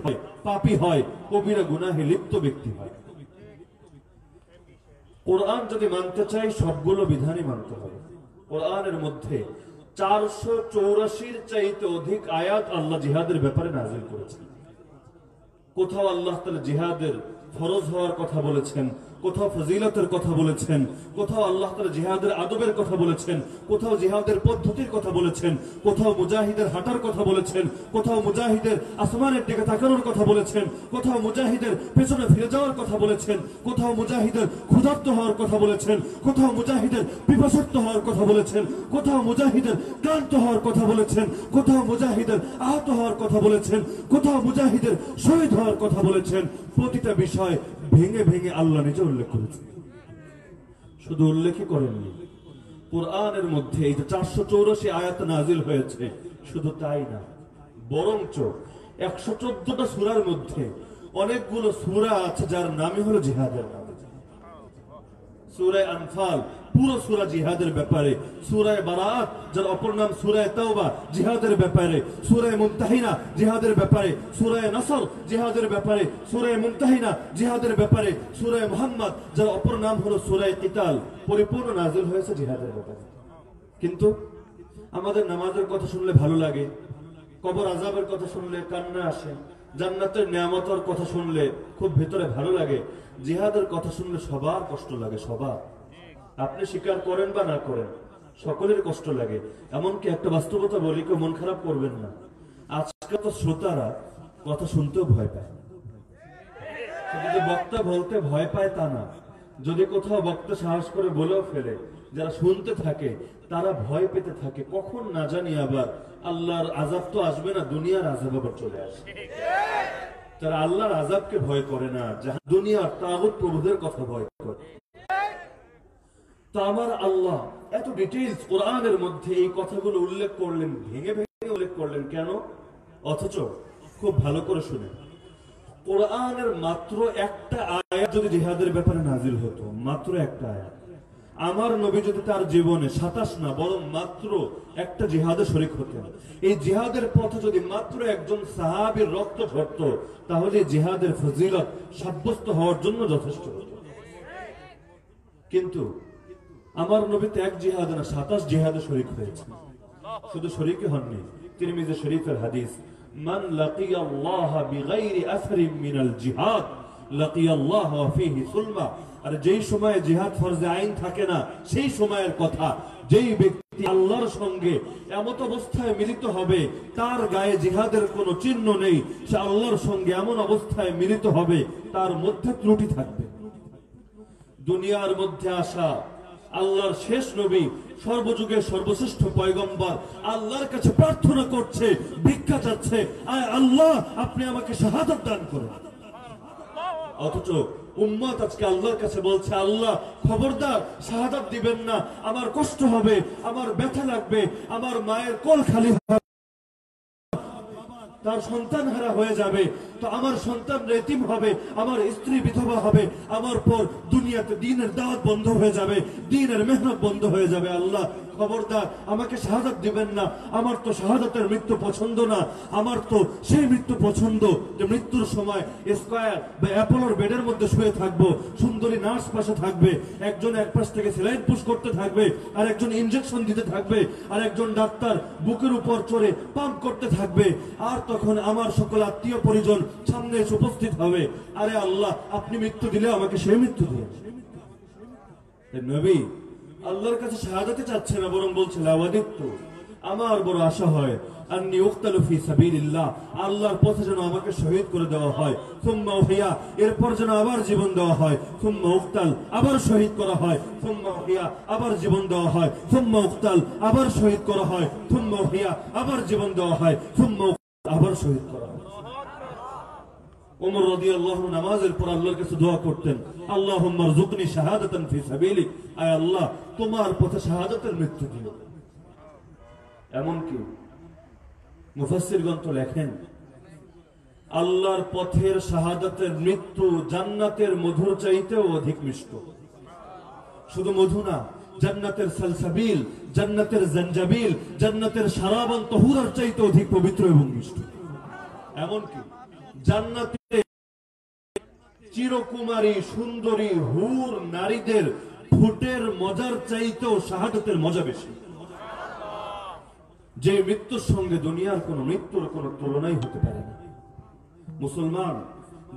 হয়, পাপী হয়, কবিরা গুনাহে লিপ্ত ব্যক্তি হয়। কোরআন যদি মানতে চাই, সবগুলো বিধানই মানতে হবে। কোরআনের মধ্যে চারশো চৌরাশির চাইতে অধিক আয়াত আল্লাহ জিহাদের ব্যাপারে নাজিল করেছেন। কোথাও আল্লাহ জিহাদের ফরজ হওয়ার কথা বলেছেন কোথাও ফজিলতের কথা বলেছেন কোথাও আল্লাহ তালা জিহাদের আদবের কথা বলেছেন কোথাও জিহাদের পদ্ধতির কথা বলেছেন কোথাও মুজাহিদের হাঁটার কথা বলেছেন কোথাও মুজাহিদের আসমানের দিকে তাকানোর কথা বলেছেন কোথাও মুজাহিদের পেছনে ফিরে যাওয়ার কথা বলেছেন কোথাও মুজাহিদের ক্ষুধার্ত হওয়ার কথা বলেছেন কোথাও মুজাহিদের পিপাসক্ত হওয়ার কথা বলেছেন কোথাও মুজাহিদের ক্লান্ত হওয়ার কথা বলেছেন কোথাও মুজাহিদের আহত হওয়ার কথা বলেছেন কোথাও মুজাহিদের শহীদ হওয়ার কথা বলেছেন প্রতিটা বিষয় ভেঙে ভেঙে আল্লাহ নিজে উল্লেখ করেছেন শুধু উল্লেখই করেননি। কোরআনের মধ্যে এই যে চারশো চৌরাশি আয়াত নাজিল হয়েছে, শুধু তাই না, বরঞ্চ একশো চোদ্দটা সুরার মধ্যে অনেকগুলো সুরা আছে যার নামই হলো জিহাদের নাম। সুরায় আনফাল পুরো সুরা জিহাদের ব্যাপারে, সুরায় বারাত, যার অপর নাম সুরায় তাওবা, জিহাদের ব্যাপারে, সুরায় মুমতাহিনা জিহাদের ব্যাপারে, সুরায় নসর, জিহাদের ব্যাপারে, সুরায় মুমতাহিনা জিহাদের ব্যাপারে, সুরায় মুহাম্মদ, যার অপর নাম হলো সুরায় কিতাল। পরিপূর্ণ নাজিল হয়েছে জিহাদের ব্যাপারে। কিন্তু আমাদের নামাজের কথা শুনলে ভালো লাগে, কবর আজাবের কথা শুনলে কান্না আসে, জান্নাতের নিয়ামতের কথা শুনলে খুব ভেতরে ভালো লাগে, জিহাদের কথা শুনলে সবার কষ্ট লাগে, সবার। আপনি স্বীকার করেন বা না করেন, সকলের কষ্ট লাগে। এমনকি একটা বাস্তবতা বলি, কেউ মন খারাপ করবেন না। আজকাল তো শ্রোতারা কথা শুনতেও ভয় পায়। বক্তা বলতে ভয় পায় তা না। যদি কোথাও বক্তা সাহস করে বলেও ফেলে, যারা শুনতে থাকে, তারা ভয় পেতে থাকে। কখন না জানি আবার আল্লাহর আজাব তো আসবে না, দুনিয়ার আজাব আবার চলে আসে তারা আল্লাহর আজাবকে ভয় করে না দুনিয়ার তাগুত প্রভুদের কথা ভয় করে। তো আমার আল্লাহ এত ডিটেইলস কোরআনের মধ্যে এই কথাগুলো উল্লেখ করলেন, ভেঙে ভেঙে উল্লেখ করলেন কেন? অথচ খুব ভালো করে শুনে কোরআনের মাত্র একটা আয়াত যদি জিহাদের ব্যাপারে নাজিল হতো, মাত্র একটা আয়াত। আমার নবী যদি তার জীবনে সাতাশ না, বরং মাত্র একটা জিহাদে শরিক হতেন। এই জিহাদের পথে যদি মাত্র একজন সাহাবীর রক্ত ঝরত, তাহলে জিহাদের ফজিলত সাব্যস্ত হওয়ার জন্য যথেষ্ট হতো। কিন্তু আমার নবীতে এক জিহাদে না সাতাশ জিহাদে শরিক হয়েছে। শুধু শরিকই হননি, তিরমিজি শরীফের হাদিস, মান লাকিয়া আল্লাহ বিগাইরি মিনাল জিহাদ, লাকিয়া আল্লাহ ফীহি সুলমা। আর যেই সময়ে জিহাদ ফরজে আইন থাকে না, সেই সময়ের কথা, যেই ব্যক্তি আল্লাহর সঙ্গে এমত অবস্থায় মিলিত হবে, তার গায়ে জিহাদের কোনো চিহ্ন নেই। সে আল্লাহর সঙ্গে এমন অবস্থায় মিলিত হবে, তার মধ্যে ত্রুটি থাকবে। দুনিয়ার মধ্যে আসা আল্লাহর শেষ নবী, সর্বযুগের সর্বশ্রেষ্ঠ পয়গম্বর, আল্লাহর কাছে প্রার্থনা করছে, ভিক্ষা চাচ্ছে, আয় আল্লাহ, আপনি আমাকে শাহাদত দান করুন। অথচ উম্মত আজকে আল্লাহর কাছে বলছে, আল্লাহ, খবরদার, শাহাদাত দিবেন না, আমার কষ্ট হবে, আমার ব্যথা লাগবে, আমার মায়ের কল খালি হবে। তার সন্তান হারা হয়ে যাবে। তো আমার সন্তান রেতিম হবে, আমার স্ত্রী বিধবা হবে, আমার পর দুনিয়াতে দিনের দাওয়াত বন্ধ হয়ে যাবে, দিনের মেহনত বন্ধ হয়ে যাবে আল্লাহ। খবরদার, আমাকে শাহাদাত দিবেন না। আমার তো শাহাদাতের মৃত্যু পছন্দ না। আমার তো সেই মৃত্যু পছন্দ যে মৃত্যুর সময় স্কয়ার বা অ্যাপোলোর বেডের মধ্যে শুয়ে থাকব, সুন্দরী নার্স পাশে থাকবে, একজন এক পাশ থেকে সেলাইন পুশ করতে থাকবে আর একজন ইনজেকশন দিতে থাকবে আর একজন ডাক্তার বুকের উপর চড়ে পাম্প করতে থাকবে। আর তখন আমার সকল আত্মীয় পরিজন সামনে এসে উপস্থিত হবে। আরে আল্লাহ, আপনি মৃত্যু দিলে আমাকে সেই মৃত্যু দিয়ে নবী আল্লাহর কাছে শাহাদাতে চাচ্ছে না, বরং বলছে লাওয়াদিত্য আমার বড় আশা হয়, আন্নি উক্তালু ফি সাবিলিল্লাহ, আল্লাহর পথে যেন আমাকে শহীদ করে দেওয়া হয়, সুম্মা উহিয়া, এরপর যেন আবার জীবন দেওয়া হয়, সুম্মা উক্তাল, আবার শহীদ করা হয়, সুম্মা উহিয়া, আবার জীবন দেওয়া হয়, সুম্মা উক্তাল, আবার শহীদ করা হয়, সুম্মা উহিয়া, আবার জীবন দেওয়া হয়, সুম্মা আবার শহীদ করা নামাজের পর আল্লাহর কাছে দোয়া করতেন আয় আল্লাহ, তোমার পথে মৃত্যু এমন কি লেখেন, আল্লাহর পথের শাহাদাতের মৃত্যু জান্নাতের মধুর চাইতেও অধিক মিষ্ট। শুধু মধু না, জান্নাতের সালসাবিল, জান্নাতের জঞ্জাবিল জান্নাতের সারাবন তহুরার চাইতে অধিক পবিত্র এবং মিষ্ট। এমনকি জান্নাতে চিরকুমারী সুন্দরী হুর নারীদের ফুটের মজার চাইতেও শাহাদতের মজা বেশি। যে মৃত্যুর সঙ্গে দুনিয়ার কোন মৃত্যুর কোন তুলনাই হতে পারে না। মুসলমান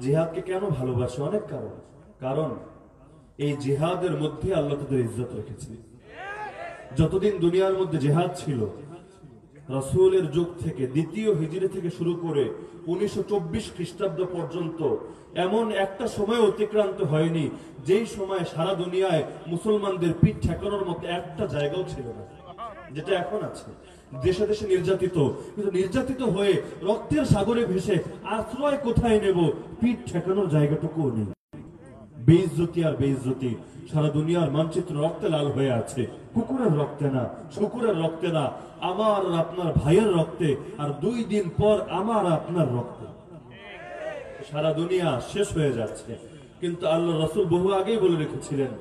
জিহাদকে কেন ভালোবাসে? অনেক কারণ। কারণ এই জিহাদের মধ্যে আল্লাহ তাদের ইজ্জত রেখেছে। যতদিন দুনিয়ার মধ্যে জেহাদ ছিল রাসূলের যুগ থেকে, দ্বিতীয় হিজরি থেকে শুরু করে উনিশশো চব্বিশ খ্রিস্টাব্দ পর্যন্ত এমন একটা সময় অতিক্রান্ত হয়নি, যেই সময় সারা দুনিয়ায় মুসলমানদের পিঠ ঠেকানোর মতো একটা জায়গাও ছিল না, যেটা এখন আছে। দেশে দেশে নির্যাতিত, কিন্তু নির্যাতিত হয়ে রক্তের সাগরে ভেসে আশ্রয় কোথায় নেব, পিঠ ঠেকানোর জায়গাটুকুও নেই। বেইজ্জতি আর বেইজ্জতি। সারা দুনিয়ার মানচিত্র রক্তে লাল হয়ে আছে। কুকুরের রক্তে না, শুকুরের রক্তে না, আমার আর আপনার ভাইয়ের রক্তে, আর দুই দিন পর আমার আপনার রক্তে। সারা দুনিয়া শেষ হয়ে যাচ্ছে। কিন্তু আল্লাহ রসুল বহু আগেই বলে রেখেছিলেন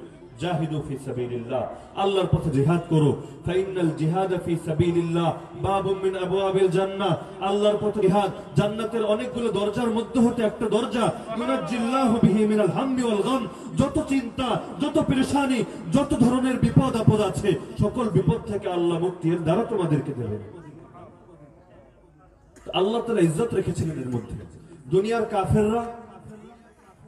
অনেকগুলো দরজার মধ্যে হতে একটা দরজা। যত চিন্তা, যত পেরেশানি, যত ধরনের বিপদ আপদ আছে, সকল বিপদ থেকে আল্লাহ মুক্তির দ্বারা তোমাদেরকে দেবেন। আল্লাহ তালা ইজ্জত রেখেছিলেন এর মধ্যে। দুনিয়ার কাফেররা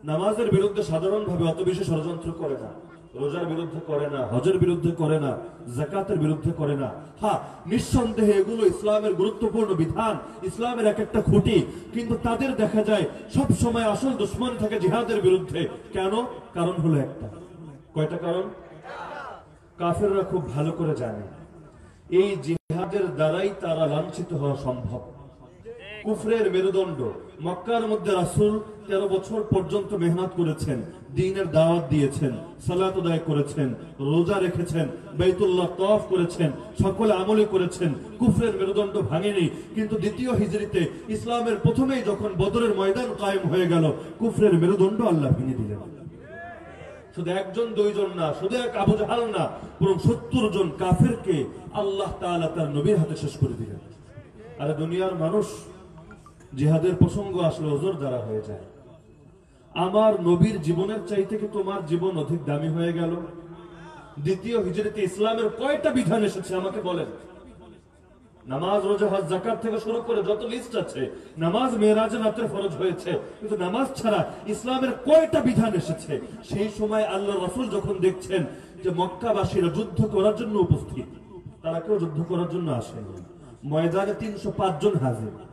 নামাজের বিরুদ্ধে সাধারণভাবে অত বেশি ষড়যন্ত্র করে না। রোজার বিরুদ্ধে করে না, হজের বিরুদ্ধে করে না জাকাতের বিরুদ্ধে করে না। হ্যাঁ নিঃসন্দেহে এগুলো ইসলামের গুরুত্বপূর্ণ বিধান, ইসলামের এক একটা খুঁটি। কিন্তু তাদের দেখা যায়, সব সময় আসল দুশ্মন থাকে জিহাদের বিরুদ্ধে। কেন? কারণ হলো একটা। কয়টা কারণ? কাফেররা খুব ভালো করে জানে, এই জিহাদের দ্বারাই তারা লাঞ্ছিত হওয়া সম্ভব। কুফরের মেরুদণ্ড, মক্কার মধ্যে রাসূল তেরো বছর পর্যন্ত মেহনত করেছেন। দিনের দাওয়াত দিয়েছেন, সালাত আদায় করেছেন, রোজা রেখেছেন, বাইতুল্লাহ তওয়াফ করেছেন, সকলে আমলে করেছেন, কুফরের মেরুদণ্ড ভাঙেনি। কিন্তু দ্বিতীয় হিজরিতে ইসলামের প্রথমেই যখন বদরের ময়দান কায়েম হয়ে গেল, কুফরের মেরুদণ্ড আল্লাহ ভেঙে দিলেন। শুধু একজন, দুইজন না, শুধু এক আবু না, বরং সত্তর জন কাফেরকে আল্লাহ তাআলা তার নবীর হাতে শেষ করে দিলেন। আর দুনিয়ার মানুষ জিহাদের প্রসঙ্গ আসলে ওজোর দ্বারা হয়ে যায়। আমার নবীর জীবনের চাইতে কি তোমার জীবন অধিক দামি হয়ে গেল? দ্বিতীয় হিজরিতে ইসলামের কয়টা বিধান এসেছে আমাকে বলেন? নামাজ, রোজা, হজ জাকাত থেকে শুরু করে যত লিস্ট আছে, নামাজ, মেয়েরাজ, রাতের ফরজ হয়েছে। কিন্তু নামাজ ছাড়া ইসলামের কয়টা বিধান এসেছে? সেই সময় আল্লাহ রসুল যখন দেখছেন যে মক্কাবাসীরা যুদ্ধ করার জন্য উপস্থিত, তারা কেউ যুদ্ধ করার জন্য আসেনি। ময়দানে তিনশো জন হাজির।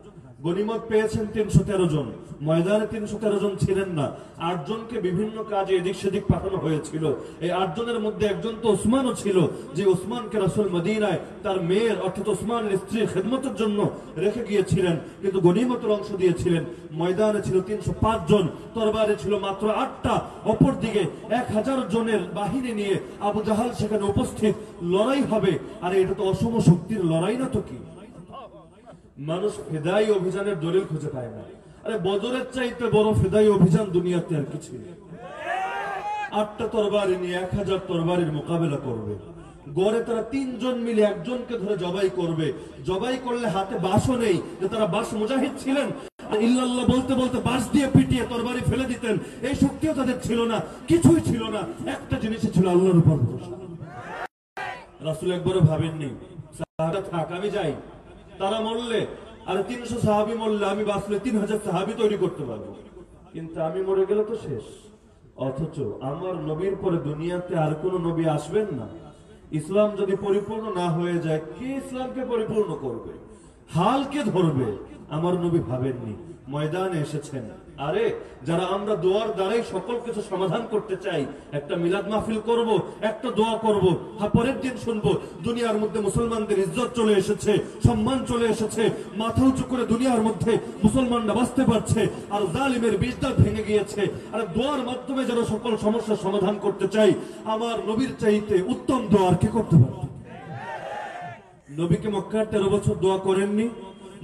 গনিমত পেয়েছেন তিনশো তেরো জন। ময়দানে তিনশো তেরো জন ছিলেন না। আটজনকে বিভিন্ন কাজে এদিক সেদিক পাঠানো হয়েছিল। এই আটজনের মধ্যে একজন তো ওসমানও ছিল, যে ওসমানকে রাসুল মদিনায় তার মেয়ের, অর্থাৎ ওসমানের স্ত্রীর খেদমতের জন্য রেখে গিয়েছিলেন, কিন্তু গনিমতের অংশ দিয়েছিলেন। ময়দানে ছিল তিনশো পাঁচ জন, তরবারে ছিল মাত্র আটটা। অপর দিকে এক হাজার জনের বাহিনী নিয়ে আবু জাহাল সেখানে উপস্থিত। লড়াই হবে। আর এটা তো অসম শক্তির লড়াই না তো কি? মানুষ ফেদাই অভিযানের দলিল খুঁজে পায় না। আরে বদরের চাইতে বড় ফেদাই অভিযান দুনিয়াতে আর কিছু আটটা তরবারি নিয়ে এক হাজার তরবারির মোকাবেলা করবে। গড়ে তারা তিনজন মিলে একজনকে ধরে জবাই করবে। জবাই করলে হাতে বাসও নেই যে তারা বাস মুজাহিদ ছিলেন। ইল্লাল্লাহ বলতে বলতে বাস দিয়ে পিটিয়ে তরবারি ফেলে দিতেন। এই শক্তিও তাদের ছিল না, কিছুই ছিল না। একটা জিনিসই ছিল আল্লাহর উপর ভরসা। রাসুল একবারও ভাবেননি থাক, আমি যাই। তারা মরলে, আর তিনশো সাহাবি মরলে আমি বাঁচলে তিন হাজার সাহাবি তৈরি করতে পারব। কিন্তু আমি মরে গেলে তো শেষ। অথচ আমার নবীর পরে দুনিয়াতে আর কোন নবী আসবেন না। ইসলাম যদি পরিপূর্ণ না হয়ে যায়, কে ইসলামকে পরিপূর্ণ করবে? হালকে ধরবে, আমার নবী ভাবেননি। ময়দানে এসেছেন। আরে, যারা আমরা দোয়ার দ্বারাই সকল কিছু সমাধান করতে চাই, একটা মিলাদ মাহফিল করব, একটা দোয়া করব পরের দিন শুনব, দুনিয়ার মধ্যে মুসলমানদের ইজ্জত চলে এসেছে, সম্মান চলে এসেছে, মাথা উঁচু করে দুনিয়ার মধ্যে মুসলমানরা বাঁচতে পারছে, আর জালিমের বিজদার ভেঙে গিয়েছে। আর দোয়ার মাধ্যমে যারা সকল সমস্যার সমাধান করতে চাই, আমার নবীর চাইতে উত্তম দোয়ার কি করতে পারবে? নবীকে মক্কার তেরো বছর দোয়া করেননি,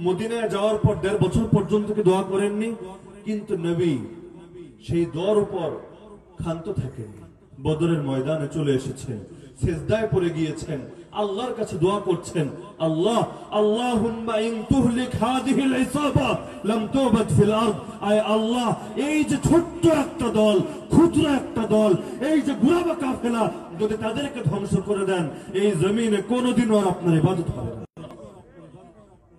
মদিনায় যাওয়ার পর দেড় বছর পর্যন্ত কি দোয়া করেননি? কিন্তু নবী সেই দোয়ার উপর ক্ষান্ত থাকেন, বদরের ময়দানে চলে এসেছেন, সেজদায় পড়ে গিয়েছেন, আল্লাহর কাছে দোয়া করছেন, আল্লাহ, আল্লাহুম্মা ইন তুহলিক হাদিহিল ইসাবা লাম তুবাদ ফিল আরদ। আয় আল্লাহ, এই যে ছোট্ট একটা দল, ক্ষুদ্র একটা দল, এই যে গুলাবা কাফেলা, যদি তাদেরকে ধ্বংস করে দেন, এই জমিনে কোনোদিনও আর আপনার ইবাদত হবে না।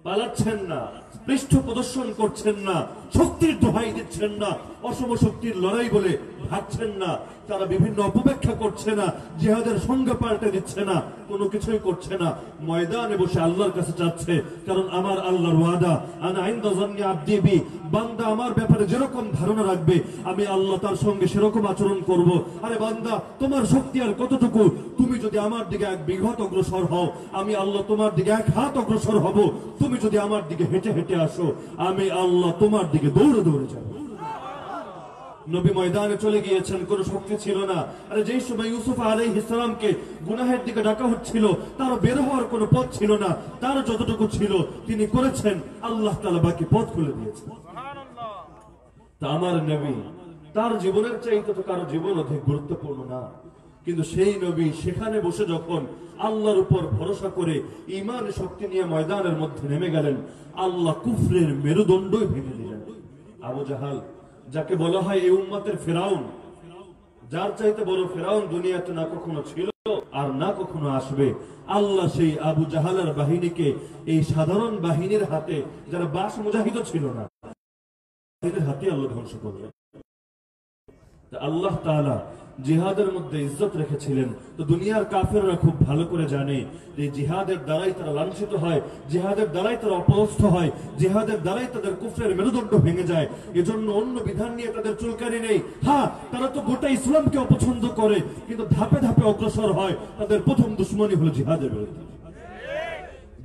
পালাচ্ছেন না, পৃষ্ঠ প্রদর্শন করছেন না শক্তির দোহাই দিচ্ছেন না অসম শক্তির লড়াই বলে ভাবছেন না। তারা বিভিন্ন অপব্যাখ্যা করছে না, জিহাদের সঙ্গে পাল্টে দিচ্ছে না, কোনো কিছুই করছে না। ময়দানে বসে আল্লাহর কাছে চাচ্ছে, কারণ আমার আল্লাহর ওয়াদা, আনা আইন্দা জান্নি আব্দি বি, বান্দা আমার ব্যাপারে যেরকম ধারণা রাখবে, আমি আল্লাহ তার সঙ্গে সেরকম আচরণ করব। আরে বান্দা, তোমার শক্তি আর কতটুকু? তুমি যদি আমার দিকে এক বিঘত অগ্রসর হও, আমি আল্লাহ তোমার দিকে এক হাত অগ্রসর হব। তুমি যদি আমার দিকে হেঁটে হেঁটে আসো, আমি আল্লাহ তোমার দিকে দৌড়ে দৌড়ে যাব। নবী ময়দানে চলে গিয়েছেন, কোন শক্তি ছিল না। আরে যেই সময় ইউসুফ আলাই ইসলামকে গুনাহের দিকে ডাকা হচ্ছিল তার বের হওয়ার কোনো পথ ছিল না তার যতটুকু ছিল, তিনি করেছেন, আল্লাহ তালা বাকি পথ খুলে দিয়েছেন। তা আমার নবী, তার জীবনের চাইতে তো কারও জীবন অধিক গুরুত্বপূর্ণ না। কিন্তু সেই নবী সেখানে বসে যখন আল্লাহর উপর ভরসা করে ইমান শক্তি নিয়ে ময়দানের মধ্যে নেমে গেলেন, আল্লাহ কুফরের মেরুদণ্ডই ভেঙে আবু জাহাল, যাকে বলা হয় এই উম্মাতের ফেরাউন। যার চাইতে বড় ফেরাউন দুনিয়াতে না কখনো ছিল আর না কখনো আসবে। আল্লাহ সেই আবু জাহালের বাহিনীকে এই সাধারণ বাহিনীর হাতে, যারা বাস মুজাহিদ ছিল না হাতে আল্লাহ ধ্বংস করলেন। আল্লাহ তাআলা জিহাদের মধ্যে ইজ্জত রেখেছিলেন। তো দুনিয়ার কাফেররা খুব ভালো করে জানে যে জিহাদের দ্বারাই তারা লাঞ্ছিত হয়, জিহাদের দ্বারাই তারা অপদস্থ হয়, জিহাদের দ্বারাই তাদের কুফরের মেরুদণ্ড ভেঙে যায়। এজন্য অন্য বিধান নিয়ে তাদের চুলকানি নেই। হ্যাঁ তারা তো গোটা ইসলামকে অপছন্দ করে, কিন্তু ধাপে ধাপে অগ্রসর হয়। তাদের প্রথম দুশ্মনী হলো জিহাদের বিরুদ্ধে।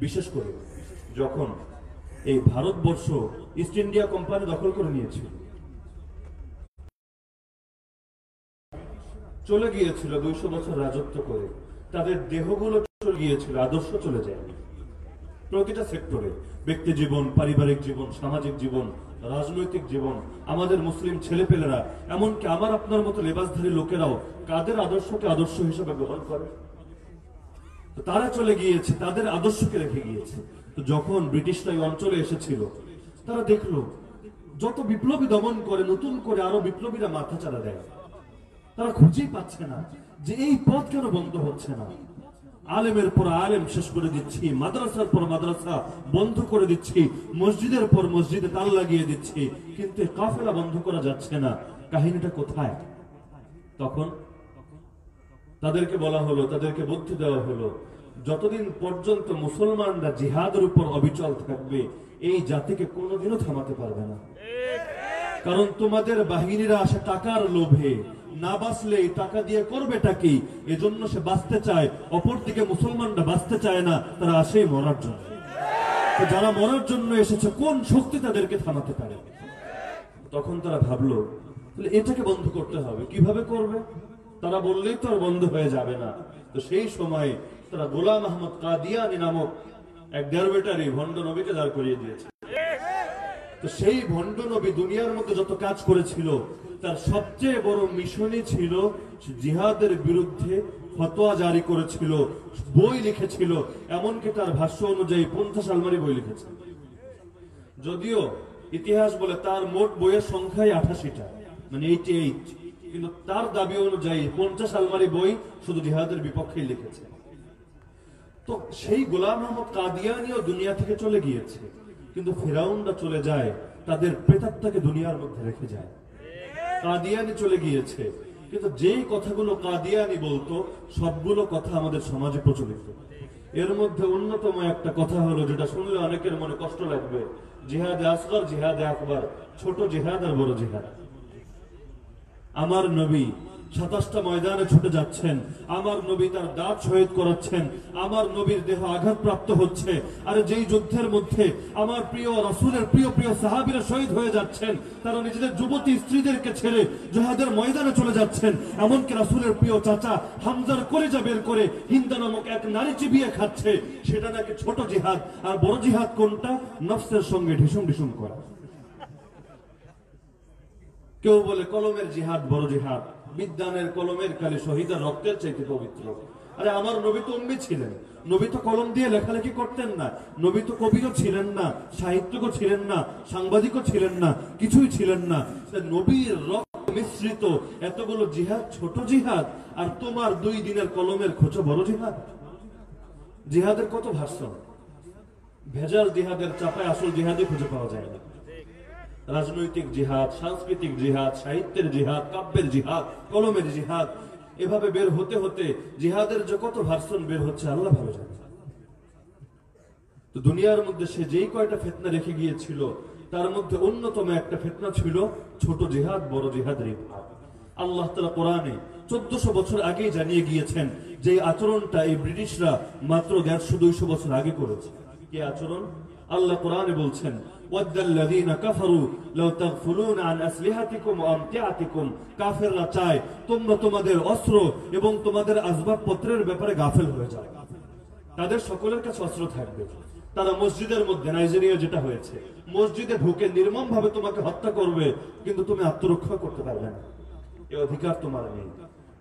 বিশেষ করে যখন এই ভারতবর্ষ ইস্ট ইন্ডিয়া কোম্পানি দখল করে নিয়েছিল চলে গিয়েছিল দুইশো বছর রাজত্ব করে। তাদের দেহগুলো চলে গিয়েছিল, আদর্শ চলে যায়নি। প্রতিটা সেক্টরে, ব্যক্তি জীবন, পারিবারিক জীবন, সামাজিক জীবন, রাজনৈতিক জীবন, আমাদের মুসলিম ছেলেপেলেরা, এমনকি আমার আপনার মতো লেবাসধারী লোকেরাও কাদের আদর্শকে আদর্শ হিসেবে গ্রহণ করে? তারা চলে গিয়েছে, তাদের আদর্শকে রেখে গিয়েছে। তো যখন ব্রিটিশরা এই অঞ্চলে এসেছিল, তারা দেখল, যত বিপ্লবী দমন করে, নতুন করে আরও বিপ্লবীরা মাথা চারা দেয়। তারা খুঁজেই পাচ্ছে না যে এই পথ কেন বন্ধ হচ্ছে না। আলেমের পর আলেম শেষ করে দিচ্ছি, মাদ্রাসার পর মাদ্রাসা বন্ধ করে দিচ্ছি, মসজিদের পর মসজিদে তাল লাগিয়ে দিচ্ছি, কিন্তু কাফেলা বন্ধ করা যাচ্ছে না। কাহিনীটা কোথায়? তখন তাদেরকে বলা হলো, তাদেরকে বুদ্ধি দেওয়া হলো, যতদিন পর্যন্ত মুসলমানরা জিহাদের উপর অবিচল থাকবে, এই জাতিকে কোনোদিনও থামাতে পারবে না। কারণ তোমাদের বাহিনীরা আসে টাকার লোভে না বাঁচলে এই টাকা দিয়ে করবেটা কি? এজন্য সে বাঁচতে চায়। অপরদিকে মুসলমানরা বাঁচতে চায় না, তারা আসে মরার জন্য। যারা মরার জন্য এসেছে, কোন শক্তি তাদেরকে থামাতে পারে? তখন তারা ভাবলো এটাকে বন্ধ করতে হবে। কীভাবে করবে? তারা বললেই তো আর বন্ধ হয়ে যাবে না। তো সেই সময় তারা গোলাম আহমদ কাদিয়ানি নামক এক দেড়বেটারি ভণ্ড নবীকে দাঁড় করিয়ে দিয়েছে। তো সেই ভণ্ড নবী দুনিয়ার মধ্যে যত কাজ করেছিল তার সবচেয়ে বড় মিশনই ছিল জিহাদের বিরুদ্ধে ফতোয়া জারি করেছিল, বই লিখেছিল, এমনকি তার ভাষ্য অনুযায়ী পঞ্চাশ আলমারি বই লিখেছে। যদিও ইতিহাস বলে তার মোট বইয়ের সংখ্যাই আঠাশিটা মানে এইটি এইট কিন্তু তার দাবি অনুযায়ী পঞ্চাশ আলমারি বই শুধু জিহাদের বিপক্ষে লিখেছে। তো সেই গোলাম আহমদ কাদিয়ানিও দুনিয়া থেকে চলে গিয়েছে, কিন্তু ফেরাউনরা চলে যায়, তাদের প্রেতাত্মাকে দুনিয়ার মধ্যে রেখে যায়। কাদিয়ানি চলে গিয়েছে। কিন্তু যেই কথাগুলো কাদিয়ানি বলতো, সবগুলো কথা আমাদের সমাজে প্রচলিত। এর মধ্যে অন্যতম একটা কথা হলো, যেটা শুনলে অনেকের মনে কষ্ট লাগবে, জিহাদে আসগর, জিহাদে আকবর, ছোট জিহাদ আর বড় জিহাদ। আমার নবী সাতাশটা ময়দানে ছুটে যাচ্ছেন। আমার নবী তার দাঁত শহীদ করাচ্ছেন। আমার নবীর দেহ আঘাতপ্রাপ্ত হচ্ছে। আর যেই যুদ্ধের মধ্যে আমার প্রিয় রসুলের প্রিয় প্রিয় সাহাবিরা শহীদ হয়ে যাচ্ছেন, তারা নিজেদের যুবতী স্ত্রীদেরকে ছেড়ে জহাদের ময়দানে চলে যাচ্ছেন। এমনকি রাসুলের প্রিয় চাচা হামজার কলেজা বের করে হিন্দা নামক এক নারী চিবিয়ে খাচ্ছে। সেটা নাকি ছোট জিহাদ। আর বড় জিহাদ কোনটা? নফসের সঙ্গে ঢিসুম ঢিসুম করা। কেউ বলে কলমের জিহাদ, বড় জিহাদ। বিদ্যানের কলমের কালে শহীদের রক্তের চাইতে পবিত্র। আরে আমার নবী তো উম্মি ছিলেন। নবী তো কলম দিয়ে লেখালেখি করতেন না। নবী তো কবিও ছিলেন না, সাহিত্যিকও ছিলেন না, সাংবাদিকও ছিলেন না, কিছুই ছিলেন না। নবীর রক্ত মিশ্রিত এতগুলো জিহাদ, ছোট জিহাদ, আর তোমার দুই দিনের কলমের খোঁচো বড় জিহাদ? জিহাদের কত ভাষ্য ভেজাল জিহাদের চাপায় আসল জিহাদই খুঁজে পাওয়া যায় না। রাজনৈতিক জিহাদ, সাংস্কৃতিক জিহাদ, সাহিত্যের জিহাদ, কাব্যের জিহাদ, কলমের জিহাদ, এভাবে বের হতে হতে জিহাদের যে কত ভার্সন বের হচ্ছে আল্লাহ ভালো জানে। তো দুনিয়ার মধ্যে সে যেই কয়টা ফেতনা রেখে গিয়েছিল, তার মধ্যে অন্যতম একটা ফেতনা ছিল ছোট জিহাদ, বড় জিহাদ রিফা। আল্লাহ তালা কোরআনে চোদ্দশো বছর আগেই জানিয়ে গিয়েছেন যে আচরণটা এই ব্রিটিশরা মাত্র দেড়শো দুইশো বছর আগে করেছে। কি আচরণ? আল্লাহ কোরআনে বলছেন وَدَّ الَّذِينَ كَفَرُوا لَوْ تَغْفُلُونَ عَنْ أَسْلِحَتِكُمْ وَأَمْتِعَتِكُمْ কাফেররা চায় তোমরা তোমাদের অস্ত্র এবং তোমাদের আসবাবপত্রের ব্যাপারে গাফেল হয়ে যাও তাদের সকলের কাছে অস্ত্র থাকবে তারা মসজিদের মধ্যে নাইজেরিয়া যেটা হয়েছে মসজিদে ঢুকে নির্মম ভাবে তোমাকে হত্যা করবে কিন্তু তুমি আত্মরক্ষা করতে পারবে না এই অধিকার তোমার নেই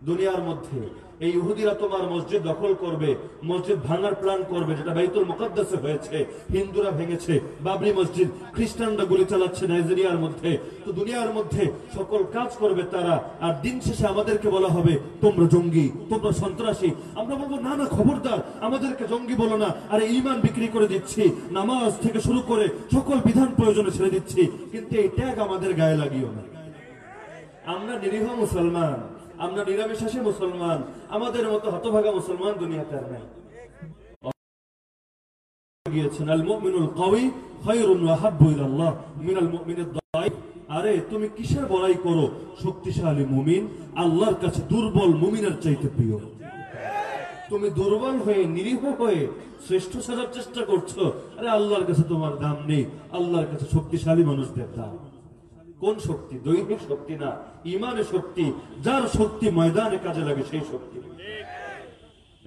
দুনিয়ার মধ্যে এই ইহুদিরা তোমার মসজিদ দখল করবে, মসজিদ ভাঙার প্ল্যান করবে, যেটা বাইতুল মুকদ্দাসে হয়েছে। হিন্দুরা ভেঙেছে, বাবরি মসজিদ, খ্রিস্টানরা গুলি চালাচ্ছে নাইজেরিয়ার মধ্যে। তো দুনিয়ার মধ্যে সকল কাজ করবে তারা, আর দিন শেষে আমাদেরকে বলা হবে, তোমরা জঙ্গি, তোমরা সন্ত্রাসী। আমরা বলব, না না, খবরদার, আমাদেরকে জঙ্গি বলো না। আরে ইমান বিক্রি করে দিচ্ছি, নামাজ থেকে শুরু করে সকল বিধান প্রয়োজনে ছেড়ে দিচ্ছি, কিন্তু এই ট্যাগ আমাদের গায়ে লাগিও না। আমরা নিরীহ মুসলমান। আমরা নিরামিষাসী মুসলমান। আমাদের মতো হতভাগা মুসলমান দুনিয়াতে আর নাই। গিয়েছেন আল মুমিনুল কাউই খায়রুন ওয়া হাব্বু ইলাল্লাহ, মিনাল মুমিনিদ দাঈফ। আরে, তুমি কিসের বড়াই করো? শক্তিশালী মুমিন, আল্লাহর কাছে দুর্বল মুমিনের চাইতে প্রিয়। তুমি দুর্বল হয়ে, নিরীহ হয়ে শ্রেষ্ঠ সাজার চেষ্টা করছ। আরে, আল্লাহর কাছে তোমার দাম নেই। আল্লাহর কাছে শক্তিশালী মানুষদের দাম। কোন শক্তি? দৈহিক শক্তি না, ইমানের শক্তি? যার শক্তি ময়দানে কাজে লাগে, সেই শক্তি।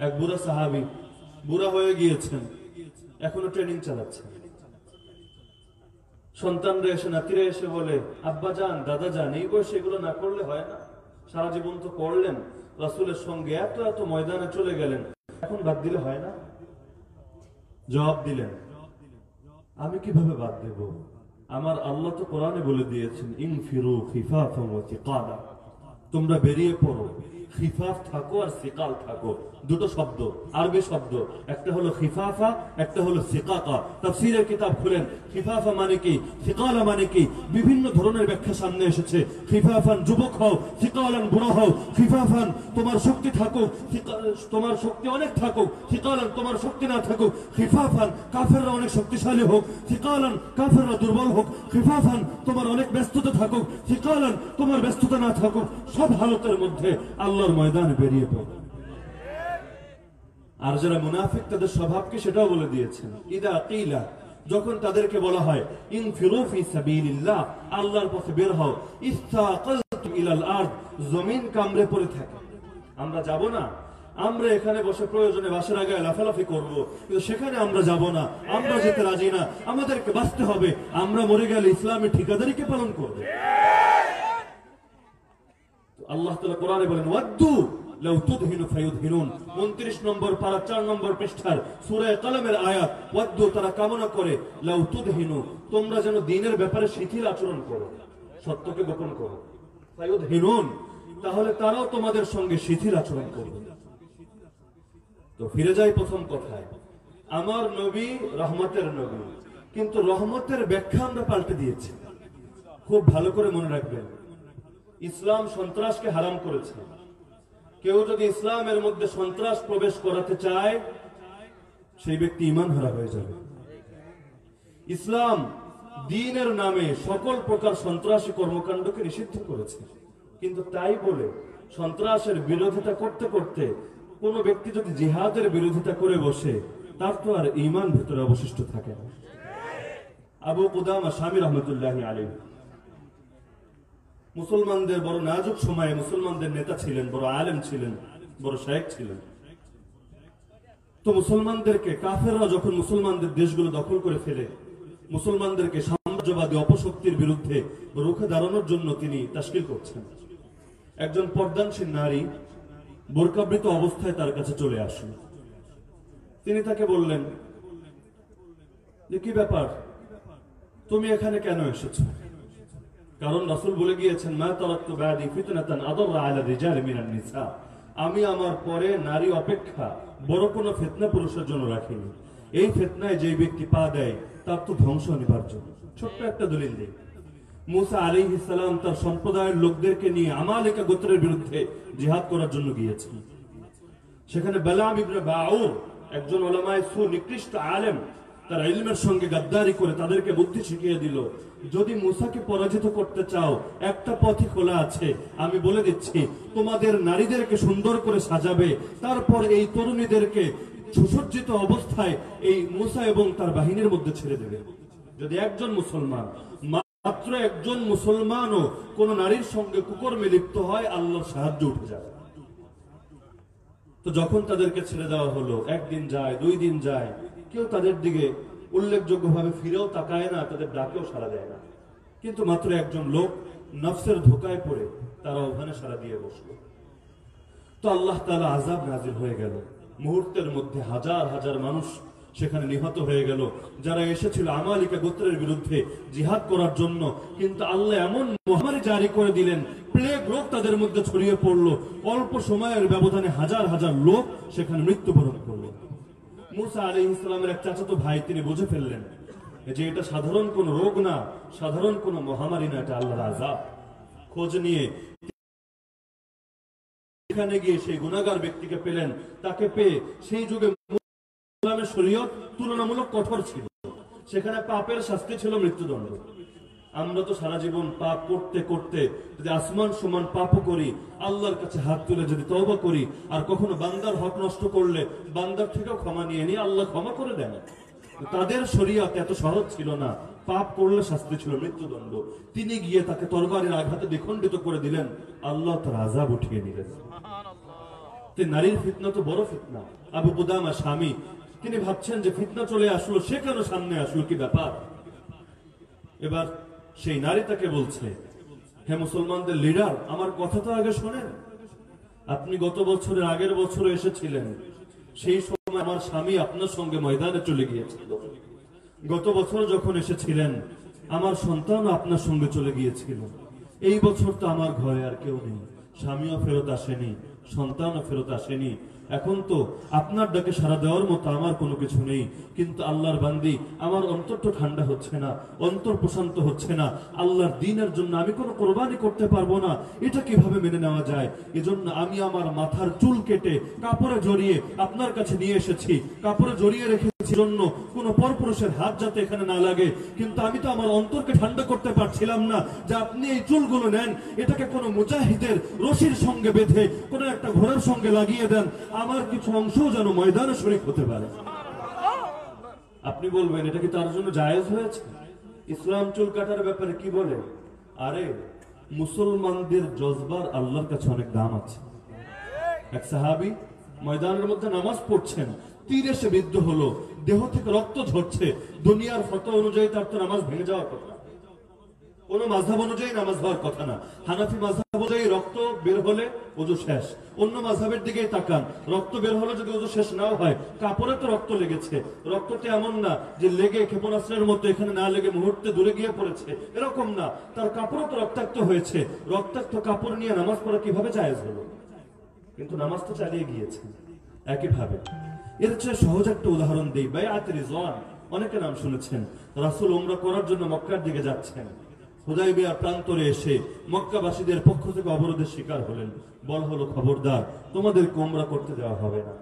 এক বুড়া সাহাবি, বুড়া হয়ে গিয়েছেন, এখনও ট্রেনিং চালাচ্ছেন। সন্তানরা এসে, নাতিরা এসে বলে, আব্বা যান, দাদা যান, এই বয়সে এগুলো না করলে হয় না। সারা জীবন তো করলেন রাসুলের সঙ্গে এত এত ময়দানে চলে গেলেন। এখন বাদ দিলে হয় না? জবাব দিলেন, আমি কীভাবে বাদ দেব? আমার আল্লাহ তো কোরআনে বলে দিয়েছেন ইনফিরু খিফাফা ওয়া তোমরা বেরিয়ে পড়ো। খিফাফ থাকো আর সিকাল থাকো। দুটো শব্দ, আরবি শব্দ। একটা হলো খিফাফা, একটা হলো সিকাকা। তাফসীরের কিতাব খুলেন, খিফাফা মানে কি? সিকালা মানে কি? বিভিন্ন ধরনের ব্যাখ্যা সামনে এসেছে। খিফাফান যুবক হও, সিকালান বুড়ো হও। খিফাফান তোমার শক্তি থাকুক তোমার শক্তি অনেক থাকুক, সিকালান তোমার শক্তি না থাকুক। খিফাফান কাফেররা অনেক শক্তিশালী হোক, সিকালান কাফেররা দুর্বল হোক। খিফাফান তোমার অনেক ব্যস্ততা থাকুক, সিকালান তোমার ব্যস্ততা না থাকুক। সব হালতের মধ্যে আল্লাহর ময়দানে বেরিয়ে পড়ো। আর যারা মুনাফিক, তাদের স্বভাবকে সেটাও বলে দিয়েছেন। ইদা কিলা, যখন তাদেরকে বলা হয় ইন ফিরুফি সাবিলিল্লাহ আল্লাহর পথে বের হও। ইস্তাকালতুম ইলাল আরদ, জমিন কামড়ে পড়ে থাকে। আমরা যাব না। আমরা এখানে বসে প্রয়োজনে বাসের আগে লাফালাফি করব। কিন্তু সেখানে আমরা যাব না। আমরা যেতে রাজি না। আমাদেরকে বাঁচতে হবে। আমরা মরে গেলে ইসলামের ঠিকাদারিকে পালন করবে। আল্লাহ তালা কোরআনে বলেন, ওয়াদ্দু 29 নম্বর 4 নম্বর পৃষ্ঠার সূরা কলমের আয়াত তারা কামনা করে তোমরা যেন দ্বীনের ব্যাপারে আচরণ তাহলে তারাও তোমাদের সঙ্গে শিথিল আচরণ করবে। তো ফিরে যাই প্রথম কথায়। আমার নবী রহমতের নবী, কিন্তু রহমতের ব্যাখ্যা আমরা পাল্টে দিয়েছি। খুব ভালো করে মনে রাখবেন। ইসলাম সন্ত্রাসকে হারাম করেছে। কেউ যদি ইসলামের মধ্যে সন্ত্রাস প্রবেশ করাতে চায়, সেই ব্যক্তি ইমান হারা হয়ে যাবে। ইসলাম দিনের নামে সকল প্রকার সন্ত্রাসী কর্মকাণ্ডকে নিষিদ্ধ করেছে। কিন্তু তাই বলে সন্ত্রাসের বিরোধিতা করতে করতে কোন ব্যক্তি যদি জিহাদের বিরোধিতা করে বসে, তার তো আর ইমান ভেতরে অবশিষ্ট থাকে না। আবু কুদামা স্বামী রহমতুল্লাহ আলী মুসলমানদের বড় নাজুক সময়ে মুসলমানদের নেতা ছিলেন, বড় আলেম ছিলেন, বড় শায়েক ছিলেন। তো মুসলমানদেরকে কাফেররা যখন মুসলমানদের দেশগুলো দখল করে ফেলে, মুসলমানদেরকে সাম্রাজ্যবাদী অপশক্তির বিরুদ্ধে রুখে দাঁড়ানোর জন্য তিনি তাস্কিল করছেন। একজন পর্দানশীল নারী বোরকাবৃত অবস্থায় তার কাছে চলে আসলো তিনি তাকে বললেন যে কি ব্যাপার? তুমি এখানে কেন এসেছ? কারণ রাসূল বলে গিয়েছেন, মা বাদি ফিতনাতান আলা রিজাল নিসা। আমি আমার পরে নারী অপেক্ষা বড় কোনো ফিতনা পুরুষের জন্য রাখিনি। এই ফিতনায় যে ব্যক্তি পা দেয়, তার তো ধ্বংস অনিবার্য ছোট্ট একটা দলিল দিই। মুসা আলাইহিস সালাম তার সম্প্রদায়ের লোকদেরকে নিয়ে আমালিকা গোত্রের বিরুদ্ধে জিহাদ করার জন্য গিয়েছেন। সেখানে বেলাম ইবনে বাউর একজন ওলামায় সুনিকৃষ্ট আলেম তার ইলমের সঙ্গে গাদ্দারি করে তাদেরকে বুদ্ধি শিখিয়ে দিল, যদি মুসাকে পরাজিত করতে চাও, একটা পথই খোলা আছে। আমি বলে দিচ্ছি, তোমাদের নারীদেরকে সুন্দর করে সাজাবে, তারপর এই তরুণীদেরকে সুসজ্জিত অবস্থায় এই মুসা এবং তার বাহিনীর মধ্যে ছেড়ে দেবে। যদি একজন মুসলমান, মাত্র একজন মুসলমানও কোন নারীর সঙ্গে কুকর্মে লিপ্ত হয়, আল্লাহর সাহায্য উঠে যাবে তো যখন তাদেরকে ছেড়ে দেওয়া হলো, একদিন যায়, দুই দিন যায় কেউ তাদের দিকে উল্লেখযোগ্যভাবে ফিরেও তাকায় না, তাদের ডাকেও সাড়া দেয় না। কিন্তু মাত্র একজন লোক নফসের ধোকায় পড়ে তারা ওখানে সাড়া দিয়ে বসল। তো আল্লাহ তালা আজাব নাজির হয়ে গেল। মুহূর্তের মধ্যে হাজার হাজার মানুষ সেখানে নিহত হয়ে গেল। যারা এসেছিল আমালিকা গোত্রের বিরুদ্ধে জিহাদ করার জন্য, কিন্তু আল্লাহ এমন মহামারী জারি করে দিলেন, প্লেগ রোগ তাদের মধ্যে ছড়িয়ে পড়ল। অল্প সময়ের ব্যবধানে হাজার হাজার লোক সেখানে মৃত্যুবরণ করল। মুসা আলী ইসলামের এক চাচাতো ভাই, তিনি বুঝে ফেললেন যে এটা সাধারণ কোন রোগ না, সাধারণ কোন মহামারী না, এটা আল্লাহ আজাব খোঁজ নিয়ে গিয়ে সেই গুণাগার ব্যক্তিকে পেলেন। তাকে পেয়ে সেই যুগে ইসলামের শরীয়ত তুলনামূলক কঠোর ছিল। সেখানে পাপের শাস্তি ছিল মৃত্যুদণ্ড। আমরা তো সারা জীবন পাপ করতে করতে যদি আসমান সমান পাপও করি আল্লাহর কাছে হাত তুলে যদি তওবা করি আর কখনো বান্দার হক নষ্ট করলে বান্দার থেকেও ক্ষমা নিয়ে নিয়ে আল্লাহ ক্ষমা করে দেন। তাদের শরীয়ত এত সহজ ছিল না। পাপ করলে শাস্তি ছিল মৃত্যুদণ্ড। তিনি গিয়ে তাকে তরবারের আঘাতে দ্বিখণ্ডিত করে দিলেন। আল্লাহ তার আজাব উঠিয়ে নিলেন। নারীর ফিতনা তো বড় ফিতনা। আবু বুদামা স্বামী তিনি ভাবছেন যে ফিতনা চলে আসলো সে কেন সামনে আসলো? কি ব্যাপার? এবার সেই নারী তাকে বলছে, হে মুসলমানদের লিডার আমার কথা তো আগে শোনেন। আপনি গত বছরের আগের বছর এসেছিলেন। সেই সময় আমার স্বামী আপনার সঙ্গে ময়দানে চলে গিয়েছিল। গত বছর যখন এসেছিলেন, আমার সন্তান আপনার সঙ্গে চলে গিয়েছিল। এই বছর তো আমার ঘরে আর কেউ নেই। স্বামীও ফেরত আসেনি, সন্তানও ফেরত আসেনি। এখন তো আপনার ডাকে সারা দেওয়ার মতো আমার কোনো কিছু নেই। কিন্তু আল্লাহর বান্দি, আমার অন্তরটা ঠান্ডা হচ্ছে না, অন্তর প্রশান্ত হচ্ছে না। আল্লাহর দিনের জন্য আমি কোনো কোরবানি করতে পারব না। এটা কীভাবে মেনে নেওয়া যায়? এজন্য আমি আমার মাথার চুল কেটে কাপড়ে জড়িয়ে আপনার কাছে নিয়ে এসেছি। কাপড়ে জড়িয়ে রেখেছি জন্য কোন পরপুরুষের হাত যাতে এখানে না লাগে। কিন্তু আমি তো আমার অন্তরকে ঠান্ডা করতে পারছিলাম না। যে আপনি এই চুলগুলো নেন, এটাকে কোনো মুজাহিদের রশির সঙ্গে বেঁধে, কোনো একটা ঘোড়ার সঙ্গে লাগিয়ে দেন। আমার কিছু অংশ যেন ময়দানে শরিক হতে পারে। আপনি বলবেন, এটা কি তার জন্য জায়েজ হয়েছে? ইসলাম চুল কাটার ব্যাপারে কি বলে? আরে, মুসলমানদের জজবার আল্লাহর কাছে অনেক দাম আছে। এক সাহাবি ময়দানের মধ্যে নামাজ পড়ছেন, তীর এসে বিদ্ধ হলো, দেহ থেকে রক্ত ঝরছে, দুনিয়ার ফটো অনুযায়ী তার তো নামাজ ভেঙে যাওয়ার কথা। কোন মাঝাব অনুযায়ী নামাজ হওয়ার কথা না। হানাফি মাঝাব অনুযায়ী রক্ত বের হলে ওজু শেষ। অন্য মাঝাবের দিকেই তাকান। রক্ত বের হলে যদি ওজু শেষ নাও হয়, কাপড়ে তো রক্ত লেগেছে। রক্তটা এমন না যে লেগে ক্ষেপণাস্ত্রের মতো এখানে না লেগে মুহূর্তে দূরে গিয়ে পড়েছে। এরকম না। তার কাপড়ও তো রক্তাক্ত হয়েছে। রক্তাক্ত কাপড় নিয়ে নামাজ পড়া কীভাবে জায়েজ হলো? কিন্তু নামাজ তো চালিয়ে গিয়েছে। একইভাবে। এর চেয়ে সহজ একটা উদাহরণ দিই। ভাই আতের রিজওয়ান। অনেকে নাম শুনেছেন। রাসূল ওমরা করার জন্য মক্কার দিকে যাচ্ছেন। হুদাইবিয়া প্রান্তরে এসে মক্কাবাসীদের পক্ষ থেকে অবরোধের শিকার হলেন। বল হলো, খবরদার তোমাদের কোমরা করতে দেওয়া হবে না।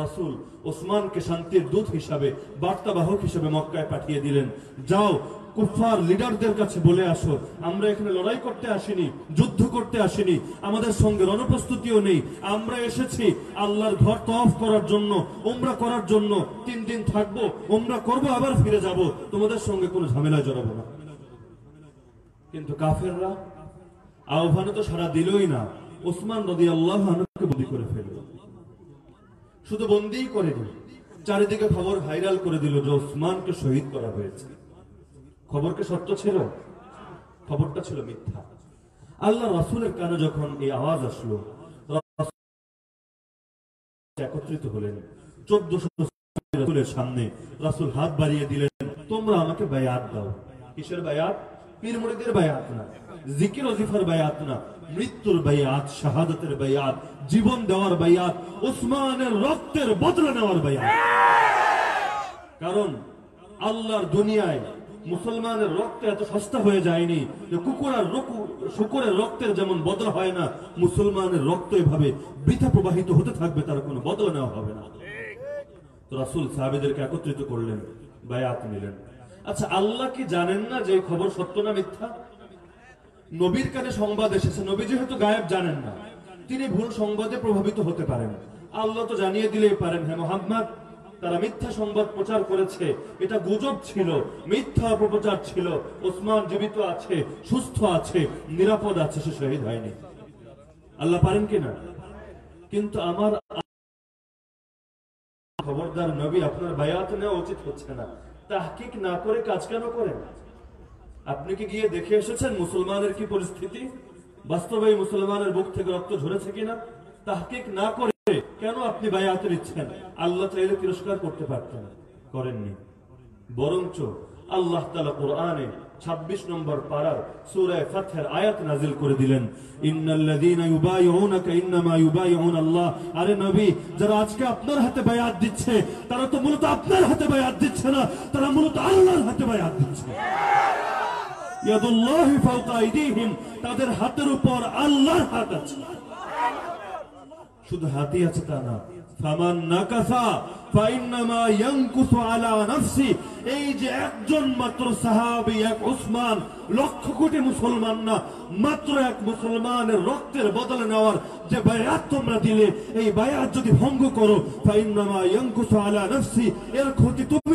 রাসূল ওসমানকে শান্তির দূত হিসাবে, বার্তাবাহক হিসাবে মক্কায় পাঠিয়ে দিলেন। যাও কুফার লিডারদের কাছে বলে আসো, আমরা এখানে লড়াই করতে আসিনি, যুদ্ধ করতে আসিনি, আমাদের সঙ্গে রণপ্রস্তুতিও নেই। আমরা এসেছি আল্লাহর ঘর তফ করার জন্য ওমরা করার জন্য। তিন দিন থাকব ওমরা করব, আবার ফিরে যাব। তোমাদের সঙ্গে কোনো ঝামেলায় জড়াবো না। কিন্তু কাফেররা আহ্বানে তো সারা দিলই না। ওসমান নদী আল্লাহ বন্দি করে ফেলল। শুধু বন্দি করে দিল, চারিদিকে খবর ভাইরাল করে দিল যে ওসমানকে শহীদ করা হয়েছে। খবরকে সত্য ছিল? খবরটা ছিল মিথ্যা। আল্লাহ রাসূলের কানে যখন এই আওয়াজ আসলো একত্রিত হলেন। চোদ্দশো রাসূলের সামনে রাসুল হাত বাড়িয়ে দিলেন, তোমরা আমাকে বায়াত দাও। কিসের বায়াত? পীর মুরিদের বায়াত না, জিকির ওজিফার বায়াত না, মৃত্যুর বায়াত, শাহাদাতের বায়াত, জীবন দেওয়ার বায়াত, ওসমানের রক্তের বদলা নেওয়ার বায়াত। কারণ আল্লাহর দুনিয়ায় মুসলমানের রক্ত এত সস্তা হয়ে যায়নি যে কুকুরের রকু- শুকুরের রক্তের যেমন বদল হয় না, মুসলমানের রক্ত এভাবে বৃথা প্রবাহিত হতে থাকবে, তার কোনো বদল নেওয়া হবে না। রাসুল সাহাবেদেরকে একত্রিত করলেন, বায়াত নিলেন। আচ্ছা আল্লাহ কি জানেন না যে খবর সত্য না মিথ্যা? নবীর কানে সংবাদ এসেছে, নবী যেহেতু গায়েব জানেন না, তিনি ভুল সংবাদে প্রভাবিত হতে পারেন। আল্লাহ তো জানিয়ে দিলেই পারেন হ্যাঁ মোহাম্মদ, তারা মিথ্যা সংবাদ প্রচার করেছে, এটা গুজব ছিল, মিথ্যা অপপ্রচার ছিল, ওসমান জীবিত আছে, সুস্থ আছে, নিরাপদ আছে, সে শহীদ হয়নি। আল্লাহ পারেন কিনা? কিন্তু আমার খবরদার নবী আপনার বায়াত নেওয়া উচিত হচ্ছে না। তাহকিক না করে কাজ কেন করেন? আপনি কি গিয়ে দেখে এসেছেন মুসলমানের কি পরিস্থিতি? বাস্তবে মুসলমানের বুক থেকে রক্ত ঝরেছে কিনা? তাহকিক না করে কেন আপনি বায়াতে নিচ্ছেন? আল্লাহ চাইলে তিরস্কার করতে পারতেন, করেননি। বরঞ্চ আল্লাহ তালা কোরআনে 26 নম্বর পারার সূরা ফাতহের আয়াত নাজিল করে দিলেন। ইন্নাল্লাযীনা ইউবাইউনাকা ইন্নামা ইউবাইউন আল্লাহ আরে নবী, যারা আজকে আপনার হাতে বায়াত দিচ্ছে, তারা তো মূলত আপনার হাতে বায়াত দিচ্ছে না, তারা মূলত হাতে বায়াত দিচ্ছে। তাদের হাতের উপর আল্লাহর হাত আছে। শুধু হাতি আছে তা না ফামান নাকাসা ফাইন্নামা ইয়ানকুসু আলা নাফসি। এই যে একজন মাত্র সাহাবী, এক উসমান, লক্ষ কোটি মুসলমান না, মাত্র এক মুসলমানের রক্তের বদলে নেওয়ার যে বায়াত তোমরা দিলে, এই বায়াত যদি ভঙ্গ করো, ফাইন্নামা ইয়ানকুসু আলা নাফসি, এর ক্ষতি তুমি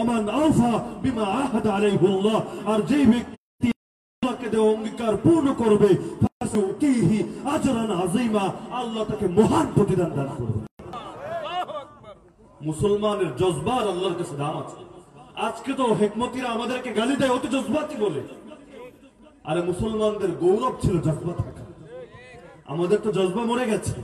ওমান আওফা বিমা আহাদ আলাইহুল্লাহ। আর যে ব্যক্তি অঙ্গীকার পূর্ণ করবে। আল্লাহ তাকে মহান প্রতিদান দান করবে। মুসলমানের জজবার আল্লাহর কাছে দাম আছে। আজকে তো হেকমতিরা আমাদেরকে গালি দেয়, অতি জজবাতি বলে। আরে মুসলমানদের গৌরব ছিল জজবা থাকা। আমাদের তো জজবা মরে গেছে।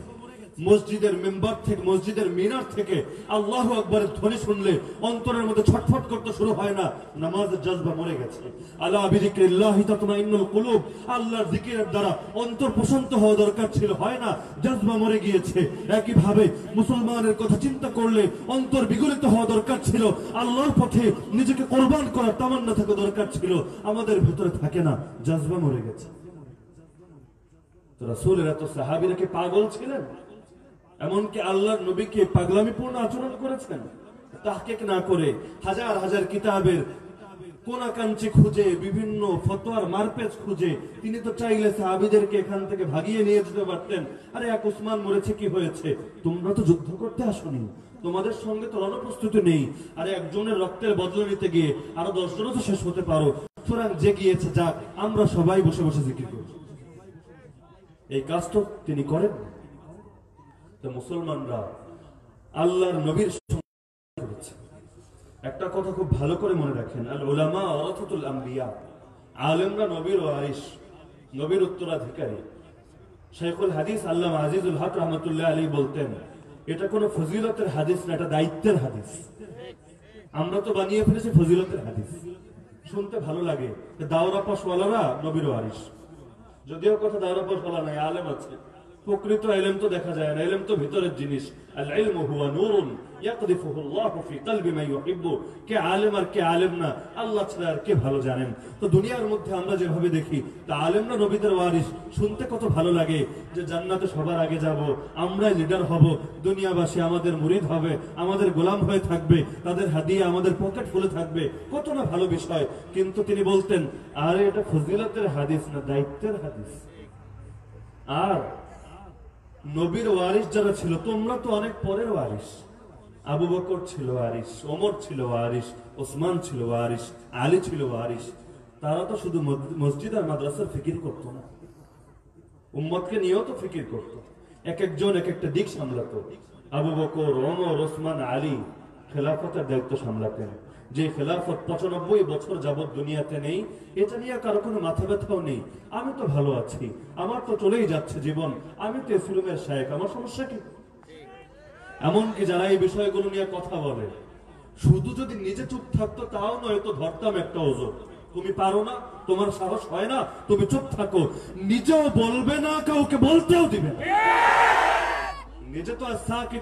মসজিদের মেম্বার থেকে, মসজিদের মিনার থেকে আল্লাহ আকবরের ধ্বনি শুনলে অন্তরের মধ্যে ছটফট করতে শুরু হয় না, নামাজের জজবা মরে গেছে। আল্লাহ বিজিক্রিল্লাহি তাতমাইন্নুল কুলুব, আল্লাহর জিকিরের দ্বারা অন্তর প্রশান্ত হওয়া দরকার ছিল, হয় না? জজবা মরে গিয়েছে। একই ভাবে মুসলমানের কথা চিন্তা করলে অন্তর বিগলিত হওয়া দরকার ছিল, আল্লাহর পথে নিজেকে কোরবান করার তামান্না থাকা দরকার ছিল, আমাদের ভেতরে থাকে না, জজবা মরে গেছে। রাসূলের এত সাহাবীরা কি পাগল ছিলেন? এমনকি আল্লাহর নবীকে পাগলামিপূর্ণ আচরণ করেছেন। তাহকিক না করে হাজার হাজার কিতাবের কোনাকাঞ্চি খুঁজে, বিভিন্ন ফতোয়ার মারপেজ খুঁজে তিনি তো চাইলে সাহাবিদেরকে এখান থেকে ভাগিয়ে নিয়ে যেতে পারতেন। আরে এক উসমান মরেছে, কি হয়েছে? তোমরা তো যুদ্ধ করতে আসনি। তোমাদের সঙ্গে তো রণপ্রস্তুতি নেই। আরে একজনের রক্তের বদলা নিতে গিয়ে আরও দশজনও তো শেষ হতে পারো। সুতরাং যে গিয়েছে যাক, আমরা সবাই বসে বসে জিকির করি এই কাজ তো তিনি করেন। তো মুসলমানরা আল্লাহর নবীর। একটা কথা খুব ভালো করে মনে রাখেন, আল ওলামা অরথতুল আম্বিয়া নবীর নবীর উত্তরাধিকারী। শেখুল হাদিস আল্লাহ আজিজুল হক রহমতুল্লাহ আলী বলতেন, এটা কোনো ফজিলতের হাদিস না, এটা দায়িত্বের হাদিস। আমরা তো বানিয়ে ফেলেছি ফজিলতের হাদিস। শুনতে ভালো লাগে যে দাওরা পাশওয়ালারা নবীর ওয়ারিস যদিও কথা দাওরা পাশওয়ালা নাই, আলেম আছে। প্রকৃত এলেম তো দেখা যায় না এলেম তো ভিতরের জিনিস। আলেম আর কে আলেম না, আল্লাহ আর কে ভালো জানেন? তো দুনিয়ার মধ্যে আমরা যেভাবে দেখি, তা ওয়ারিস শুনতে কত ভালো লাগে যে জান্নাতে সবার আগে আমরাই লিডার হব, দুনিয়াবাসী আমাদের মুরিদ হবে, আমাদের গোলাম হয়ে থাকবে, তাদের হাদিয়ে আমাদের পকেট ফুলে থাকবে। কত না ভালো বিষয়। কিন্তু তিনি বলতেন, আরে এটা ফজিলতের হাদিস না, দায়িত্বের হাদিস। আর নবীর ওয়ারিস যারা ছিল, তোমরা তো অনেক পরের ওয়ারিস আবু বকর ছিল ওয়ারিস ওমর ছিল ওয়ারিস ওসমান ছিল ওয়ারিস আলী ছিল ওয়ারিস তারা তো শুধু মসজিদ আর মাদ্রাসার ফিকির করতো না। উম্মতকে নিয়েও তো ফিকির করতো। এক একজন এক একটা দিক সামলাতো। আবু বকর, ওমর, ওসমান, আলী খেলাফতের দায়িত্ব সামলাতেন। যে খেলাফত পঁচানব্বই বছর যাবত দুনিয়াতে নেই এটা নিয়ে কারও কোনো মাথা ব্যথাও নেই। আমি তো ভালো আছি। আমার তো চলেই যাচ্ছে জীবন। আমি তো এসিলুমের শায়েক। আমার সমস্যা কি? এমনকি যারা এই বিষয়গুলো নিয়ে কথা বলে শুধু যদি নিজে চুপ থাকতো তাও নয় তো ধরতাম একটা ওজন। তুমি পারো না তোমার সাহস হয় না তুমি চুপ থাকো। নিজেও বলবে না কাউকে বলতেও দিবে। নিজে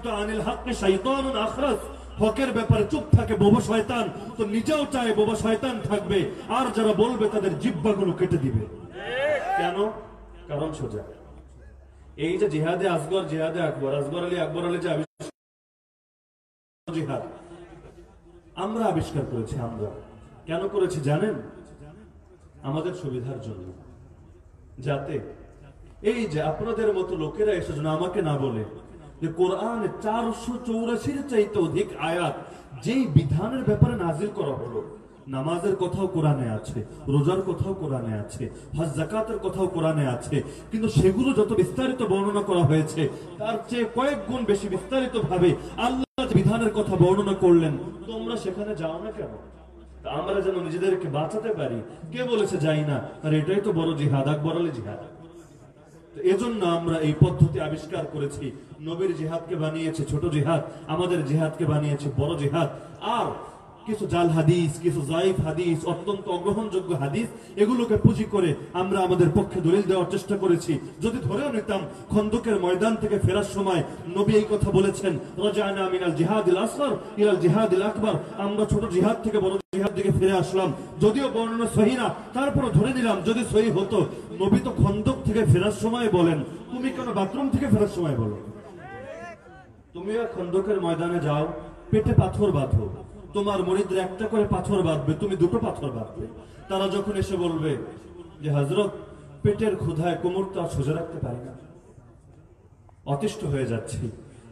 তো আনিল হককে শাইতানুন আখরাস। হকের ব্যাপারে চুপ থাকে, বোবা শয়তান। তো নিজেও চায় বোবা শয়তান থাকবে। আর যারা বলবে, তাদের জিব্বাগুলো কেটে দিবে। কেন? কারণ সোজা। এই যে জিহাদে আসগর, জিহাদে আকবর। আসগর আলী আকবর আলী যে আবিষ্কার আমরা আবিষ্কার করেছি, আমরা। কেন করেছি জানেন? আমাদের সুবিধার জন্য। যাতে এই যে আপনাদের মতো লোকেরা এসে যেন আমাকে না বলে। যে কোরআন চারশো চৌরাশির চাইতে অধিক আয়াত যেই বিধানের ব্যাপারে নাজিল করা হলো, নামাজের কথাও কোরআনে আছে, রোজার কথাও কোরআনে আছে, হজ জাকাতের কথাও কোরআনে আছে, কিন্তু সেগুলো যত বিস্তারিত বর্ণনা করা হয়েছে, তার চেয়ে কয়েক গুণ বেশি বিস্তারিত ভাবে আল্লাহ বিধানের কথা বর্ণনা করলেন, তোমরা সেখানে যাও না কেন? আমরা যেন নিজেদেরকে বাঁচাতে পারি। কে বলেছে যাই না? আর এটাই তো বড় জিহাদ, আকবর আলী জিহাদ। এজন্য আমরা এই পদ্ধতি আবিষ্কার করেছি। নবীর জেহাদকে বানিয়েছে ছোট জেহাদ, আমাদের জেহাদকে বানিয়েছে বড় জেহাদ। আর কিছু জাল হাদিস, কিছু জাইফ হাদিস, অত্যন্ত অগ্রহণযোগ্য হাদিস, এগুলোকে পুঁজি করে আমরা আমাদের পক্ষে দলিল দেওয়ার চেষ্টা করেছি। যদি ধরেও নিতাম, খন্দকের ময়দান থেকে ফেরার সময় নবী এই কথা বলেছেন, রজানা মিনাল জিহাদিল আসগর ইলাল জিহাদিল আকবর। আমরা ছোট জিহাদ থেকে বড় জিহাদ দিকে ফিরে আসলাম। যদিও বর্ণনা সহি না তারপরে ধরে নিলাম, যদি সহি হতো, নবী তো খন্দক থেকে ফেরার সময় বলেন, তুমি কেন বাথরুম থেকে ফেরার সময় বলো? তুমিও খন্দকের ময়দানে যাও, পেটে পাথর বাঁধো। তোমার মরিদরা একটা করে পাথর বাঁধবে, তুমি দুটো পাথর বাঁধবে। তারা যখন এসে বলবে যে হজরত পেটের ক্ষুধায় কোমরটা আর সোজা রাখতে পারি না। অতিষ্ঠ হয়ে যাচ্ছি।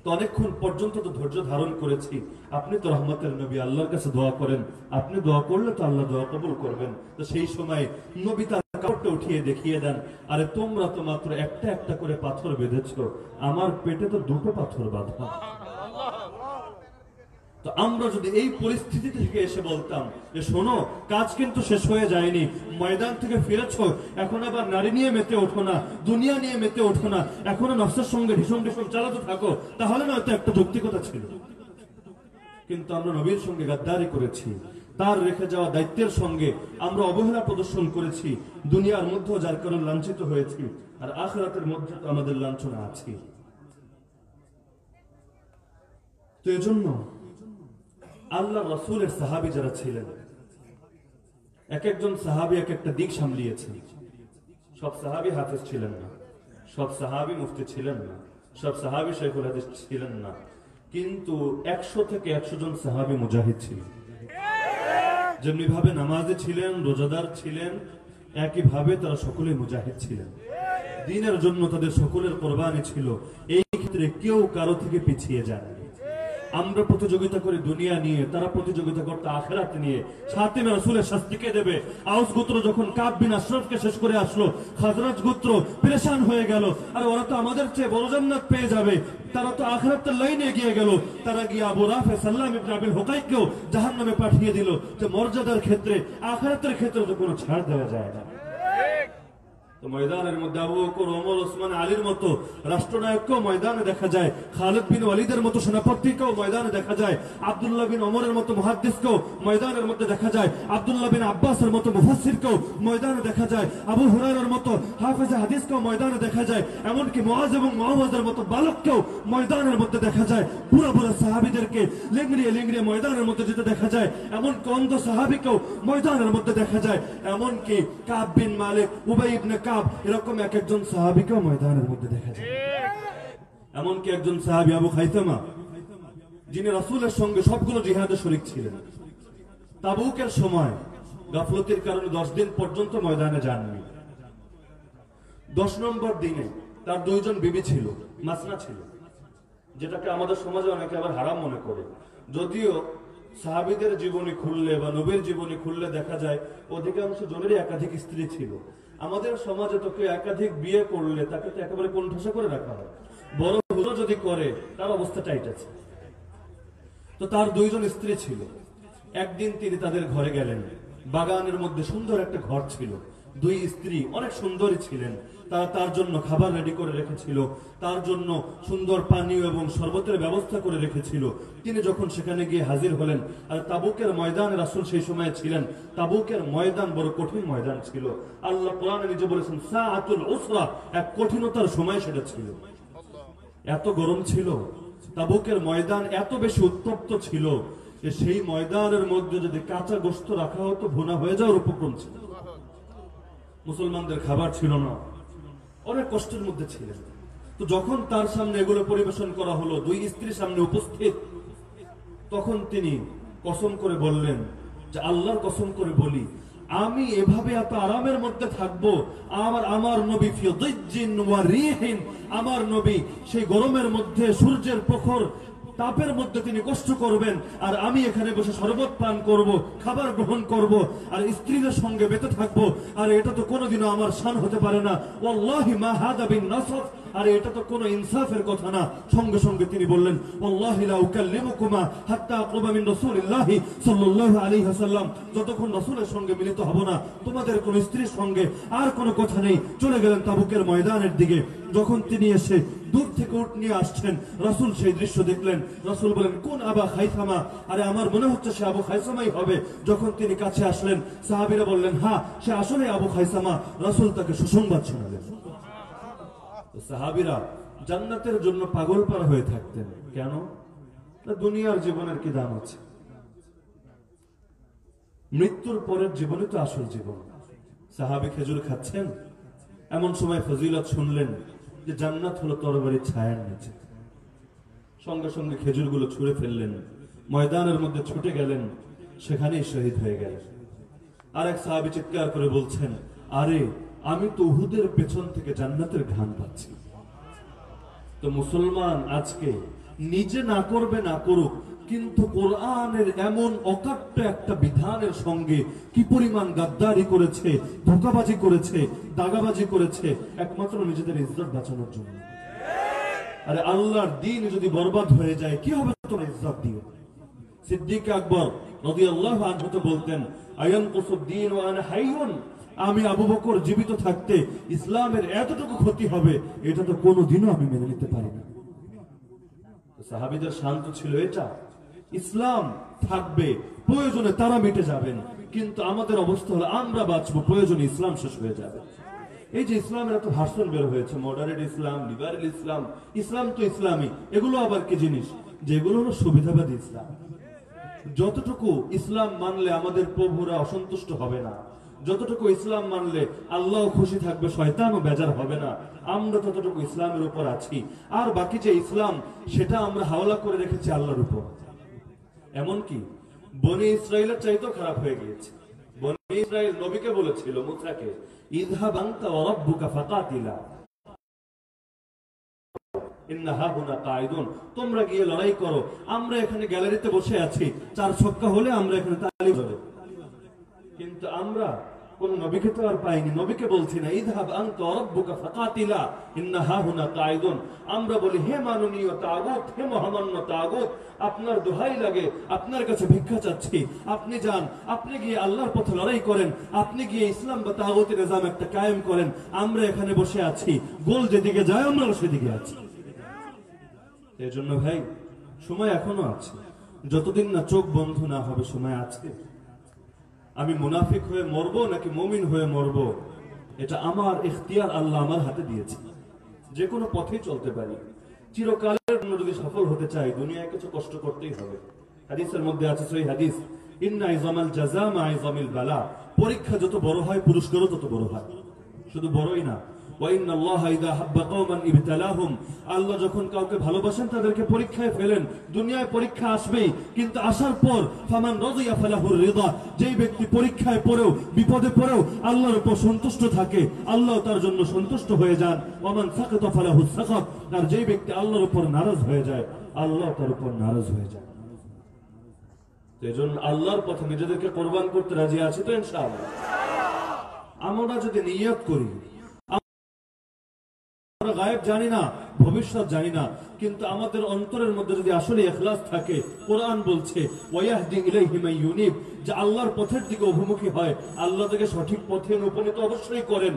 তো অনেকক্ষণ পর্যন্ত তো ধৈর্য ধারণ করেছি। আপনি তো রহমতের নবী, আল্লাহর কাছে দোয়া করেন। আপনি দোয়া করলে তো আল্লাহ দোয়া কবুল করবেন। তো সেই সময় নবী তার কাপড়টা উঠিয়ে দেখিয়ে দেন, আরে তোমরা তো মাত্র একটা একটা করে পাথর বেঁধেছ। আমার পেটে তো দুটো পাথর বাঁধা। তো আমরা যদি এই পরিস্থিতি থেকে এসে বলতাম যে শোনো, কাজ কিন্তু শেষ হয়ে যায়নি, ময়দান থেকে ফিরেছ, এখন আবার নারী নিয়ে মেতে ওঠো না, দুনিয়া নিয়ে মেতে ওঠো না, এখনও নফসের সঙ্গে ঢিসম ঢিসম চালাতে থাকো, তাহলে না একটা যৌক্তিকতা ছিল। কিন্তু আমরা নবীর সঙ্গে গাদ্দারি করেছি, তার রেখে যাওয়া দায়িত্বের সঙ্গে আমরা অবহেলা প্রদর্শন করেছি, দুনিয়ার মধ্যেও যার কারণে লাঞ্ছিত হয়েছি, আর আখরাতের মধ্যে তো আমাদের লাঞ্ছনা আছে তো এজন্য আল্লাহ রসুলের সাহাবি যারা ছিলেন এক একজন সাহাবি এক একটা দিক সামলিয়েছেন সব সাহাবি হাফেজ ছিলেন না, সব সাহাবি মুফতি ছিলেন না, সব সাহাবি শেখুল হাদিস ছিলেন না। কিন্তু একশো থেকে একশো জন সাহাবি মুজাহিদ ছিলেন যেমনি ভাবে নামাজে ছিলেন, রোজাদার ছিলেন একই ভাবে তারা সকলে মুজাহিদ ছিলেন। দিনের জন্য তাদের সকলের কোরবানি ছিল। এই ক্ষেত্রে কেউ কারও থেকে পিছিয়ে যায়নি। আমরা প্রতিযোগিতা করি দুনিয়া নিয়ে, তারা প্রতিযোগিতা করতে আখেরাত নিয়ে। সাতিমে রসুলের শাস্তিকে দেবে? আউস গোত্র যখন কাব বিন আশরফকে শেষ করে আসলো, খাজরাজ গোত্র পরেশান হয়ে গেল। আর ওরা তো আমাদের চেয়ে বড় জান্নাত পেয়ে যাবে। তারা তো আখরাতের লাইনে এগিয়ে গেল। তারা গিয়ে আবু রাফে সাল্লাম ইবনে হুকাইকেও জাহান্নামে পাঠিয়ে দিল যে মর্যাদার ক্ষেত্রে, আখরাতের ক্ষেত্রে তো কোনো ছাড় দেওয়া যায় না। ময়দানের মধ্যে আবু বকর, ওমর, ওসমান, আলীর মতো রাষ্ট্রনায়ককেও ময়দানে দেখা যায়। খালিদ বিন ওয়ালিদের মতো সেনাপতিকেও ময়দানে দেখা যায়। আব্দুল্লাহ বিন ওমরের মতো মুহাদ্দিসকেও ময়দানের মধ্যে দেখা যায়। আব্দুল্লাহ বিন আব্বাসের মতো মুফাসসিরকেও ময়দানে দেখা যায়। আবু হুরায়রার মতো হাফেজে হাদিসকেও ময়দানে দেখা যায়। এমনকি মুআজ এবং মুআওয়াজের মতো বালককেও ময়দানের মধ্যে দেখা যায়। পুরো পুরো সাহাবীদেরকে লেংড়িয়ে লেংড়িয়ে ময়দানের মধ্যে যেতে দেখা যায়। এমন কন্দ সাহাবীকেও ময়দানের মধ্যে দেখা যায়। এমনকি কাব বিন মালিক, উবাই ইবনে কাব এরকম এক একজন সাহাবীকেও ময়দানের মধ্যে দেখা যায়। এমনকি একজন সাহাবী আবু খাইতামা যিনি রাসূলের সঙ্গে সবগুলো জিহাদে শরীক ছিলেন। তাবুকের সময় গাফলতির কারণে দশ দিন পর্যন্ত ময়দানে যাননি। দশ নম্বর দিনে তার দুইজন বিবি ছিল, মাসনা ছিল, যেটাকে আমাদের সমাজে অনেকে আবার হারাম মনে করে। যদিও সাহাবিদের জীবনী খুললে বা নবীর জীবনী খুললে দেখা যায়, অধিকাংশ জনেরই একাধিক স্ত্রী ছিল। আমাদের সমাজে তো কেউ একাধিক বিয়ে করলে তাকে তো একেবারে কণ্ঠাসা করে রাখা হয়। বড় হুজো যদি করে, তার অবস্থা টাইট আছে। তো তার দুইজন স্ত্রী ছিল। একদিন তিনি তাদের ঘরে গেলেন। বাগানের মধ্যে সুন্দর একটা ঘর ছিল। দুই স্ত্রী অনেক সুন্দরী ছিলেন। তারা তার জন্য খাবার রেডি করে রেখেছিল। তার জন্য সুন্দর পানীয় এবং শরবতের ব্যবস্থা করে রেখেছিল। তিনি যখন সেখানে গিয়ে হাজির হলেন, আর তাবুকের ময়দান রাসুল সেই সময় ছিলেন, তাবুকের ময়দান বড় কঠিন ময়দান ছিল। আল্লাহ কোরআনে নিজে বলেছেন, সাআতুল উসরা এক কঠিনতার সময় সেটা ছিল। এত গরম ছিল, তাবুকের ময়দান এত বেশি উত্তপ্ত ছিল যে সেই ময়দানের মধ্যে যদি কাঁচা গোস্ত রাখা হতো, ভুনা হয়ে যাওয়ার উপক্রম ছিল। মুসলমানদের খাবার ছিল না। অনেক কষ্টের মধ্যে ছিলেন। তো যখন তার সামনে এগুলো পরিবেশন করা হলো, দুই স্ত্রীর সামনে উপস্থিত, তখন তিনি কসম করে বললেন যে, আল্লাহর কসম করে বলি, আমি এভাবে এত আরামের মধ্যে থাকব, আমার আমার নবী আমার নবী সেই গরমের মধ্যে সূর্যের প্রখর তাপের মধ্যে তিনি কষ্ট করবেন, আর আমি এখানে বসে শরবত পান করব, খাবার গ্রহণ করব, আর স্ত্রীদের সঙ্গে বেঁচে থাকব, আর এটা তো কোনোদিনও আমার সান হতে পারে না। ও মা হাদা নাসফ আর, এটা তো কোনো ইনসাফের কথা না। সঙ্গে সঙ্গে তিনি বললেন যতক্ষণ রাসূলের সঙ্গে মিলিত হব না, তোমাদের কোন স্ত্রীর সঙ্গে আর কোনো কথা নেই। চলে গেলেন তাবুকের ময়দানের দিকে। যখন তিনি এসে দূর থেকে উঠ নিয়ে আসছেন, রাসূল সেই দৃশ্য দেখলেন। রাসূল বলেন কোন আবা খাইসামা? আরে, আমার মনে হচ্ছে সে আবু খাইসামাই হবে। যখন তিনি কাছে আসলেন, সাহাবিরা বললেন হ্যাঁ সে আসলে আবু খাইসামা। রাসূল তাকে সুসংবাদ শোনালেন। সাহাবিরা জান্নাতের জন্য পাগল পারা হয়ে থাকতেন। কেন? দুনিয়ার জীবনের কি দাম আছে? মৃত্যুর পরের জীবনে তো আসল জীবন। সাহাবি খেজুর খাচ্ছেন? এমন সময় ফজিলত শুনলেন যে জান্নাত হলো তরবারির ছায়ার নিচে। সঙ্গে সঙ্গে খেজুরগুলো ছুঁড়ে ফেললেন। ময়দানের মধ্যে ছুটে গেলেন। সেখানেই শহীদ হয়ে গেলেন। আর এক সাহাবি চিৎকার করে বলছেন, আরে আমি তো উহুদের পেছন থেকে জান্নাতের ঘ্রাণ পাচ্ছি। তো মুসলমান আজকে নিজে না করবে, না করুক, কিন্তু কোরআনের এমন অকাট্য একটা বিধানের সঙ্গে কি পরিমাণ গাদ্দারি করেছে, ধোকাবাজি করেছে, দাগাবাজি করেছে, একমাত্র নিজেদের ইজ্জত বাঁচানোর জন্য। আরে আল্লাহর দিন যদি বরবাদ হয়ে যায়, কি হবে তোমার ইজ্জত দিয়ে সিদ্দিক আকবর আনহু তো বলতেন আয়ান কুসুদ্দিন হাইয়ুন। আমি আবু বকর জীবিত থাকতে ইসলামের এতটুকু ক্ষতি হবে, এটা তো কোনোদিনও আমি মেনে নিতে পারি না। সাহাবীদের শান্ত ছিল এটা। ইসলাম থাকবে, প্রয়োজনে তারা মিটে যাবেন, কিন্তু আমাদের অবস্থা হলো আমরা বাঁচবো, প্রয়োজনে ইসলাম শেষ হয়ে যাবে। এই যে ইসলামের এত ভাষণ বের হয়েছে, মডারেট ইসলাম, লিবারেল ইসলাম ইসলাম তো ইসলামী এগুলো আবার কি জিনিস? যেগুলো হলো সুবিধাবাদী ইসলাম। যতটুকু ইসলাম মানলে আমাদের প্রভুরা অসন্তুষ্ট হবে না। যতটুকু ইসলাম মানলে আল্লাহ খুশি থাকবে, শয়তানও বেজার হবে না। আমরা ততটুকু ইসলামের উপর আছি। আর বাকি যে ইসলাম, সেটা আমরা হাওলা করে রেখেছি আল্লাহর উপর। এমনকি বনি ইসরায়েলের চাইতেও খারাপ হয়ে গিয়েছে। বনি ইসরায়েল নবীকে বলেছিল, মুসাকে, ইযহাব আনতা ওয়া রাব্বুকা ফাকাতিলা। ইন্নাহা হুনা কায়দুন তোমরা গিয়ে লড়াই করো। আমরা এখানে গ্যালারিতে বসে আছি। চার ছক্কা হলে আমরা এখানে কিন্তু আমরা কোন নবীকে তো আর পাইনি। নবীকে বলছি না, ইদহাব আন্ত আমরা বলি, হে মাননীয় তাগুত, হে মহামান্য তাগুত, আপনার দোহাই লাগে, আপনার কাছে ভিক্ষা চাচ্ছি। আপনি যান, আপনি গিয়ে আল্লাহর পথে লড়াই করেন, আপনি গিয়ে ইসলাম বা তাগুতের নিজাম একটা কায়েম করেন। আমরা এখানে বসে আছি। গোল যেদিকে যায় আমরা সেদিকে আছি। এই জন্য ভাই, সময় এখনও আছে। যতদিন না চোখ বন্ধ না হবে, সময় আছে। আমি মুনাফিক হয়ে মরবো নাকি মমিন হয়ে মরব? এটা আমার ইখতিয়ার আল্লাহ আমার হাতে দিয়েছে। যে কোনো পথেই চলতে পারি। চিরকালের জন্য যদি সফল হতে চাই, দুনিয়ায় কিছু কষ্ট করতেই হবে। হাদিসের মধ্যে আছে সেই হাদিস বালা। পরীক্ষা যত বড় হয়, পুরস্কারও তত বড় হয়। শুধু বড়ই না আল্লাহ যখন কাউকে ভালোবাসেন, তাদেরকে পরীক্ষায় ফেলেন। দুনিয়ায় পরীক্ষা আসবেই, কিন্তু আসার পর ফামান যেই ব্যক্তি পরীক্ষায় পড়েও, বিপদে পড়েও আল্লাহর উপর সন্তুষ্ট থাকে, আল্লাহ তার জন্য সন্তুষ্ট হয়ে যান। আর যেই ব্যক্তি আল্লাহর উপর নারাজ হয়ে যায়, আল্লাহ তার উপর নারাজ হয়ে যায়। এজন্য আল্লাহর পথে নিজেদেরকে কোরবান করতে রাজি আছে তো আমরা যদি নিয়ত করি আমরা গায়েব জানি না, ভবিষ্যৎ জানি না, কিন্তু আমাদের অন্তরের মধ্যে যদি আসলে এখলাস থাকে, কোরআন বলছে আল্লাহর পথের দিকে অভিমুখী হয়, আল্লাহ থেকে সঠিক পথে উপনীত অবশ্যই করেন।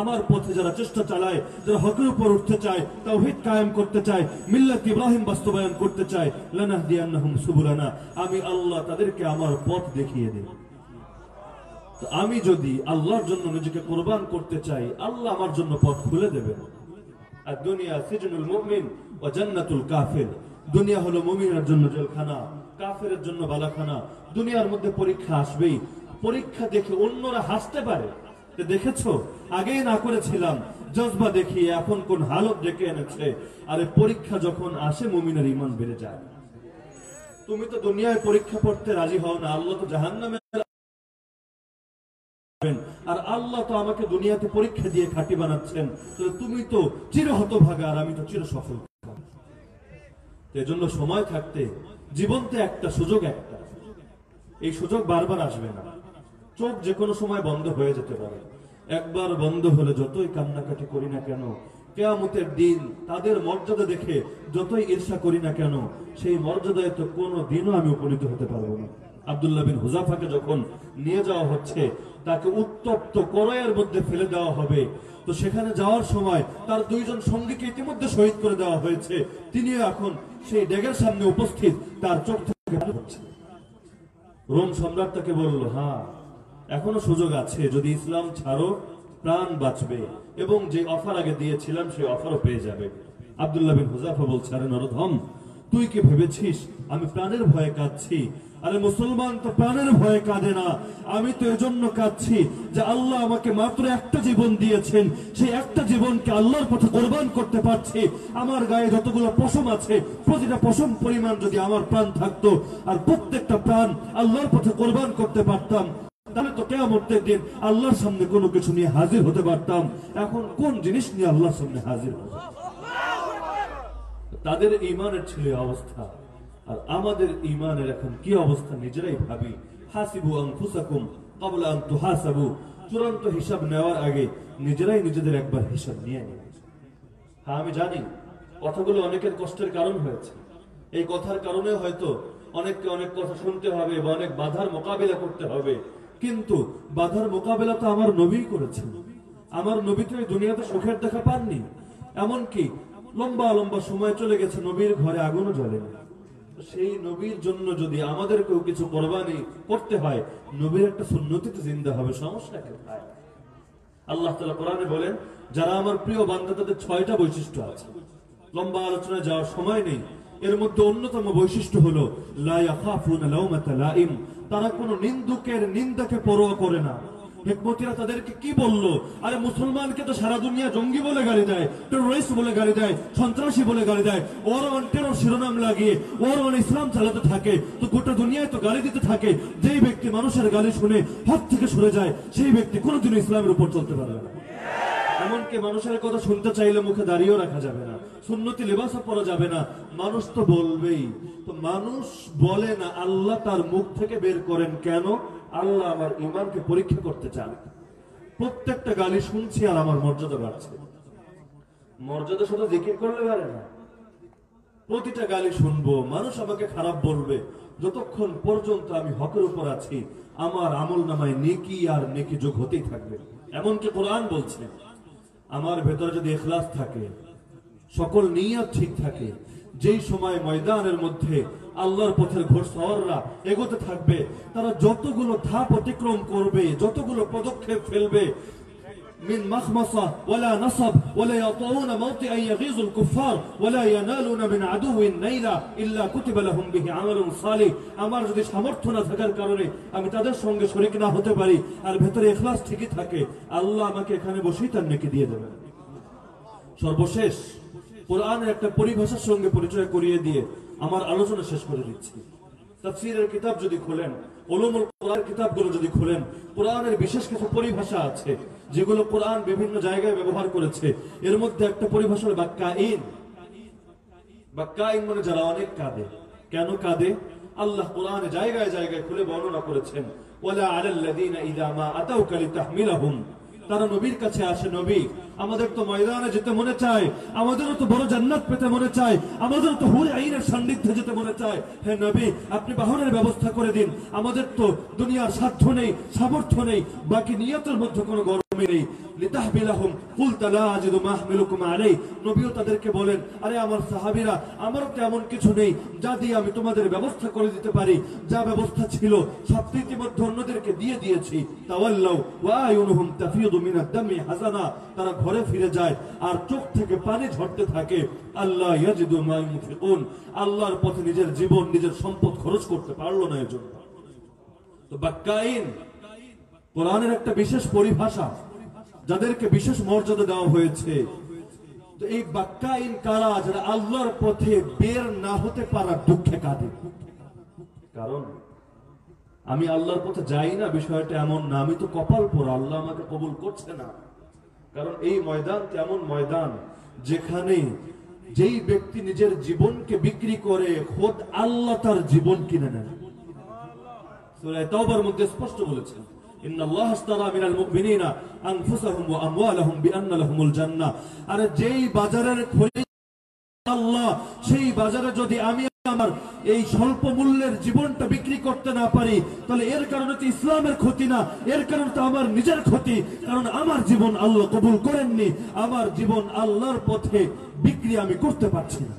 আমার পথে যারা চেষ্টা চালায়, যারা হকের উপর উঠতে চায়, তাওহীদ কায়েম করতে চায়, মিল্লাত ইব্রাহিম বাস্তবায়ন করতে চায়, লানাহদিয়ান্নাহুম সুবুলানা, আমি আল্লাহ তাদেরকে আমার পথ দেখিয়ে দেব। তো আমি যদি আল্লাহর জন্য নিজেকে কোরবান করতে চাই, আল্লাহ আমার জন্য পথ খুলে দেবেন আর দুনিয়া সিজনুল মুমিন ও জান্নাতুল কাফির। দুনিয়া হলো মুমিনের জন্য জেলখানা, কাফেরের জন্য বালাখানা। দুনিয়ার মধ্যে পরীক্ষা আসবেই। পরীক্ষা দেখে অন্যরা হাসতে পারে। দেখেছ? আগেই না করেছিলাম। জজবা দেখিয়ে এখন কোন হালত ডেকে এনেছে। আরে পরীক্ষা যখন আসে, মুমিনের ইমান বেড়ে যায়। তুমি তো দুনিয়ায় পরীক্ষা পড়তে রাজি হও না। আল্লাহ তো জাহান্নামে পাবেন। আর আল্লাহ তো আমাকে দুনিয়াতে পরীক্ষা দিয়ে খাঁটি বানাচ্ছেন। তুমি তো চির হতভাগা আর আমি তো চির সফল এজন্য সময় থাকতে জীবনতে একটা, সুযোগ একটা। এই সুযোগ বারবার আসবে না। চোখ যে কোনো সময় বন্ধ হয়ে যেতে পারে। একবার বন্ধ হলে যতই কান্নাকাটি করি না কেন, কেয়ামতের দিন তাদের মর্যাদা দেখে যতই ঈর্ষা করি না কেন, সেই মর্যাদায় তো কোনো দিনও আমি উপনীত হতে পারব না। আব্দুল্লাহ বিন হুজাফাকে যখন নিয়ে যাওয়া হচ্ছে, তাকে উত্তপ্ত কড়াইয়ের মধ্যে ফেলে দেওয়া হবে। তো সেখানে যাওয়ার সময় তার দুইজন সঙ্গীকে ইতিমধ্যে শহীদ করে দেওয়া হয়েছে। তিনিও এখন সেই ডেগের সামনে উপস্থিত, তার চোখ থেকে পড়ছে। রোম সম্রাট তাকে বলল হ্যাঁ এখনও সুযোগ আছে, যদি ইসলাম ছাড়ো, প্রাণ বাঁচবে এবং যে অফার আগে দিয়েছিলাম, সেই অফারও পেয়ে যাবে। আব্দুল্লাহ বিন হুজাফা বলছে, আরে নরধম, তুই কি ভেবেছিস আমি প্রাণের ভয়ে কাঁদছি? আরে মুসলমান তো প্রাণের ভয়ে কাঁদে না। আমি তো এজন্য কাঁদছি যে আল্লাহ আমাকে মাত্র একটা জীবন দিয়েছেন। সেই একটা জীবনকে আল্লাহর পথে কোরবান করতে পারছি। আমার গায়ে যতগুলো পশম আছে, প্রতিটা পশম পরিমাণ যদি আমার প্রাণ থাকতো, আর প্রত্যেকটা প্রাণ আল্লাহর পথে কোরবান করতে পারতাম, তাহলে তো কেয়ামতের দিন আল্লাহর সামনে কোনো কিছু নিয়ে হাজির হতে পারতাম। এখন কোন জিনিস নিয়ে আল্লাহর সামনে হাজির হবে? তাদের ইমানের ছিল অবস্থা। আর আমাদের ইমানের এখন কি অবস্থা নিজেরাই ভাবি। হাসিবু আনফুসাকুম তুহাসাবু। চূড়ান্ত হিসাব নেওয়ার আগে নিজেরাই নিজেদের একবার হিসাব নিয়ে হ্যাঁ আমি জানি। কথাগুলো অনেকের কষ্টের কারণ হয়েছে। এই কথার কারণে হয়তো অনেককে অনেক কথা শুনতে হবে বা অনেক বাধার মোকাবিলা করতে হবে। কিন্তু বাধার মোকাবেলা তো আমার নবী করেছেন। আমার নবী তো এই দুনিয়াতে সুখের দেখা পাননি। এমনকি লম্বা লম্বা সময় চলে গেছে নবীর ঘরে আগুনও জ্বলেনি। সেই নবীর জন্য যদি আমাদেরকেও কিছু কোরবানি করতে হয়, নবীর একটা সুন্নতিতে জিন্দা হবে, সমস্যা কোথায় আল্লাহ তালা কোরআনে বলেন, যারা আমার প্রিয় বান্দা, তাদের ছয়টা বৈশিষ্ট্য আছে। লম্বা আলোচনায় যাওয়ার সময় নেই। এর মধ্যে অন্যতম বৈশিষ্ট্য হলো লাইম। তারা কোনো নিন্দুকের নিন্দাকে পরোয়া করে না। হেকমতিরা তাদেরকে কি বলল? আরে মুসলমানকে তো সারা দুনিয়া জঙ্গি বলে গালি দেয় টেরোরিস্ট বলে গালি দেয়, সন্ত্রাসী বলে গালি দেয়। ওর অন টেরোর শিরোনাম লাগিয়ে ওর অন ইসলাম চালাতে থাকে, তো গোটা দুনিয়ায় তো গালি দিতে থাকে। যেই ব্যক্তি মানুষের গালি শুনে হাত থেকে সরে যায়, সেই ব্যক্তি কোনোদিনও ইসলামের উপর চলতে পারবে না। এমনকি মানুষের কথা শুনতে চাইলে মুখে দাঁড়িয়েও রাখা যাবে না, সুন্নতি লেবাসও পরা যাবে না। মানুষ তো বলবেই, তো মানুষ বলে না, আল্লাহ তার মুখ থেকে বের করেন কেন? আল্লাহ আমার ইমানকে পরীক্ষা করতে চান। প্রত্যেকটা গালি শুনছি আর আমার মর্যাদা বাড়ছে। মর্যাদা শুধু জিকির করলে পারে না। প্রতিটা গালি শুনব, মানুষ আমাকে খারাপ বলবে। যতক্ষণ পর্যন্ত আমি হকের উপর আছি, আমার আমল নামায় নেকি আর নেকি যোগ হতেই থাকবে। এমনকি কোরআন বলছে, আমার ভেতরে যদি এখলাস থাকে, সকল নিয়াত ঠিক থাকে, যেই সময় ময়দানের মধ্যে আল্লাহর পথের ঘোড়সওয়াররা এগোতে থাকবে তারা যতগুলো ধাপ অতিক্রম করবে যতগুলো পদক্ষেপ ফেলবে من مخمصة ولا نصب ولا يطؤون موطئا يغيظ الكفار ولا ينالون من عدو نيلا إلا كتب لهم به عمل صالح আমার যদি সামর্থ্য না থাকার কারণে আমি তাদের সঙ্গে শরিক না হতে পারি আর ভেতরে এখলাস ঠিকই থাকে আল্লাহ আমাকে এখানে বসেই তার নেকি দিয়ে দেবেন সর্বশেষ কোরআনের একটা পরিভাষার সঙ্গে পরিচয় করিয়ে দিয়ে আমার আলোচনা শেষ করে দিচ্ছি। তাফসীরের কিতাব যদি খোলেন ওলুমুল কোরআন কিতাবগুলো যদি খোলেন, কোরআনের বিশেষ কিছু পরিভাষা আছে, যেগুলো কোরআন বিভিন্ন জায়গায় ব্যবহার করেছে, এর মধ্যে একটা পরিভাষা হলো বাক্কাইন বাক্কাইন মানে যারা অনেক কাঁদে। কেন কাঁদে? আল্লাহ কোরআনে জায়গায় জায়গায় খুলে বর্ণনা করেছেন, ওয়ালা আলাল্লাযীনা ইযা মা আতাউকা লিতাহমিলাহুম। তারা নবীর কাছে আসে, নবী আমাদের তো ময়দানে যেতে মনে চায়, আমাদেরও তো বড় জান্নাত পেতে মনে চায়, আমাদেরও তো হুরে আইনের সান্নিধ্যে যেতে মনে চায়। হে নবী, আপনি বাহনের ব্যবস্থা করে দিন। আমাদের তো দুনিয়ার সাধ্য নেই, সামর্থ্য নেই, বাকি নিয়তের মধ্যে কোনো গরমে নেই। কিছু নেই। যা দিয়ে আমি তোমাদের ব্যবস্থা করে দিতে পারি, যা ব্যবস্থা ছিল অন্যদেরকে দিয়ে দিয়েছি। তারা ঘরে ফিরে যায় আর চোখ থেকে পানি ঝরতে থাকে, আল্লাহ আল্লাহর পথে নিজের জীবন, নিজের সম্পদ খরচ করতে পারল না এজন্য। তো বাক্কাইন, কোরআনের একটা বিশেষ পরিভাষা, যাদেরকে বিশেষ মর্যাদা দেওয়া হয়েছে। তো এই বাক্কাইন কারা যারা আল্লাহর পথে বের না হতে পারার দুঃখে কাঁদে? কারণ, আমি আল্লাহর পথে যাই না, বিষয়টা এমন না। আমি তো কপাল পর আল্লাহ আমাকে কবুল করছে না। কারণ এই ময়দান তেমন ময়দান যেখানে যেই ব্যক্তি নিজের জীবনকে বিক্রি করে, খোদ আল্লাহ তার জীবন কিনে নেন। তাওবার মধ্যে স্পষ্ট বলেছেন আরে যেই বাজারের আল্লাহ, সেই বাজারে যদি আমি আমার এই স্বল্প মূল্যের জীবনটা বিক্রি করতে না পারি, তাহলে এর কারণে তো ইসলামের ক্ষতি না, এর কারণে তো আমার নিজের ক্ষতি, কারণ আমার জীবন আল্লাহ কবুল করেননি, আমার জীবন আল্লাহর পথে বিক্রি আমি করতে পারছি না।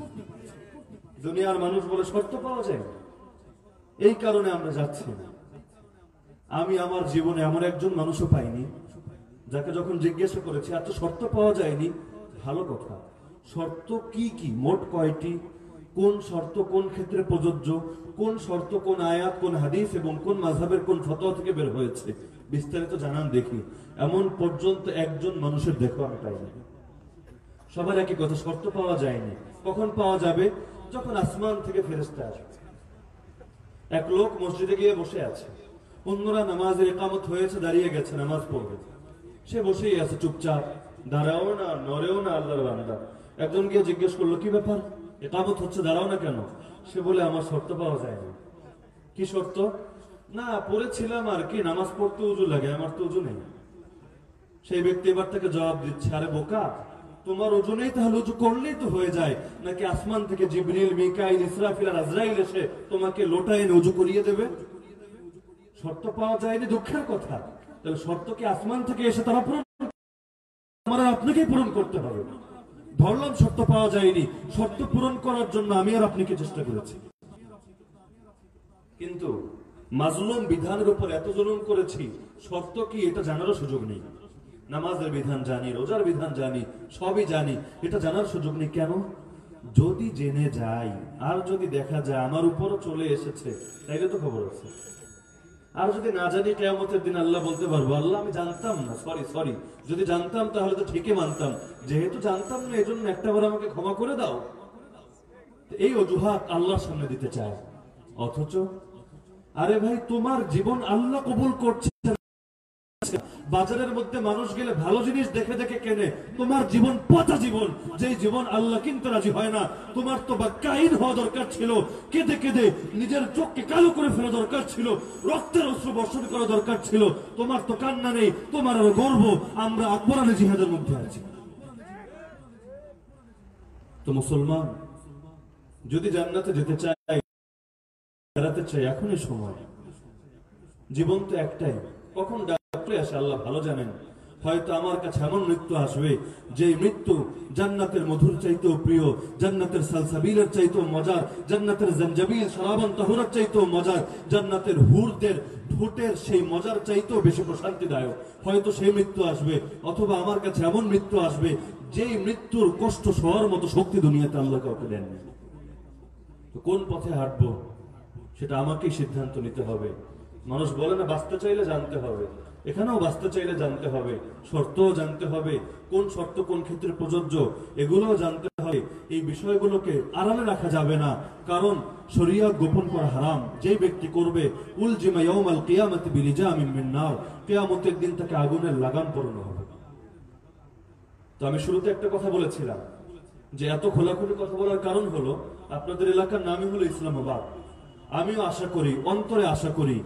দুনিয়ার মানুষ বলে শর্ত পাওয়া যায়? এই কারণে আমরা যাচ্ছি না। আমি আমার জীবনে এমন একজন মানুষও পাইনি, যাকে যখন জিজ্ঞাসা করেছি, এত শর্ত পাওয়া যায়নি, ভালো কথা। শর্ত কি কি? মোট কয়টি? কোন শর্ত কোন ক্ষেত্রে প্রযোজ্য? কোন শর্ত কোন আয়াত, কোন হাদিস এবং কোন মাঝহের কোন ফতোয়া থেকে বের হয়েছে? বিস্তারিত জানান দেখি। এমন পর্যন্ত একজন মানুষের দেখো আমি পাইনি সবার একই কথা, শর্ত পাওয়া যায়নি। কখন পাওয়া যাবে? যখন আসমান থেকে ফেরেস্তা আসবে। এক লোক মসজিদে গিয়ে বসে আছে। অন্যরা নামাজের একামত হয়েছে, দাঁড়িয়ে গেছে, নামাজ পড়বে। সে বসেই আছে, চুপচাপ। দাঁড়াও না, নড়েও না আল্লাহর বান্দা। একজন গিয়ে জিজ্ঞেস করল, কি ব্যাপার? একামত হচ্ছে, দাঁড়াও না কেন? সে বলে, আমার শর্ত পাওয়া যায় না কি শর্ত? না, পড়েছিলাম আর কি, নামাজ পড়তে উজু লাগে, আমার তো উজু নেই। সেই ব্যক্তি এবার তাকে জবাব দিচ্ছে, আরে বোকা, তোমার ওজনেই তাহলে উজু করলেই তো হয়ে যায়। নাকি আসমান থেকে জিবরিল, মিকাইল, ইসরাফিল আর আজরাইল এসে তোমাকে লোটা এনে উজু করিয়ে দেবে? শর্ত পাওয়া যায়নি, দুঃখের কথা। তাহলে শর্ত কি আসমান থেকে এসে তারা পূরণ আপনাকেই পূরণ করতে হবে। ধরলাম শর্ত পাওয়া যায়নি। শর্ত পূরণ করার জন্য আমি আর আপনাকে চেষ্টা করেছি। কিন্তু মাজলুম বিধানের উপর এত জুলুম করেছি, শর্ত কি এটা জানারও সুযোগ নেই। নামাজের বিধান জানি, রোজার বিধান জানি, সবই জানি, এটা জানার সুযোগ নেই কেন? যদি জেনে যাই, আর যদি দেখা যায় আমার উপরও চলে এসেছে, তাইলে তো খবর আছে। আর যদি না জানি কেয়ামতের দিন আল্লাহ বলতে পারব, আল্লাহ আমি জানতাম না সরি সরি যদি জানতাম তাহলে তো ঠিকই মানতাম। যেহেতু জানতাম না এই জন্য একটাবার আমাকে ক্ষমা করে দাও। এই অজুহাত আল্লাহর সামনে দিতে চায়। অথচ, আরে ভাই, তোমার জীবন আল্লাহ কবুল করছে। বাজারের মধ্যে মানুষ গেলে ভালো জিনিস দেখে দেখে কেনে, তোমার জীবন পচা জীবন যে জীবন আল্লাহ কিন্তু রাজি হয় না, তোমার তো বা কাইন হওয়া দরকার ছিল, কেঁদে কেঁদে নিজের চোখকে কালো করে ফেলা দরকার ছিল, রক্তের অস্ত্র বর্ষণ করা দরকার ছিল, তোমার তো কান্না নেই, তোমার আরও গর্ব, আমরা আকবর আলী জিহাদের মধ্যে আছি। তো মুসলমান, যদি জান্নাতে যেতে চাই বেড়াতে চাই এখনই সময়। জীবন তো একটাই, কখন আল্লাহ ভালো জানেন। হয়তো আমার কাছে এমন মৃত্যু আসবে যে মৃত্যু জান্নাতের মধুর চাইতেও প্রিয়, জান্নাতের সালসাবিলের চাইতেও মজার, জান্নাতের জঞ্জাবিল তাহুরার চাইতেও মজার, জান্নাতের হুরদের, ঠোঁটের সেই মজার চাইতেও বেশি প্রশান্তিদায়ক। হয়তো সেই মৃত্যু আসবে, অথবা আমার কাছে এমন মৃত্যু আসবে, যেই মৃত্যুর কষ্ট সবার মতো শক্তি দুনিয়াতে আল্লাহ কাউকে দেননি। তো কোন পথে হাঁটবো? সেটা আমাকেই সিদ্ধান্ত নিতে হবে। মানুষ বলে না, বাঁচতে চাইলে জানতে হবে। এখানেও বাঁচতে চাইলে জানতে হবে, শর্তও জানতে হবে, কোন শর্ত কোন ক্ষেত্রে প্রযোজ্য, এগুলোও জানতে হবে। এই বিষয়গুলোকে আড়ালে রাখা যাবে না, কারণ শরিয়া গোপন করা হারাম। যে ব্যক্তি করবে উল জিমা কিয়ামতি বিরিজামিন মিন নার, কিয়ামতের দিন তাকে আগুনের লাগাম পড়ানো হবে। তো আমি শুরুতে একটা কথা বলেছিলাম, যে এত খোলাখুলি কথা বলার কারণ হলো, আপনাদের এলাকার নামই হলো ইসলামাবাদ। আমিও আশা করি, অন্তরে আশা করি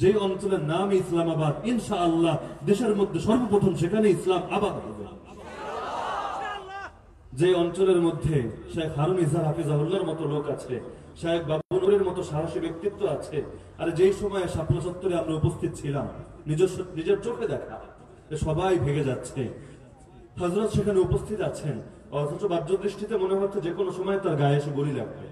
যে অঞ্চলের নাম ইসলামাবাদ ইনশা আল্লাহ দেশের মধ্যে সর্বপ্রথম সেখানে ইসলাম আবাদ হবে। যে অঞ্চলের মধ্যে শেখ হারুন ইজার হাফিজাহুল্লার মতো লোক আছে, শেখ বাবুনুরের মতো সাহসী ব্যক্তিত্ব আছে, আর যেই সময়ে শাপলা চত্বরে আমরা উপস্থিত ছিলাম, নিজস্ব, নিজের চোখে দেখা সবাই ভেঙে যাচ্ছে। হজরত সেখানে উপস্থিত আছেন, অথচ বাহ্য দৃষ্টিতে মনে হচ্ছে যে কোনো সময় তার গায়ে এসে গুলি লাগবে।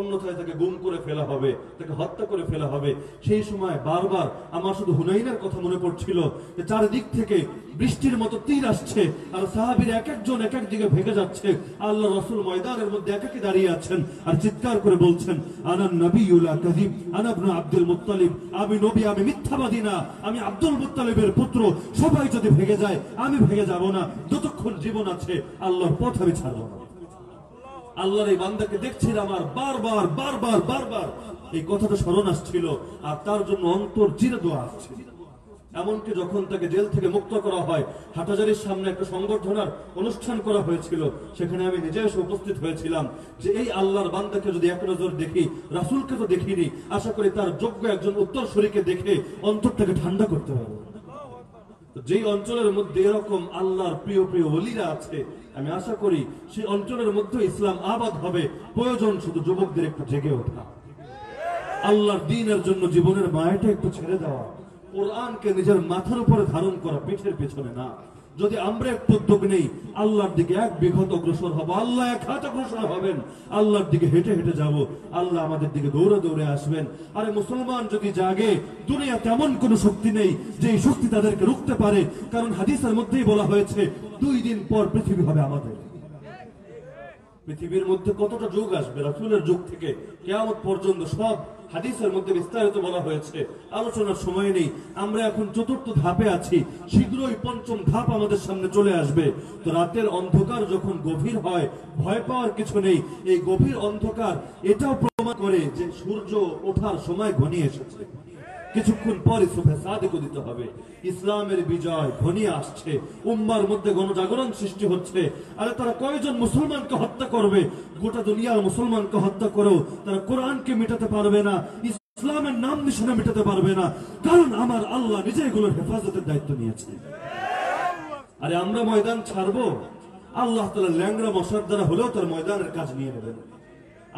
অন্যথায় তাকে গুম করে ফেলা হবে, তাকে হত্যা করে ফেলা হবে। সেই সময় বারবার আমার শুধু হুনাইনের কথা মনে পড়ছিল যে চারিদিক থেকে বৃষ্টির মতো তীর আসছে আর সাহাবির এক একজন এক এক দিকে ভেঙে যাচ্ছে। আল্লাহ রসুল ময়দানের মধ্যে একাকি দাঁড়িয়ে আছেন আর চিৎকার করে বলছেন আনান নবিউলা কাদিব আনাবনু আব্দুল মুত্তালিব, আমি নবী, আমি মিথ্যাবাদী না, আমি আব্দুল মুত্তালিবের পুত্র, সবাই যদি ভেঙে যায়, আমি ভেঙে যাব না, যতক্ষণ জীবন আছে, আল্লাহর পথ আমি ছাড়বো না। আল্লাহর এই বান্দাকে দেখছিলাম আর বারবার বারবার বারবার এই কথাটা স্মরণ আসছিল আর তার জন্য অন্তর জিরে দোয়া আসছে। এমনকি যখন তাকে জেল থেকে মুক্ত করা হয়, হাটাজারির সামনে একটা সংবর্ধনার অনুষ্ঠান করা হয়েছিল, সেখানে আমি নিজে এসে উপস্থিত হয়েছিলাম যে এই আল্লাহর বান্দাকে যদি এক নজর দেখি, রাসুলকে তো দেখিনি, আশা করি তার যোগ্য একজন উত্তরসূরিকে দেখে অন্তরটাকে ঠান্ডা করতে পারব। যেই অঞ্চলের মধ্যে এরকম আল্লাহর প্রিয় প্রিয় অলিরা আছে আমি আশা করি সেই অঞ্চলের মধ্যে ইসলাম আবাদ হবে। প্রয়োজন শুধু যুবকদের একটু জেগে ওঠা। আল্লাহর দিনের জন্য জীবনের মায়াটা একটু ছেড়ে দেওয়া। কোরআনকে নিজের মাথার উপরে ধারণ করা পিঠের পেছনে না। যদি আমরা একটু উদ্যোগ নেই, আল্লাহর দিকে এক বিঘত অগ্রসর হব। আল্লাহ এক হাত অগ্রসর হবেন। আল্লাহর দিকে হেঁটে হেঁটে যাব। আল্লাহ আমাদের দিকে দৌড়ে দৌড়ে আসবেন। আরে মুসলমান যদি জাগে, দুনিয়া তেমন কোনো শক্তি নেই যে শক্তি তাদেরকে রুখতে পারে। কারণ হাদিসের মধ্যেই বলা হয়েছে দুই দিন পর পৃথিবী হবে আমাদের। পৃথিবীর মধ্যে কতটা যুগ আসবে? রাসুলের যুগ থেকে কেয়ামত পর্যন্ত সব হাদিসের মধ্যে বিস্তারিত বলা হয়েছে। আলোচনার সময় নেই। আমরা এখন চতুর্থ ধাপে আছি। শীঘ্রই পঞ্চম ধাপ আমাদের সামনে চলে আসবে। তো রাতের অন্ধকার যখন গভীর হয়, ভয় পাওয়ার কিছু নেই। এই গভীর অন্ধকার এটাও প্রমাণ করে যে সূর্য ওঠার সময় ঘনিয়ে এসেছে। কিছুক্ষণ পরে সুফে সাদিক দিতে হবে। ইসলামের বিজয় ঘনিয়ে আসছে। উম্মার মধ্যে গণজাগরণ সৃষ্টি হচ্ছে। আরে তারা কয়জন মুসলমানকে হত্যা করবে? গোটা দুনিয়ার মুসলমানকে হত্যা করেও তারা কোরআনকে মেটাতে পারবে না, ইসলামের নাম নিশানা মেটাতে পারবে না। কারণ আমার আল্লাহ নিজে এগুলোর হেফাজতের দায়িত্ব নিয়েছে। আরে আমরা ময়দান ছাড়বো? আল্লাহ তালা ল্যাংরা মশার দ্বারা হলেও তার ময়দানের কাজ নিয়ে নেবেন।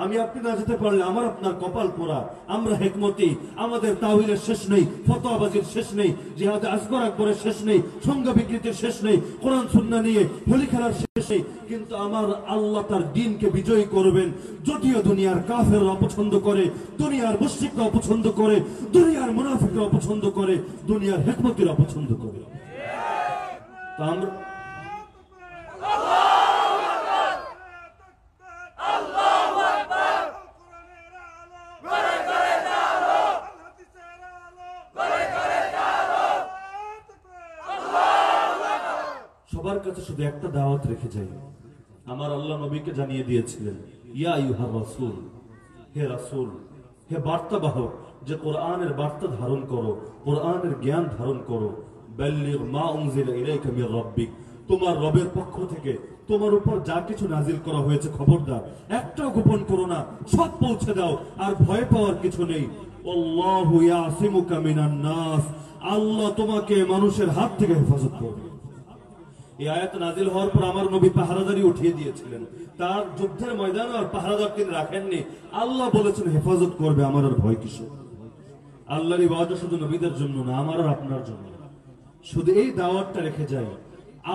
আমি আপনি না যেতে পারলে আমার আপনার কপাল পোড়া। আমরা হেকমতি। আমাদের তাহিলের শেষ নেই, ফতোয়াবাজির শেষ নেই, জিহাদে আসগর আকবরের শেষ নেই, সঙ্গ বিকৃতির শেষ নেই, কোরআন সুন্না নিয়ে হোলি খেলার শেষ নেই। কিন্তু আমার আল্লাহ তার দিনকে বিজয়ী করবেন। যদিও দুনিয়ার কাফের অপছন্দ করে, দুনিয়ার মুশ্রিকরা অপছন্দ করে, দুনিয়ার মুনাফিকরা অপছন্দ করে, দুনিয়ার হেকমতির অপছন্দ করে। তো আমরা কাছে শুধু একটা দাওয়াত রেখে যাই। আমার আল্লাহ নবীকে জানিয়ে দিয়েছিলেন, ইয়া ইউহার রাসূল, হে রাসূল, হে বার্তা বাহক যে কোরআনের বার্তা ধারণ করো, কোরআনের জ্ঞান ধারণ করো মা রাব্বিক, তোমার রবের পক্ষ থেকে তোমার উপর যা কিছু নাজিল করা হয়েছে খবরদার, একটাও গোপন করো না, সব পৌঁছে দাও, আর ভয় পাওয়ার কিছু নেই। আল্লাহ তোমাকে মানুষের হাত থেকে হেফাজত করবে এই আয়াত নাজিল হওয়ার পর আমার নবী পাহারাদারি উঠিয়ে দিয়েছিলেন। তার যুদ্ধের আর পাহারাদার তিনি রাখেননি। আল্লাহ বলেছেন, হেফাজত করবে আমার আর ভয় আল্লাহর শুধু নবীদের জন্য না, আমার আর আপনার জন্য। শুধু এই দাওয়াতটা রেখে যাই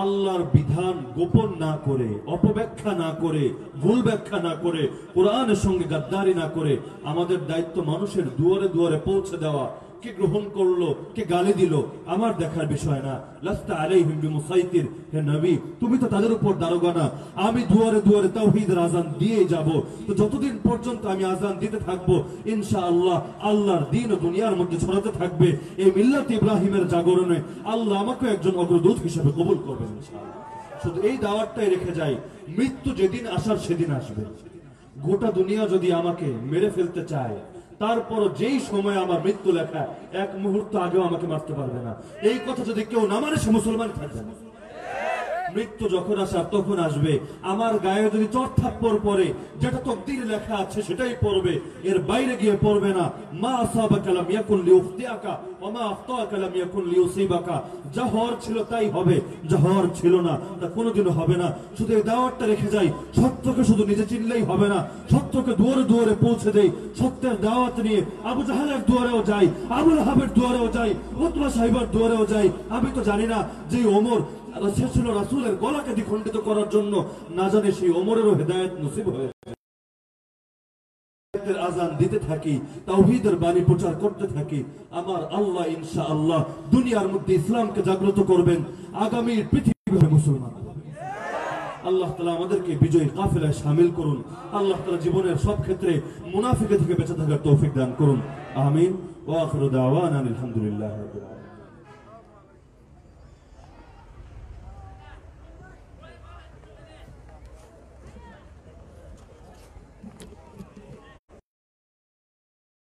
আল্লাহর বিধান গোপন না করে, অপব্যাখ্যা না করে, ভুল ব্যাখ্যা না করে, কোরআনের সঙ্গে গাদ্দারি না করে আমাদের দায়িত্ব মানুষের দুয়ারে দুয়ারে পৌঁছে দেওয়া কে গ্রহণ করল, কে গালি দিল, আমার দেখার বিষয় না। লাস্তা আলাইহিম বিমুসাইতির। হে নবী, তুমি তো তাদের উপর দারোগা না। আমি দুয়ারে দুয়ারে তাওহীদের আজান দিয়ে যাব। তো যতদিন পর্যন্ত আমি আজান দিতে থাকব, ইনশাআল্লাহ আল্লাহর দিন ও দুনিয়ার মধ্যে ছড়াতে থাকবে। এই মিল্লাত ইব্রাহিমের জাগরণে আল্লাহ আমাকে একজন অগ্রদূত হিসেবে কবুল করবেন, ইনশাআল্লাহ। শুধু এই দাওয়াতটাই রেখে যাই, মৃত্যু যেদিন আসার সেদিন আসবে। গোটা দুনিয়া যদি আমাকে মেরে ফেলতে চায় তারপর যেই সময় আমার মৃত্যু লেখা, এক মুহূর্ত আগেও আমাকে মারতে পারবে না। এই কথা যদি কেউ না মানে সে মুসলমান থাকবে না। মৃত্যু যখন আসার তখন আসবে, আমার গায়ে যদি চট পরে যেটা তকদির লেখা আছে সেটাই পড়বে, এর বাইরে গিয়ে পড়বে না। মা আসাবাকা লাম ইয়াকুন লিউখতিআকা ওয়া মা আখতাআকা লাম ইয়াকুন লিউসিবাকা। যা হওয়ার ছিল তাই হবে, যা হওয়ার ছিল না, তা কোনোদিনও হবে না। শুধু এই দাওয়াতটা রেখে যাই, সত্যকে শুধু নিজে চিনলেই হবে না। সত্যকে দুয়ারে দুয়ারে পৌঁছে দেই, সত্যের দাওয়াত নিয়ে আবু জাহালের দুয়ারেও যাই, আবুল হাবের দুয়ারেও যাই, উতবা সাহিবার দুয়ারেও যাই। আমি তো জানি না যে ওমর সে ছিল রাসূলের গলাকে দ্বিখণ্ডিত করার জন্য না জানে সেই ওমরেরও হেদায়েত নসিব হয়ে হেদায়েতের আজান দিতে থাকি, তাওহীদের বাণী প্রচার করতে থাকি, আমার আল্লাহ ইনশাআল্লাহ দুনিয়ার মধ্যে ইসলামকে জাগ্রত করবেন, আগামী পৃথিবীর মুসলমান। আল্লাহ তালা আমাদেরকে বিজয়ী কাফেলায় সামিল করুন। আল্লাহ তালা জীবনের সব ক্ষেত্রে মুনাফিকে থেকে বেঁচে থাকার তৌফিক দান করুন। আমিন। ওয়া আখিরু দাওয়ানা আলহামদুলিল্লাহ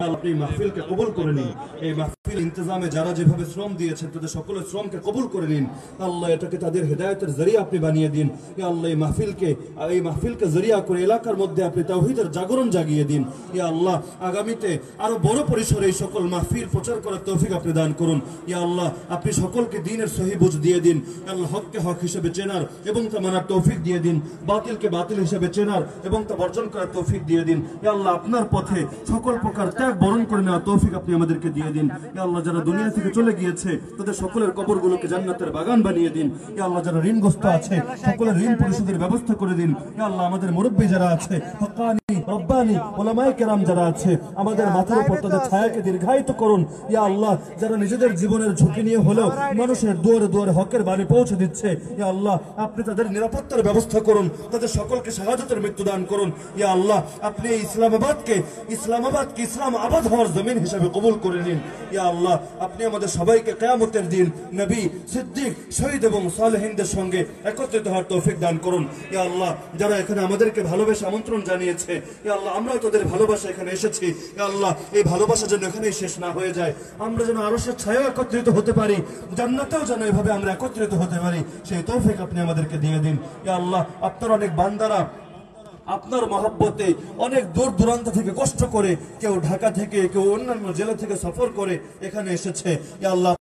আপনি মাহফিলকে কবুল করে নিন এই মাহফিল ইন্তজামে যারা যেভাবে শ্রম দিয়েছেন, তাদের সকলের শ্রমকে কবুল করে নিন। আল্লাহ এটাকে তাদের জরিয়া আপনি বানিয়ে দিন। আল্লাহ এই মাহফিলকে এই মাহফিলকে জরিয়া করে এলাকার মধ্যে আপনি তাওহীদের জাগরণ জাগিয়ে দিন। আল্লাহ, আগামীতে আরও বড় পরিসরে এই সকল মাহফিল প্রচার করার তৌফিক আপনি দান করুন। ইয়া আল্লাহ, আপনি সকলকে দিনের সহি বুঝ দিয়ে দিন। আল্লাহ হককে হক হিসেবে চেনার এবং তা মানার তৌফিক দিয়ে দিন। বাতিলকে বাতিল হিসেবে চেনার এবং তা বর্জন করার তৌফিক দিয়ে দিন। ইয়া আল্লাহ, আপনার পথে সকল প্রকার ত্যাগ বরণ করে নেওয়ার তৌফিক আপনি আমাদেরকে দিয়ে দিন। ইয়া আল্লাহ, যারা দুনিয়া থেকে চলে গিয়েছে, তাদের সকলের কবরগুলোকে জান্নাতের বাগান বানিয়ে দিন। ইয়া আল্লাহ, যারা ঋণগ্রস্ত আছে, সকলের ঋণ পরিশোধের ব্যবস্থা করে দিন। ইয়া আল্লাহ, আমাদের মুরব্বী যারা আছে, হকানি, রব্বানি, ওলামায়ে কেরাম যারা আছে, আমাদের মাথার উপর তাদের ছায়াকে দীর্ঘায়িত করুন। ইয়া আল্লাহ, যারা নিজেদের জীবনের ঝুঁকি নিয়ে হলেও মানুষের দুয়ারে দুয়ারে হকের বাণী পৌঁছে দিচ্ছে ইয়া আল্লাহ, আপনি তাদের নিরাপত্তার ব্যবস্থা করুন, তাদের সকলকে শাহাদতের মৃত্যু দান করুন। ইয়া আল্লাহ, আপনি ইসলামাবাদকে ইসলামাবাদকে ইসলাম আবাদ হওয়ার জমিন হিসাবে কবুল করে নিন। ইয়া আল্লাহ, আপনি আমাদের সবাইকে কেয়ামতের দিন নবী, সিদ্দিক, শহীদ এবং সালেহিনদের সঙ্গে একত্রিত হওয়ার তৌফিক দান করুন। ইয়া আল্লাহ, যারা এখানে আমাদেরকে ভালোবেসে আমন্ত্রণ জানিয়েছে, ইয়া আল্লাহ, আমরাও তাদের ভালোবাসা এখানে এসেছি। ইয়া আল্লাহ, এই ভালোবাসা যেন এখানেই শেষ না হয়ে যায়। আমরা যেন আরও সে ছায়া একত্রিত হতে পারি, জান্নাতেও যেন এভাবে আমরা একত্রিত হতে পারি, সেই তৌফিক আপনি আমাদেরকে দিয়ে দিন। ইয়া আল্লাহ, আপনার অনেক বান্দারা আপনার মহব্বতে অনেক দূর দূরান্ত থেকে কষ্ট করে কেউ ঢাকা থেকে, কেউ অন্যান্য জেলা থেকে সফর করে এখানে এসেছে। আল্লাহ।